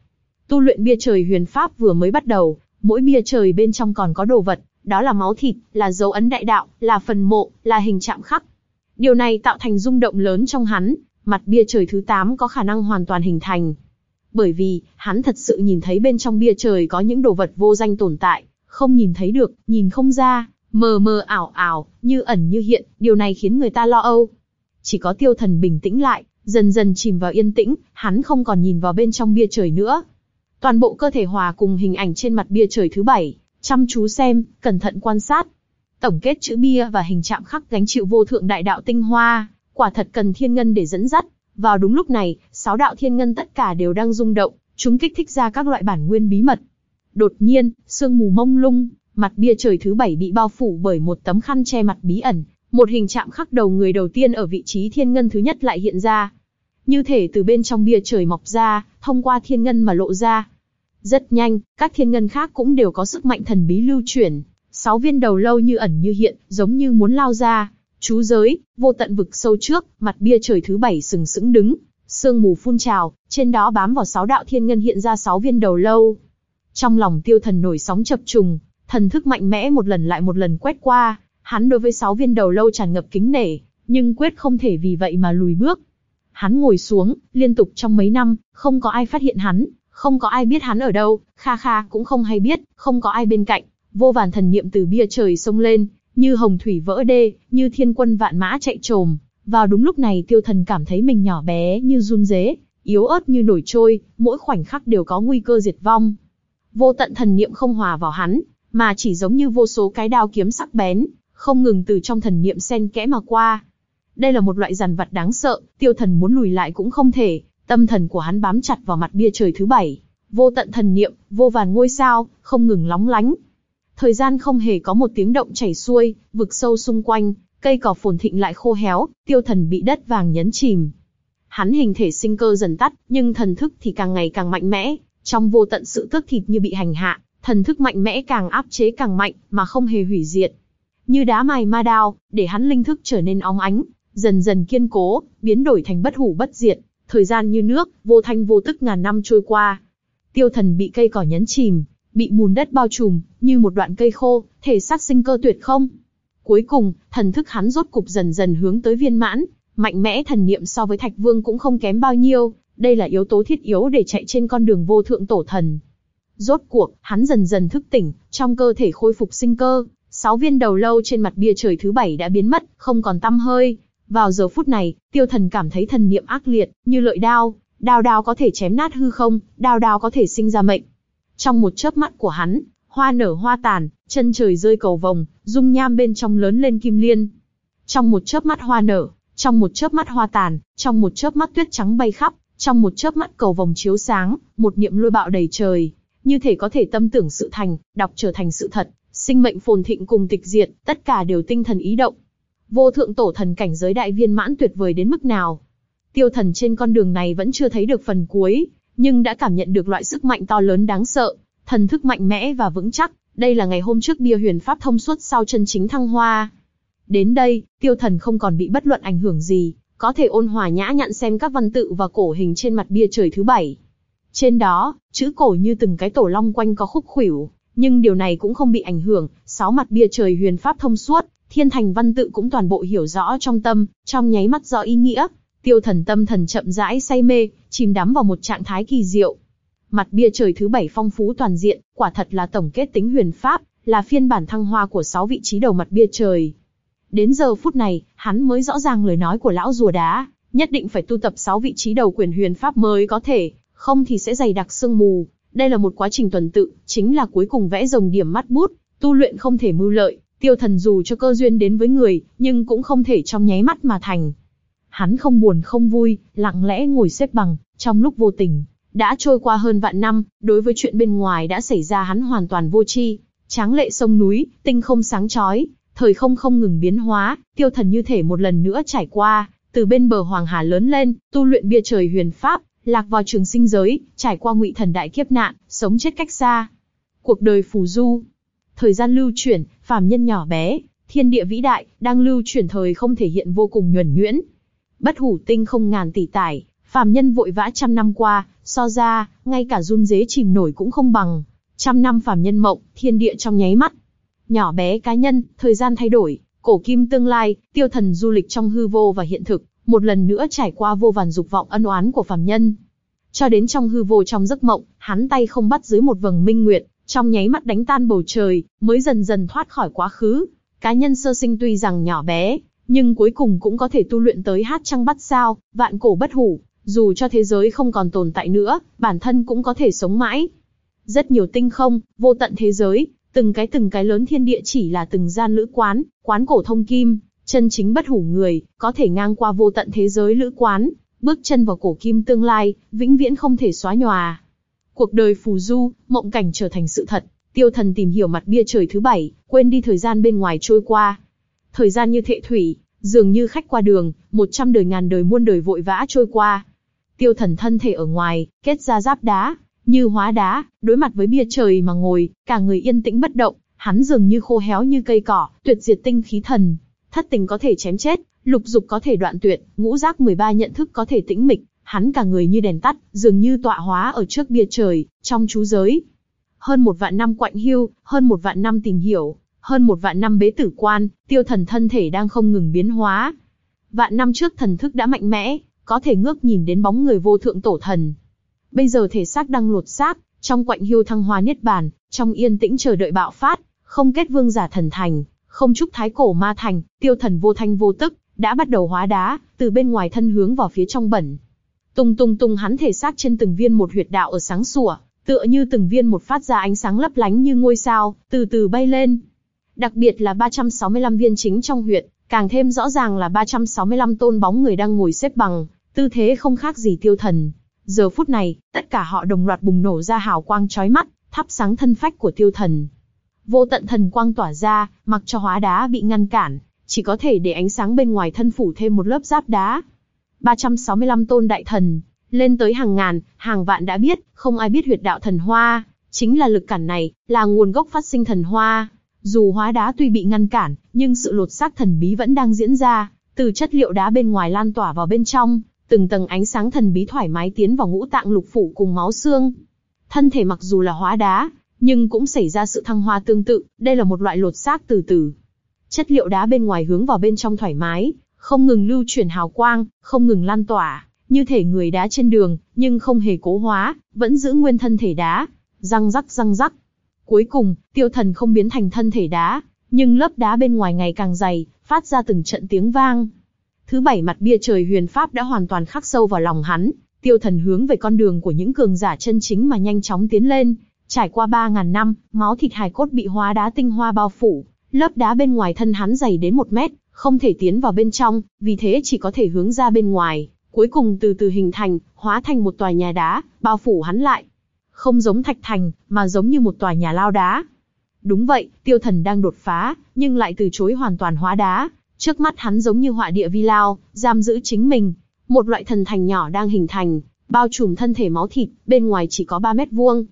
Tu luyện bia trời huyền pháp vừa mới bắt đầu, mỗi bia trời bên trong còn có đồ vật, đó là máu thịt, là dấu ấn đại đạo, là phần mộ, là hình chạm khắc. Điều này tạo thành rung động lớn trong hắn, mặt bia trời thứ 8 có khả năng hoàn toàn hình thành. Bởi vì, hắn thật sự nhìn thấy bên trong bia trời có những đồ vật vô danh tồn tại, không nhìn thấy được, nhìn không ra, mờ mờ ảo ảo, như ẩn như hiện, điều này khiến người ta lo âu. Chỉ có tiêu thần bình tĩnh lại, dần dần chìm vào yên tĩnh, hắn không còn nhìn vào bên trong bia trời nữa. Toàn bộ cơ thể hòa cùng hình ảnh trên mặt bia trời thứ bảy, chăm chú xem, cẩn thận quan sát. Tổng kết chữ bia và hình chạm khắc gánh chịu vô thượng đại đạo tinh hoa, quả thật cần thiên ngân để dẫn dắt. Vào đúng lúc này, sáu đạo thiên ngân tất cả đều đang rung động, chúng kích thích ra các loại bản nguyên bí mật. Đột nhiên, sương mù mông lung, mặt bia trời thứ bảy bị bao phủ bởi một tấm khăn che mặt bí ẩn, một hình chạm khắc đầu người đầu tiên ở vị trí thiên ngân thứ nhất lại hiện ra. Như thể từ bên trong bia trời mọc ra, thông qua thiên ngân mà lộ ra. Rất nhanh, các thiên ngân khác cũng đều có sức mạnh thần bí lưu chuyển. Sáu viên đầu lâu như ẩn như hiện, giống như muốn lao ra. Chú giới, vô tận vực sâu trước, mặt bia trời thứ bảy sừng sững đứng. Sương mù phun trào, trên đó bám vào sáu đạo thiên ngân hiện ra sáu viên đầu lâu. Trong lòng tiêu thần nổi sóng chập trùng, thần thức mạnh mẽ một lần lại một lần quét qua. Hắn đối với sáu viên đầu lâu tràn ngập kính nể, nhưng quyết không thể vì vậy mà lùi bước. Hắn ngồi xuống, liên tục trong mấy năm, không có ai phát hiện hắn, không có ai biết hắn ở đâu, Kha Kha cũng không hay biết, không có ai bên cạnh. Vô vàn thần niệm từ bia trời sông lên, như hồng thủy vỡ đê, như thiên quân vạn mã chạy trồm. Vào đúng lúc này tiêu thần cảm thấy mình nhỏ bé như run rế, yếu ớt như nổi trôi, mỗi khoảnh khắc đều có nguy cơ diệt vong. Vô tận thần niệm không hòa vào hắn, mà chỉ giống như vô số cái đao kiếm sắc bén, không ngừng từ trong thần niệm xen kẽ mà qua. Đây là một loại giàn vật đáng sợ, tiêu thần muốn lùi lại cũng không thể, Tâm thần của hắn bám chặt vào mặt bia trời thứ bảy, vô tận thần niệm, vô vàn ngôi sao, không ngừng lóng lánh. Thời gian không hề có một tiếng động chảy xuôi, vực sâu xung quanh, cây cỏ phồn thịnh lại khô héo, tiêu thần bị đất vàng nhấn chìm. Hắn hình thể sinh cơ dần tắt, nhưng thần thức thì càng ngày càng mạnh mẽ, trong vô tận sự tức thịt như bị hành hạ, thần thức mạnh mẽ càng áp chế càng mạnh, mà không hề hủy diệt. Như đá mài ma đao, để hắn linh thức trở nên óng ánh, dần dần kiên cố, biến đổi thành bất hủ bất diệt, Thời gian như nước, vô thanh vô tức ngàn năm trôi qua. Tiêu thần bị cây cỏ nhấn chìm, bị bùn đất bao trùm, như một đoạn cây khô, thể xác sinh cơ tuyệt không. Cuối cùng, thần thức hắn rốt cục dần dần hướng tới viên mãn, mạnh mẽ thần niệm so với thạch vương cũng không kém bao nhiêu, đây là yếu tố thiết yếu để chạy trên con đường vô thượng tổ thần. Rốt cuộc, hắn dần dần thức tỉnh, trong cơ thể khôi phục sinh cơ, sáu viên đầu lâu trên mặt bia trời thứ bảy đã biến mất, không còn tăm hơi, vào giờ phút này, tiêu thần cảm thấy thần niệm ác liệt, như lợi đao, đao đao có thể chém nát hư không, đao đao có thể sinh ra mệnh. Trong một chớp mắt của hắn, hoa nở hoa tàn, chân trời rơi cầu vồng, dung nham bên trong lớn lên kim liên. Trong một chớp mắt hoa nở, trong một chớp mắt hoa tàn, trong một chớp mắt tuyết trắng bay khắp, trong một chớp mắt cầu vồng chiếu sáng, một niệm lôi bạo đầy trời, như thể có thể tâm tưởng sự thành, đọc trở thành sự thật, sinh mệnh phồn thịnh cùng tịch diệt, tất cả đều tinh thần ý động, vô thượng tổ thần cảnh giới đại viên mãn tuyệt vời đến mức nào. Tiêu thần trên con đường này vẫn chưa thấy được phần cuối, nhưng đã cảm nhận được loại sức mạnh to lớn đáng sợ, thần thức mạnh mẽ và vững chắc, đây là ngày hôm trước bia huyền pháp thông suốt sau chân chính thăng hoa. Đến đây, tiêu thần không còn bị bất luận ảnh hưởng gì, có thể ôn hòa nhã nhặn xem các văn tự và cổ hình trên mặt bia trời thứ bảy. Trên đó, chữ cổ như từng cái tổ long quanh có khúc khuỷu, nhưng điều này cũng không bị ảnh hưởng, sáu mặt bia trời huyền pháp thông suốt, thiên thành văn tự cũng toàn bộ hiểu rõ trong tâm, trong nháy mắt rõ ý nghĩa. Tiêu thần tâm thần chậm rãi say mê, chìm đắm vào một trạng thái kỳ diệu. Mặt bia trời thứ bảy phong phú toàn diện, quả thật là tổng kết tính huyền pháp, là phiên bản thăng hoa của sáu vị trí đầu mặt bia trời. Đến giờ phút này, hắn mới rõ ràng lời nói của lão rùa đá, nhất định phải tu tập sáu vị trí đầu quyền huyền pháp mới có thể, không thì sẽ dày đặc sương mù. Đây là một quá trình tuần tự, chính là cuối cùng vẽ rồng điểm mắt bút, tu luyện không thể mưu lợi, Tiêu thần dù cho cơ duyên đến với người, nhưng cũng không thể trong nháy mắt mà thành. Hắn không buồn không vui, lặng lẽ ngồi xếp bằng, trong lúc vô tình, đã trôi qua hơn vạn năm, đối với chuyện bên ngoài đã xảy ra hắn hoàn toàn vô tri. Tráng lệ sông núi, tinh không sáng chói, thời không không ngừng biến hóa, tiêu thần như thể một lần nữa trải qua, từ bên bờ hoàng hà lớn lên, tu luyện bia trời huyền pháp, lạc vào trường sinh giới, trải qua ngụy thần đại kiếp nạn, sống chết cách xa. Cuộc đời phù du, thời gian lưu chuyển, phàm nhân nhỏ bé, thiên địa vĩ đại, đang lưu chuyển thời không thể hiện vô cùng nhuần nhuyễn. Bất hủ tinh không ngàn tỷ tải, phàm nhân vội vã trăm năm qua, so ra, ngay cả run dế chìm nổi cũng không bằng. Trăm năm phàm nhân mộng, thiên địa trong nháy mắt. Nhỏ bé cá nhân, thời gian thay đổi, cổ kim tương lai, tiêu thần du lịch trong hư vô và hiện thực, một lần nữa trải qua vô vàn dục vọng ân oán của phàm nhân. Cho đến trong hư vô trong giấc mộng, hắn tay không bắt dưới một vầng minh nguyệt, trong nháy mắt đánh tan bầu trời, mới dần dần thoát khỏi quá khứ. Cá nhân sơ sinh tuy rằng nhỏ bé, nhưng cuối cùng cũng có thể tu luyện tới hát trăng bắt sao, vạn cổ bất hủ, dù cho thế giới không còn tồn tại nữa, bản thân cũng có thể sống mãi. Rất nhiều tinh không, vô tận thế giới, từng cái từng cái lớn thiên địa chỉ là từng gian lữ quán, quán cổ thông kim, chân chính bất hủ người, có thể ngang qua vô tận thế giới lữ quán, bước chân vào cổ kim tương lai, vĩnh viễn không thể xóa nhòa. Cuộc đời phù du, mộng cảnh trở thành sự thật, tiêu thần tìm hiểu mặt bia trời thứ bảy, quên đi thời gian bên ngoài trôi qua. Thời gian như thệ thủy, dường như khách qua đường, một trăm đời ngàn đời muôn đời vội vã trôi qua. Tiêu thần thân thể ở ngoài, kết ra giáp đá, như hóa đá, đối mặt với bia trời mà ngồi, cả người yên tĩnh bất động, hắn dường như khô héo như cây cỏ, tuyệt diệt tinh khí thần. Thất tình có thể chém chết, lục dục có thể đoạn tuyệt, ngũ giác 13 nhận thức có thể tĩnh mịch, hắn cả người như đèn tắt, dường như tọa hóa ở trước bia trời, trong chú giới. Hơn một vạn năm quạnh hiu, hơn một vạn năm tìm hiểu, hơn một vạn năm bế tử quan, tiêu thần thân thể đang không ngừng biến hóa. Vạn năm trước thần thức đã mạnh mẽ, có thể ngước nhìn đến bóng người vô thượng tổ thần. Bây giờ thể xác đang lột xác, trong quạnh hiu thăng hoa niết bàn, trong yên tĩnh chờ đợi bạo phát, không kết vương giả thần thành, không chúc thái cổ ma thành, tiêu thần vô thanh vô tức, đã bắt đầu hóa đá, từ bên ngoài thân hướng vào phía trong bẩn. Tung tung tung hắn thể xác trên từng viên một huyệt đạo ở sáng sủa, tựa như từng viên một phát ra ánh sáng lấp lánh như ngôi sao, từ từ bay lên. Đặc biệt là 365 viên chính trong huyệt, càng thêm rõ ràng là 365 tôn bóng người đang ngồi xếp bằng, tư thế không khác gì tiêu thần. Giờ phút này, tất cả họ đồng loạt bùng nổ ra hào quang chói mắt, thắp sáng thân phách của tiêu thần. Vô tận thần quang tỏa ra, mặc cho hóa đá bị ngăn cản, chỉ có thể để ánh sáng bên ngoài thân phủ thêm một lớp giáp đá. 365 tôn đại thần, lên tới hàng ngàn, hàng vạn đã biết, không ai biết huyệt đạo thần hoa, chính là lực cản này, là nguồn gốc phát sinh thần hoa. Dù hóa đá tuy bị ngăn cản, nhưng sự lột xác thần bí vẫn đang diễn ra, từ chất liệu đá bên ngoài lan tỏa vào bên trong, từng tầng ánh sáng thần bí thoải mái tiến vào ngũ tạng lục phủ cùng máu xương. Thân thể mặc dù là hóa đá, nhưng cũng xảy ra sự thăng hoa tương tự, đây là một loại lột xác từ từ. Chất liệu đá bên ngoài hướng vào bên trong thoải mái, không ngừng lưu chuyển hào quang, không ngừng lan tỏa, như thể người đá trên đường, nhưng không hề cố hóa, vẫn giữ nguyên thân thể đá, răng rắc răng rắc. Cuối cùng, tiêu thần không biến thành thân thể đá, nhưng lớp đá bên ngoài ngày càng dày, phát ra từng trận tiếng vang. Thứ bảy mặt bia trời huyền pháp đã hoàn toàn khắc sâu vào lòng hắn, tiêu thần hướng về con đường của những cường giả chân chính mà nhanh chóng tiến lên. Trải qua ba ngàn năm, máu thịt hài cốt bị hóa đá tinh hoa bao phủ, lớp đá bên ngoài thân hắn dày đến một mét, không thể tiến vào bên trong, vì thế chỉ có thể hướng ra bên ngoài, cuối cùng từ từ hình thành, hóa thành một tòa nhà đá, bao phủ hắn lại. Không giống thạch thành, mà giống như một tòa nhà lao đá. Đúng vậy, tiêu thần đang đột phá, nhưng lại từ chối hoàn toàn hóa đá. Trước mắt hắn giống như họa địa vi lao, giam giữ chính mình. Một loại thần thành nhỏ đang hình thành, bao trùm thân thể máu thịt, bên ngoài chỉ có 3 mét vuông.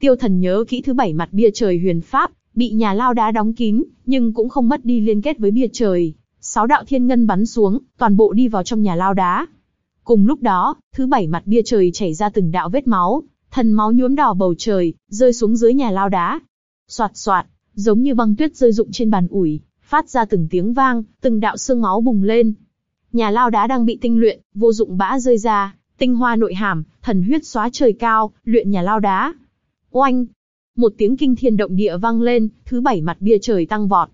Tiêu thần nhớ kỹ thứ bảy mặt bia trời huyền pháp, bị nhà lao đá đóng kín, nhưng cũng không mất đi liên kết với bia trời. Sáu đạo thiên ngân bắn xuống, toàn bộ đi vào trong nhà lao đá. Cùng lúc đó, thứ bảy mặt bia trời chảy ra từng đạo vết máu, thần máu nhuốm đỏ bầu trời, rơi xuống dưới nhà lao đá. Soạt soạt, giống như băng tuyết rơi rụng trên bàn ủi, phát ra từng tiếng vang, từng đạo xương máu bùng lên. Nhà lao đá đang bị tinh luyện, vô dụng bã rơi ra, tinh hoa nội hàm, thần huyết xóa trời cao, luyện nhà lao đá. Oanh! Một tiếng kinh thiên động địa vang lên, thứ bảy mặt bia trời tăng vọt.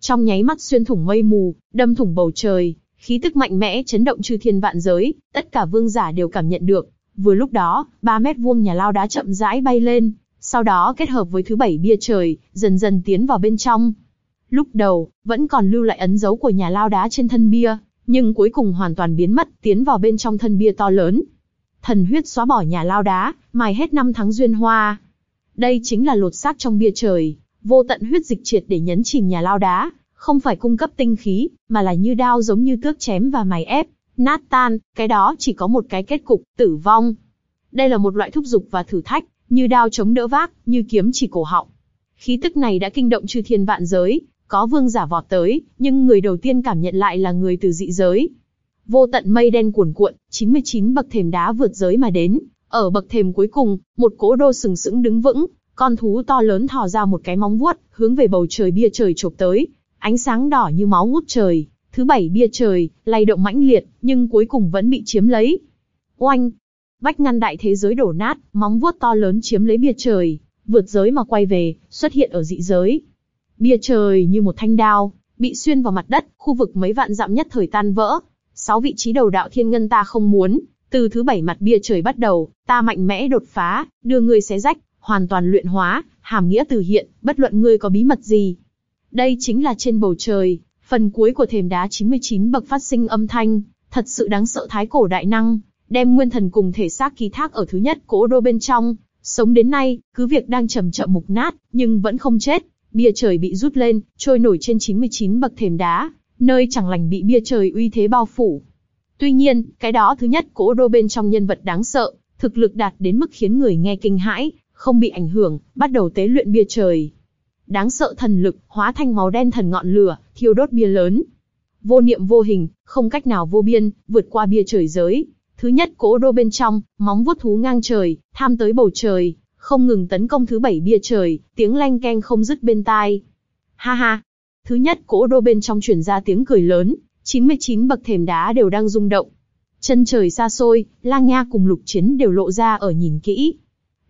Trong nháy mắt xuyên thủng mây mù, đâm thủng bầu trời, khí tức mạnh mẽ chấn động chư thiên vạn giới, tất cả vương giả đều cảm nhận được. Vừa lúc đó, 3 mét vuông nhà lao đá chậm rãi bay lên, sau đó kết hợp với thứ bảy bia trời, dần dần tiến vào bên trong. Lúc đầu, vẫn còn lưu lại ấn dấu của nhà lao đá trên thân bia, nhưng cuối cùng hoàn toàn biến mất, tiến vào bên trong thân bia to lớn. thần huyết xóa bỏ nhà lao đá, mài hết năm tháng duyên hoa. Đây chính là lột xác trong bia trời, vô tận huyết dịch triệt để nhấn chìm nhà lao đá, không phải cung cấp tinh khí, mà là như đao giống như tước chém và mài ép, nát tan, cái đó chỉ có một cái kết cục, tử vong. Đây là một loại thúc dục và thử thách, như đao chống đỡ vác, như kiếm chỉ cổ họng. Khí tức này đã kinh động chư thiên vạn giới, có vương giả vọt tới, nhưng người đầu tiên cảm nhận lại là người từ dị giới. Vô tận mây đen cuồn cuộn, 99 bậc thềm đá vượt giới mà đến, ở bậc thềm cuối cùng, một cỗ đô sừng sững đứng vững, con thú to lớn thò ra một cái móng vuốt, hướng về bầu trời bia trời chộp tới, ánh sáng đỏ như máu ngút trời. Thứ bảy bia trời, lay động mãnh liệt, nhưng cuối cùng vẫn bị chiếm lấy. Oanh! Vách ngăn đại thế giới đổ nát, móng vuốt to lớn chiếm lấy bia trời, vượt giới mà quay về, xuất hiện ở dị giới. Bia trời như một thanh đao, bị xuyên vào mặt đất, khu vực mấy vạn dặm nhất thời tan vỡ. Sáu vị trí đầu đạo thiên ngân ta không muốn, từ thứ bảy mặt bia trời bắt đầu, ta mạnh mẽ đột phá, đưa ngươi xé rách, hoàn toàn luyện hóa, hàm nghĩa từ hiện, bất luận ngươi có bí mật gì. Đây chính là trên bầu trời, phần cuối của thềm đá 99 bậc phát sinh âm thanh, thật sự đáng sợ thái cổ đại năng, đem nguyên thần cùng thể xác ký thác ở thứ nhất cổ đô bên trong, sống đến nay, cứ việc đang chậm chậm mục nát, nhưng vẫn không chết, bia trời bị rút lên, trôi nổi trên 99 bậc thềm đá, nơi chẳng lành bị bia trời uy thế bao phủ. Tuy nhiên, cái đó thứ nhất của Odo bên trong nhân vật đáng sợ, thực lực đạt đến mức khiến người nghe kinh hãi, không bị ảnh hưởng, bắt đầu tế luyện bia trời. Đáng sợ thần lực, hóa thành màu đen thần ngọn lửa, thiêu đốt bia lớn. Vô niệm vô hình, không cách nào vô biên, vượt qua bia trời giới. Thứ nhất của Odo bên trong, móng vuốt thú ngang trời, tham tới bầu trời, không ngừng tấn công thứ bảy bia trời, tiếng leng keng không dứt bên tai. Ha ha! Thứ nhất của Odo bên trong truyền ra tiếng cười lớn, 99 bậc thềm đá đều đang rung động. Chân trời xa xôi, lang nha cùng lục chiến đều lộ ra ở nhìn kỹ.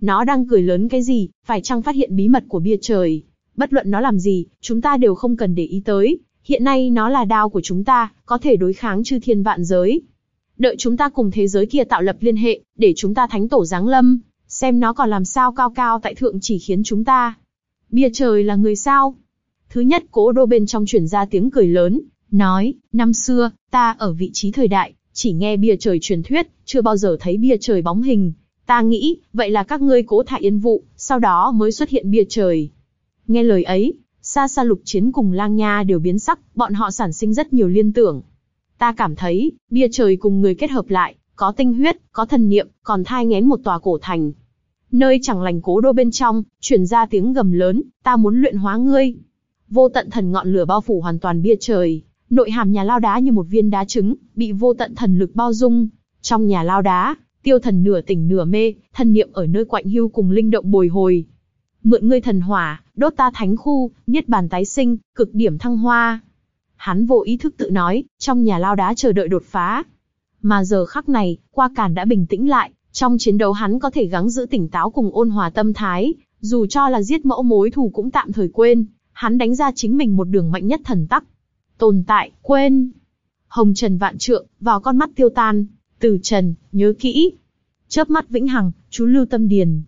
Nó đang cười lớn cái gì, phải chăng phát hiện bí mật của bia trời. Bất luận nó làm gì, chúng ta đều không cần để ý tới. Hiện nay nó là đao của chúng ta, có thể đối kháng chư thiên vạn giới. Đợi chúng ta cùng thế giới kia tạo lập liên hệ, để chúng ta thánh tổ giáng lâm, xem nó còn làm sao cao cao tại thượng chỉ khiến chúng ta. Bia trời là người sao? Thứ nhất cố đô bên trong chuyển ra tiếng cười lớn, nói, năm xưa, ta ở vị trí thời đại, chỉ nghe bia trời truyền thuyết, chưa bao giờ thấy bia trời bóng hình. Ta nghĩ, vậy là các ngươi cố thải yên vụ, sau đó mới xuất hiện bia trời. Nghe lời ấy, xa xa lục chiến cùng lang nha đều biến sắc, bọn họ sản sinh rất nhiều liên tưởng. Ta cảm thấy, bia trời cùng người kết hợp lại, có tinh huyết, có thần niệm, còn thai ngén một tòa cổ thành. Nơi chẳng lành cố đô bên trong, truyền ra tiếng gầm lớn, ta muốn luyện hóa ngươi. Vô tận thần ngọn lửa bao phủ hoàn toàn bia trời, nội hàm nhà lao đá như một viên đá trứng, bị vô tận thần lực bao dung. Trong nhà lao đá, tiêu thần nửa tỉnh nửa mê, thần niệm ở nơi quạnh hưu cùng linh động bồi hồi. Mượn ngươi thần hỏa, đốt ta thánh khu, niết bàn tái sinh, cực điểm thăng hoa. Hắn vô ý thức tự nói, trong nhà lao đá chờ đợi đột phá. Mà giờ khắc này, qua cản đã bình tĩnh lại, trong chiến đấu hắn có thể gắng giữ tỉnh táo cùng ôn hòa tâm thái, dù cho là giết mẫu mối thù cũng tạm thời quên, hắn đánh ra chính mình một đường mạnh nhất thần tắc. Tồn tại, quên. Hồng trần vạn trượng, vào con mắt tiêu tan, từ trần, nhớ kỹ. Chớp mắt vĩnh hằng, chú lưu tâm điền.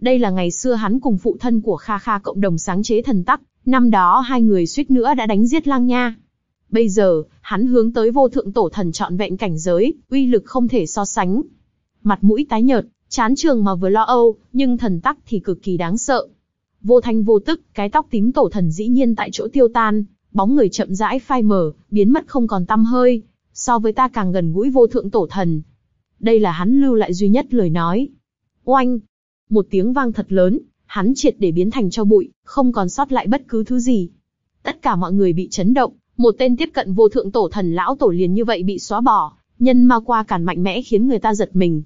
Đây là ngày xưa hắn cùng phụ thân của Kha Kha cộng đồng sáng chế thần tắc, năm đó hai người suýt nữa đã đánh giết lang nha. Bây giờ, hắn hướng tới vô thượng tổ thần trọn vẹn cảnh giới, uy lực không thể so sánh. Mặt mũi tái nhợt, chán trường mà vừa lo âu, nhưng thần tắc thì cực kỳ đáng sợ. Vô thanh vô tức, cái tóc tím tổ thần dĩ nhiên tại chỗ tiêu tan, bóng người chậm rãi phai mờ, biến mất không còn tăm hơi, so với ta càng gần gũi vô thượng tổ thần. Đây là hắn lưu lại duy nhất lời nói. Oanh! Một tiếng vang thật lớn, hắn triệt để biến thành cho bụi, không còn sót lại bất cứ thứ gì. Tất cả mọi người bị chấn động, một tên tiếp cận vô thượng tổ thần lão tổ liền như vậy bị xóa bỏ, nhân ma qua cản mạnh mẽ khiến người ta giật mình.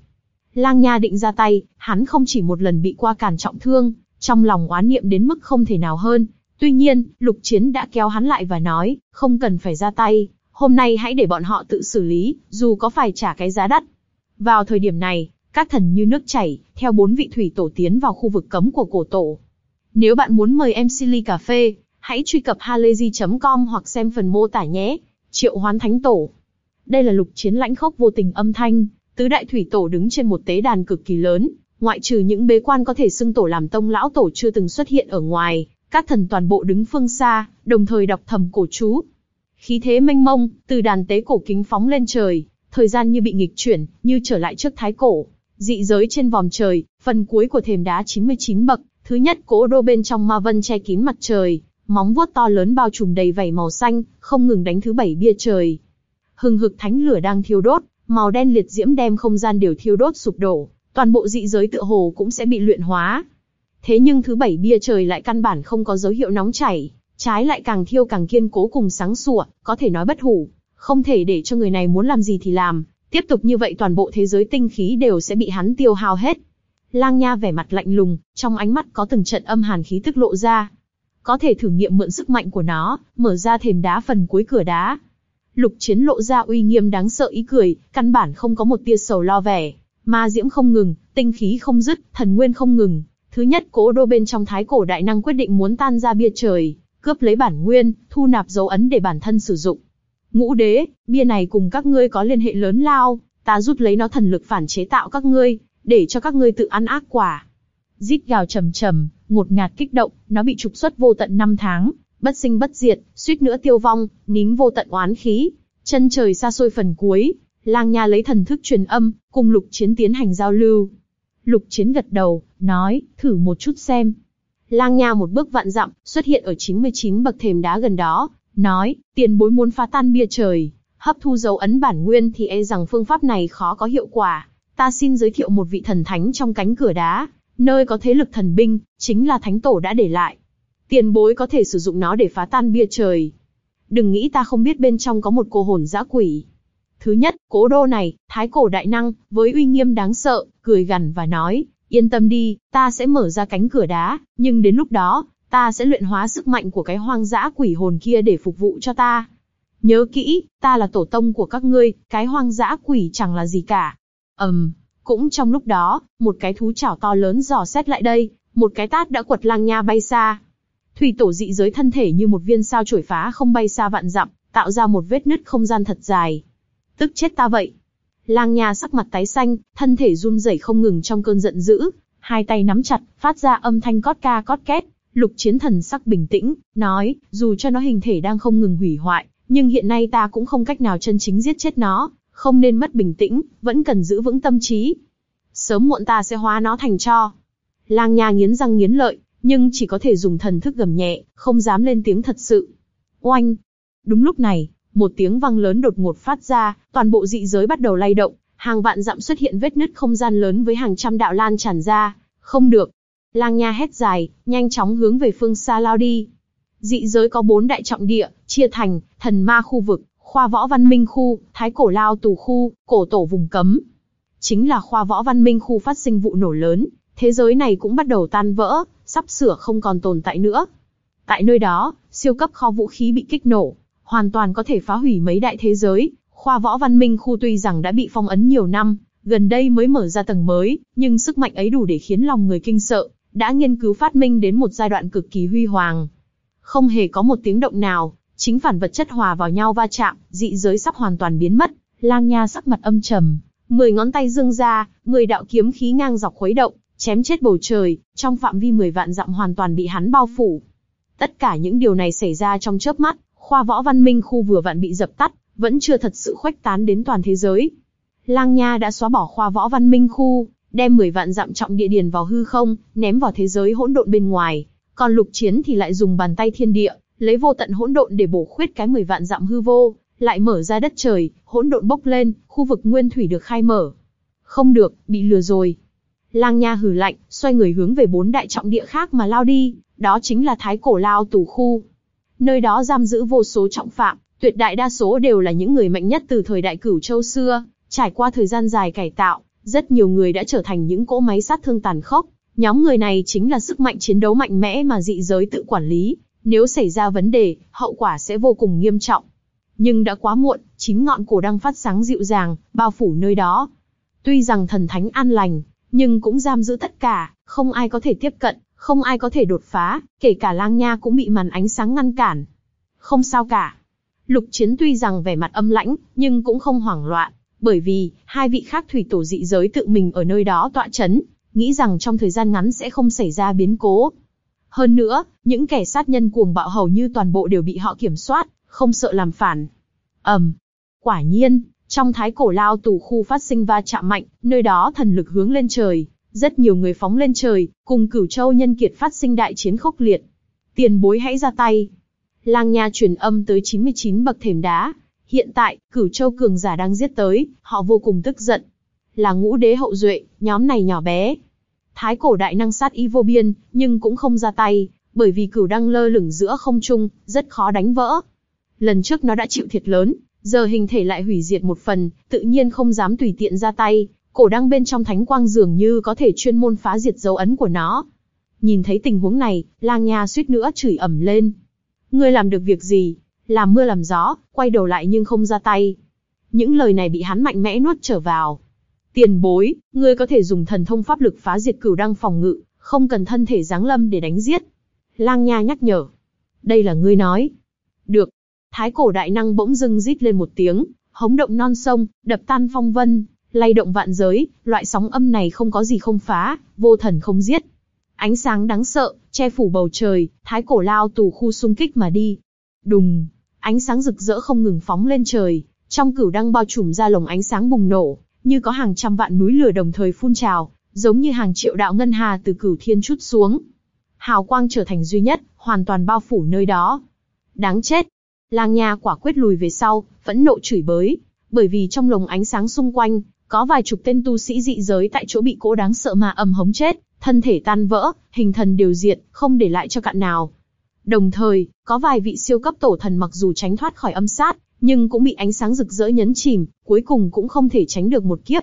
Lang Nha định ra tay, hắn không chỉ một lần bị qua cản trọng thương, trong lòng oán niệm đến mức không thể nào hơn. Tuy nhiên, Lục Chiến đã kéo hắn lại và nói, không cần phải ra tay, hôm nay hãy để bọn họ tự xử lý, dù có phải trả cái giá đắt. Vào thời điểm này, các thần như nước chảy, theo bốn vị thủy tổ tiến vào khu vực cấm của cổ tổ. Nếu bạn muốn mời em ly cà phê, hãy truy cập halayzi.com hoặc xem phần mô tả nhé. Triệu Hoán Thánh Tổ. Đây là lục chiến lãnh khốc vô tình âm thanh, tứ đại thủy tổ đứng trên một tế đàn cực kỳ lớn, ngoại trừ những bế quan có thể xưng tổ làm tông lão tổ chưa từng xuất hiện ở ngoài, các thần toàn bộ đứng phương xa, đồng thời đọc thầm cổ chú. Khí thế mênh mông, từ đàn tế cổ kính phóng lên trời, thời gian như bị nghịch chuyển, như trở lại trước thái cổ. Dị giới trên vòm trời, phần cuối của thềm đá 99 bậc, thứ nhất cổ đô bên trong ma vân che kín mặt trời, móng vuốt to lớn bao trùm đầy vảy màu xanh, không ngừng đánh thứ bảy bia trời. Hừng hực thánh lửa đang thiêu đốt, màu đen liệt diễm đem không gian đều thiêu đốt sụp đổ, toàn bộ dị giới tựa hồ cũng sẽ bị luyện hóa. Thế nhưng thứ bảy bia trời lại căn bản không có dấu hiệu nóng chảy, trái lại càng thiêu càng kiên cố cùng sáng sủa, có thể nói bất hủ, không thể để cho người này muốn làm gì thì làm, tiếp tục như vậy toàn bộ thế giới tinh khí đều sẽ bị hắn tiêu hao hết. Lang Nha vẻ mặt lạnh lùng, trong ánh mắt có từng trận âm hàn khí tức lộ ra. Có thể thử nghiệm mượn sức mạnh của nó, mở ra thềm đá phần cuối cửa đá. Lục Chiến lộ ra uy nghiêm đáng sợ ý cười, căn bản không có một tia sầu lo vẻ. Ma diễm không ngừng, tinh khí không dứt, thần nguyên không ngừng. Thứ nhất cố đô bên trong thái cổ đại năng quyết định muốn tan ra bia trời, cướp lấy bản nguyên, thu nạp dấu ấn để bản thân sử dụng. Ngũ đế, bia này cùng các ngươi có liên hệ lớn lao, ta rút lấy nó thần lực phản chế tạo các ngươi, để cho các ngươi tự ăn ác quả. Rít gào trầm trầm, ngột ngạt kích động, nó bị trục xuất vô tận năm tháng, bất sinh bất diệt, suýt nữa tiêu vong, nín vô tận oán khí. Chân trời xa xôi phần cuối, lang nha lấy thần thức truyền âm, cùng lục chiến tiến hành giao lưu. Lục chiến gật đầu, nói, thử một chút xem. Lang nha một bước vạn dặm, xuất hiện ở 99 bậc thềm đá gần đó, nói, tiền bối muốn phá tan bia trời, hấp thu dấu ấn bản nguyên thì e rằng phương pháp này khó có hiệu quả. Ta xin giới thiệu một vị thần thánh trong cánh cửa đá, nơi có thế lực thần binh, chính là thánh tổ đã để lại. Tiền bối có thể sử dụng nó để phá tan bia trời. Đừng nghĩ ta không biết bên trong có một cô hồn dã quỷ. Thứ nhất, cố đô này, thái cổ đại năng, với uy nghiêm đáng sợ, cười gằn và nói, yên tâm đi, ta sẽ mở ra cánh cửa đá, nhưng đến lúc đó, ta sẽ luyện hóa sức mạnh của cái hoang dã quỷ hồn kia để phục vụ cho ta. Nhớ kỹ, ta là tổ tông của các ngươi, cái hoang dã quỷ chẳng là gì cả. ầm, um, cũng trong lúc đó, một cái thú chảo to lớn dò xét lại đây, một cái tát đã quật lang nha bay xa. Thủy tổ dị giới thân thể như một viên sao chổi phá không bay xa vạn dặm, tạo ra một vết nứt không gian thật dài. Tức chết ta vậy. Lang nha sắc mặt tái xanh, thân thể run rẩy không ngừng trong cơn giận dữ, hai tay nắm chặt, phát ra âm thanh cót ca cót két. Lục chiến thần sắc bình tĩnh, nói, dù cho nó hình thể đang không ngừng hủy hoại, nhưng hiện nay ta cũng không cách nào chân chính giết chết nó, không nên mất bình tĩnh, vẫn cần giữ vững tâm trí. Sớm muộn ta sẽ hóa nó thành cho. Lang Nha nghiến răng nghiến lợi, nhưng chỉ có thể dùng thần thức gầm nhẹ, không dám lên tiếng thật sự. Oanh! Đúng lúc này, một tiếng vang lớn đột ngột phát ra, toàn bộ dị giới bắt đầu lay động, hàng vạn dặm xuất hiện vết nứt không gian lớn với hàng trăm đạo lan tràn ra. Không được! Lang Nha hét dài, nhanh chóng hướng về phương xa lao đi. Dị giới có bốn đại trọng địa, chia thành thần ma khu vực, khoa võ văn minh khu, thái cổ lao tù khu, cổ tổ vùng cấm. Chính là khoa võ văn minh khu phát sinh vụ nổ lớn, thế giới này cũng bắt đầu tan vỡ, sắp sửa không còn tồn tại nữa. Tại nơi đó, siêu cấp kho vũ khí bị kích nổ, hoàn toàn có thể phá hủy mấy đại thế giới. Khoa võ văn minh khu tuy rằng đã bị phong ấn nhiều năm, gần đây mới mở ra tầng mới, nhưng sức mạnh ấy đủ để khiến lòng người kinh sợ, đã nghiên cứu phát minh đến một giai đoạn cực kỳ huy hoàng. Không hề có một tiếng động nào, chính phản vật chất hòa vào nhau va chạm, dị giới sắp hoàn toàn biến mất. Lang Nha sắc mặt âm trầm, mười ngón tay dương ra, mười đạo kiếm khí ngang dọc khuấy động, chém chết bầu trời, trong phạm vi mười vạn dặm hoàn toàn bị hắn bao phủ. Tất cả những điều này xảy ra trong chớp mắt, khoa võ văn minh khu vừa vặn bị dập tắt, vẫn chưa thật sự khuếch tán đến toàn thế giới. Lang Nha đã xóa bỏ khoa võ văn minh khu, đem 10 vạn dặm trọng địa điền vào hư không, ném vào thế giới hỗn độn bên ngoài. Còn lục chiến thì lại dùng bàn tay thiên địa, lấy vô tận hỗn độn để bổ khuyết cái 10 vạn dặm hư vô, lại mở ra đất trời, hỗn độn bốc lên, khu vực nguyên thủy được khai mở. Không được, bị lừa rồi. Lang Nha hừ lạnh, xoay người hướng về bốn đại trọng địa khác mà lao đi, đó chính là Thái Cổ Lao Tù Khu. Nơi đó giam giữ vô số trọng phạm, tuyệt đại đa số đều là những người mạnh nhất từ thời đại cửu châu xưa, trải qua thời gian dài cải tạo, rất nhiều người đã trở thành những cỗ máy sát thương tàn khốc. Nhóm người này chính là sức mạnh chiến đấu mạnh mẽ mà dị giới tự quản lý, nếu xảy ra vấn đề, hậu quả sẽ vô cùng nghiêm trọng. Nhưng đã quá muộn, chính ngọn cổ đang phát sáng dịu dàng, bao phủ nơi đó. Tuy rằng thần thánh an lành, nhưng cũng giam giữ tất cả, không ai có thể tiếp cận, không ai có thể đột phá, kể cả lang nha cũng bị màn ánh sáng ngăn cản. Không sao cả. Lục chiến tuy rằng vẻ mặt âm lãnh, nhưng cũng không hoảng loạn, bởi vì, hai vị khác thủy tổ dị giới tự mình ở nơi đó tọa chấn, nghĩ rằng trong thời gian ngắn sẽ không xảy ra biến cố. Hơn nữa, những kẻ sát nhân cuồng bạo hầu như toàn bộ đều bị họ kiểm soát, không sợ làm phản. ầm, quả nhiên, Trong thái cổ lao tù khu phát sinh va chạm mạnh, nơi đó thần lực hướng lên trời, rất nhiều người phóng lên trời, cùng cửu châu nhân kiệt phát sinh đại chiến khốc liệt. Tiền bối hãy ra tay. Lang Nha truyền âm tới 99 bậc thềm đá. Hiện tại, cửu châu cường giả đang giết tới, họ vô cùng tức giận. Là ngũ đế hậu duệ, nhóm này nhỏ bé. Thái cổ đại năng sát y vô biên, nhưng cũng không ra tay, bởi vì cửu đang lơ lửng giữa không trung, rất khó đánh vỡ. Lần trước nó đã chịu thiệt lớn, giờ hình thể lại hủy diệt một phần, tự nhiên không dám tùy tiện ra tay, cổ đăng bên trong thánh quang dường như có thể chuyên môn phá diệt dấu ấn của nó. Nhìn thấy tình huống này, lang nha suýt nữa chửi ẩm lên. Ngươi làm được việc gì? Làm mưa làm gió, quay đầu lại nhưng không ra tay. Những lời này bị hắn mạnh mẽ nuốt trở vào. Tiền bối, ngươi có thể dùng thần thông pháp lực phá diệt cửu đăng phòng ngự, không cần thân thể giáng lâm để đánh giết. Lang Nha nhắc nhở. Đây là ngươi nói. Được. Thái cổ đại năng bỗng dưng rít lên một tiếng, hống động non sông, đập tan phong vân, lay động vạn giới, loại sóng âm này không có gì không phá, vô thần không giết. Ánh sáng đáng sợ, che phủ bầu trời, thái cổ lao tù khu xung kích mà đi. Đùng, ánh sáng rực rỡ không ngừng phóng lên trời, trong cửu đăng bao trùm ra lồng ánh sáng bùng nổ, như có hàng trăm vạn núi lửa đồng thời phun trào, giống như hàng triệu đạo ngân hà từ cửu thiên chút xuống. Hào quang trở thành duy nhất, hoàn toàn bao phủ nơi đó. Đáng chết! Lang Nha quả quyết lùi về sau, vẫn nộ chửi bới, bởi vì trong lồng ánh sáng xung quanh, có vài chục tên tu sĩ dị giới tại chỗ bị cỗ đáng sợ mà ầm hống chết, thân thể tan vỡ, hình thần đều diệt, không để lại cho cạn nào. Đồng thời, có vài vị siêu cấp tổ thần mặc dù tránh thoát khỏi âm sát, nhưng cũng bị ánh sáng rực rỡ nhấn chìm, cuối cùng cũng không thể tránh được một kiếp.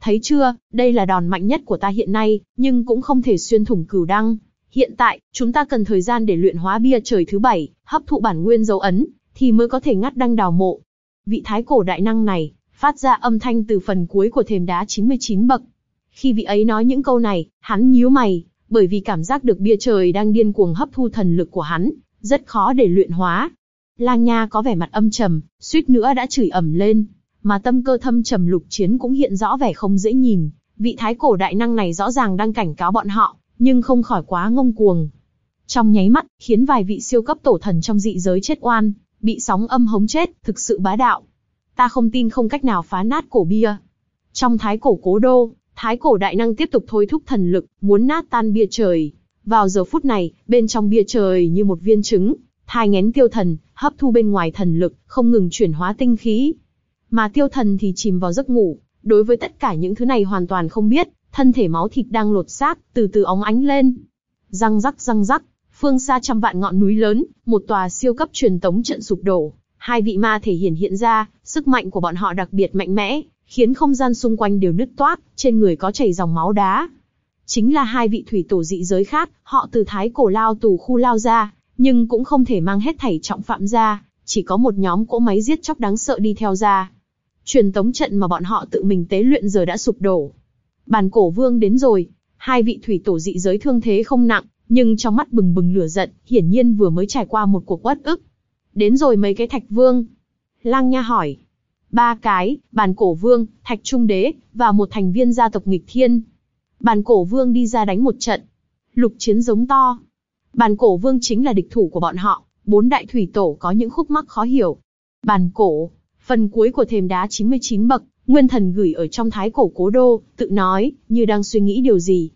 Thấy chưa, đây là đòn mạnh nhất của ta hiện nay, nhưng cũng không thể xuyên thủng cửu đăng. Hiện tại, chúng ta cần thời gian để luyện hóa bia trời thứ bảy, hấp thụ bản nguyên dấu ấn, thì mới có thể ngắt đăng đào mộ. Vị thái cổ đại năng này, phát ra âm thanh từ phần cuối của thềm đá 99 bậc. Khi vị ấy nói những câu này, hắn nhíu mày, bởi vì cảm giác được bia trời đang điên cuồng hấp thu thần lực của hắn, rất khó để luyện hóa. Lang Nha có vẻ mặt âm trầm, suýt nữa đã chửi ẩm lên, mà tâm cơ thâm trầm lục chiến cũng hiện rõ vẻ không dễ nhìn. Vị thái cổ đại năng này rõ ràng đang cảnh cáo bọn họ, nhưng không khỏi quá ngông cuồng. Trong nháy mắt, khiến vài vị siêu cấp tổ thần trong dị giới chết oan, bị sóng âm hống chết, thực sự bá đạo. Ta không tin không cách nào phá nát cổ bia. Trong thái cổ cố đô, thái cổ đại năng tiếp tục thôi thúc thần lực, muốn nát tan bia trời. Vào giờ phút này, bên trong bia trời như một viên trứng, thai ngén tiêu thần, hấp thu bên ngoài thần lực, không ngừng chuyển hóa tinh khí. Mà tiêu thần thì chìm vào giấc ngủ, đối với tất cả những thứ này hoàn toàn không biết, thân thể máu thịt đang lột xác, từ từ óng ánh lên. Răng rắc răng rắc, phương xa trăm vạn ngọn núi lớn, một tòa siêu cấp truyền tống trận sụp đổ, hai vị ma thể hiển hiện ra, sức mạnh của bọn họ đặc biệt mạnh mẽ, khiến không gian xung quanh đều nứt toát, trên người có chảy dòng máu đá. Chính là hai vị thủy tổ dị giới khác, họ từ thái cổ lao tù khu lao ra, nhưng cũng không thể mang hết thảy trọng phạm ra, chỉ có một nhóm cỗ máy giết chóc đáng sợ đi theo ra. Truyền tống trận mà bọn họ tự mình tế luyện giờ đã sụp đổ. Bàn cổ vương đến rồi, hai vị thủy tổ dị giới thương thế không nặng, nhưng trong mắt bừng bừng lửa giận, hiển nhiên vừa mới trải qua một cuộc uất ức. Đến rồi mấy cái thạch vương. Lang Nha hỏi. Ba cái, bàn cổ vương, thạch trung đế, và một thành viên gia tộc nghịch thiên. Bàn cổ vương đi ra đánh một trận. Lục chiến giống to. Bàn cổ vương chính là địch thủ của bọn họ, bốn đại thủy tổ có những khúc mắc khó hiểu. Bàn cổ, phần cuối của thềm đá 99 bậc, nguyên thần gửi ở trong thái cổ cố đô, tự nói, như đang suy nghĩ điều gì.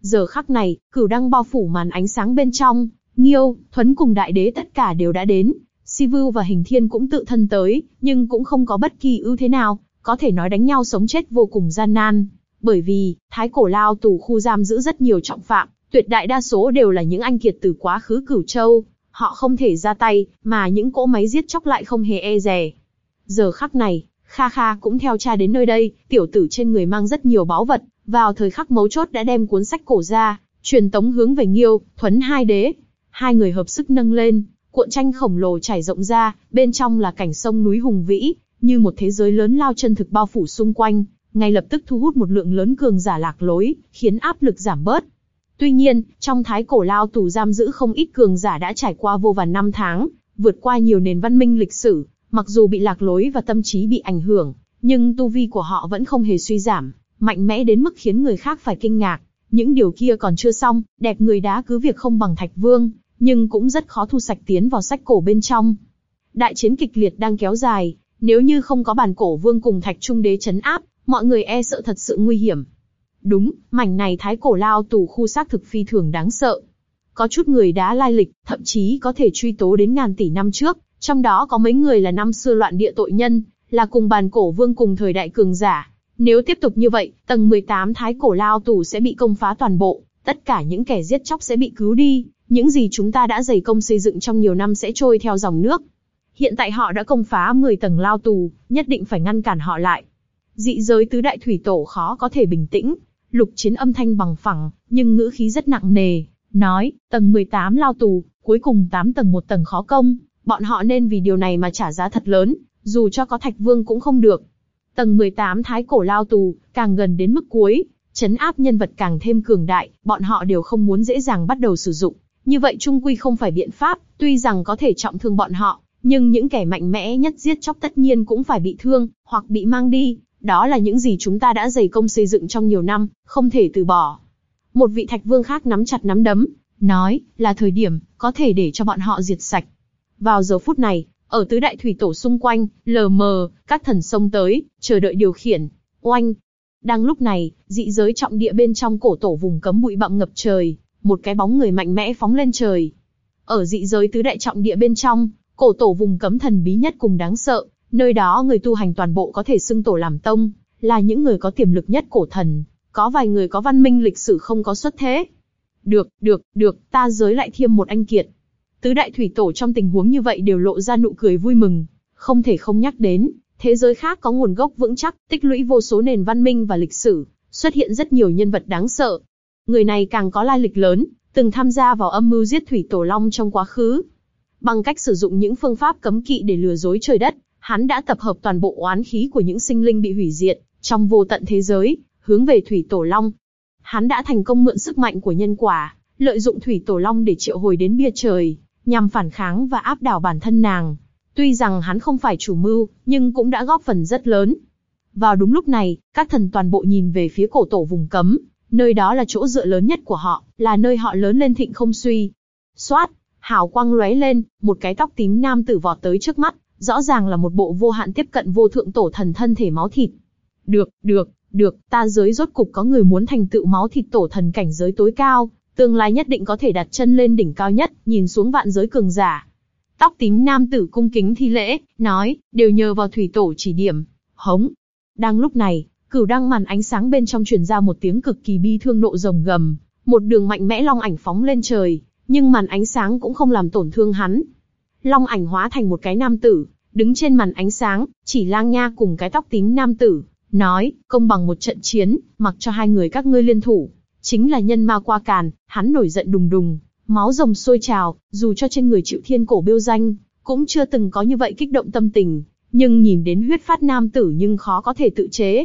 Giờ khắc này, cửu đăng bao phủ màn ánh sáng bên trong, Nghiêu, Thuấn cùng đại đế tất cả đều đã đến, Si Vưu và Hình Thiên cũng tự thân tới, nhưng cũng không có bất kỳ ưu thế nào, có thể nói đánh nhau sống chết vô cùng gian nan. Bởi vì, Thái Cổ Lao tù khu giam giữ rất nhiều trọng phạm, tuyệt đại đa số đều là những anh kiệt từ quá khứ cửu châu, họ không thể ra tay, mà những cỗ máy giết chóc lại không hề e dè. Giờ khắc này, Kha Kha cũng theo cha đến nơi đây, tiểu tử trên người mang rất nhiều báu vật, vào thời khắc mấu chốt đã đem cuốn sách cổ ra, truyền tống hướng về Nghiêu, Thuấn hai đế. Hai người hợp sức nâng lên, cuộn tranh khổng lồ trải rộng ra, bên trong là cảnh sông núi hùng vĩ, như một thế giới lớn lao chân thực bao phủ xung quanh, ngay lập tức thu hút một lượng lớn cường giả lạc lối, khiến áp lực giảm bớt. Tuy nhiên, trong thái cổ lao tù giam giữ không ít cường giả đã trải qua vô vàn năm tháng, vượt qua nhiều nền văn minh lịch sử, mặc dù bị lạc lối và tâm trí bị ảnh hưởng, nhưng tu vi của họ vẫn không hề suy giảm, mạnh mẽ đến mức khiến người khác phải kinh ngạc. Những điều kia còn chưa xong, đẹp người đá cứ việc không bằng Thạch Vương, nhưng cũng rất khó thu sạch tiến vào sách cổ bên trong. Đại chiến kịch liệt đang kéo dài, Nếu như không có bản cổ vương cùng thạch trung đế chấn áp, mọi người e sợ thật sự nguy hiểm. Đúng, mảnh này thái cổ lao tù khu xác thực phi thường đáng sợ. Có chút người đã lai lịch, thậm chí có thể truy tố đến ngàn tỷ năm trước, trong đó có mấy người là năm xưa loạn địa tội nhân, là cùng bàn cổ vương cùng thời đại cường giả. Nếu tiếp tục như vậy, tầng 18 thái cổ lao tù sẽ bị công phá toàn bộ, tất cả những kẻ giết chóc sẽ bị cứu đi, những gì chúng ta đã dày công xây dựng trong nhiều năm sẽ trôi theo dòng nước. Hiện tại họ đã công phá 10 tầng lao tù, nhất định phải ngăn cản họ lại. Dị giới tứ đại thủy tổ khó có thể bình tĩnh, lục chiến âm thanh bằng phẳng, nhưng ngữ khí rất nặng nề, nói, tầng 18 lao tù, cuối cùng 8 tầng một tầng khó công, bọn họ nên vì điều này mà trả giá thật lớn, dù cho có thạch vương cũng không được. Tầng 18 thái cổ lao tù, càng gần đến mức cuối, chấn áp nhân vật càng thêm cường đại, bọn họ đều không muốn dễ dàng bắt đầu sử dụng. Như vậy trung quy không phải biện pháp, tuy rằng có thể trọng thương bọn họ, nhưng những kẻ mạnh mẽ nhất giết chóc tất nhiên cũng phải bị thương, hoặc bị mang đi. Đó là những gì chúng ta đã dày công xây dựng trong nhiều năm, không thể từ bỏ. Một vị thạch vương khác nắm chặt nắm đấm, nói, là thời điểm, có thể để cho bọn họ diệt sạch. Vào giờ phút này, ở tứ đại thủy tổ xung quanh, lờ mờ, các thần sông tới, chờ đợi điều khiển. Oanh! Đang lúc này, dị giới trọng địa bên trong cổ tổ vùng cấm bụi bặm ngập trời, một cái bóng người mạnh mẽ phóng lên trời. Ở dị giới tứ đại trọng địa bên trong, cổ tổ vùng cấm thần bí nhất cùng đáng sợ, nơi đó người tu hành toàn bộ có thể xưng tổ làm tông, là những người có tiềm lực nhất cổ thần, có vài người có văn minh lịch sử không có xuất thế. Được, được, được, ta giới lại thêm một anh kiệt. Tứ đại thủy tổ trong tình huống như vậy đều lộ ra nụ cười vui mừng, không thể không nhắc đến, thế giới khác có nguồn gốc vững chắc, tích lũy vô số nền văn minh và lịch sử, xuất hiện rất nhiều nhân vật đáng sợ. Người này càng có lai lịch lớn, từng tham gia vào âm mưu giết thủy tổ long trong quá khứ. Bằng cách sử dụng những phương pháp cấm kỵ để lừa dối trời đất, hắn đã tập hợp toàn bộ oán khí của những sinh linh bị hủy diệt trong vô tận thế giới, hướng về thủy tổ long. Hắn đã thành công mượn sức mạnh của nhân quả, lợi dụng thủy tổ long để triệu hồi đến bia trời, nhằm phản kháng và áp đảo bản thân nàng. Tuy rằng hắn không phải chủ mưu, nhưng cũng đã góp phần rất lớn. Vào đúng lúc này, các thần toàn bộ nhìn về phía cổ tổ vùng cấm, nơi đó là chỗ dựa lớn nhất của họ, là nơi họ lớn lên thịnh không suy. Xoát, hào quang lóe lên, một cái tóc tím nam tử vọt tới trước mắt, rõ ràng là một bộ vô hạn tiếp cận vô thượng tổ thần thân thể máu thịt. Được, được, được, ta giới rốt cục có người muốn thành tựu máu thịt tổ thần cảnh giới tối cao, tương lai nhất định có thể đặt chân lên đỉnh cao nhất, nhìn xuống vạn giới cường giả. Tóc tím nam tử cung kính thi lễ, nói, đều nhờ vào thủy tổ chỉ điểm. Hống. Đang lúc này, cửu đăng màn ánh sáng bên trong truyền ra một tiếng cực kỳ bi thương nộ rồng gầm, một đường mạnh mẽ long ảnh phóng lên trời, nhưng màn ánh sáng cũng không làm tổn thương hắn. Long ảnh hóa thành một cái nam tử, đứng trên màn ánh sáng, chỉ lang nha cùng cái tóc tím nam tử, nói, công bằng một trận chiến, mặc cho hai người các ngươi liên thủ. Chính là nhân ma qua càn, hắn nổi giận đùng đùng, máu rồng sôi trào, dù cho trên người chịu thiên cổ biêu danh, cũng chưa từng có như vậy kích động tâm tình, nhưng nhìn đến huyết phát nam tử nhưng khó có thể tự chế.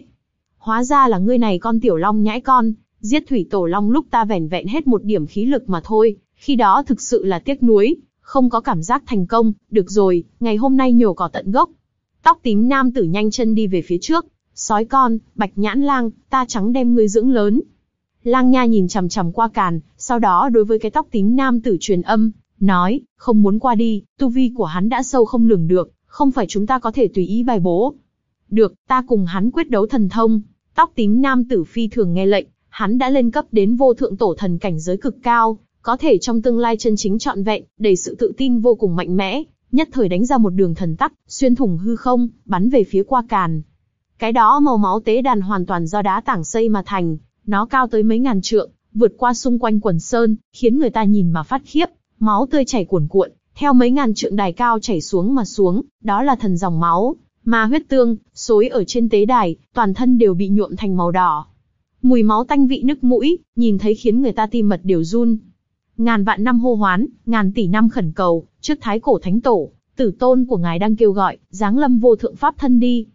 Hóa ra là ngươi này con tiểu long nhãi con, giết thủy tổ long lúc ta vẻn vẹn hết một điểm khí lực mà thôi, khi đó thực sự là tiếc nuối, không có cảm giác thành công, được rồi, ngày hôm nay nhổ cỏ tận gốc. Tóc tím nam tử nhanh chân đi về phía trước, sói con, bạch nhãn lang, ta trắng đem ngươi dưỡng lớn. Lang nha nhìn chằm chằm qua càn, sau đó đối với cái tóc tím nam tử truyền âm, nói, không muốn qua đi, tu vi của hắn đã sâu không lường được, không phải chúng ta có thể tùy ý bài bố. Được, ta cùng hắn quyết đấu thần thông. Tóc tím nam tử phi thường nghe lệnh, hắn đã lên cấp đến vô thượng tổ thần cảnh giới cực cao, có thể trong tương lai chân chính trọn vẹn, đầy sự tự tin vô cùng mạnh mẽ, nhất thời đánh ra một đường thần tắc, xuyên thủng hư không, bắn về phía qua càn. Cái đó màu máu tế đàn hoàn toàn do đá tảng xây mà thành, nó cao tới mấy ngàn trượng, vượt qua xung quanh quần sơn, khiến người ta nhìn mà phát khiếp, máu tươi chảy cuồn cuộn, theo mấy ngàn trượng đài cao chảy xuống mà xuống, đó là thần dòng máu, ma huyết tương, xối ở trên tế đài, toàn thân đều bị nhuộm thành màu đỏ. Mùi máu tanh vị nức mũi, nhìn thấy khiến người ta tim mật đều run. Ngàn vạn năm hô hoán, ngàn tỷ năm khẩn cầu, trước thái cổ thánh tổ, tử tôn của ngài đang kêu gọi, giáng lâm vô thượng pháp thân đi.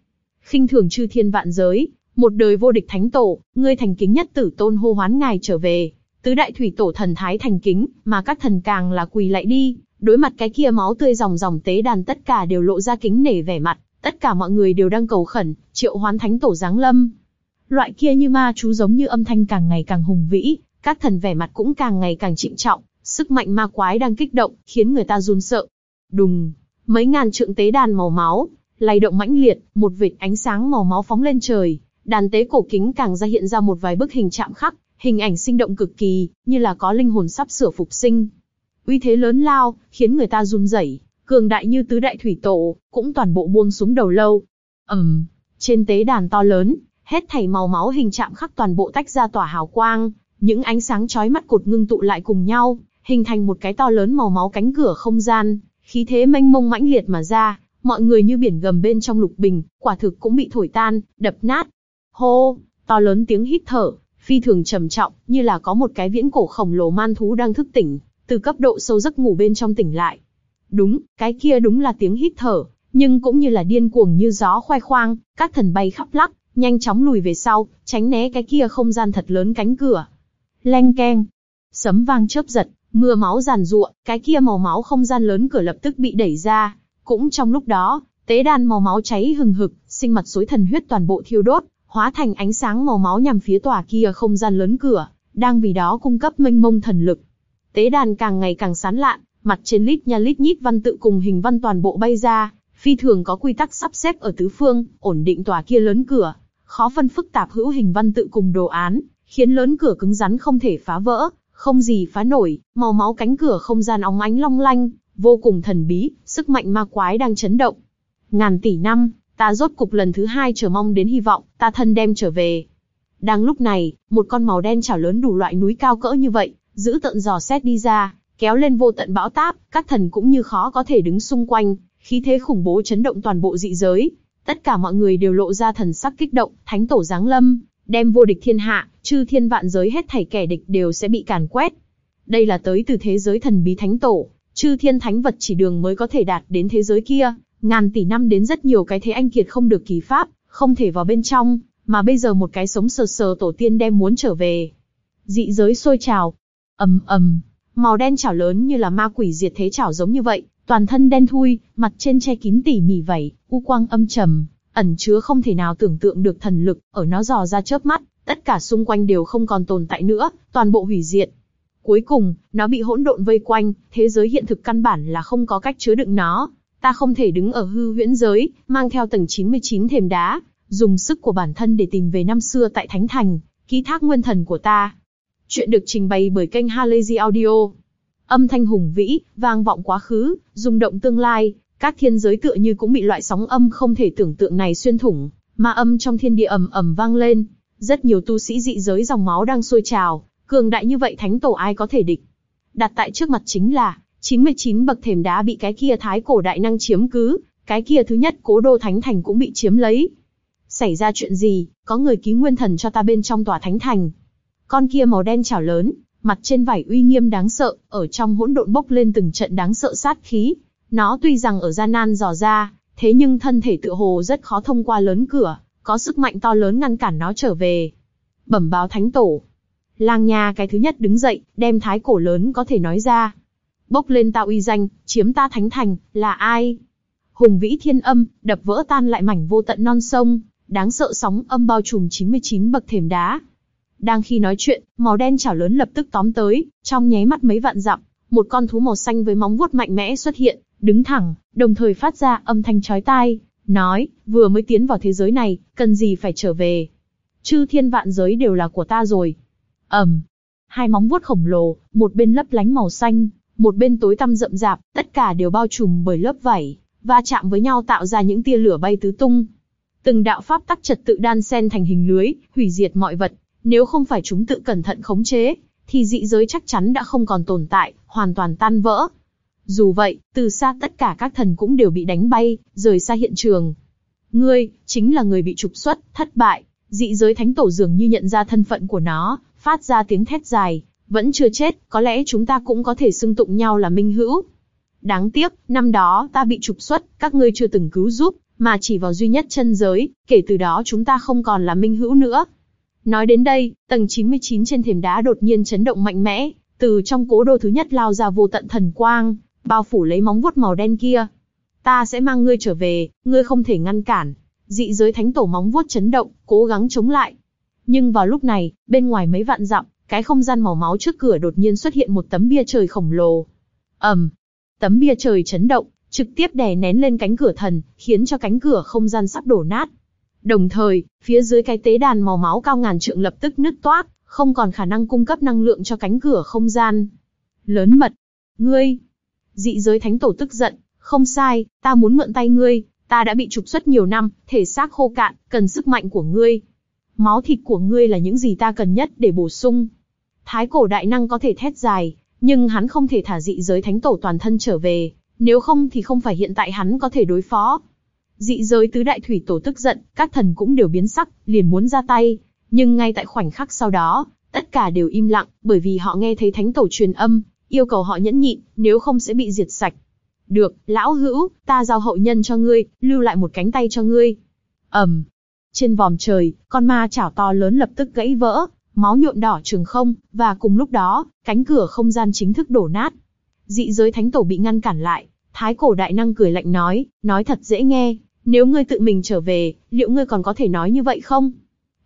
khinh thường chư thiên vạn giới, một đời vô địch thánh tổ, ngươi thành kính nhất tử tôn hô hoán ngài trở về. Tứ đại thủy tổ thần thái thành kính, mà các thần càng là quỳ lại đi, đối mặt cái kia máu tươi dòng dòng tế đàn tất cả đều lộ ra kính nể vẻ mặt, tất cả mọi người đều đang cầu khẩn, triệu hoán thánh tổ giáng lâm. Loại kia như ma chú giống như âm thanh càng ngày càng hùng vĩ, các thần vẻ mặt cũng càng ngày càng trịnh trọng, sức mạnh ma quái đang kích động, khiến người ta run sợ. Đùng, mấy ngàn trượng tế đàn màu máu, lay động mãnh liệt, một vệt ánh sáng màu máu phóng lên trời, đàn tế cổ kính càng ra hiện ra một vài bức hình chạm khắc, hình ảnh sinh động cực kỳ, như là có linh hồn sắp sửa phục sinh. Uy thế lớn lao, khiến người ta run rẩy, cường đại như tứ đại thủy tổ, cũng toàn bộ buông xuống đầu lâu. ầm, um, trên tế đàn to lớn, hết thảy màu máu hình chạm khắc toàn bộ tách ra tỏa hào quang, những ánh sáng chói mắt cột ngưng tụ lại cùng nhau, hình thành một cái to lớn màu máu cánh cửa không gian, khí thế mênh mông mãnh liệt mà ra, mọi người như biển gầm bên trong lục bình, quả thực cũng bị thổi tan, đập nát. Hô, to lớn tiếng hít thở, phi thường trầm trọng, như là có một cái viễn cổ khổng lồ man thú đang thức tỉnh, từ cấp độ sâu giấc ngủ bên trong tỉnh lại. Đúng, cái kia đúng là tiếng hít thở, nhưng cũng như là điên cuồng như gió khoai khoang, các thần bay khắp lắc, nhanh chóng lùi về sau, tránh né cái kia không gian thật lớn cánh cửa. Leng keng, sấm vang chớp giật, mưa máu giàn giụa, cái kia màu máu không gian lớn cửa lập tức bị đẩy ra. Cũng trong lúc đó, tế đàn màu máu cháy hừng hực, sinh mặt suối thần huyết toàn bộ thiêu đốt, hóa thành ánh sáng màu máu nhằm phía tòa kia không gian lớn cửa, đang vì đó cung cấp mênh mông thần lực. Tế đàn càng ngày càng sán lạn, mặt trên lít nha lít nhít văn tự cùng hình văn toàn bộ bay ra, phi thường có quy tắc sắp xếp ở tứ phương, ổn định tòa kia lớn cửa, khó phân phức tạp hữu hình văn tự cùng đồ án, khiến lớn cửa cứng rắn không thể phá vỡ, không gì phá nổi, màu máu cánh cửa không gian óng ánh long lanh, vô cùng thần bí, sức mạnh ma quái đang chấn động. Ngàn tỷ năm, ta rốt cục lần thứ hai chờ mong đến hy vọng, ta thân đem trở về. Đang lúc này, một con màu đen chảo lớn đủ loại núi cao cỡ như vậy, giữ tận dò xét đi ra, kéo lên vô tận bão táp, các thần cũng như khó có thể đứng xung quanh, khí thế khủng bố chấn động toàn bộ dị giới. Tất cả mọi người đều lộ ra thần sắc kích động, thánh tổ giáng lâm, đem vô địch thiên hạ, chư thiên vạn giới hết thảy kẻ địch đều sẽ bị càn quét. Đây là tới từ thế giới thần bí thánh tổ, chư thiên thánh vật chỉ đường mới có thể đạt đến thế giới kia, ngàn tỷ năm đến rất nhiều cái thế anh kiệt không được kỳ pháp, không thể vào bên trong, mà bây giờ một cái sống sờ sờ tổ tiên đem muốn trở về. Dị giới sôi trào, ầm ầm, màu đen chảo lớn như là ma quỷ diệt thế chảo giống như vậy, toàn thân đen thui, mặt trên che kín tỉ mỉ vảy, u quang âm trầm, ẩn chứa không thể nào tưởng tượng được thần lực, ở nó dò ra chớp mắt, tất cả xung quanh đều không còn tồn tại nữa, toàn bộ hủy diệt. Cuối cùng, nó bị hỗn độn vây quanh, thế giới hiện thực căn bản là không có cách chứa đựng nó. Ta không thể đứng ở hư huyễn giới, mang theo tầng 99 thềm đá, dùng sức của bản thân để tìm về năm xưa tại Thánh Thành, ký thác nguyên thần của ta. Chuyện được trình bày bởi kênh Halazy Audio. Âm thanh hùng vĩ, vang vọng quá khứ, rung động tương lai, các thiên giới tựa như cũng bị loại sóng âm không thể tưởng tượng này xuyên thủng, ma âm trong thiên địa ầm ầm vang lên, rất nhiều tu sĩ dị giới dòng máu đang sôi trào, cường đại như vậy thánh tổ ai có thể địch. Đặt tại trước mặt chính là 99 bậc thềm đá bị cái kia thái cổ đại năng chiếm cứ, cái kia thứ nhất cố đô thánh thành cũng bị chiếm lấy. Xảy ra chuyện gì, có người ký nguyên thần cho ta bên trong tòa thánh thành. Con kia màu đen chảo lớn, mặt trên vải uy nghiêm đáng sợ, ở trong hỗn độn bốc lên từng trận đáng sợ sát khí. Nó tuy rằng ở gian nan dò ra, thế nhưng thân thể tựa hồ rất khó thông qua lớn cửa, có sức mạnh to lớn ngăn cản nó trở về. Bẩm báo thánh tổ. Lang nha cái thứ nhất đứng dậy, đem thái cổ lớn có thể nói ra. Bốc lên tạo uy danh, chiếm ta thánh thành, là ai? Hùng vĩ thiên âm, đập vỡ tan lại mảnh vô tận non sông, đáng sợ sóng âm bao trùm 99 bậc thềm đá. Đang khi nói chuyện, màu đen chảo lớn lập tức tóm tới, trong nháy mắt mấy vạn dặm, một con thú màu xanh với móng vuốt mạnh mẽ xuất hiện, đứng thẳng, đồng thời phát ra âm thanh chói tai, nói, vừa mới tiến vào thế giới này, cần gì phải trở về. Chư thiên vạn giới đều là của ta rồi. ầm, hai móng vuốt khổng lồ, một bên lấp lánh màu xanh, một bên tối tăm rậm rạp, tất cả đều bao trùm bởi lớp vảy, va chạm với nhau tạo ra những tia lửa bay tứ tung. Từng đạo pháp tắc trật tự đan xen thành hình lưới, hủy diệt mọi vật, nếu không phải chúng tự cẩn thận khống chế, thì dị giới chắc chắn đã không còn tồn tại, hoàn toàn tan vỡ. Dù vậy, từ xa tất cả các thần cũng đều bị đánh bay, rời xa hiện trường. Ngươi, chính là người bị trục xuất, thất bại. Dị giới thánh tổ dường như nhận ra thân phận của nó, phát ra tiếng thét dài. Vẫn chưa chết, có lẽ chúng ta cũng có thể xưng tụng nhau là minh hữu. Đáng tiếc, năm đó ta bị trục xuất, các ngươi chưa từng cứu giúp, mà chỉ vào duy nhất chân giới, kể từ đó chúng ta không còn là minh hữu nữa. Nói đến đây, tầng 99 trên thềm đá đột nhiên chấn động mạnh mẽ, từ trong cố đô thứ nhất lao ra vô tận thần quang, bao phủ lấy móng vuốt màu đen kia. Ta sẽ mang ngươi trở về, ngươi không thể ngăn cản. Dị giới thánh tổ móng vuốt chấn động, cố gắng chống lại. Nhưng vào lúc này, bên ngoài mấy vạn dặm, cái không gian màu máu trước cửa đột nhiên xuất hiện một tấm bia trời khổng lồ. ầm, tấm bia trời chấn động, trực tiếp đè nén lên cánh cửa thần, khiến cho cánh cửa không gian sắp đổ nát. Đồng thời, phía dưới cái tế đàn màu máu cao ngàn trượng lập tức nứt toác, không còn khả năng cung cấp năng lượng cho cánh cửa không gian. Lớn mật, ngươi! Dị giới thánh tổ tức giận, không sai, ta muốn mượn tay ngươi, ta đã bị trục xuất nhiều năm, thể xác khô cạn, cần sức mạnh của ngươi. Máu thịt của ngươi là những gì ta cần nhất để bổ sung. Thái cổ đại năng có thể thét dài, nhưng hắn không thể thả dị giới thánh tổ toàn thân trở về, nếu không thì không phải hiện tại hắn có thể đối phó. Dị giới tứ đại thủy tổ tức giận, các thần cũng đều biến sắc, liền muốn ra tay, nhưng ngay tại khoảnh khắc sau đó, tất cả đều im lặng, bởi vì họ nghe thấy thánh tổ truyền âm, yêu cầu họ nhẫn nhịn, nếu không sẽ bị diệt sạch. Được, lão hữu, ta giao hậu nhân cho ngươi, lưu lại một cánh tay cho ngươi. ầm, um. trên vòm trời, con ma chảo to lớn lập tức gãy vỡ, máu nhuộm đỏ trường không, và cùng lúc đó, cánh cửa không gian chính thức đổ nát. Dị giới thánh tổ bị ngăn cản lại, thái cổ đại năng cười lạnh nói, nói thật dễ nghe, nếu ngươi tự mình trở về, liệu ngươi còn có thể nói như vậy không?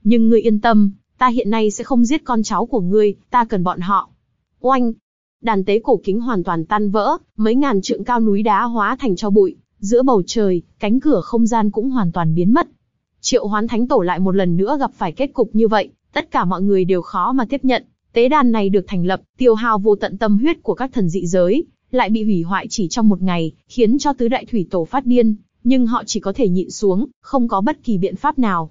Nhưng ngươi yên tâm, ta hiện nay sẽ không giết con cháu của ngươi, ta cần bọn họ. Oanh! Đàn tế cổ kính hoàn toàn tan vỡ, mấy ngàn trượng cao núi đá hóa thành cho bụi, giữa bầu trời, cánh cửa không gian cũng hoàn toàn biến mất. Triệu hoán thánh tổ lại một lần nữa gặp phải kết cục như vậy, tất cả mọi người đều khó mà tiếp nhận. Tế đàn này được thành lập, tiêu hao vô tận tâm huyết của các thần dị giới, lại bị hủy hoại chỉ trong một ngày, khiến cho tứ đại thủy tổ phát điên, nhưng họ chỉ có thể nhịn xuống, không có bất kỳ biện pháp nào.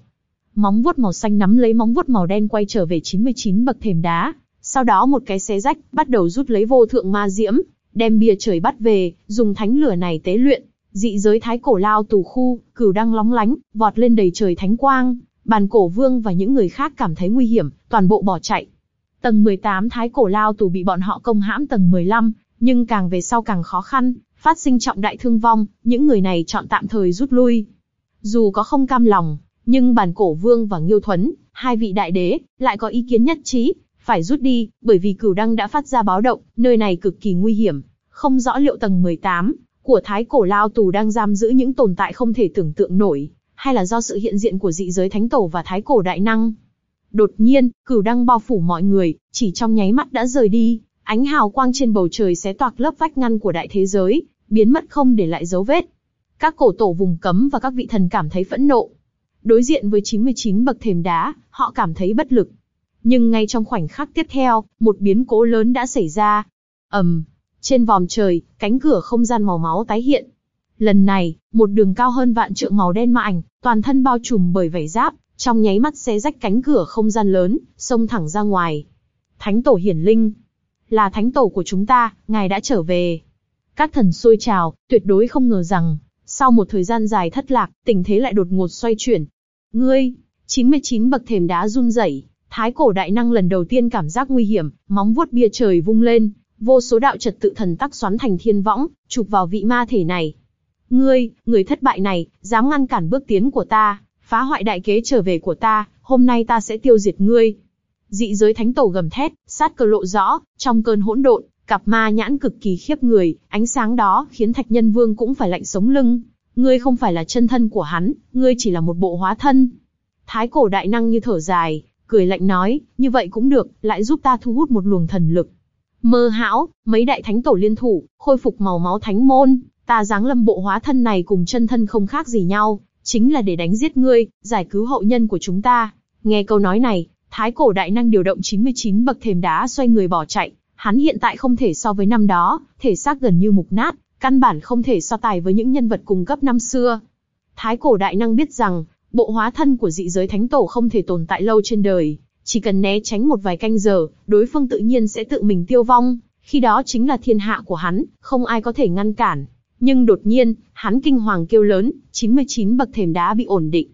Móng vuốt màu xanh nắm lấy móng vuốt màu đen quay trở về 99 bậc thềm đá, sau đó một cái xé rách, bắt đầu rút lấy vô thượng ma diễm, đem bia trời bắt về, dùng thánh lửa này tế luyện, dị giới thái cổ lao tù khu, cửu đăng lóng lánh, vọt lên đầy trời thánh quang, bàn cổ vương và những người khác cảm thấy nguy hiểm, toàn bộ bỏ chạy. Tầng 18 thái cổ lao tù bị bọn họ công hãm tầng 15, nhưng càng về sau càng khó khăn, phát sinh trọng đại thương vong, những người này chọn tạm thời rút lui. Dù có không cam lòng, nhưng bản cổ vương và Nghiêu Thuấn, hai vị đại đế, lại có ý kiến nhất trí, phải rút đi, bởi vì cửu đăng đã phát ra báo động, nơi này cực kỳ nguy hiểm, không rõ liệu tầng 18 của thái cổ lao tù đang giam giữ những tồn tại không thể tưởng tượng nổi, hay là do sự hiện diện của dị giới thánh tổ và thái cổ đại năng. Đột nhiên, cửu đăng bao phủ mọi người, chỉ trong nháy mắt đã rời đi, ánh hào quang trên bầu trời xé toạc lớp vách ngăn của đại thế giới, biến mất không để lại dấu vết. Các cổ tổ vùng cấm và các vị thần cảm thấy phẫn nộ. Đối diện với 99 bậc thềm đá, họ cảm thấy bất lực. Nhưng ngay trong khoảnh khắc tiếp theo, một biến cố lớn đã xảy ra. ầm, um, trên vòm trời, cánh cửa không gian màu máu tái hiện. Lần này, một đường cao hơn vạn trượng màu đen ma ảnh, toàn thân bao trùm bởi vảy giáp, trong nháy mắt xé rách cánh cửa không gian lớn, xông thẳng ra ngoài. Thánh tổ hiển linh, là thánh tổ của chúng ta, ngài đã trở về. Các thần sôi trào, tuyệt đối không ngờ rằng, sau một thời gian dài thất lạc, tình thế lại đột ngột xoay chuyển. Ngươi, 99 bậc thềm đá run rẩy, thái cổ đại năng lần đầu tiên cảm giác nguy hiểm, móng vuốt bia trời vung lên, vô số đạo trật tự thần tắc xoắn thành thiên võng, chụp vào vị ma thể này. Ngươi, người thất bại này, dám ngăn cản bước tiến của ta, phá hoại đại kế trở về của ta, hôm nay ta sẽ tiêu diệt ngươi. Dị giới thánh tổ gầm thét, sát cơ lộ rõ, trong cơn hỗn độn, Cặp ma nhãn cực kỳ khiếp người, ánh sáng đó khiến Thạch Nhân Vương cũng phải lạnh sống lưng. Ngươi không phải là chân thân của hắn, ngươi chỉ là một bộ hóa thân. Thái cổ đại năng như thở dài, cười lạnh nói, như vậy cũng được, lại giúp ta thu hút một luồng thần lực. Mơ hão, mấy đại thánh tổ liên thủ, khôi phục màu máu thánh môn, ta dáng lâm bộ hóa thân này cùng chân thân không khác gì nhau, chính là để đánh giết ngươi, giải cứu hậu nhân của chúng ta. Nghe câu nói này, thái cổ đại năng điều động 99 bậc thềm đá xoay người bỏ chạy, Hắn hiện tại không thể so với năm đó, thể xác gần như mục nát, căn bản không thể so tài với những nhân vật cùng cấp năm xưa. Thái cổ đại năng biết rằng, bộ hóa thân của dị giới thánh tổ không thể tồn tại lâu trên đời, chỉ cần né tránh một vài canh giờ, đối phương tự nhiên sẽ tự mình tiêu vong, khi đó chính là thiên hạ của hắn, không ai có thể ngăn cản. Nhưng đột nhiên, hắn kinh hoàng kêu lớn, 99 bậc thềm đá bị ổn định.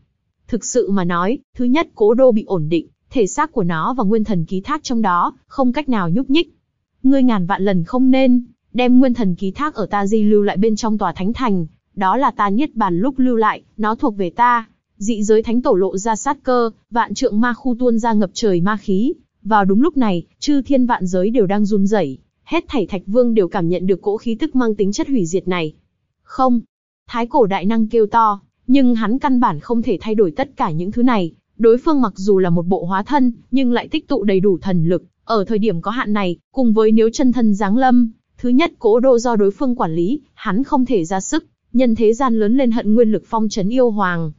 Thực sự mà nói, thứ nhất cố đô bị ổn định, thể xác của nó và nguyên thần ký thác trong đó, không cách nào nhúc nhích. Ngươi ngàn vạn lần không nên, đem nguyên thần ký thác ở ta di lưu lại bên trong tòa thánh thành, đó là ta niết bàn lúc lưu lại, nó thuộc về ta. Dị giới thánh tổ lộ ra sát cơ, vạn trượng ma khu tuôn ra ngập trời ma khí. Vào đúng lúc này, chư thiên vạn giới đều đang run rẩy, hết thảy thạch vương đều cảm nhận được cỗ khí tức mang tính chất hủy diệt này. Không, thái cổ đại năng kêu to, nhưng hắn căn bản không thể thay đổi tất cả những thứ này. Đối phương mặc dù là một bộ hóa thân, nhưng lại tích tụ đầy đủ thần lực, ở thời điểm có hạn này, cùng với nếu chân thân giáng lâm, Thứ nhất cố đô do đối phương quản lý, hắn không thể ra sức, nhân thế gian lớn lên hận nguyên lực phong trấn yêu hoàng.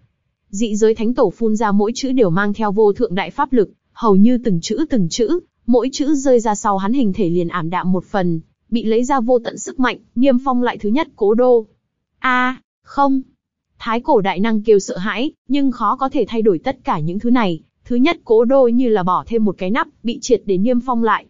Dị giới thánh tổ phun ra mỗi chữ đều mang theo vô thượng đại pháp lực, hầu như từng chữ từng chữ, mỗi chữ rơi ra sau hắn hình thể liền ảm đạm một phần, bị lấy ra vô tận sức mạnh, niêm phong lại thứ nhất cố đô. A, không. Thái cổ đại năng kêu sợ hãi, nhưng khó có thể thay đổi tất cả những thứ này. Thứ nhất cố đô như là bỏ thêm một cái nắp, bị triệt để niêm phong lại.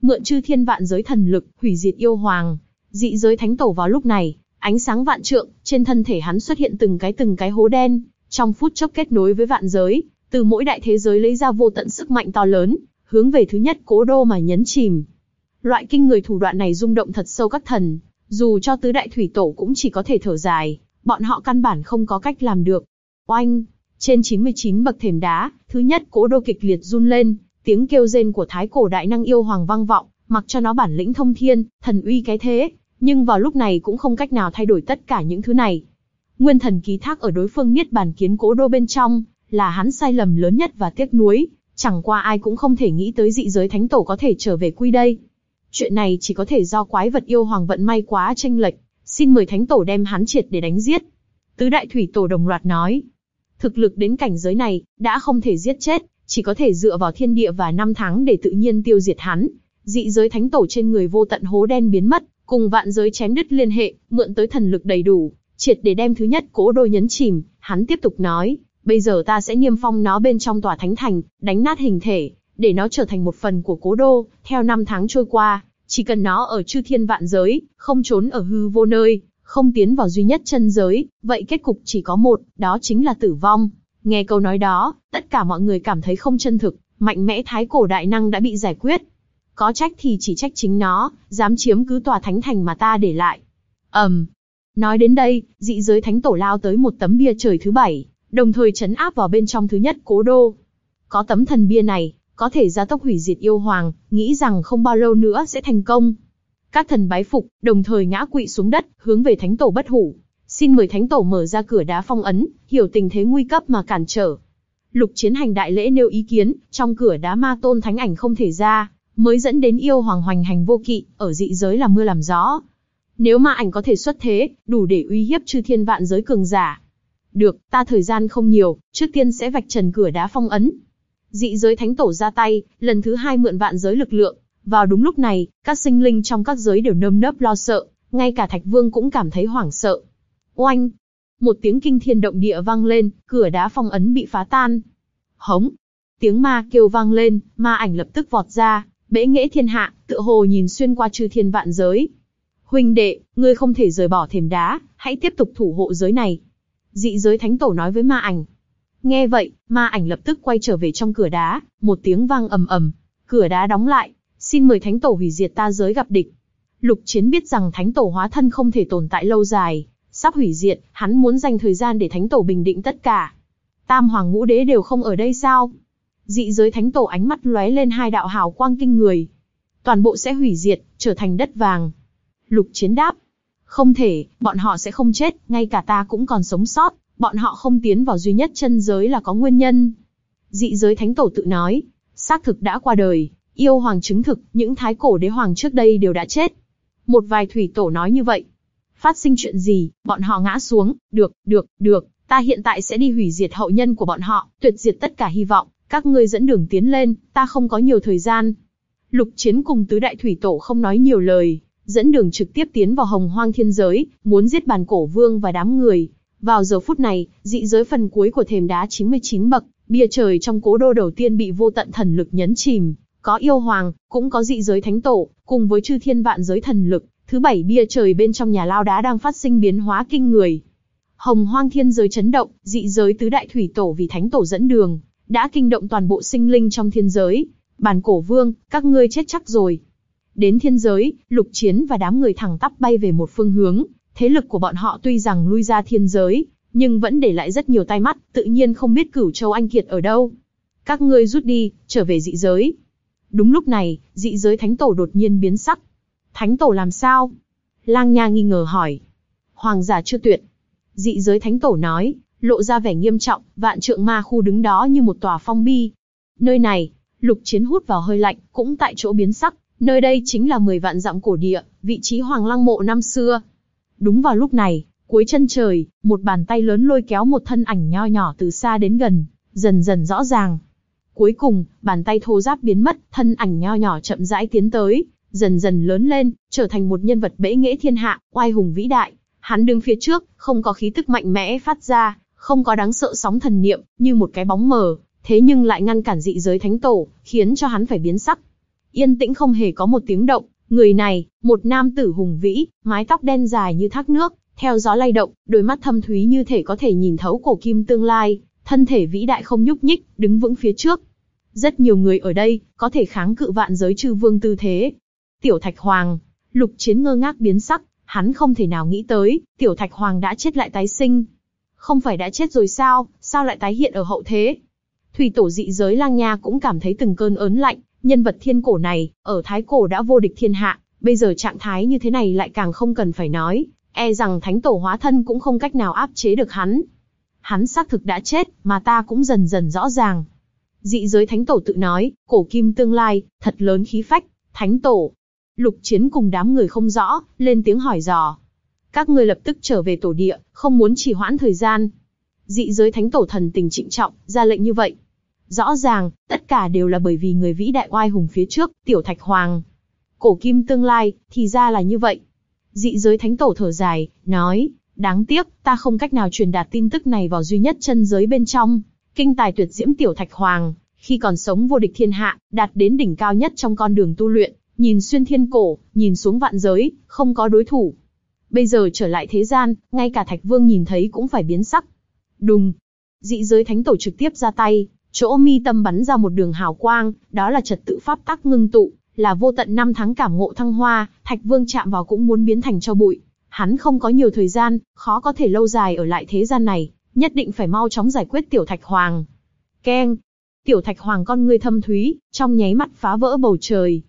Mượn chư thiên vạn giới thần lực, hủy diệt yêu hoàng. Dị giới thánh tổ vào lúc này, ánh sáng vạn trượng, trên thân thể hắn xuất hiện từng cái từng cái hố đen, trong phút chốc kết nối với vạn giới, từ mỗi đại thế giới lấy ra vô tận sức mạnh to lớn, hướng về thứ nhất cố đô mà nhấn chìm. Loại kinh người thủ đoạn này rung động thật sâu các thần, dù cho tứ đại thủy tổ cũng chỉ có thể thở dài, bọn họ căn bản không có cách làm được. Oanh! Trên 99 bậc thềm đá, thứ nhất cố đô kịch liệt run lên, tiếng kêu rên của thái cổ đại năng yêu hoàng vang vọng, mặc cho nó bản lĩnh thông thiên, thần uy cái thế, nhưng vào lúc này cũng không cách nào thay đổi tất cả những thứ này. Nguyên thần ký thác ở đối phương niết bàn kiến cố đô bên trong, là hắn sai lầm lớn nhất và tiếc nuối, chẳng qua ai cũng không thể nghĩ tới dị giới thánh tổ có thể trở về quy đây. Chuyện này chỉ có thể do quái vật yêu hoàng vận may quá tranh lệch, xin mời thánh tổ đem hắn triệt để đánh giết. Tứ đại thủy tổ đồng loạt nói, thực lực đến cảnh giới này, đã không thể giết chết, chỉ có thể dựa vào thiên địa và năm tháng để tự nhiên tiêu diệt hắn. Dị giới thánh tổ trên người vô tận hố đen biến mất, cùng vạn giới chém đứt liên hệ, mượn tới thần lực đầy đủ, triệt để đem thứ nhất cố đôi nhấn chìm, hắn tiếp tục nói, bây giờ ta sẽ niêm phong nó bên trong tòa thánh thành, đánh nát hình thể, để nó trở thành một phần của cố đô, theo năm tháng trôi qua, chỉ cần nó ở chư thiên vạn giới, không trốn ở hư vô nơi, không tiến vào duy nhất chân giới, vậy kết cục chỉ có một, đó chính là tử vong. Nghe câu nói đó, tất cả mọi người cảm thấy không chân thực, mạnh mẽ thái cổ đại năng đã bị giải quyết. Có trách thì chỉ trách chính nó, dám chiếm cứ tòa thánh thành mà ta để lại. ầm, um. Nói đến đây, dị giới thánh tổ lao tới một tấm bia trời thứ bảy, đồng thời chấn áp vào bên trong thứ nhất cố đô. Có tấm thần bia này, có thể gia tốc hủy diệt yêu hoàng, nghĩ rằng không bao lâu nữa sẽ thành công. Các thần bái phục, đồng thời ngã quỵ xuống đất, hướng về thánh tổ bất hủ. Xin mời thánh tổ mở ra cửa đá phong ấn, hiểu tình thế nguy cấp mà cản trở. Lục chiến hành đại lễ nêu ý kiến, trong cửa đá ma tôn thánh ảnh không thể ra, mới dẫn đến yêu hoàng hoành hành vô kỵ, ở dị giới làm mưa làm gió. Nếu ma ảnh có thể xuất thế, đủ để uy hiếp chư thiên vạn giới cường giả. Được, ta thời gian không nhiều, trước tiên sẽ vạch trần cửa đá phong ấn. Dị giới thánh tổ ra tay, lần thứ hai mượn vạn giới lực lượng. Vào đúng lúc này, các sinh linh trong các giới đều nơm nớp lo sợ, ngay cả thạch vương cũng cảm thấy hoảng sợ. Oanh! Một tiếng kinh thiên động địa vang lên, cửa đá phong ấn bị phá tan. Hống! Tiếng ma kêu vang lên, ma ảnh lập tức vọt ra, bẽ nghễ thiên hạ, tựa hồ nhìn xuyên qua chư thiên vạn giới. Huynh đệ, ngươi không thể rời bỏ thềm đá, hãy tiếp tục thủ hộ giới này. Dị giới thánh tổ nói với ma ảnh. Nghe vậy, ma ảnh lập tức quay trở về trong cửa đá, một tiếng vang ầm ầm, cửa đá đóng lại, xin mời thánh tổ hủy diệt ta giới gặp địch. Lục Chiến biết rằng thánh tổ hóa thân không thể tồn tại lâu dài, sắp hủy diệt, hắn muốn dành thời gian để thánh tổ bình định tất cả. Tam hoàng ngũ đế đều không ở đây sao? Dị giới thánh tổ ánh mắt lóe lên hai đạo hào quang kinh người. Toàn bộ sẽ hủy diệt, trở thành đất vàng. Lục Chiến đáp. Không thể, bọn họ sẽ không chết, ngay cả ta cũng còn sống sót, bọn họ không tiến vào duy nhất chân giới là có nguyên nhân. Dị giới thánh tổ tự nói, xác thực đã qua đời, yêu hoàng chứng thực, những thái cổ đế hoàng trước đây đều đã chết. Một vài thủy tổ nói như vậy. Phát sinh chuyện gì, bọn họ ngã xuống, được, được, được, ta hiện tại sẽ đi hủy diệt hậu nhân của bọn họ, tuyệt diệt tất cả hy vọng, các ngươi dẫn đường tiến lên, ta không có nhiều thời gian. Lục chiến cùng tứ đại thủy tổ không nói nhiều lời, dẫn đường trực tiếp tiến vào hồng hoang thiên giới, muốn giết bàn cổ vương và đám người. Vào giờ phút này, dị giới phần cuối của thềm đá 99 bậc, bia trời trong cố đô đầu tiên bị vô tận thần lực nhấn chìm, có yêu hoàng, cũng có dị giới thánh tổ, cùng với chư thiên vạn giới thần lực, thứ bảy bia trời bên trong nhà lao đá đang phát sinh biến hóa kinh người. Hồng hoang thiên giới chấn động, dị giới tứ đại thủy tổ vì thánh tổ dẫn đường, đã kinh động toàn bộ sinh linh trong thiên giới. Bàn cổ vương, các ngươi chết chắc rồi. Đến thiên giới, lục chiến và đám người thẳng tắp bay về một phương hướng, thế lực của bọn họ tuy rằng lui ra thiên giới, nhưng vẫn để lại rất nhiều tai mắt, tự nhiên không biết cửu châu anh kiệt ở đâu. Các ngươi rút đi, trở về dị giới. Đúng lúc này, dị giới thánh tổ đột nhiên biến sắc. Thánh tổ làm sao? Lang Nha nghi ngờ hỏi. Hoàng giả chưa tuyệt. Dị giới thánh tổ nói, lộ ra vẻ nghiêm trọng, vạn trượng ma khu đứng đó như một tòa phong bi. Nơi này, lục chiến hút vào hơi lạnh, cũng tại chỗ biến sắc, nơi đây chính là 10 vạn dặm cổ địa, vị trí Hoàng Lăng mộ năm xưa. Đúng vào lúc này, cuối chân trời, một bàn tay lớn lôi kéo một thân ảnh nho nhỏ từ xa đến gần, dần dần rõ ràng. Cuối cùng, bàn tay thô giáp biến mất, thân ảnh nho nhỏ chậm rãi tiến tới, dần dần lớn lên, trở thành một nhân vật bẽ nghễ thiên hạ, oai hùng vĩ đại. Hắn đứng phía trước, không có khí tức mạnh mẽ phát ra, không có đáng sợ sóng thần niệm, như một cái bóng mờ, thế nhưng lại ngăn cản dị giới thánh tổ, khiến cho hắn phải biến sắc. Yên tĩnh không hề có một tiếng động, người này, một nam tử hùng vĩ, mái tóc đen dài như thác nước, theo gió lay động, đôi mắt thâm thúy như thể có thể nhìn thấu cổ kim tương lai, thân thể vĩ đại không nhúc nhích, đứng vững phía trước. Rất nhiều người ở đây, có thể kháng cự vạn giới chư vương tư thế. Tiểu Thạch Hoàng, lục chiến ngơ ngác biến sắc, hắn không thể nào nghĩ tới, Tiểu Thạch Hoàng đã chết lại tái sinh. Không phải đã chết rồi sao, sao lại tái hiện ở hậu thế? Thủy tổ dị giới lang nha cũng cảm thấy từng cơn ớn lạnh, nhân vật thiên cổ này, ở thái cổ đã vô địch thiên hạ, bây giờ trạng thái như thế này lại càng không cần phải nói, e rằng thánh tổ hóa thân cũng không cách nào áp chế được hắn. Hắn xác thực đã chết, mà ta cũng dần dần rõ ràng. Dị giới thánh tổ tự nói, cổ kim tương lai, thật lớn khí phách, thánh tổ. Lục chiến cùng đám người không rõ, lên tiếng hỏi dò. Các ngươi lập tức trở về tổ địa, không muốn trì hoãn thời gian. Dị giới thánh tổ thần tình trịnh trọng, ra lệnh như vậy. Rõ ràng, tất cả đều là bởi vì người vĩ đại oai hùng phía trước, tiểu thạch hoàng. Cổ kim tương lai, thì ra là như vậy. Dị giới thánh tổ thở dài, nói, đáng tiếc, ta không cách nào truyền đạt tin tức này vào duy nhất chân giới bên trong. Kinh tài tuyệt diễm tiểu thạch hoàng, khi còn sống vô địch thiên hạ, đạt đến đỉnh cao nhất trong con đường tu luyện, nhìn xuyên thiên cổ, nhìn xuống vạn giới, không có đối thủ. Bây giờ trở lại thế gian, ngay cả thạch vương nhìn thấy cũng phải biến sắc. Đùng, dị giới thánh tổ trực tiếp ra tay, chỗ mi tâm bắn ra một đường hào quang, đó là trật tự pháp tắc ngưng tụ, là vô tận năm tháng cảm ngộ thăng hoa, Thạch Vương chạm vào cũng muốn biến thành cho bụi. Hắn không có nhiều thời gian, khó có thể lâu dài ở lại thế gian này, nhất định phải mau chóng giải quyết Tiểu Thạch Hoàng. Keng! Tiểu Thạch Hoàng con ngươi thâm thúy, trong nháy mắt phá vỡ bầu trời.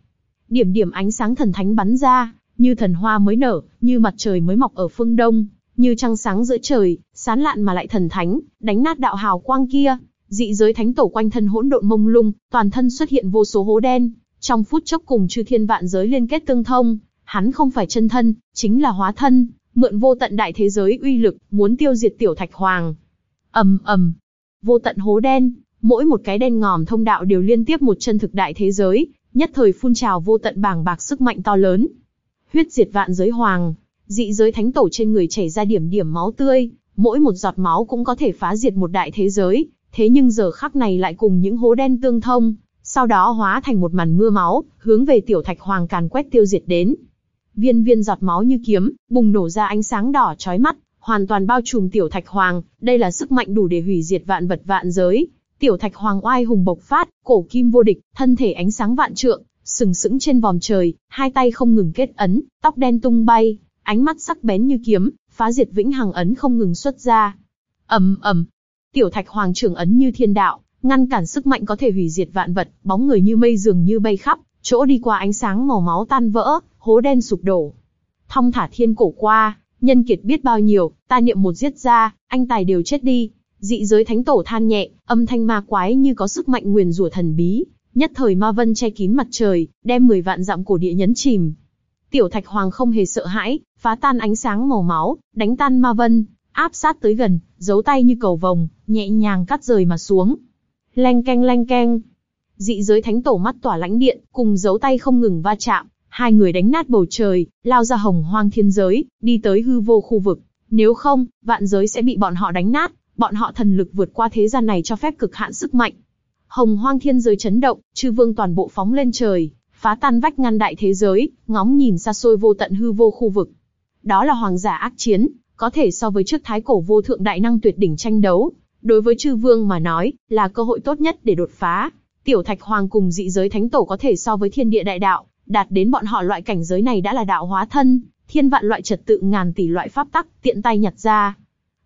Điểm điểm ánh sáng thần thánh bắn ra, như thần hoa mới nở, như mặt trời mới mọc ở phương đông, như trăng sáng giữa trời, sán lạn mà lại thần thánh, đánh nát đạo hào quang kia. Dị giới thánh tổ quanh thân hỗn độn mông lung, toàn thân xuất hiện vô số hố đen, trong phút chốc cùng chư thiên vạn giới liên kết tương thông, hắn không phải chân thân, chính là hóa thân, mượn vô tận đại thế giới uy lực, muốn tiêu diệt tiểu thạch hoàng. ầm ầm, vô tận hố đen, mỗi một cái đen ngòm thông đạo đều liên tiếp một chân thực đại thế giới, nhất thời phun trào vô tận bàng bạc sức mạnh to lớn. Huyết diệt vạn giới hoàng, dị giới thánh tổ trên người chảy ra điểm điểm máu tươi, mỗi một giọt máu cũng có thể phá diệt một đại thế giới, thế nhưng giờ khắc này lại cùng những hố đen tương thông, sau đó hóa thành một màn mưa máu, hướng về tiểu thạch hoàng càn quét tiêu diệt đến. Viên viên giọt máu như kiếm, bùng nổ ra ánh sáng đỏ chói mắt, hoàn toàn bao trùm tiểu thạch hoàng, đây là sức mạnh đủ để hủy diệt vạn vật vạn giới. Tiểu thạch hoàng oai hùng bộc phát, cổ kim vô địch, thân thể ánh sáng vạn trượng, sừng sững trên vòm trời, hai tay không ngừng kết ấn, tóc đen tung bay, ánh mắt sắc bén như kiếm, phá diệt vĩnh hằng ấn không ngừng xuất ra. ầm ầm, tiểu thạch hoàng trưởng ấn như thiên đạo, ngăn cản sức mạnh có thể hủy diệt vạn vật, bóng người như mây dường như bay khắp, chỗ đi qua ánh sáng màu máu tan vỡ, hố đen sụp đổ. Thong thả thiên cổ qua, nhân kiệt biết bao nhiêu, ta niệm một giết ra, anh tài đều chết đi. Dị giới thánh tổ than nhẹ, âm thanh ma quái như có sức mạnh nguyền rủa thần bí, nhất thời ma vân che kín mặt trời, đem 10 vạn dặm cổ địa nhấn chìm. Tiểu Thạch Hoàng không hề sợ hãi, phá tan ánh sáng màu máu, đánh tan ma vân, áp sát tới gần, giấu tay như cầu vồng, nhẹ nhàng cắt rời mà xuống. lanh canh lanh canh. Dị giới thánh tổ mắt tỏa lãnh điện, cùng giấu tay không ngừng va chạm, hai người đánh nát bầu trời, lao ra hồng hoang thiên giới, đi tới hư vô khu vực. Nếu không, vạn giới sẽ bị bọn họ đánh nát, bọn họ thần lực vượt qua thế gian này cho phép cực hạn sức mạnh. Hồng hoang thiên giới chấn động, chư vương toàn bộ phóng lên trời, phá tan vách ngăn đại thế giới, ngóng nhìn xa xôi vô tận hư vô khu vực. Đó là hoàng giả ác chiến, có thể so với trước thái cổ vô thượng đại năng tuyệt đỉnh tranh đấu, đối với chư vương mà nói, là cơ hội tốt nhất để đột phá. Tiểu Thạch Hoàng cùng dị giới thánh tổ có thể so với thiên địa đại đạo, đạt đến bọn họ loại cảnh giới này đã là đạo hóa thân, thiên vạn loại trật tự ngàn tỷ loại pháp tắc, tiện tay nhặt ra.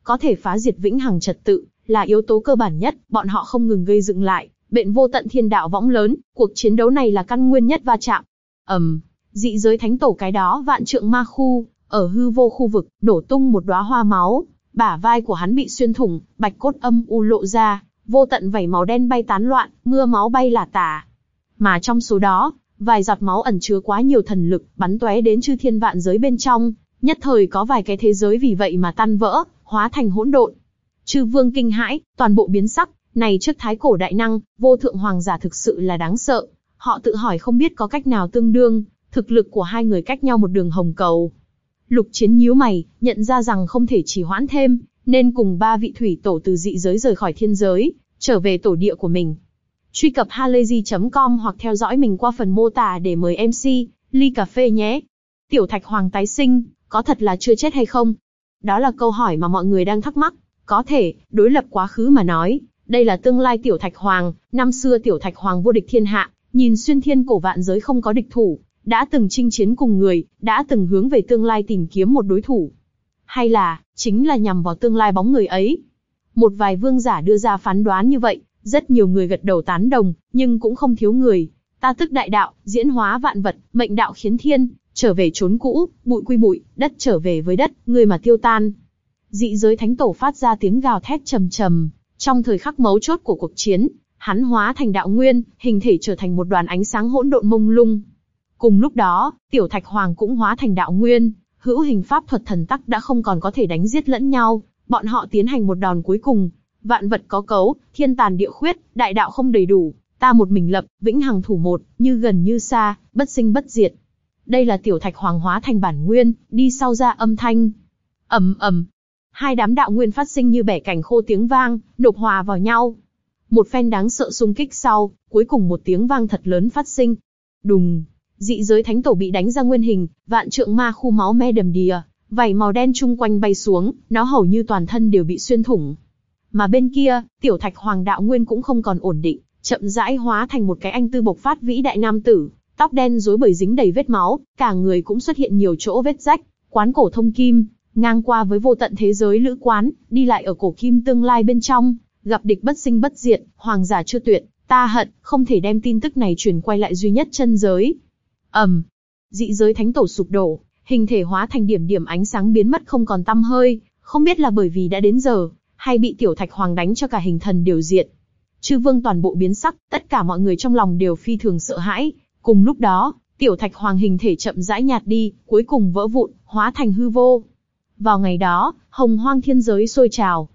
Có thể phá diệt vĩnh hằng trật tự, là yếu tố cơ bản nhất, bọn họ không ngừng gây dựng lại, bệnh vô tận thiên đạo võng lớn, cuộc chiến đấu này là căn nguyên nhất va chạm. ầm, um, dị giới thánh tổ cái đó vạn trượng ma khu, ở hư vô khu vực, nổ tung một đóa hoa máu, Bả vai của hắn bị xuyên thủng, bạch cốt âm u lộ ra, vô tận vảy màu đen bay tán loạn, mưa máu bay là tả. Mà trong số đó, vài giọt máu ẩn chứa quá nhiều thần lực, bắn tóe đến chư thiên vạn giới bên trong, nhất thời có vài cái thế giới vì vậy mà tan vỡ, hóa thành hỗn độn. Chư vương kinh hãi, toàn bộ biến sắc, này trước thái cổ đại năng, vô thượng hoàng giả thực sự là đáng sợ. Họ tự hỏi không biết có cách nào tương đương, thực lực của hai người cách nhau một đường hồng cầu. Lục chiến nhíu mày, nhận ra rằng không thể chỉ hoãn thêm, nên cùng ba vị thủy tổ từ dị giới rời khỏi thiên giới, trở về tổ địa của mình. Truy cập halayzi.com hoặc theo dõi mình qua phần mô tả để mời MC, ly cà phê nhé. Tiểu Thạch Hoàng tái sinh, có thật là chưa chết hay không? Đó là câu hỏi mà mọi người đang thắc mắc. Có thể, đối lập quá khứ mà nói, đây là tương lai Tiểu Thạch Hoàng, năm xưa Tiểu Thạch Hoàng vô địch thiên hạ, nhìn xuyên thiên cổ vạn giới không có địch thủ, đã từng chinh chiến cùng người, đã từng hướng về tương lai tìm kiếm một đối thủ. Hay là, chính là nhằm vào tương lai bóng người ấy. Một vài vương giả đưa ra phán đoán như vậy, rất nhiều người gật đầu tán đồng, nhưng cũng không thiếu người. Ta tức đại đạo, diễn hóa vạn vật, mệnh đạo khiến thiên, trở về chốn cũ, bụi quy bụi, đất trở về với đất, người mà tiêu tan. Dị giới thánh tổ phát ra tiếng gào thét trầm trầm, trong thời khắc mấu chốt của cuộc chiến, hắn hóa thành đạo nguyên, hình thể trở thành một đoàn ánh sáng hỗn độn mông lung. Cùng lúc đó, tiểu thạch hoàng cũng hóa thành đạo nguyên, hữu hình pháp thuật thần tắc đã không còn có thể đánh giết lẫn nhau, bọn họ tiến hành một đòn cuối cùng. Vạn vật có cấu, thiên tàn địa khuyết, đại đạo không đầy đủ, ta một mình lập, vĩnh hằng thủ một, như gần như xa, bất sinh bất diệt. Đây là tiểu thạch hoàng hóa thành bản nguyên, đi sau ra âm thanh. ầm ầm, hai đám đạo nguyên phát sinh như bẻ cảnh khô tiếng vang, nộp hòa vào nhau. Một phen đáng sợ xung kích sau, cuối cùng một tiếng vang thật lớn phát sinh. Đùng, dị giới thánh tổ bị đánh ra nguyên hình, vạn trượng ma khu máu me đầm đìa, vảy màu đen chung quanh bay xuống, nó hầu như toàn thân đều bị xuyên thủng. Mà bên kia, tiểu thạch hoàng đạo nguyên cũng không còn ổn định, chậm rãi hóa thành một cái anh tư bộc phát vĩ đại nam tử, tóc đen rối bời dính đầy vết máu, cả người cũng xuất hiện nhiều chỗ vết rách, quán cổ thông kim, ngang qua với vô tận thế giới lữ quán, đi lại ở cổ kim tương lai bên trong, gặp địch bất sinh bất diệt, hoàng giả chưa tuyệt, ta hận, không thể đem tin tức này truyền quay lại duy nhất chân giới, ầm, dị giới thánh tổ sụp đổ, hình thể hóa thành điểm điểm ánh sáng biến mất không còn tăm hơi, không biết là bởi vì đã đến giờ, hay bị tiểu thạch hoàng đánh cho cả hình thần đều diệt. Chư vương toàn bộ biến sắc, tất cả mọi người trong lòng đều phi thường sợ hãi. Cùng lúc đó, tiểu thạch hoàng hình thể chậm rãi nhạt đi, cuối cùng vỡ vụn, hóa thành hư vô. Vào ngày đó, hồng hoang thiên giới sôi trào.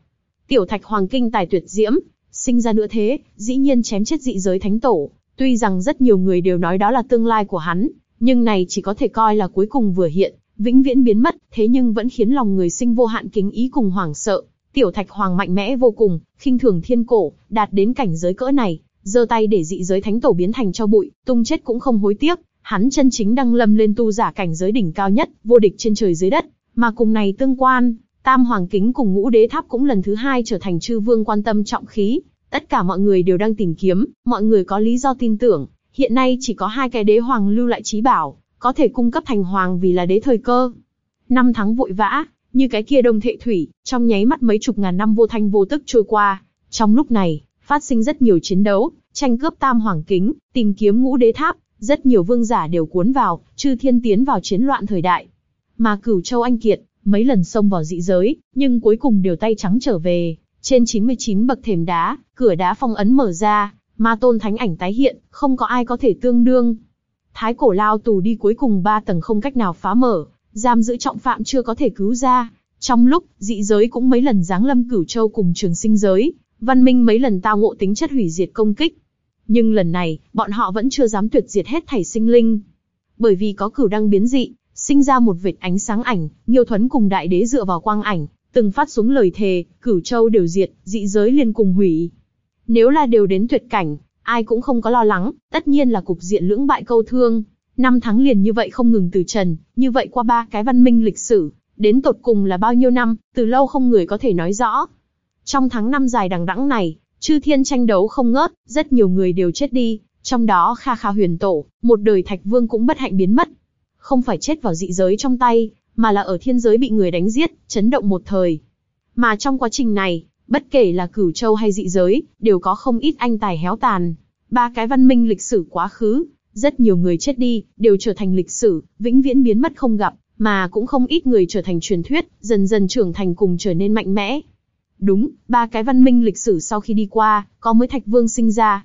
Tiểu thạch hoàng kinh tài tuyệt diễm, sinh ra nữa thế, dĩ nhiên chém chết dị giới thánh tổ, Tuy rằng rất nhiều người đều nói đó là tương lai của hắn, nhưng này chỉ có thể coi là cuối cùng vừa hiện, vĩnh viễn biến mất, thế nhưng vẫn khiến lòng người sinh vô hạn kính ý cùng hoảng sợ. Tiểu Thạch Hoàng mạnh mẽ vô cùng, khinh thường thiên cổ, đạt đến cảnh giới cỡ này, giơ tay để dị giới thánh tổ biến thành cho bụi, tung chết cũng không hối tiếc. Hắn chân chính đăng lâm lên tu giả cảnh giới đỉnh cao nhất, vô địch trên trời dưới đất, mà cùng này tương quan, Tam Hoàng Kính cùng Ngũ Đế Tháp cũng lần thứ hai trở thành chư vương quan tâm trọng khí, Tất cả mọi người đều đang tìm kiếm, mọi người có lý do tin tưởng, hiện nay chỉ có hai cái đế hoàng lưu lại trí bảo, có thể cung cấp thành hoàng vì là đế thời cơ. Năm tháng vội vã, như cái kia đông thệ thủy, trong nháy mắt mấy chục ngàn năm vô thanh vô tức trôi qua. Trong lúc này, phát sinh rất nhiều chiến đấu, tranh cướp tam hoàng kính, tìm kiếm ngũ đế tháp, rất nhiều vương giả đều cuốn vào, chư thiên tiến vào chiến loạn thời đại. Mà cửu châu anh kiệt, mấy lần xông vào dị giới, nhưng cuối cùng đều tay trắng trở về. Trên 99 bậc thềm đá, cửa đá phong ấn mở ra, ma tôn thánh ảnh tái hiện, không có ai có thể tương đương. Thái cổ lao tù đi cuối cùng ba tầng không cách nào phá mở, giam giữ trọng phạm chưa có thể cứu ra. Trong lúc, dị giới cũng mấy lần giáng lâm cửu châu cùng trường sinh giới, văn minh mấy lần tao ngộ tính chất hủy diệt công kích. Nhưng lần này, bọn họ vẫn chưa dám tuyệt diệt hết thảy sinh linh. Bởi vì có cửu đăng biến dị, sinh ra một vệt ánh sáng ảnh, nhiều Thuấn cùng đại đế dựa vào quang ảnh, từng phát xuống lời thề, cửu châu đều diệt, dị giới liên cùng hủy. Nếu là đều đến tuyệt cảnh, ai cũng không có lo lắng, tất nhiên là cục diện lưỡng bại câu thương. Năm tháng liền như vậy không ngừng từ trần, như vậy qua ba cái văn minh lịch sử, đến tột cùng là bao nhiêu năm, từ lâu không người có thể nói rõ. Trong tháng năm dài đằng đẵng này, chư thiên tranh đấu không ngớt, rất nhiều người đều chết đi, trong đó Kha Kha huyền tổ, một đời thạch vương cũng bất hạnh biến mất. Không phải chết vào dị giới trong tay, mà là ở thiên giới bị người đánh giết, chấn động một thời. Mà trong quá trình này, bất kể là cửu châu hay dị giới, đều có không ít anh tài héo tàn. Ba cái văn minh lịch sử quá khứ, rất nhiều người chết đi, đều trở thành lịch sử, vĩnh viễn biến mất không gặp, mà cũng không ít người trở thành truyền thuyết, dần dần trưởng thành cùng trở nên mạnh mẽ. Đúng, ba cái văn minh lịch sử sau khi đi qua, có mới Thạch Vương sinh ra.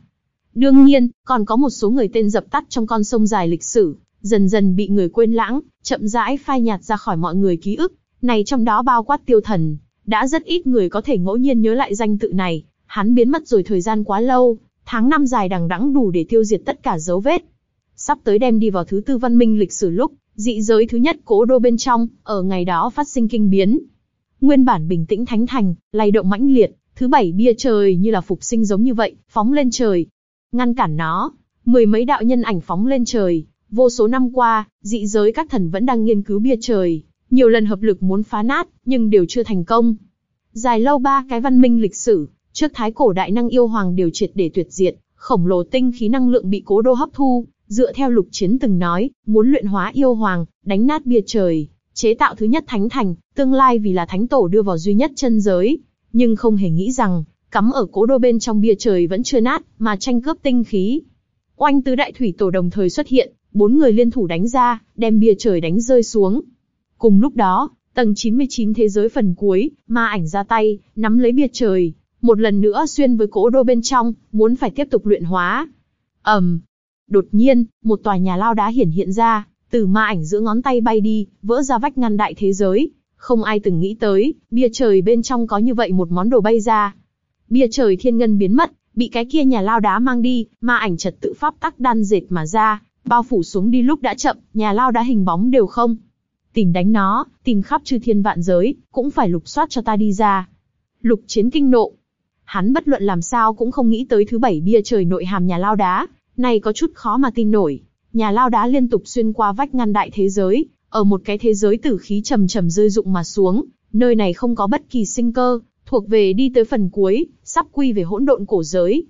Đương nhiên, còn có một số người tên dập tắt trong con sông dài lịch sử, dần dần bị người quên lãng, chậm rãi phai nhạt ra khỏi mọi người ký ức. Này trong đó bao quát tiêu thần, đã rất ít người có thể ngẫu nhiên nhớ lại danh tự này, hắn biến mất rồi thời gian quá lâu, tháng năm dài đằng đẵng đủ để tiêu diệt tất cả dấu vết. Sắp tới đem đi vào thứ tư văn minh lịch sử lúc, dị giới thứ nhất cố đô bên trong, ở ngày đó phát sinh kinh biến. Nguyên bản bình tĩnh thánh thành, lay động mãnh liệt, thứ bảy bia trời như là phục sinh giống như vậy, phóng lên trời. Ngăn cản nó, mười mấy đạo nhân ảnh phóng lên trời, vô số năm qua, dị giới các thần vẫn đang nghiên cứu bia trời, nhiều lần hợp lực muốn phá nát, nhưng đều chưa thành công. Dài lâu ba cái văn minh lịch sử, trước thái cổ đại năng yêu hoàng đều triệt để tuyệt diệt, khổng lồ tinh khí năng lượng bị cố đô hấp thu, dựa theo lục chiến từng nói, muốn luyện hóa yêu hoàng, đánh nát bia trời, chế tạo thứ nhất thánh thành, tương lai vì là thánh tổ đưa vào duy nhất chân giới, nhưng không hề nghĩ rằng, cắm ở cố đô bên trong bia trời vẫn chưa nát, mà tranh cướp tinh khí. Oanh tứ đại thủy tổ đồng thời xuất hiện, bốn người liên thủ đánh ra, đem bia trời đánh rơi xuống. Cùng lúc đó, tầng 99 thế giới phần cuối, ma ảnh ra tay, nắm lấy bia trời, một lần nữa xuyên với cỗ đô bên trong, muốn phải tiếp tục luyện hóa. ầm, um, đột nhiên, một tòa nhà lao đá hiển hiện ra, từ ma ảnh giữa ngón tay bay đi, vỡ ra vách ngăn đại thế giới. Không ai từng nghĩ tới, bia trời bên trong có như vậy một món đồ bay ra. Bia trời thiên ngân biến mất, bị cái kia nhà lao đá mang đi, ma ảnh trật tự pháp tắc đan dệt mà ra, bao phủ xuống đi lúc đã chậm, nhà lao đá hình bóng đều không. Tìm đánh nó, tìm khắp chư thiên vạn giới, cũng phải lục soát cho ta đi ra. Lục chiến kinh nộ. Hắn bất luận làm sao cũng không nghĩ tới thứ bảy bia trời nội hàm nhà lao đá, này có chút khó mà tin nổi. Nhà lao đá liên tục xuyên qua vách ngăn đại thế giới, ở một cái thế giới tử khí trầm trầm rơi rụng mà xuống, nơi này không có bất kỳ sinh cơ, thuộc về đi tới phần cuối, sắp quy về hỗn độn cổ giới.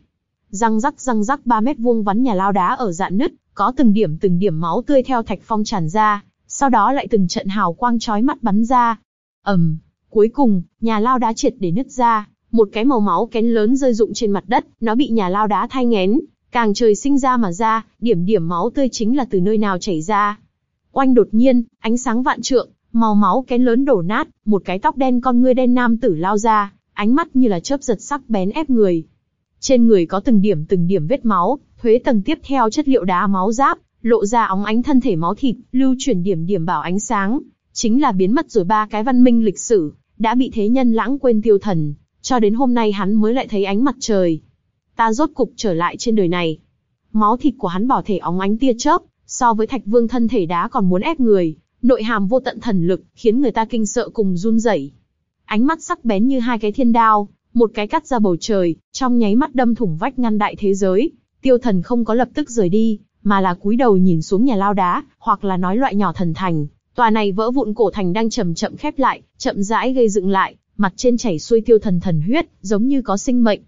Răng rắc răng rắc 3 mét vuông vắn nhà lao đá ở dạn nứt, có từng điểm từng điểm máu tươi theo thạch phong tràn ra, sau đó lại từng trận hào quang chói mắt bắn ra. ầm, um, cuối cùng, nhà lao đá triệt để nứt ra, một cái màu máu kén lớn rơi rụng trên mặt đất, nó bị nhà lao đá thay ngén, càng trời sinh ra mà ra, điểm điểm máu tươi chính là từ nơi nào chảy ra. Oanh đột nhiên, ánh sáng vạn trượng, màu máu kén lớn đổ nát, một cái tóc đen con ngươi đen nam tử lao ra, ánh mắt như là chớp giật sắc bén ép người. Trên người có từng điểm từng điểm vết máu, thuế tầng tiếp theo chất liệu đá máu giáp, lộ ra óng ánh thân thể máu thịt, lưu chuyển điểm điểm bảo ánh sáng, chính là biến mất rồi ba cái văn minh lịch sử, đã bị thế nhân lãng quên tiêu thần, cho đến hôm nay hắn mới lại thấy ánh mặt trời. Ta rốt cục trở lại trên đời này. Máu thịt của hắn bảo thể óng ánh tia chớp, so với thạch vương thân thể đá còn muốn ép người, nội hàm vô tận thần lực, khiến người ta kinh sợ cùng run rẩy. Ánh mắt sắc bén như hai cái thiên đao, một cái cắt ra bầu trời, trong nháy mắt đâm thủng vách ngăn đại thế giới. Tiêu thần không có lập tức rời đi, mà là cúi đầu nhìn xuống nhà lao đá, hoặc là nói loại nhỏ thần thành. Tòa này vỡ vụn cổ thành đang chậm chậm khép lại, chậm rãi gây dựng lại, mặt trên chảy xuôi tiêu thần thần huyết, giống như có sinh mệnh.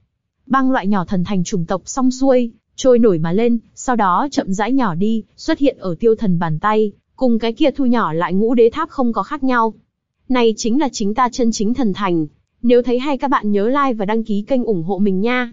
Băng loại nhỏ thần thành trùng tộc song xuôi, trôi nổi mà lên, sau đó chậm rãi nhỏ đi, xuất hiện ở tiêu thần bàn tay, cùng cái kia thu nhỏ lại ngũ đế tháp không có khác nhau. Này chính là chính ta chân chính thần thành. Nếu thấy hay các bạn nhớ like và đăng ký kênh ủng hộ mình nha.